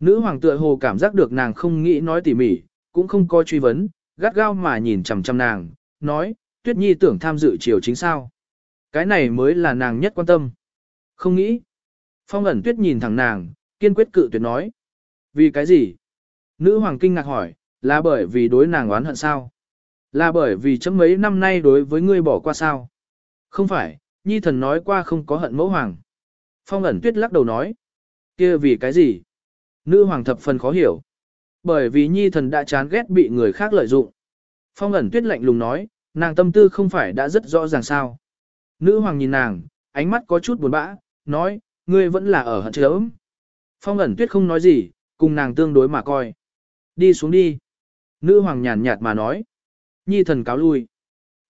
Nữ hoàng tựa hồ cảm giác được nàng không nghĩ nói tỉ mỉ, cũng không có truy vấn, gắt gao mà nhìn chằm chằm nàng, nói, tuyết nhi tưởng tham dự triều chính sao. Cái này mới là nàng nhất quan tâm. Không nghĩ. Phong ẩn tuyết nhìn thẳng nàng, kiên quyết cự tuyệt nói. Vì cái gì? Nữ hoàng kinh ngạc hỏi, là bởi vì đối nàng oán hận sao? Là bởi vì chấm mấy năm nay đối với ngươi bỏ qua sao? Không phải, nhi thần nói qua không có hận mẫu hoàng. Phong ẩn tuyết lắc đầu nói. kia vì cái gì? Nữ hoàng thập phần khó hiểu. Bởi vì nhi thần đã chán ghét bị người khác lợi dụng. Phong ẩn tuyết lạnh lùng nói, nàng tâm tư không phải đã rất rõ ràng sao. Nữ hoàng nhìn nàng, ánh mắt có chút buồn bã, nói, ngươi vẫn là ở hận chớm. Phong ẩn tuyết không nói gì, cùng nàng tương đối mà coi. Đi xuống đi. Nữ hoàng nhàn nhạt mà nói. Nhi thần cáo lui.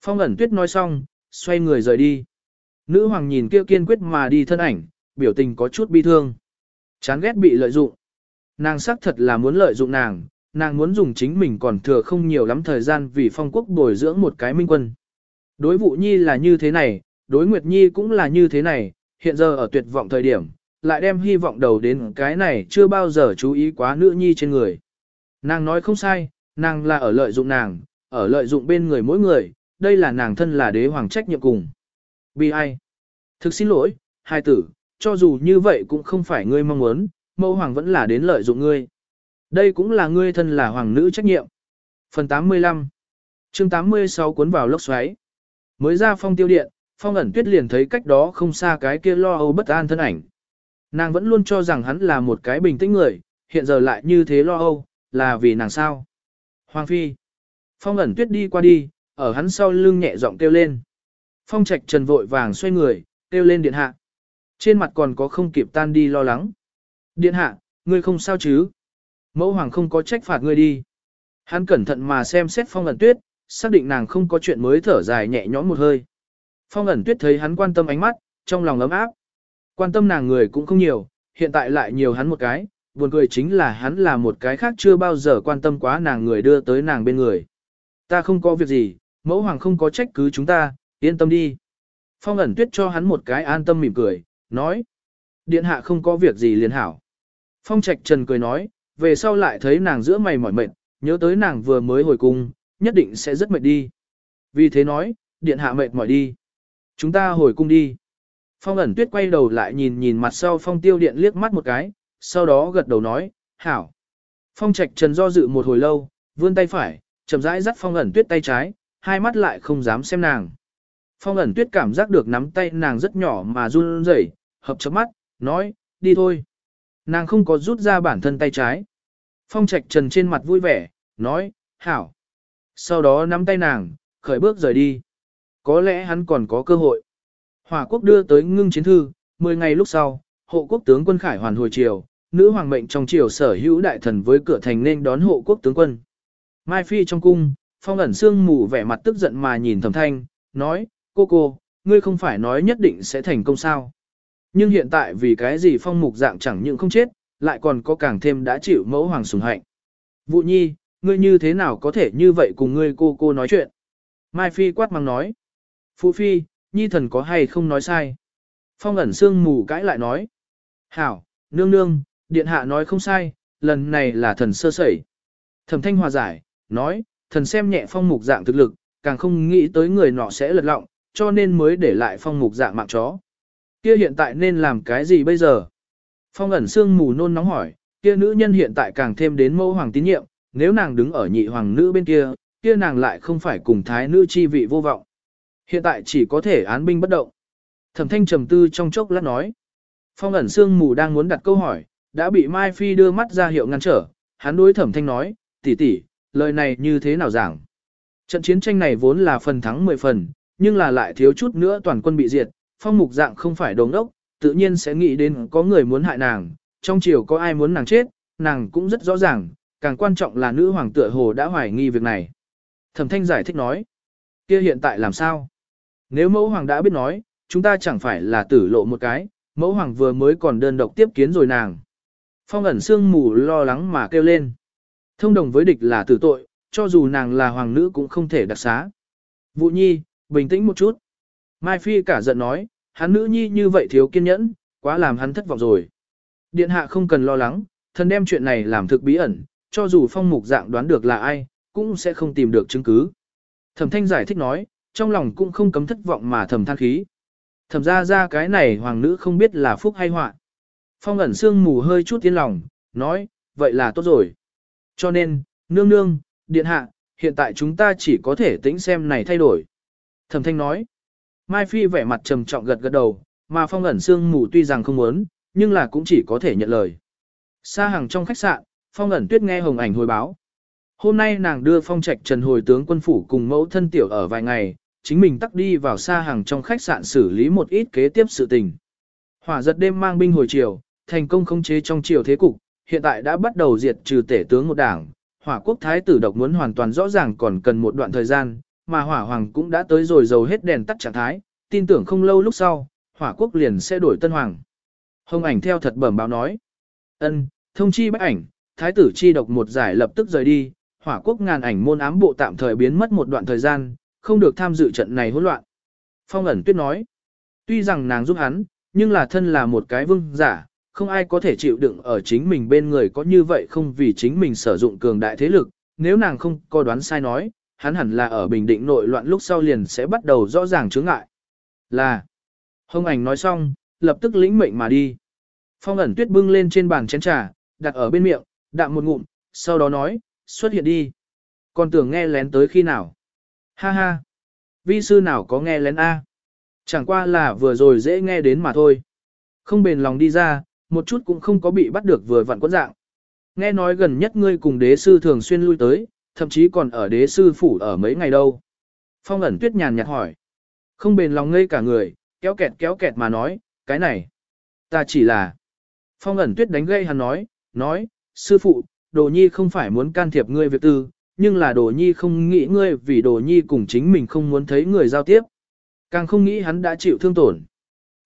Phong ẩn tuyết nói xong, xoay người rời đi. Nữ hoàng nhìn kia kiên quyết mà đi thân ảnh, biểu tình có chút bi thương. Chán ghét bị lợi dụng. Nàng xác thật là muốn lợi dụng nàng, nàng muốn dùng chính mình còn thừa không nhiều lắm thời gian vì phong quốc bồi dưỡng một cái minh quân. Đối vụ nhi là như thế này, đối nguyệt nhi cũng là như thế này, hiện giờ ở tuyệt vọng thời điểm, lại đem hy vọng đầu đến cái này chưa bao giờ chú ý quá nữ nhi trên người. Nàng nói không sai, nàng là ở lợi dụng nàng, ở lợi dụng bên người mỗi người, đây là nàng thân là đế hoàng trách nhiệm cùng. Bi ai? Thực xin lỗi, hai tử, cho dù như vậy cũng không phải ngươi mong muốn, mẫu hoàng vẫn là đến lợi dụng ngươi. Đây cũng là ngươi thân là hoàng nữ trách nhiệm. Phần 85 chương 86 cuốn vào lốc xoáy. Mới ra phong tiêu điện, phong ẩn tuyết liền thấy cách đó không xa cái kia lo âu bất an thân ảnh. Nàng vẫn luôn cho rằng hắn là một cái bình tĩnh người, hiện giờ lại như thế lo âu, là vì nàng sao. Hoàng phi. Phong ẩn tuyết đi qua đi, ở hắn sau lưng nhẹ giọng kêu lên. Phong trạch trần vội vàng xoay người, kêu lên điện hạ. Trên mặt còn có không kịp tan đi lo lắng. Điện hạ, ngươi không sao chứ? Mẫu hoàng không có trách phạt ngươi đi. Hắn cẩn thận mà xem xét phong ẩn tuyết, xác định nàng không có chuyện mới thở dài nhẹ nhõm một hơi. Phong ẩn tuyết thấy hắn quan tâm ánh mắt, trong lòng ấm áp. Quan tâm nàng người cũng không nhiều, hiện tại lại nhiều hắn một cái, buồn cười chính là hắn là một cái khác chưa bao giờ quan tâm quá nàng người đưa tới nàng bên người. Ta không có việc gì, mẫu hoàng không có trách cứ chúng ta, yên tâm đi. Phong ẩn tuyết cho hắn một cái an tâm mỉm cười, nói. Điện hạ không có việc gì liền hảo. Phong trạch trần cười nói, về sau lại thấy nàng giữa mày mỏi mệt, nhớ tới nàng vừa mới hồi cung, nhất định sẽ rất mệt đi. Vì thế nói, điện hạ mệt mỏi đi. Chúng ta hồi cung đi. Phong ẩn tuyết quay đầu lại nhìn nhìn mặt sau phong tiêu điện liếc mắt một cái, sau đó gật đầu nói, hảo. Phong trạch trần do dự một hồi lâu, vươn tay phải, chậm rãi dắt phong ẩn tuyết tay trái, hai mắt lại không dám xem nàng. Phong ẩn tuyết cảm giác được nắm tay nàng rất nhỏ mà run rẩy, hợp chớp mắt, nói, đi thôi. Nàng không có rút ra bản thân tay trái. Phong trạch trần trên mặt vui vẻ, nói, hảo. Sau đó nắm tay nàng, khởi bước rời đi. Có lẽ hắn còn có cơ hội. hỏa quốc đưa tới ngưng chiến thư, 10 ngày lúc sau, hộ quốc tướng quân khải hoàn hồi triều, nữ hoàng mệnh trong triều sở hữu đại thần với cửa thành nên đón hộ quốc tướng quân. Mai Phi trong cung, phong ẩn sương mù vẻ mặt tức giận mà nhìn thẩm thanh, nói, cô cô, ngươi không phải nói nhất định sẽ thành công sao. Nhưng hiện tại vì cái gì phong mục dạng chẳng những không chết, lại còn có càng thêm đã chịu mẫu hoàng sùng hạnh. Vụ nhi, ngươi như thế nào có thể như vậy cùng ngươi cô cô nói chuyện? Mai Phi quát mang nói. Phụ Phi, nhi thần có hay không nói sai? Phong ẩn sương mù cãi lại nói. Hảo, nương nương, điện hạ nói không sai, lần này là thần sơ sẩy. Thẩm thanh hòa giải, nói, thần xem nhẹ phong mục dạng thực lực, càng không nghĩ tới người nọ sẽ lật lọng, cho nên mới để lại phong mục dạng mạng chó. Kia hiện tại nên làm cái gì bây giờ? Phong ẩn sương mù nôn nóng hỏi, kia nữ nhân hiện tại càng thêm đến mẫu hoàng tín nhiệm, nếu nàng đứng ở nhị hoàng nữ bên kia, kia nàng lại không phải cùng thái nữ chi vị vô vọng. Hiện tại chỉ có thể án binh bất động. Thẩm thanh trầm tư trong chốc lát nói. Phong ẩn sương mù đang muốn đặt câu hỏi, đã bị Mai Phi đưa mắt ra hiệu ngăn trở. Hắn đối thẩm thanh nói, tỷ tỷ, lời này như thế nào giảng? Trận chiến tranh này vốn là phần thắng 10 phần, nhưng là lại thiếu chút nữa toàn quân bị diệt. Phong mục dạng không phải đồng ốc, tự nhiên sẽ nghĩ đến có người muốn hại nàng, trong chiều có ai muốn nàng chết, nàng cũng rất rõ ràng, càng quan trọng là nữ hoàng tựa hồ đã hoài nghi việc này. Thẩm thanh giải thích nói, kia hiện tại làm sao? Nếu mẫu hoàng đã biết nói, chúng ta chẳng phải là tử lộ một cái, mẫu hoàng vừa mới còn đơn độc tiếp kiến rồi nàng. Phong ẩn sương mù lo lắng mà kêu lên. Thông đồng với địch là tử tội, cho dù nàng là hoàng nữ cũng không thể đặc xá. Vũ nhi, bình tĩnh một chút. Mai Phi cả giận nói, hắn nữ nhi như vậy thiếu kiên nhẫn, quá làm hắn thất vọng rồi. Điện hạ không cần lo lắng, thần đem chuyện này làm thực bí ẩn, cho dù phong mục dạng đoán được là ai, cũng sẽ không tìm được chứng cứ. Thẩm thanh giải thích nói, trong lòng cũng không cấm thất vọng mà thầm than khí. Thẩm ra ra cái này hoàng nữ không biết là phúc hay họa. Phong ẩn sương mù hơi chút tiến lòng, nói, vậy là tốt rồi. Cho nên, nương nương, điện hạ, hiện tại chúng ta chỉ có thể tính xem này thay đổi. Thẩm thanh nói, Mai Phi vẻ mặt trầm trọng gật gật đầu, mà phong ẩn sương mù tuy rằng không muốn, nhưng là cũng chỉ có thể nhận lời. Xa hàng trong khách sạn, phong ẩn tuyết nghe hồng ảnh hồi báo. Hôm nay nàng đưa phong trạch trần hồi tướng quân phủ cùng mẫu thân tiểu ở vài ngày, chính mình tắt đi vào xa hàng trong khách sạn xử lý một ít kế tiếp sự tình. Hỏa giật đêm mang binh hồi chiều, thành công khống chế trong chiều thế cục, hiện tại đã bắt đầu diệt trừ tể tướng một đảng. Hỏa quốc thái tử độc muốn hoàn toàn rõ ràng còn cần một đoạn thời gian, mà hỏa hoàng cũng đã tới rồi dầu hết đèn tắt trạng thái, tin tưởng không lâu lúc sau, hỏa quốc liền sẽ đổi tân hoàng. Hồng ảnh theo thật bẩm báo nói. ân thông chi bách ảnh, thái tử chi độc một giải lập tức rời đi, hỏa quốc ngàn ảnh môn ám bộ tạm thời biến mất một đoạn thời gian, không được tham dự trận này hỗn loạn. Phong ẩn tuyết nói, tuy rằng nàng giúp hắn, nhưng là thân là một cái vương giả, không ai có thể chịu đựng ở chính mình bên người có như vậy không vì chính mình sử dụng cường đại thế lực, nếu nàng không có đoán sai nói, hắn hẳn là ở bình định nội loạn lúc sau liền sẽ bắt đầu rõ ràng chướng ngại. Là, hông ảnh nói xong, lập tức lĩnh mệnh mà đi. Phong ẩn tuyết bưng lên trên bàn chén trà, đặt ở bên miệng, đạm một ngụm, sau đó nói, xuất hiện đi. Còn tưởng nghe lén tới khi nào? Ha ha! Vi sư nào có nghe lén A? Chẳng qua là vừa rồi dễ nghe đến mà thôi. Không bền lòng đi ra, một chút cũng không có bị bắt được vừa vặn quẫn dạng. Nghe nói gần nhất ngươi cùng đế sư thường xuyên lui tới, thậm chí còn ở đế sư phủ ở mấy ngày đâu. Phong ẩn tuyết nhàn nhạt hỏi. Không bền lòng ngây cả người, kéo kẹt kéo kẹt mà nói, cái này. Ta chỉ là. Phong ẩn tuyết đánh gây hắn nói, nói, sư phụ, đồ nhi không phải muốn can thiệp ngươi việc tư, nhưng là đồ nhi không nghĩ ngươi vì đồ nhi cùng chính mình không muốn thấy người giao tiếp. Càng không nghĩ hắn đã chịu thương tổn.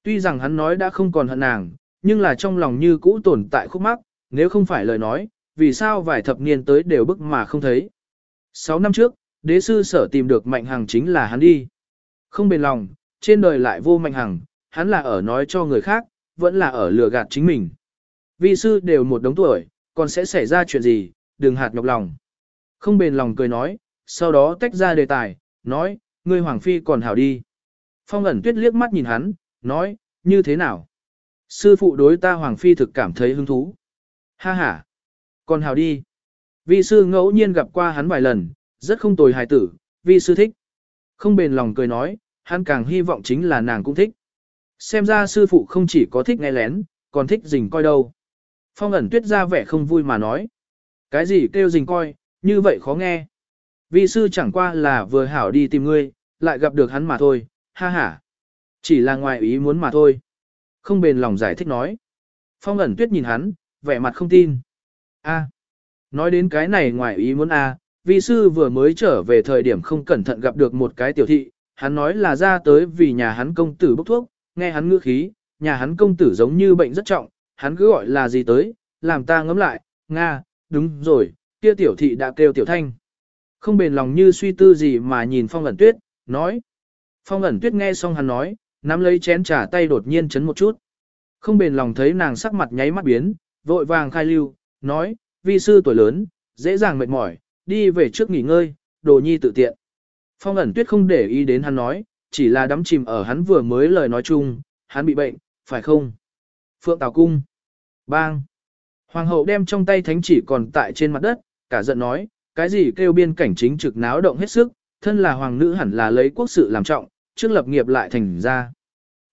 Tuy rằng hắn nói đã không còn hận nàng, nhưng là trong lòng như cũ tồn tại khúc mắc, nếu không phải lời nói, vì sao vài thập niên tới đều bức mà không thấy. Sáu năm trước, đế sư sở tìm được mạnh hằng chính là hắn đi. Không bền lòng, trên đời lại vô mạnh hằng, hắn là ở nói cho người khác, vẫn là ở lừa gạt chính mình. Vi sư đều một đống tuổi, còn sẽ xảy ra chuyện gì, đừng hạt nhọc lòng. Không bền lòng cười nói, sau đó tách ra đề tài, nói, ngươi hoàng phi còn hảo đi. Phong ẩn tuyết liếc mắt nhìn hắn, nói, như thế nào? Sư phụ đối ta hoàng phi thực cảm thấy hứng thú. Ha ha, còn hảo đi. Vi sư ngẫu nhiên gặp qua hắn vài lần, rất không tồi hài tử, vi sư thích. Không bền lòng cười nói, hắn càng hy vọng chính là nàng cũng thích. Xem ra sư phụ không chỉ có thích nghe lén, còn thích rình coi đâu. Phong ẩn tuyết ra vẻ không vui mà nói. Cái gì kêu rình coi, như vậy khó nghe. Vi sư chẳng qua là vừa hảo đi tìm ngươi, lại gặp được hắn mà thôi, ha ha. Chỉ là ngoài ý muốn mà thôi. Không bền lòng giải thích nói. Phong ẩn tuyết nhìn hắn, vẻ mặt không tin. a nói đến cái này ngoài ý muốn a vi sư vừa mới trở về thời điểm không cẩn thận gặp được một cái tiểu thị, hắn nói là ra tới vì nhà hắn công tử bốc thuốc, nghe hắn ngữ khí, nhà hắn công tử giống như bệnh rất trọng, hắn cứ gọi là gì tới, làm ta ngấm lại, Nga, đúng rồi, kia tiểu thị đã kêu tiểu thanh. Không bền lòng như suy tư gì mà nhìn phong ẩn tuyết, nói. Phong ẩn tuyết nghe xong hắn nói, nắm lấy chén trà tay đột nhiên chấn một chút. Không bền lòng thấy nàng sắc mặt nháy mắt biến, vội vàng khai lưu, nói, vi sư tuổi lớn, dễ dàng mệt mỏi, đi về trước nghỉ ngơi, đồ nhi tự tiện. Phong ẩn tuyết không để ý đến hắn nói, chỉ là đắm chìm ở hắn vừa mới lời nói chung, hắn bị bệnh, phải không? Phượng Tào Cung. Bang. Hoàng hậu đem trong tay thánh chỉ còn tại trên mặt đất, cả giận nói, cái gì kêu biên cảnh chính trực náo động hết sức, thân là hoàng nữ hẳn là lấy quốc sự làm trọng, trước lập nghiệp lại thành ra.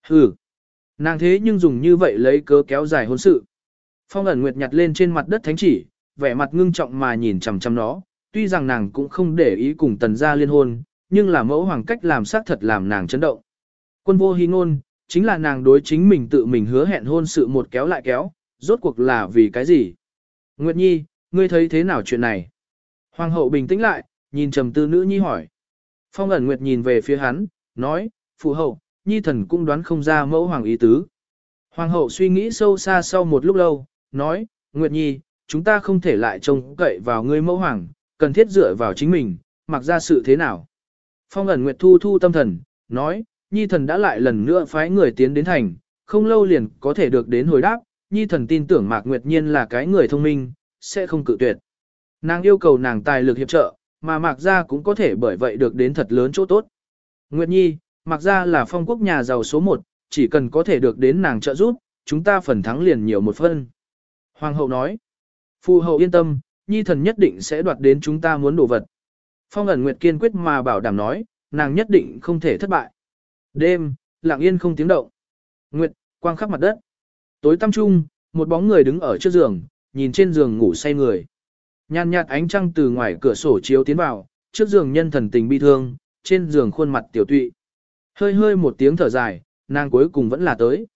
Hừ, nàng thế nhưng dùng như vậy lấy cớ kéo dài hôn sự. Phong ẩn nguyệt nhặt lên trên mặt đất thánh chỉ, vẻ mặt ngưng trọng mà nhìn chằm chằm nó, tuy rằng nàng cũng không để ý cùng tần gia liên hôn, nhưng là mẫu hoàng cách làm xác thật làm nàng chấn động. Quân vô hy ngôn, chính là nàng đối chính mình tự mình hứa hẹn hôn sự một kéo lại kéo, rốt cuộc là vì cái gì? Nguyệt Nhi, ngươi thấy thế nào chuyện này? Hoàng hậu bình tĩnh lại, nhìn trầm tư nữ nhi hỏi. Phong ẩn Nguyệt nhìn về phía hắn, nói, phụ hậu, nhi thần cũng đoán không ra mẫu hoàng ý tứ. Hoàng hậu suy nghĩ sâu xa sau một lúc lâu, nói, Nguyệt Nhi, chúng ta không thể lại trông cậy vào ngươi mẫu hoàng, cần thiết dựa vào chính mình, mặc ra sự thế nào. Phong ẩn Nguyệt thu thu tâm thần, nói, Nhi thần đã lại lần nữa phái người tiến đến thành, không lâu liền có thể được đến hồi đáp, Nhi thần tin tưởng Mạc Nguyệt Nhiên là cái người thông minh, sẽ không cự tuyệt. Nàng yêu cầu nàng tài lực hiệp trợ, mà Mạc Gia cũng có thể bởi vậy được đến thật lớn chỗ tốt. Nguyệt Nhi, Mạc Gia là phong quốc nhà giàu số một, chỉ cần có thể được đến nàng trợ giúp, chúng ta phần thắng liền nhiều một phân. Hoàng hậu nói, Phu hậu yên tâm, Nhi thần nhất định sẽ đoạt đến chúng ta muốn đồ vật. Phong ẩn Nguyệt kiên quyết mà bảo đảm nói, nàng nhất định không thể thất bại. Đêm, lặng yên không tiếng động. Nguyệt, quang khắp mặt đất. Tối tăm trung, một bóng người đứng ở trước giường, nhìn trên giường ngủ say người. Nhàn nhạt ánh trăng từ ngoài cửa sổ chiếu tiến vào, trước giường nhân thần tình bi thương, trên giường khuôn mặt tiểu tụy. Hơi hơi một tiếng thở dài, nàng cuối cùng vẫn là tới.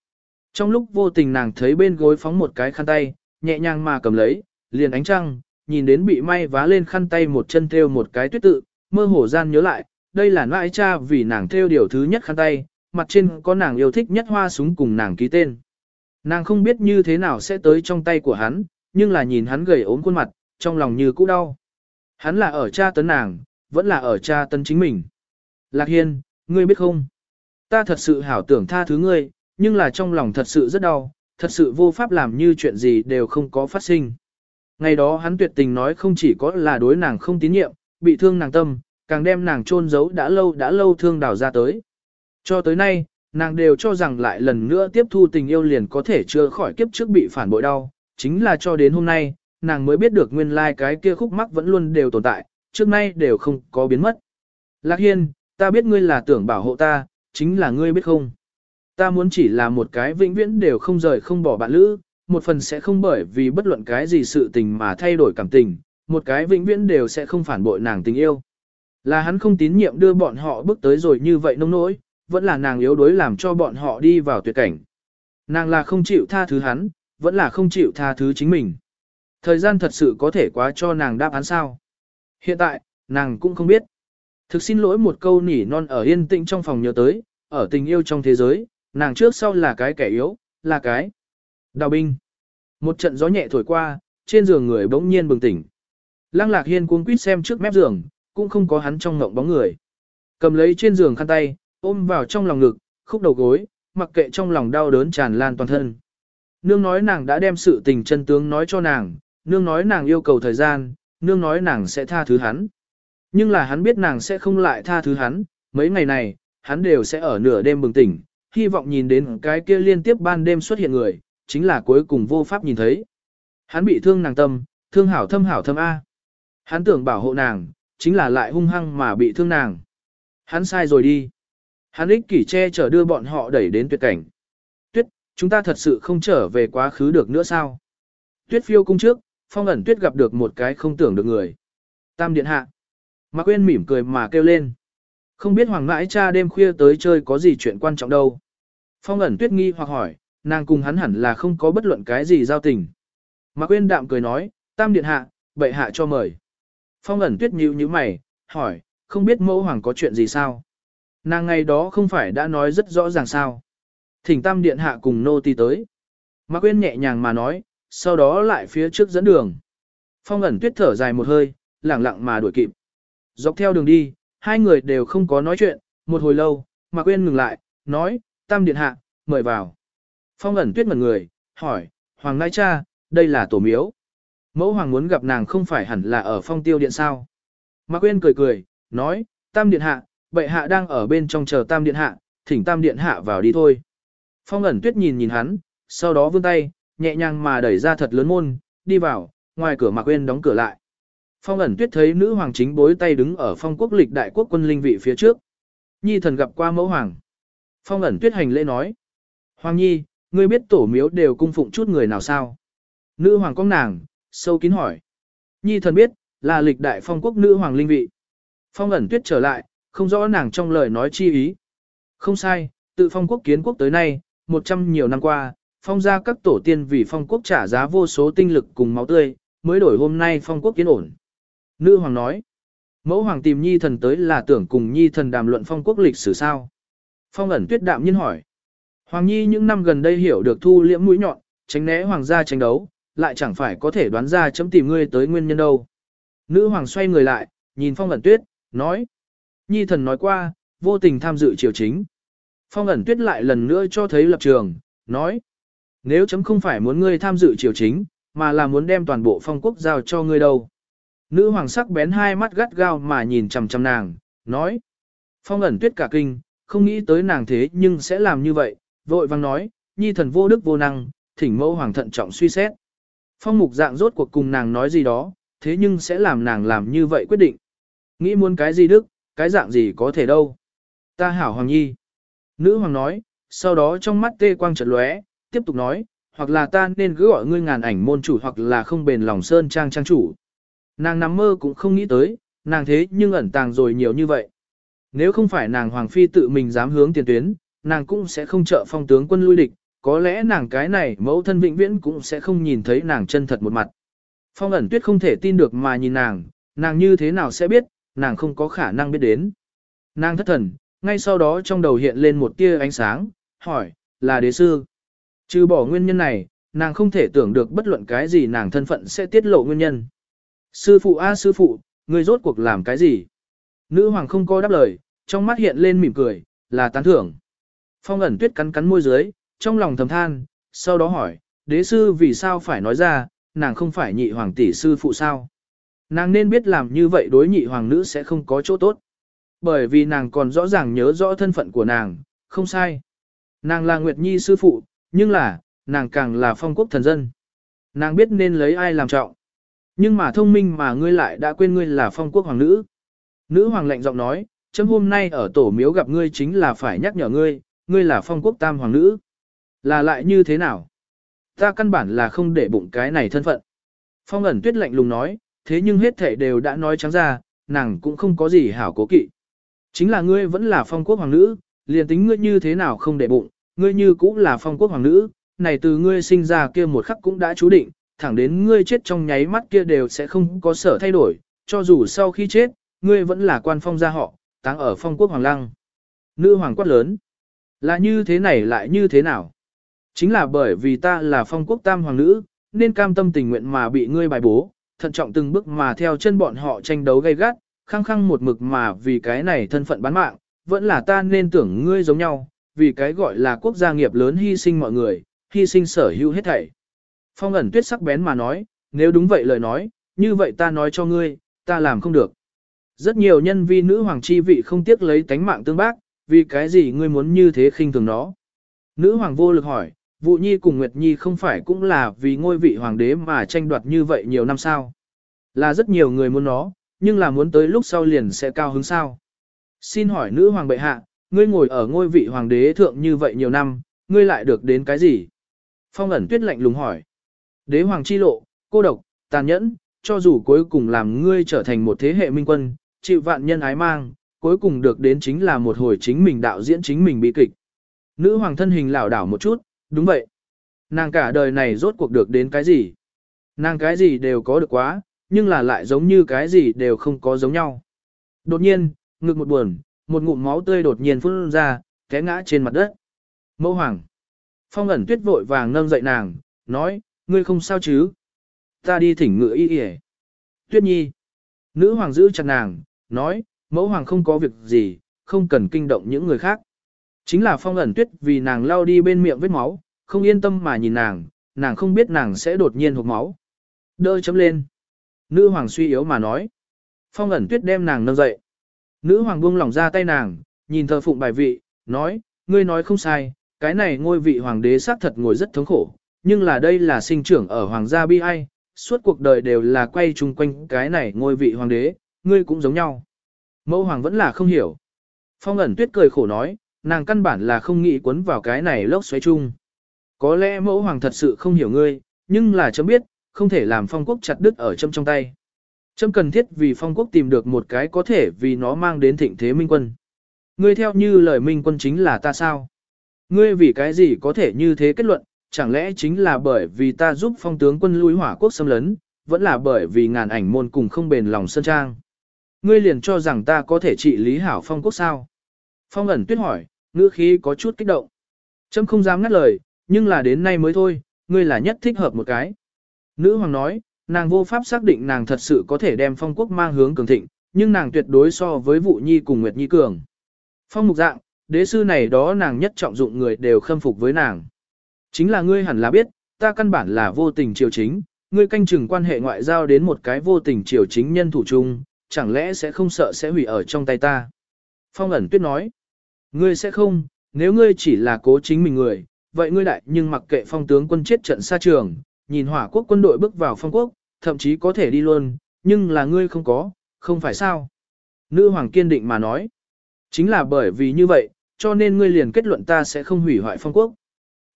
Trong lúc vô tình nàng thấy bên gối phóng một cái khăn tay, nhẹ nhàng mà cầm lấy, liền ánh trăng, nhìn đến bị may vá lên khăn tay một chân thêu một cái tuyết tự, mơ hồ gian nhớ lại, đây là nãi cha vì nàng thêu điều thứ nhất khăn tay, mặt trên có nàng yêu thích nhất hoa súng cùng nàng ký tên. Nàng không biết như thế nào sẽ tới trong tay của hắn, nhưng là nhìn hắn gầy ốm khuôn mặt, trong lòng như cũ đau. Hắn là ở cha tấn nàng, vẫn là ở cha tấn chính mình. Lạc Hiên, ngươi biết không? Ta thật sự hảo tưởng tha thứ ngươi, nhưng là trong lòng thật sự rất đau, thật sự vô pháp làm như chuyện gì đều không có phát sinh. Ngày đó hắn tuyệt tình nói không chỉ có là đối nàng không tín nhiệm, bị thương nàng tâm, càng đem nàng chôn giấu đã lâu đã lâu thương đào ra tới. Cho tới nay, nàng đều cho rằng lại lần nữa tiếp thu tình yêu liền có thể chưa khỏi kiếp trước bị phản bội đau, chính là cho đến hôm nay, nàng mới biết được nguyên lai like cái kia khúc mắc vẫn luôn đều tồn tại, trước nay đều không có biến mất. Lạc Hiên, ta biết ngươi là tưởng bảo hộ ta, chính là ngươi biết không. Ta muốn chỉ là một cái vĩnh viễn đều không rời không bỏ bạn lữ, một phần sẽ không bởi vì bất luận cái gì sự tình mà thay đổi cảm tình, một cái vĩnh viễn đều sẽ không phản bội nàng tình yêu. Là hắn không tín nhiệm đưa bọn họ bước tới rồi như vậy nông nỗi, vẫn là nàng yếu đuối làm cho bọn họ đi vào tuyệt cảnh. Nàng là không chịu tha thứ hắn, vẫn là không chịu tha thứ chính mình. Thời gian thật sự có thể quá cho nàng đáp án sao. Hiện tại, nàng cũng không biết. Thực xin lỗi một câu nỉ non ở yên tĩnh trong phòng nhớ tới, ở tình yêu trong thế giới, nàng trước sau là cái kẻ yếu, là cái đào binh. Một trận gió nhẹ thổi qua, trên giường người bỗng nhiên bừng tỉnh. Lăng lạc hiên cuống quýt xem trước mép giường, cũng không có hắn trong ngộng bóng người. Cầm lấy trên giường khăn tay, ôm vào trong lòng ngực, khúc đầu gối, mặc kệ trong lòng đau đớn tràn lan toàn thân. Nương nói nàng đã đem sự tình chân tướng nói cho nàng, nương nói nàng yêu cầu thời gian, nương nói nàng sẽ tha thứ hắn. Nhưng là hắn biết nàng sẽ không lại tha thứ hắn, mấy ngày này, hắn đều sẽ ở nửa đêm bừng tỉnh, hy vọng nhìn đến cái kia liên tiếp ban đêm xuất hiện người, chính là cuối cùng vô pháp nhìn thấy. Hắn bị thương nàng tâm, thương hảo thâm hảo thâm A. Hắn tưởng bảo hộ nàng, chính là lại hung hăng mà bị thương nàng. Hắn sai rồi đi. Hắn ích kỷ che chở đưa bọn họ đẩy đến tuyệt cảnh. Tuyết, chúng ta thật sự không trở về quá khứ được nữa sao? Tuyết phiêu cung trước, phong ẩn tuyết gặp được một cái không tưởng được người. Tam điện hạ. Mạc Quyên mỉm cười mà kêu lên. Không biết hoàng mãi cha đêm khuya tới chơi có gì chuyện quan trọng đâu. Phong ẩn tuyết nghi hoặc hỏi, nàng cùng hắn hẳn là không có bất luận cái gì giao tình. Mạc Uyên đạm cười nói, tam điện hạ, bệ hạ cho mời. Phong ẩn tuyết nhíu như mày, hỏi, không biết mẫu hoàng có chuyện gì sao? Nàng ngày đó không phải đã nói rất rõ ràng sao? Thỉnh tam điện hạ cùng nô ti tới. Mạc Uyên nhẹ nhàng mà nói, sau đó lại phía trước dẫn đường. Phong ẩn tuyết thở dài một hơi, lẳng lặng mà đuổi kịp. Dọc theo đường đi, hai người đều không có nói chuyện, một hồi lâu, Mạc Uyên ngừng lại, nói, tam điện hạ, mời vào. Phong ẩn tuyết mật người, hỏi, Hoàng Ngai Cha, đây là tổ miếu. Mẫu Hoàng muốn gặp nàng không phải hẳn là ở phong tiêu điện sao. Mạc Quyên cười cười, nói, tam điện hạ, bệ hạ đang ở bên trong chờ tam điện hạ, thỉnh tam điện hạ vào đi thôi. Phong ẩn tuyết nhìn nhìn hắn, sau đó vươn tay, nhẹ nhàng mà đẩy ra thật lớn môn, đi vào, ngoài cửa Mạc Quyên đóng cửa lại. Phong ẩn tuyết thấy nữ hoàng chính bối tay đứng ở phong quốc lịch đại quốc quân linh vị phía trước. Nhi thần gặp qua mẫu hoàng. Phong ẩn tuyết hành lễ nói. Hoàng nhi, ngươi biết tổ miếu đều cung phụng chút người nào sao? Nữ hoàng công nàng, sâu kín hỏi. Nhi thần biết, là lịch đại phong quốc nữ hoàng linh vị. Phong ẩn tuyết trở lại, không rõ nàng trong lời nói chi ý. Không sai, tự phong quốc kiến quốc tới nay, một trăm nhiều năm qua, phong ra các tổ tiên vì phong quốc trả giá vô số tinh lực cùng máu tươi, mới đổi hôm nay phong quốc kiến ổn. Nữ hoàng nói, mẫu hoàng tìm nhi thần tới là tưởng cùng nhi thần đàm luận phong quốc lịch sử sao. Phong ẩn tuyết đạm nhiên hỏi, hoàng nhi những năm gần đây hiểu được thu liễm mũi nhọn, tránh né hoàng gia tranh đấu, lại chẳng phải có thể đoán ra chấm tìm ngươi tới nguyên nhân đâu. Nữ hoàng xoay người lại, nhìn phong ẩn tuyết, nói, nhi thần nói qua, vô tình tham dự triều chính. Phong ẩn tuyết lại lần nữa cho thấy lập trường, nói, nếu chấm không phải muốn ngươi tham dự triều chính, mà là muốn đem toàn bộ phong quốc giao cho ngươi đâu. Nữ hoàng sắc bén hai mắt gắt gao mà nhìn chằm chằm nàng, nói. Phong ẩn tuyết cả kinh, không nghĩ tới nàng thế nhưng sẽ làm như vậy, vội vang nói, nhi thần vô đức vô năng, thỉnh mẫu hoàng thận trọng suy xét. Phong mục dạng rốt cuộc cùng nàng nói gì đó, thế nhưng sẽ làm nàng làm như vậy quyết định. Nghĩ muốn cái gì đức, cái dạng gì có thể đâu. Ta hảo hoàng nhi. Nữ hoàng nói, sau đó trong mắt tê quang chợt lóe, tiếp tục nói, hoặc là ta nên cứ gọi ngươi ngàn ảnh môn chủ hoặc là không bền lòng sơn trang trang chủ. Nàng nằm mơ cũng không nghĩ tới, nàng thế nhưng ẩn tàng rồi nhiều như vậy. Nếu không phải nàng hoàng phi tự mình dám hướng tiền tuyến, nàng cũng sẽ không trợ phong tướng quân lui địch, có lẽ nàng cái này mẫu thân vĩnh viễn cũng sẽ không nhìn thấy nàng chân thật một mặt. Phong ẩn tuyết không thể tin được mà nhìn nàng, nàng như thế nào sẽ biết, nàng không có khả năng biết đến. Nàng thất thần, ngay sau đó trong đầu hiện lên một tia ánh sáng, hỏi, là đế sư. Trừ bỏ nguyên nhân này, nàng không thể tưởng được bất luận cái gì nàng thân phận sẽ tiết lộ nguyên nhân. Sư phụ a sư phụ, người rốt cuộc làm cái gì? Nữ hoàng không có đáp lời, trong mắt hiện lên mỉm cười, là tán thưởng. Phong ẩn tuyết cắn cắn môi dưới, trong lòng thầm than, sau đó hỏi, đế sư vì sao phải nói ra, nàng không phải nhị hoàng tỷ sư phụ sao? Nàng nên biết làm như vậy đối nhị hoàng nữ sẽ không có chỗ tốt. Bởi vì nàng còn rõ ràng nhớ rõ thân phận của nàng, không sai. Nàng là Nguyệt Nhi sư phụ, nhưng là, nàng càng là phong quốc thần dân. Nàng biết nên lấy ai làm trọng. Nhưng mà thông minh mà ngươi lại đã quên ngươi là phong quốc hoàng nữ. Nữ hoàng lệnh giọng nói, chấm hôm nay ở tổ miếu gặp ngươi chính là phải nhắc nhở ngươi, ngươi là phong quốc tam hoàng nữ. Là lại như thế nào? Ta căn bản là không để bụng cái này thân phận. Phong ẩn tuyết lạnh lùng nói, thế nhưng hết thể đều đã nói trắng ra, nàng cũng không có gì hảo cố kỵ. Chính là ngươi vẫn là phong quốc hoàng nữ, liền tính ngươi như thế nào không để bụng, ngươi như cũng là phong quốc hoàng nữ, này từ ngươi sinh ra kia một khắc cũng đã chú định, thẳng đến ngươi chết trong nháy mắt kia đều sẽ không có sở thay đổi, cho dù sau khi chết, ngươi vẫn là quan phong gia họ, táng ở phong quốc hoàng lăng. Nữ hoàng quát lớn, là như thế này lại như thế nào? Chính là bởi vì ta là phong quốc tam hoàng nữ, nên cam tâm tình nguyện mà bị ngươi bài bố, thận trọng từng bước mà theo chân bọn họ tranh đấu gay gắt, khăng khăng một mực mà vì cái này thân phận bán mạng, vẫn là ta nên tưởng ngươi giống nhau, vì cái gọi là quốc gia nghiệp lớn hy sinh mọi người, hy sinh sở hữu hết thảy. Phong ẩn tuyết sắc bén mà nói, nếu đúng vậy lời nói, như vậy ta nói cho ngươi, ta làm không được. Rất nhiều nhân vi nữ hoàng chi vị không tiếc lấy tánh mạng tương bác, vì cái gì ngươi muốn như thế khinh thường nó. Nữ hoàng vô lực hỏi, vụ nhi cùng Nguyệt Nhi không phải cũng là vì ngôi vị hoàng đế mà tranh đoạt như vậy nhiều năm sao. Là rất nhiều người muốn nó, nhưng là muốn tới lúc sau liền sẽ cao hứng sao. Xin hỏi nữ hoàng bệ hạ, ngươi ngồi ở ngôi vị hoàng đế thượng như vậy nhiều năm, ngươi lại được đến cái gì? Phong ẩn tuyết lạnh lùng hỏi. Đế hoàng chi lộ, cô độc, tàn nhẫn, cho dù cuối cùng làm ngươi trở thành một thế hệ minh quân, chịu vạn nhân ái mang, cuối cùng được đến chính là một hồi chính mình đạo diễn chính mình bị kịch. Nữ hoàng thân hình lảo đảo một chút, đúng vậy. Nàng cả đời này rốt cuộc được đến cái gì? Nàng cái gì đều có được quá, nhưng là lại giống như cái gì đều không có giống nhau. Đột nhiên, ngực một buồn, một ngụm máu tươi đột nhiên phun ra, té ngã trên mặt đất. Mẫu hoàng. Phong ẩn tuyết vội vàng nâng dậy nàng, nói, ngươi không sao chứ? Ta đi thỉnh ngựa y y Tuyết nhi. Nữ hoàng giữ chặt nàng, nói, mẫu hoàng không có việc gì, không cần kinh động những người khác. Chính là phong ẩn tuyết vì nàng lao đi bên miệng vết máu, không yên tâm mà nhìn nàng, nàng không biết nàng sẽ đột nhiên hụt máu. Đỡ chấm lên. Nữ hoàng suy yếu mà nói. Phong ẩn tuyết đem nàng nâng dậy. Nữ hoàng buông lỏng ra tay nàng, nhìn thờ phụng bài vị, nói, ngươi nói không sai, cái này ngôi vị hoàng đế xác thật ngồi rất thống khổ, nhưng là đây là sinh trưởng ở hoàng gia bi ai, suốt cuộc đời đều là quay chung quanh cái này ngôi vị hoàng đế, ngươi cũng giống nhau. Mẫu hoàng vẫn là không hiểu. Phong ẩn tuyết cười khổ nói, nàng căn bản là không nghĩ quấn vào cái này lốc xoáy chung. Có lẽ mẫu hoàng thật sự không hiểu ngươi, nhưng là chấm biết, không thể làm phong quốc chặt đứt ở châm trong tay. Châm cần thiết vì phong quốc tìm được một cái có thể vì nó mang đến thịnh thế minh quân. Ngươi theo như lời minh quân chính là ta sao? Ngươi vì cái gì có thể như thế kết luận, chẳng lẽ chính là bởi vì ta giúp phong tướng quân lui hỏa quốc xâm lấn, vẫn là bởi vì ngàn ảnh môn cùng không bền lòng sơn trang. Ngươi liền cho rằng ta có thể trị lý hảo phong quốc sao? Phong ẩn tuyết hỏi, ngữ khí có chút kích động. Trâm không dám ngắt lời, nhưng là đến nay mới thôi, ngươi là nhất thích hợp một cái. Nữ hoàng nói, nàng vô pháp xác định nàng thật sự có thể đem phong quốc mang hướng cường thịnh, nhưng nàng tuyệt đối so với vụ nhi cùng Nguyệt Nhi cường. Phong mục dạng, đế sư này đó nàng nhất trọng dụng người đều khâm phục với nàng. Chính là ngươi hẳn là biết, ta căn bản là vô tình triều chính, ngươi canh chừng quan hệ ngoại giao đến một cái vô tình triều chính nhân thủ chung, chẳng lẽ sẽ không sợ sẽ hủy ở trong tay ta. Phong ẩn tuyết nói, ngươi sẽ không, nếu ngươi chỉ là cố chính mình người, vậy ngươi đại nhưng mặc kệ phong tướng quân chết trận xa trường, nhìn hỏa quốc quân đội bước vào phong quốc, thậm chí có thể đi luôn, nhưng là ngươi không có, không phải sao. Nữ hoàng kiên định mà nói, chính là bởi vì như vậy, cho nên ngươi liền kết luận ta sẽ không hủy hoại phong quốc.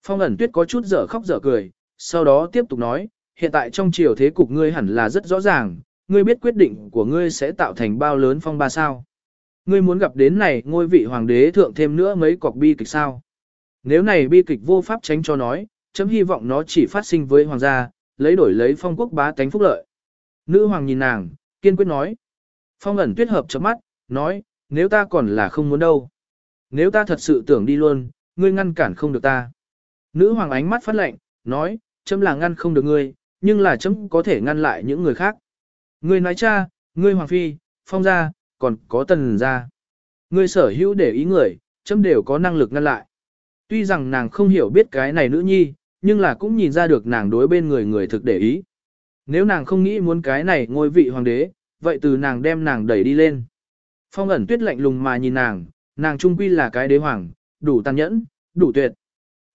Phong ẩn tuyết có chút dở khóc dở cười, sau đó tiếp tục nói, hiện tại trong triều thế cục ngươi hẳn là rất rõ ràng, ngươi biết quyết định của ngươi sẽ tạo thành bao lớn phong ba sao. Ngươi muốn gặp đến này ngôi vị hoàng đế thượng thêm nữa mấy cọc bi kịch sao. Nếu này bi kịch vô pháp tránh cho nói, chấm hy vọng nó chỉ phát sinh với hoàng gia, lấy đổi lấy phong quốc bá tánh phúc lợi. Nữ hoàng nhìn nàng, kiên quyết nói. Phong ẩn tuyết hợp chấm mắt, nói, nếu ta còn là không muốn đâu. Nếu ta thật sự tưởng đi luôn, ngươi ngăn cản không được ta. Nữ hoàng ánh mắt phát lệnh, nói, chấm là ngăn không được ngươi, nhưng là chấm có thể ngăn lại những người khác. Ngươi nói cha, ngươi hoàng phi, phong gia, còn có tần gia. Ngươi sở hữu để ý người, chấm đều có năng lực ngăn lại. Tuy rằng nàng không hiểu biết cái này nữ nhi, nhưng là cũng nhìn ra được nàng đối bên người người thực để ý. Nếu nàng không nghĩ muốn cái này ngôi vị hoàng đế, vậy từ nàng đem nàng đẩy đi lên. Phong ẩn tuyết lạnh lùng mà nhìn nàng, nàng trung quy là cái đế hoàng, đủ tàn nhẫn, đủ tuyệt.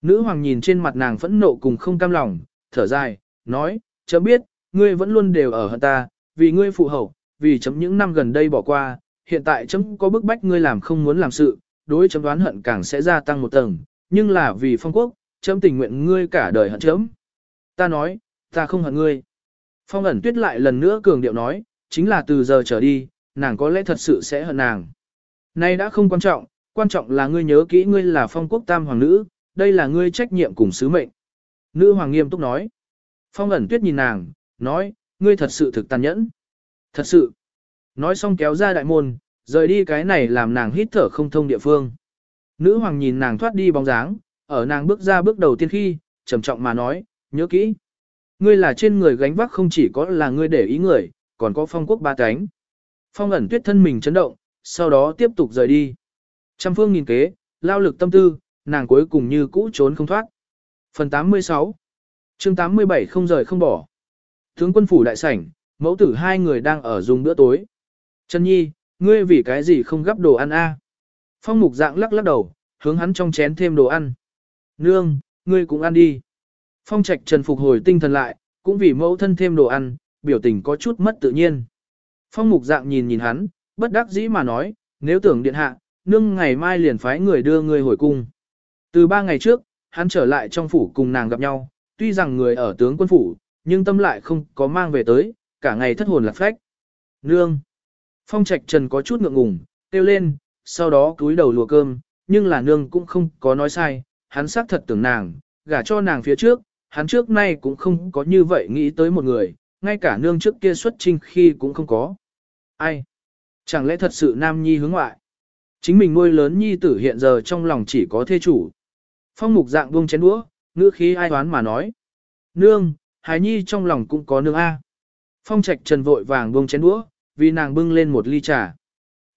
Nữ hoàng nhìn trên mặt nàng phẫn nộ cùng không cam lòng, thở dài, nói, chấm biết, ngươi vẫn luôn đều ở hận ta, vì ngươi phụ hậu, vì chấm những năm gần đây bỏ qua, hiện tại chấm có bức bách ngươi làm không muốn làm sự, đối chấm đoán hận càng sẽ gia tăng một tầng, nhưng là vì phong quốc, chấm tình nguyện ngươi cả đời hận chấm. Ta nói, ta không hận ngươi. Phong ẩn tuyết lại lần nữa cường điệu nói, chính là từ giờ trở đi, nàng có lẽ thật sự sẽ hận nàng. Nay đã không quan trọng, quan trọng là ngươi nhớ kỹ ngươi là phong quốc tam hoàng nữ, đây là ngươi trách nhiệm cùng sứ mệnh. Nữ hoàng nghiêm túc nói. Phong ẩn tuyết nhìn nàng, nói, ngươi thật sự thực tàn nhẫn. Thật sự. Nói xong kéo ra đại môn, rời đi cái này làm nàng hít thở không thông địa phương. Nữ hoàng nhìn nàng thoát đi bóng dáng, ở nàng bước ra bước đầu tiên khi, trầm trọng mà nói, nhớ kỹ. Ngươi là trên người gánh vác không chỉ có là ngươi để ý người, còn có phong quốc ba cánh. Phong ẩn tuyết thân mình chấn động, sau đó tiếp tục rời đi. Trăm phương nghìn kế, lao lực tâm tư, nàng cuối cùng như cũ trốn không thoát. Phần 86 chương 87 không rời không bỏ. Tướng quân phủ đại sảnh, mẫu tử hai người đang ở dùng bữa tối. Trần Nhi, ngươi vì cái gì không gấp đồ ăn a? Phong mục dạng lắc lắc đầu, hướng hắn trong chén thêm đồ ăn. Nương, ngươi cũng ăn đi. Phong trạch trần phục hồi tinh thần lại, cũng vì mẫu thân thêm đồ ăn, biểu tình có chút mất tự nhiên. Phong mục dạng nhìn nhìn hắn, bất đắc dĩ mà nói, nếu tưởng điện hạ, nương ngày mai liền phái người đưa ngươi hồi cung. Từ ba ngày trước, hắn trở lại trong phủ cùng nàng gặp nhau, tuy rằng người ở tướng quân phủ, nhưng tâm lại không có mang về tới, cả ngày thất hồn lạc phách. Nương! Phong trạch trần có chút ngượng ngùng, kêu lên, sau đó cúi đầu lùa cơm, nhưng là nương cũng không có nói sai, hắn xác thật tưởng nàng, gả cho nàng phía trước, hắn trước nay cũng không có như vậy nghĩ tới một người, ngay cả nương trước kia xuất trinh khi cũng không có. Ai? Chẳng lẽ thật sự nam nhi hướng ngoại? Chính mình nuôi lớn nhi tử hiện giờ trong lòng chỉ có thê chủ. Phong mục dạng buông chén đũa, ngữ khí ai toán mà nói. Nương, hài nhi trong lòng cũng có nương A. Phong trạch trần vội vàng buông chén đũa, vì nàng bưng lên một ly trà.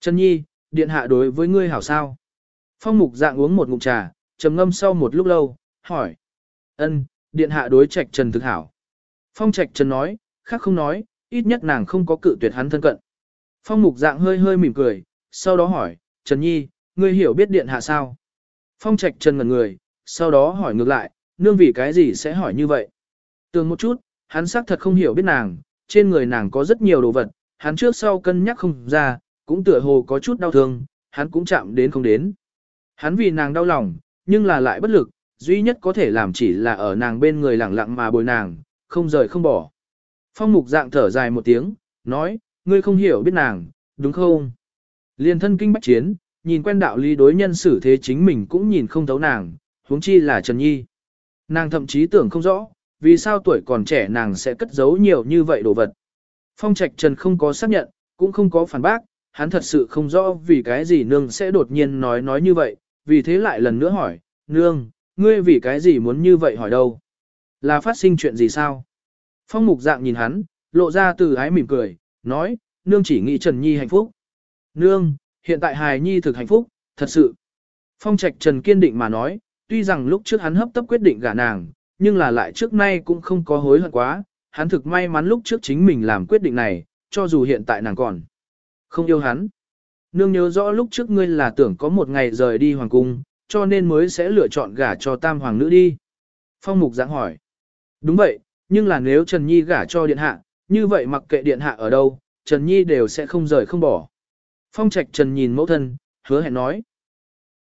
Trần nhi, điện hạ đối với ngươi hảo sao. Phong mục dạng uống một ngụm trà, trầm ngâm sau một lúc lâu, hỏi. ân, điện hạ đối trạch trần thực hảo. Phong trạch trần nói, khác không nói, ít nhất nàng không có cự tuyệt hắn thân cận. Phong mục dạng hơi hơi mỉm cười, sau đó hỏi, Trần Nhi, ngươi hiểu biết điện hạ sao? Phong trạch trần ngẩn người, sau đó hỏi ngược lại, nương vì cái gì sẽ hỏi như vậy? Tường một chút, hắn xác thật không hiểu biết nàng, trên người nàng có rất nhiều đồ vật, hắn trước sau cân nhắc không ra, cũng tựa hồ có chút đau thương, hắn cũng chạm đến không đến. Hắn vì nàng đau lòng, nhưng là lại bất lực, duy nhất có thể làm chỉ là ở nàng bên người lặng lặng mà bồi nàng, không rời không bỏ. Phong mục dạng thở dài một tiếng, nói, ngươi không hiểu biết nàng, đúng không? Liên thân kinh bách chiến, nhìn quen đạo lý đối nhân xử thế chính mình cũng nhìn không thấu nàng, huống chi là Trần Nhi. Nàng thậm chí tưởng không rõ, vì sao tuổi còn trẻ nàng sẽ cất giấu nhiều như vậy đồ vật. Phong Trạch Trần không có xác nhận, cũng không có phản bác, hắn thật sự không rõ vì cái gì nương sẽ đột nhiên nói nói như vậy, vì thế lại lần nữa hỏi, nương, ngươi vì cái gì muốn như vậy hỏi đâu? Là phát sinh chuyện gì sao? Phong mục dạng nhìn hắn, lộ ra từ ái mỉm cười, nói, nương chỉ nghĩ Trần Nhi hạnh phúc. Nương, hiện tại hài Nhi thực hạnh phúc, thật sự. Phong trạch Trần kiên định mà nói, tuy rằng lúc trước hắn hấp tấp quyết định gả nàng, nhưng là lại trước nay cũng không có hối hận quá, hắn thực may mắn lúc trước chính mình làm quyết định này, cho dù hiện tại nàng còn không yêu hắn. Nương nhớ rõ lúc trước ngươi là tưởng có một ngày rời đi hoàng cung, cho nên mới sẽ lựa chọn gả cho tam hoàng nữ đi. Phong mục giảng hỏi. Đúng vậy, nhưng là nếu Trần Nhi gả cho điện hạ, như vậy mặc kệ điện hạ ở đâu, Trần Nhi đều sẽ không rời không bỏ. Phong trạch Trần nhìn mẫu thân, hứa hẹn nói.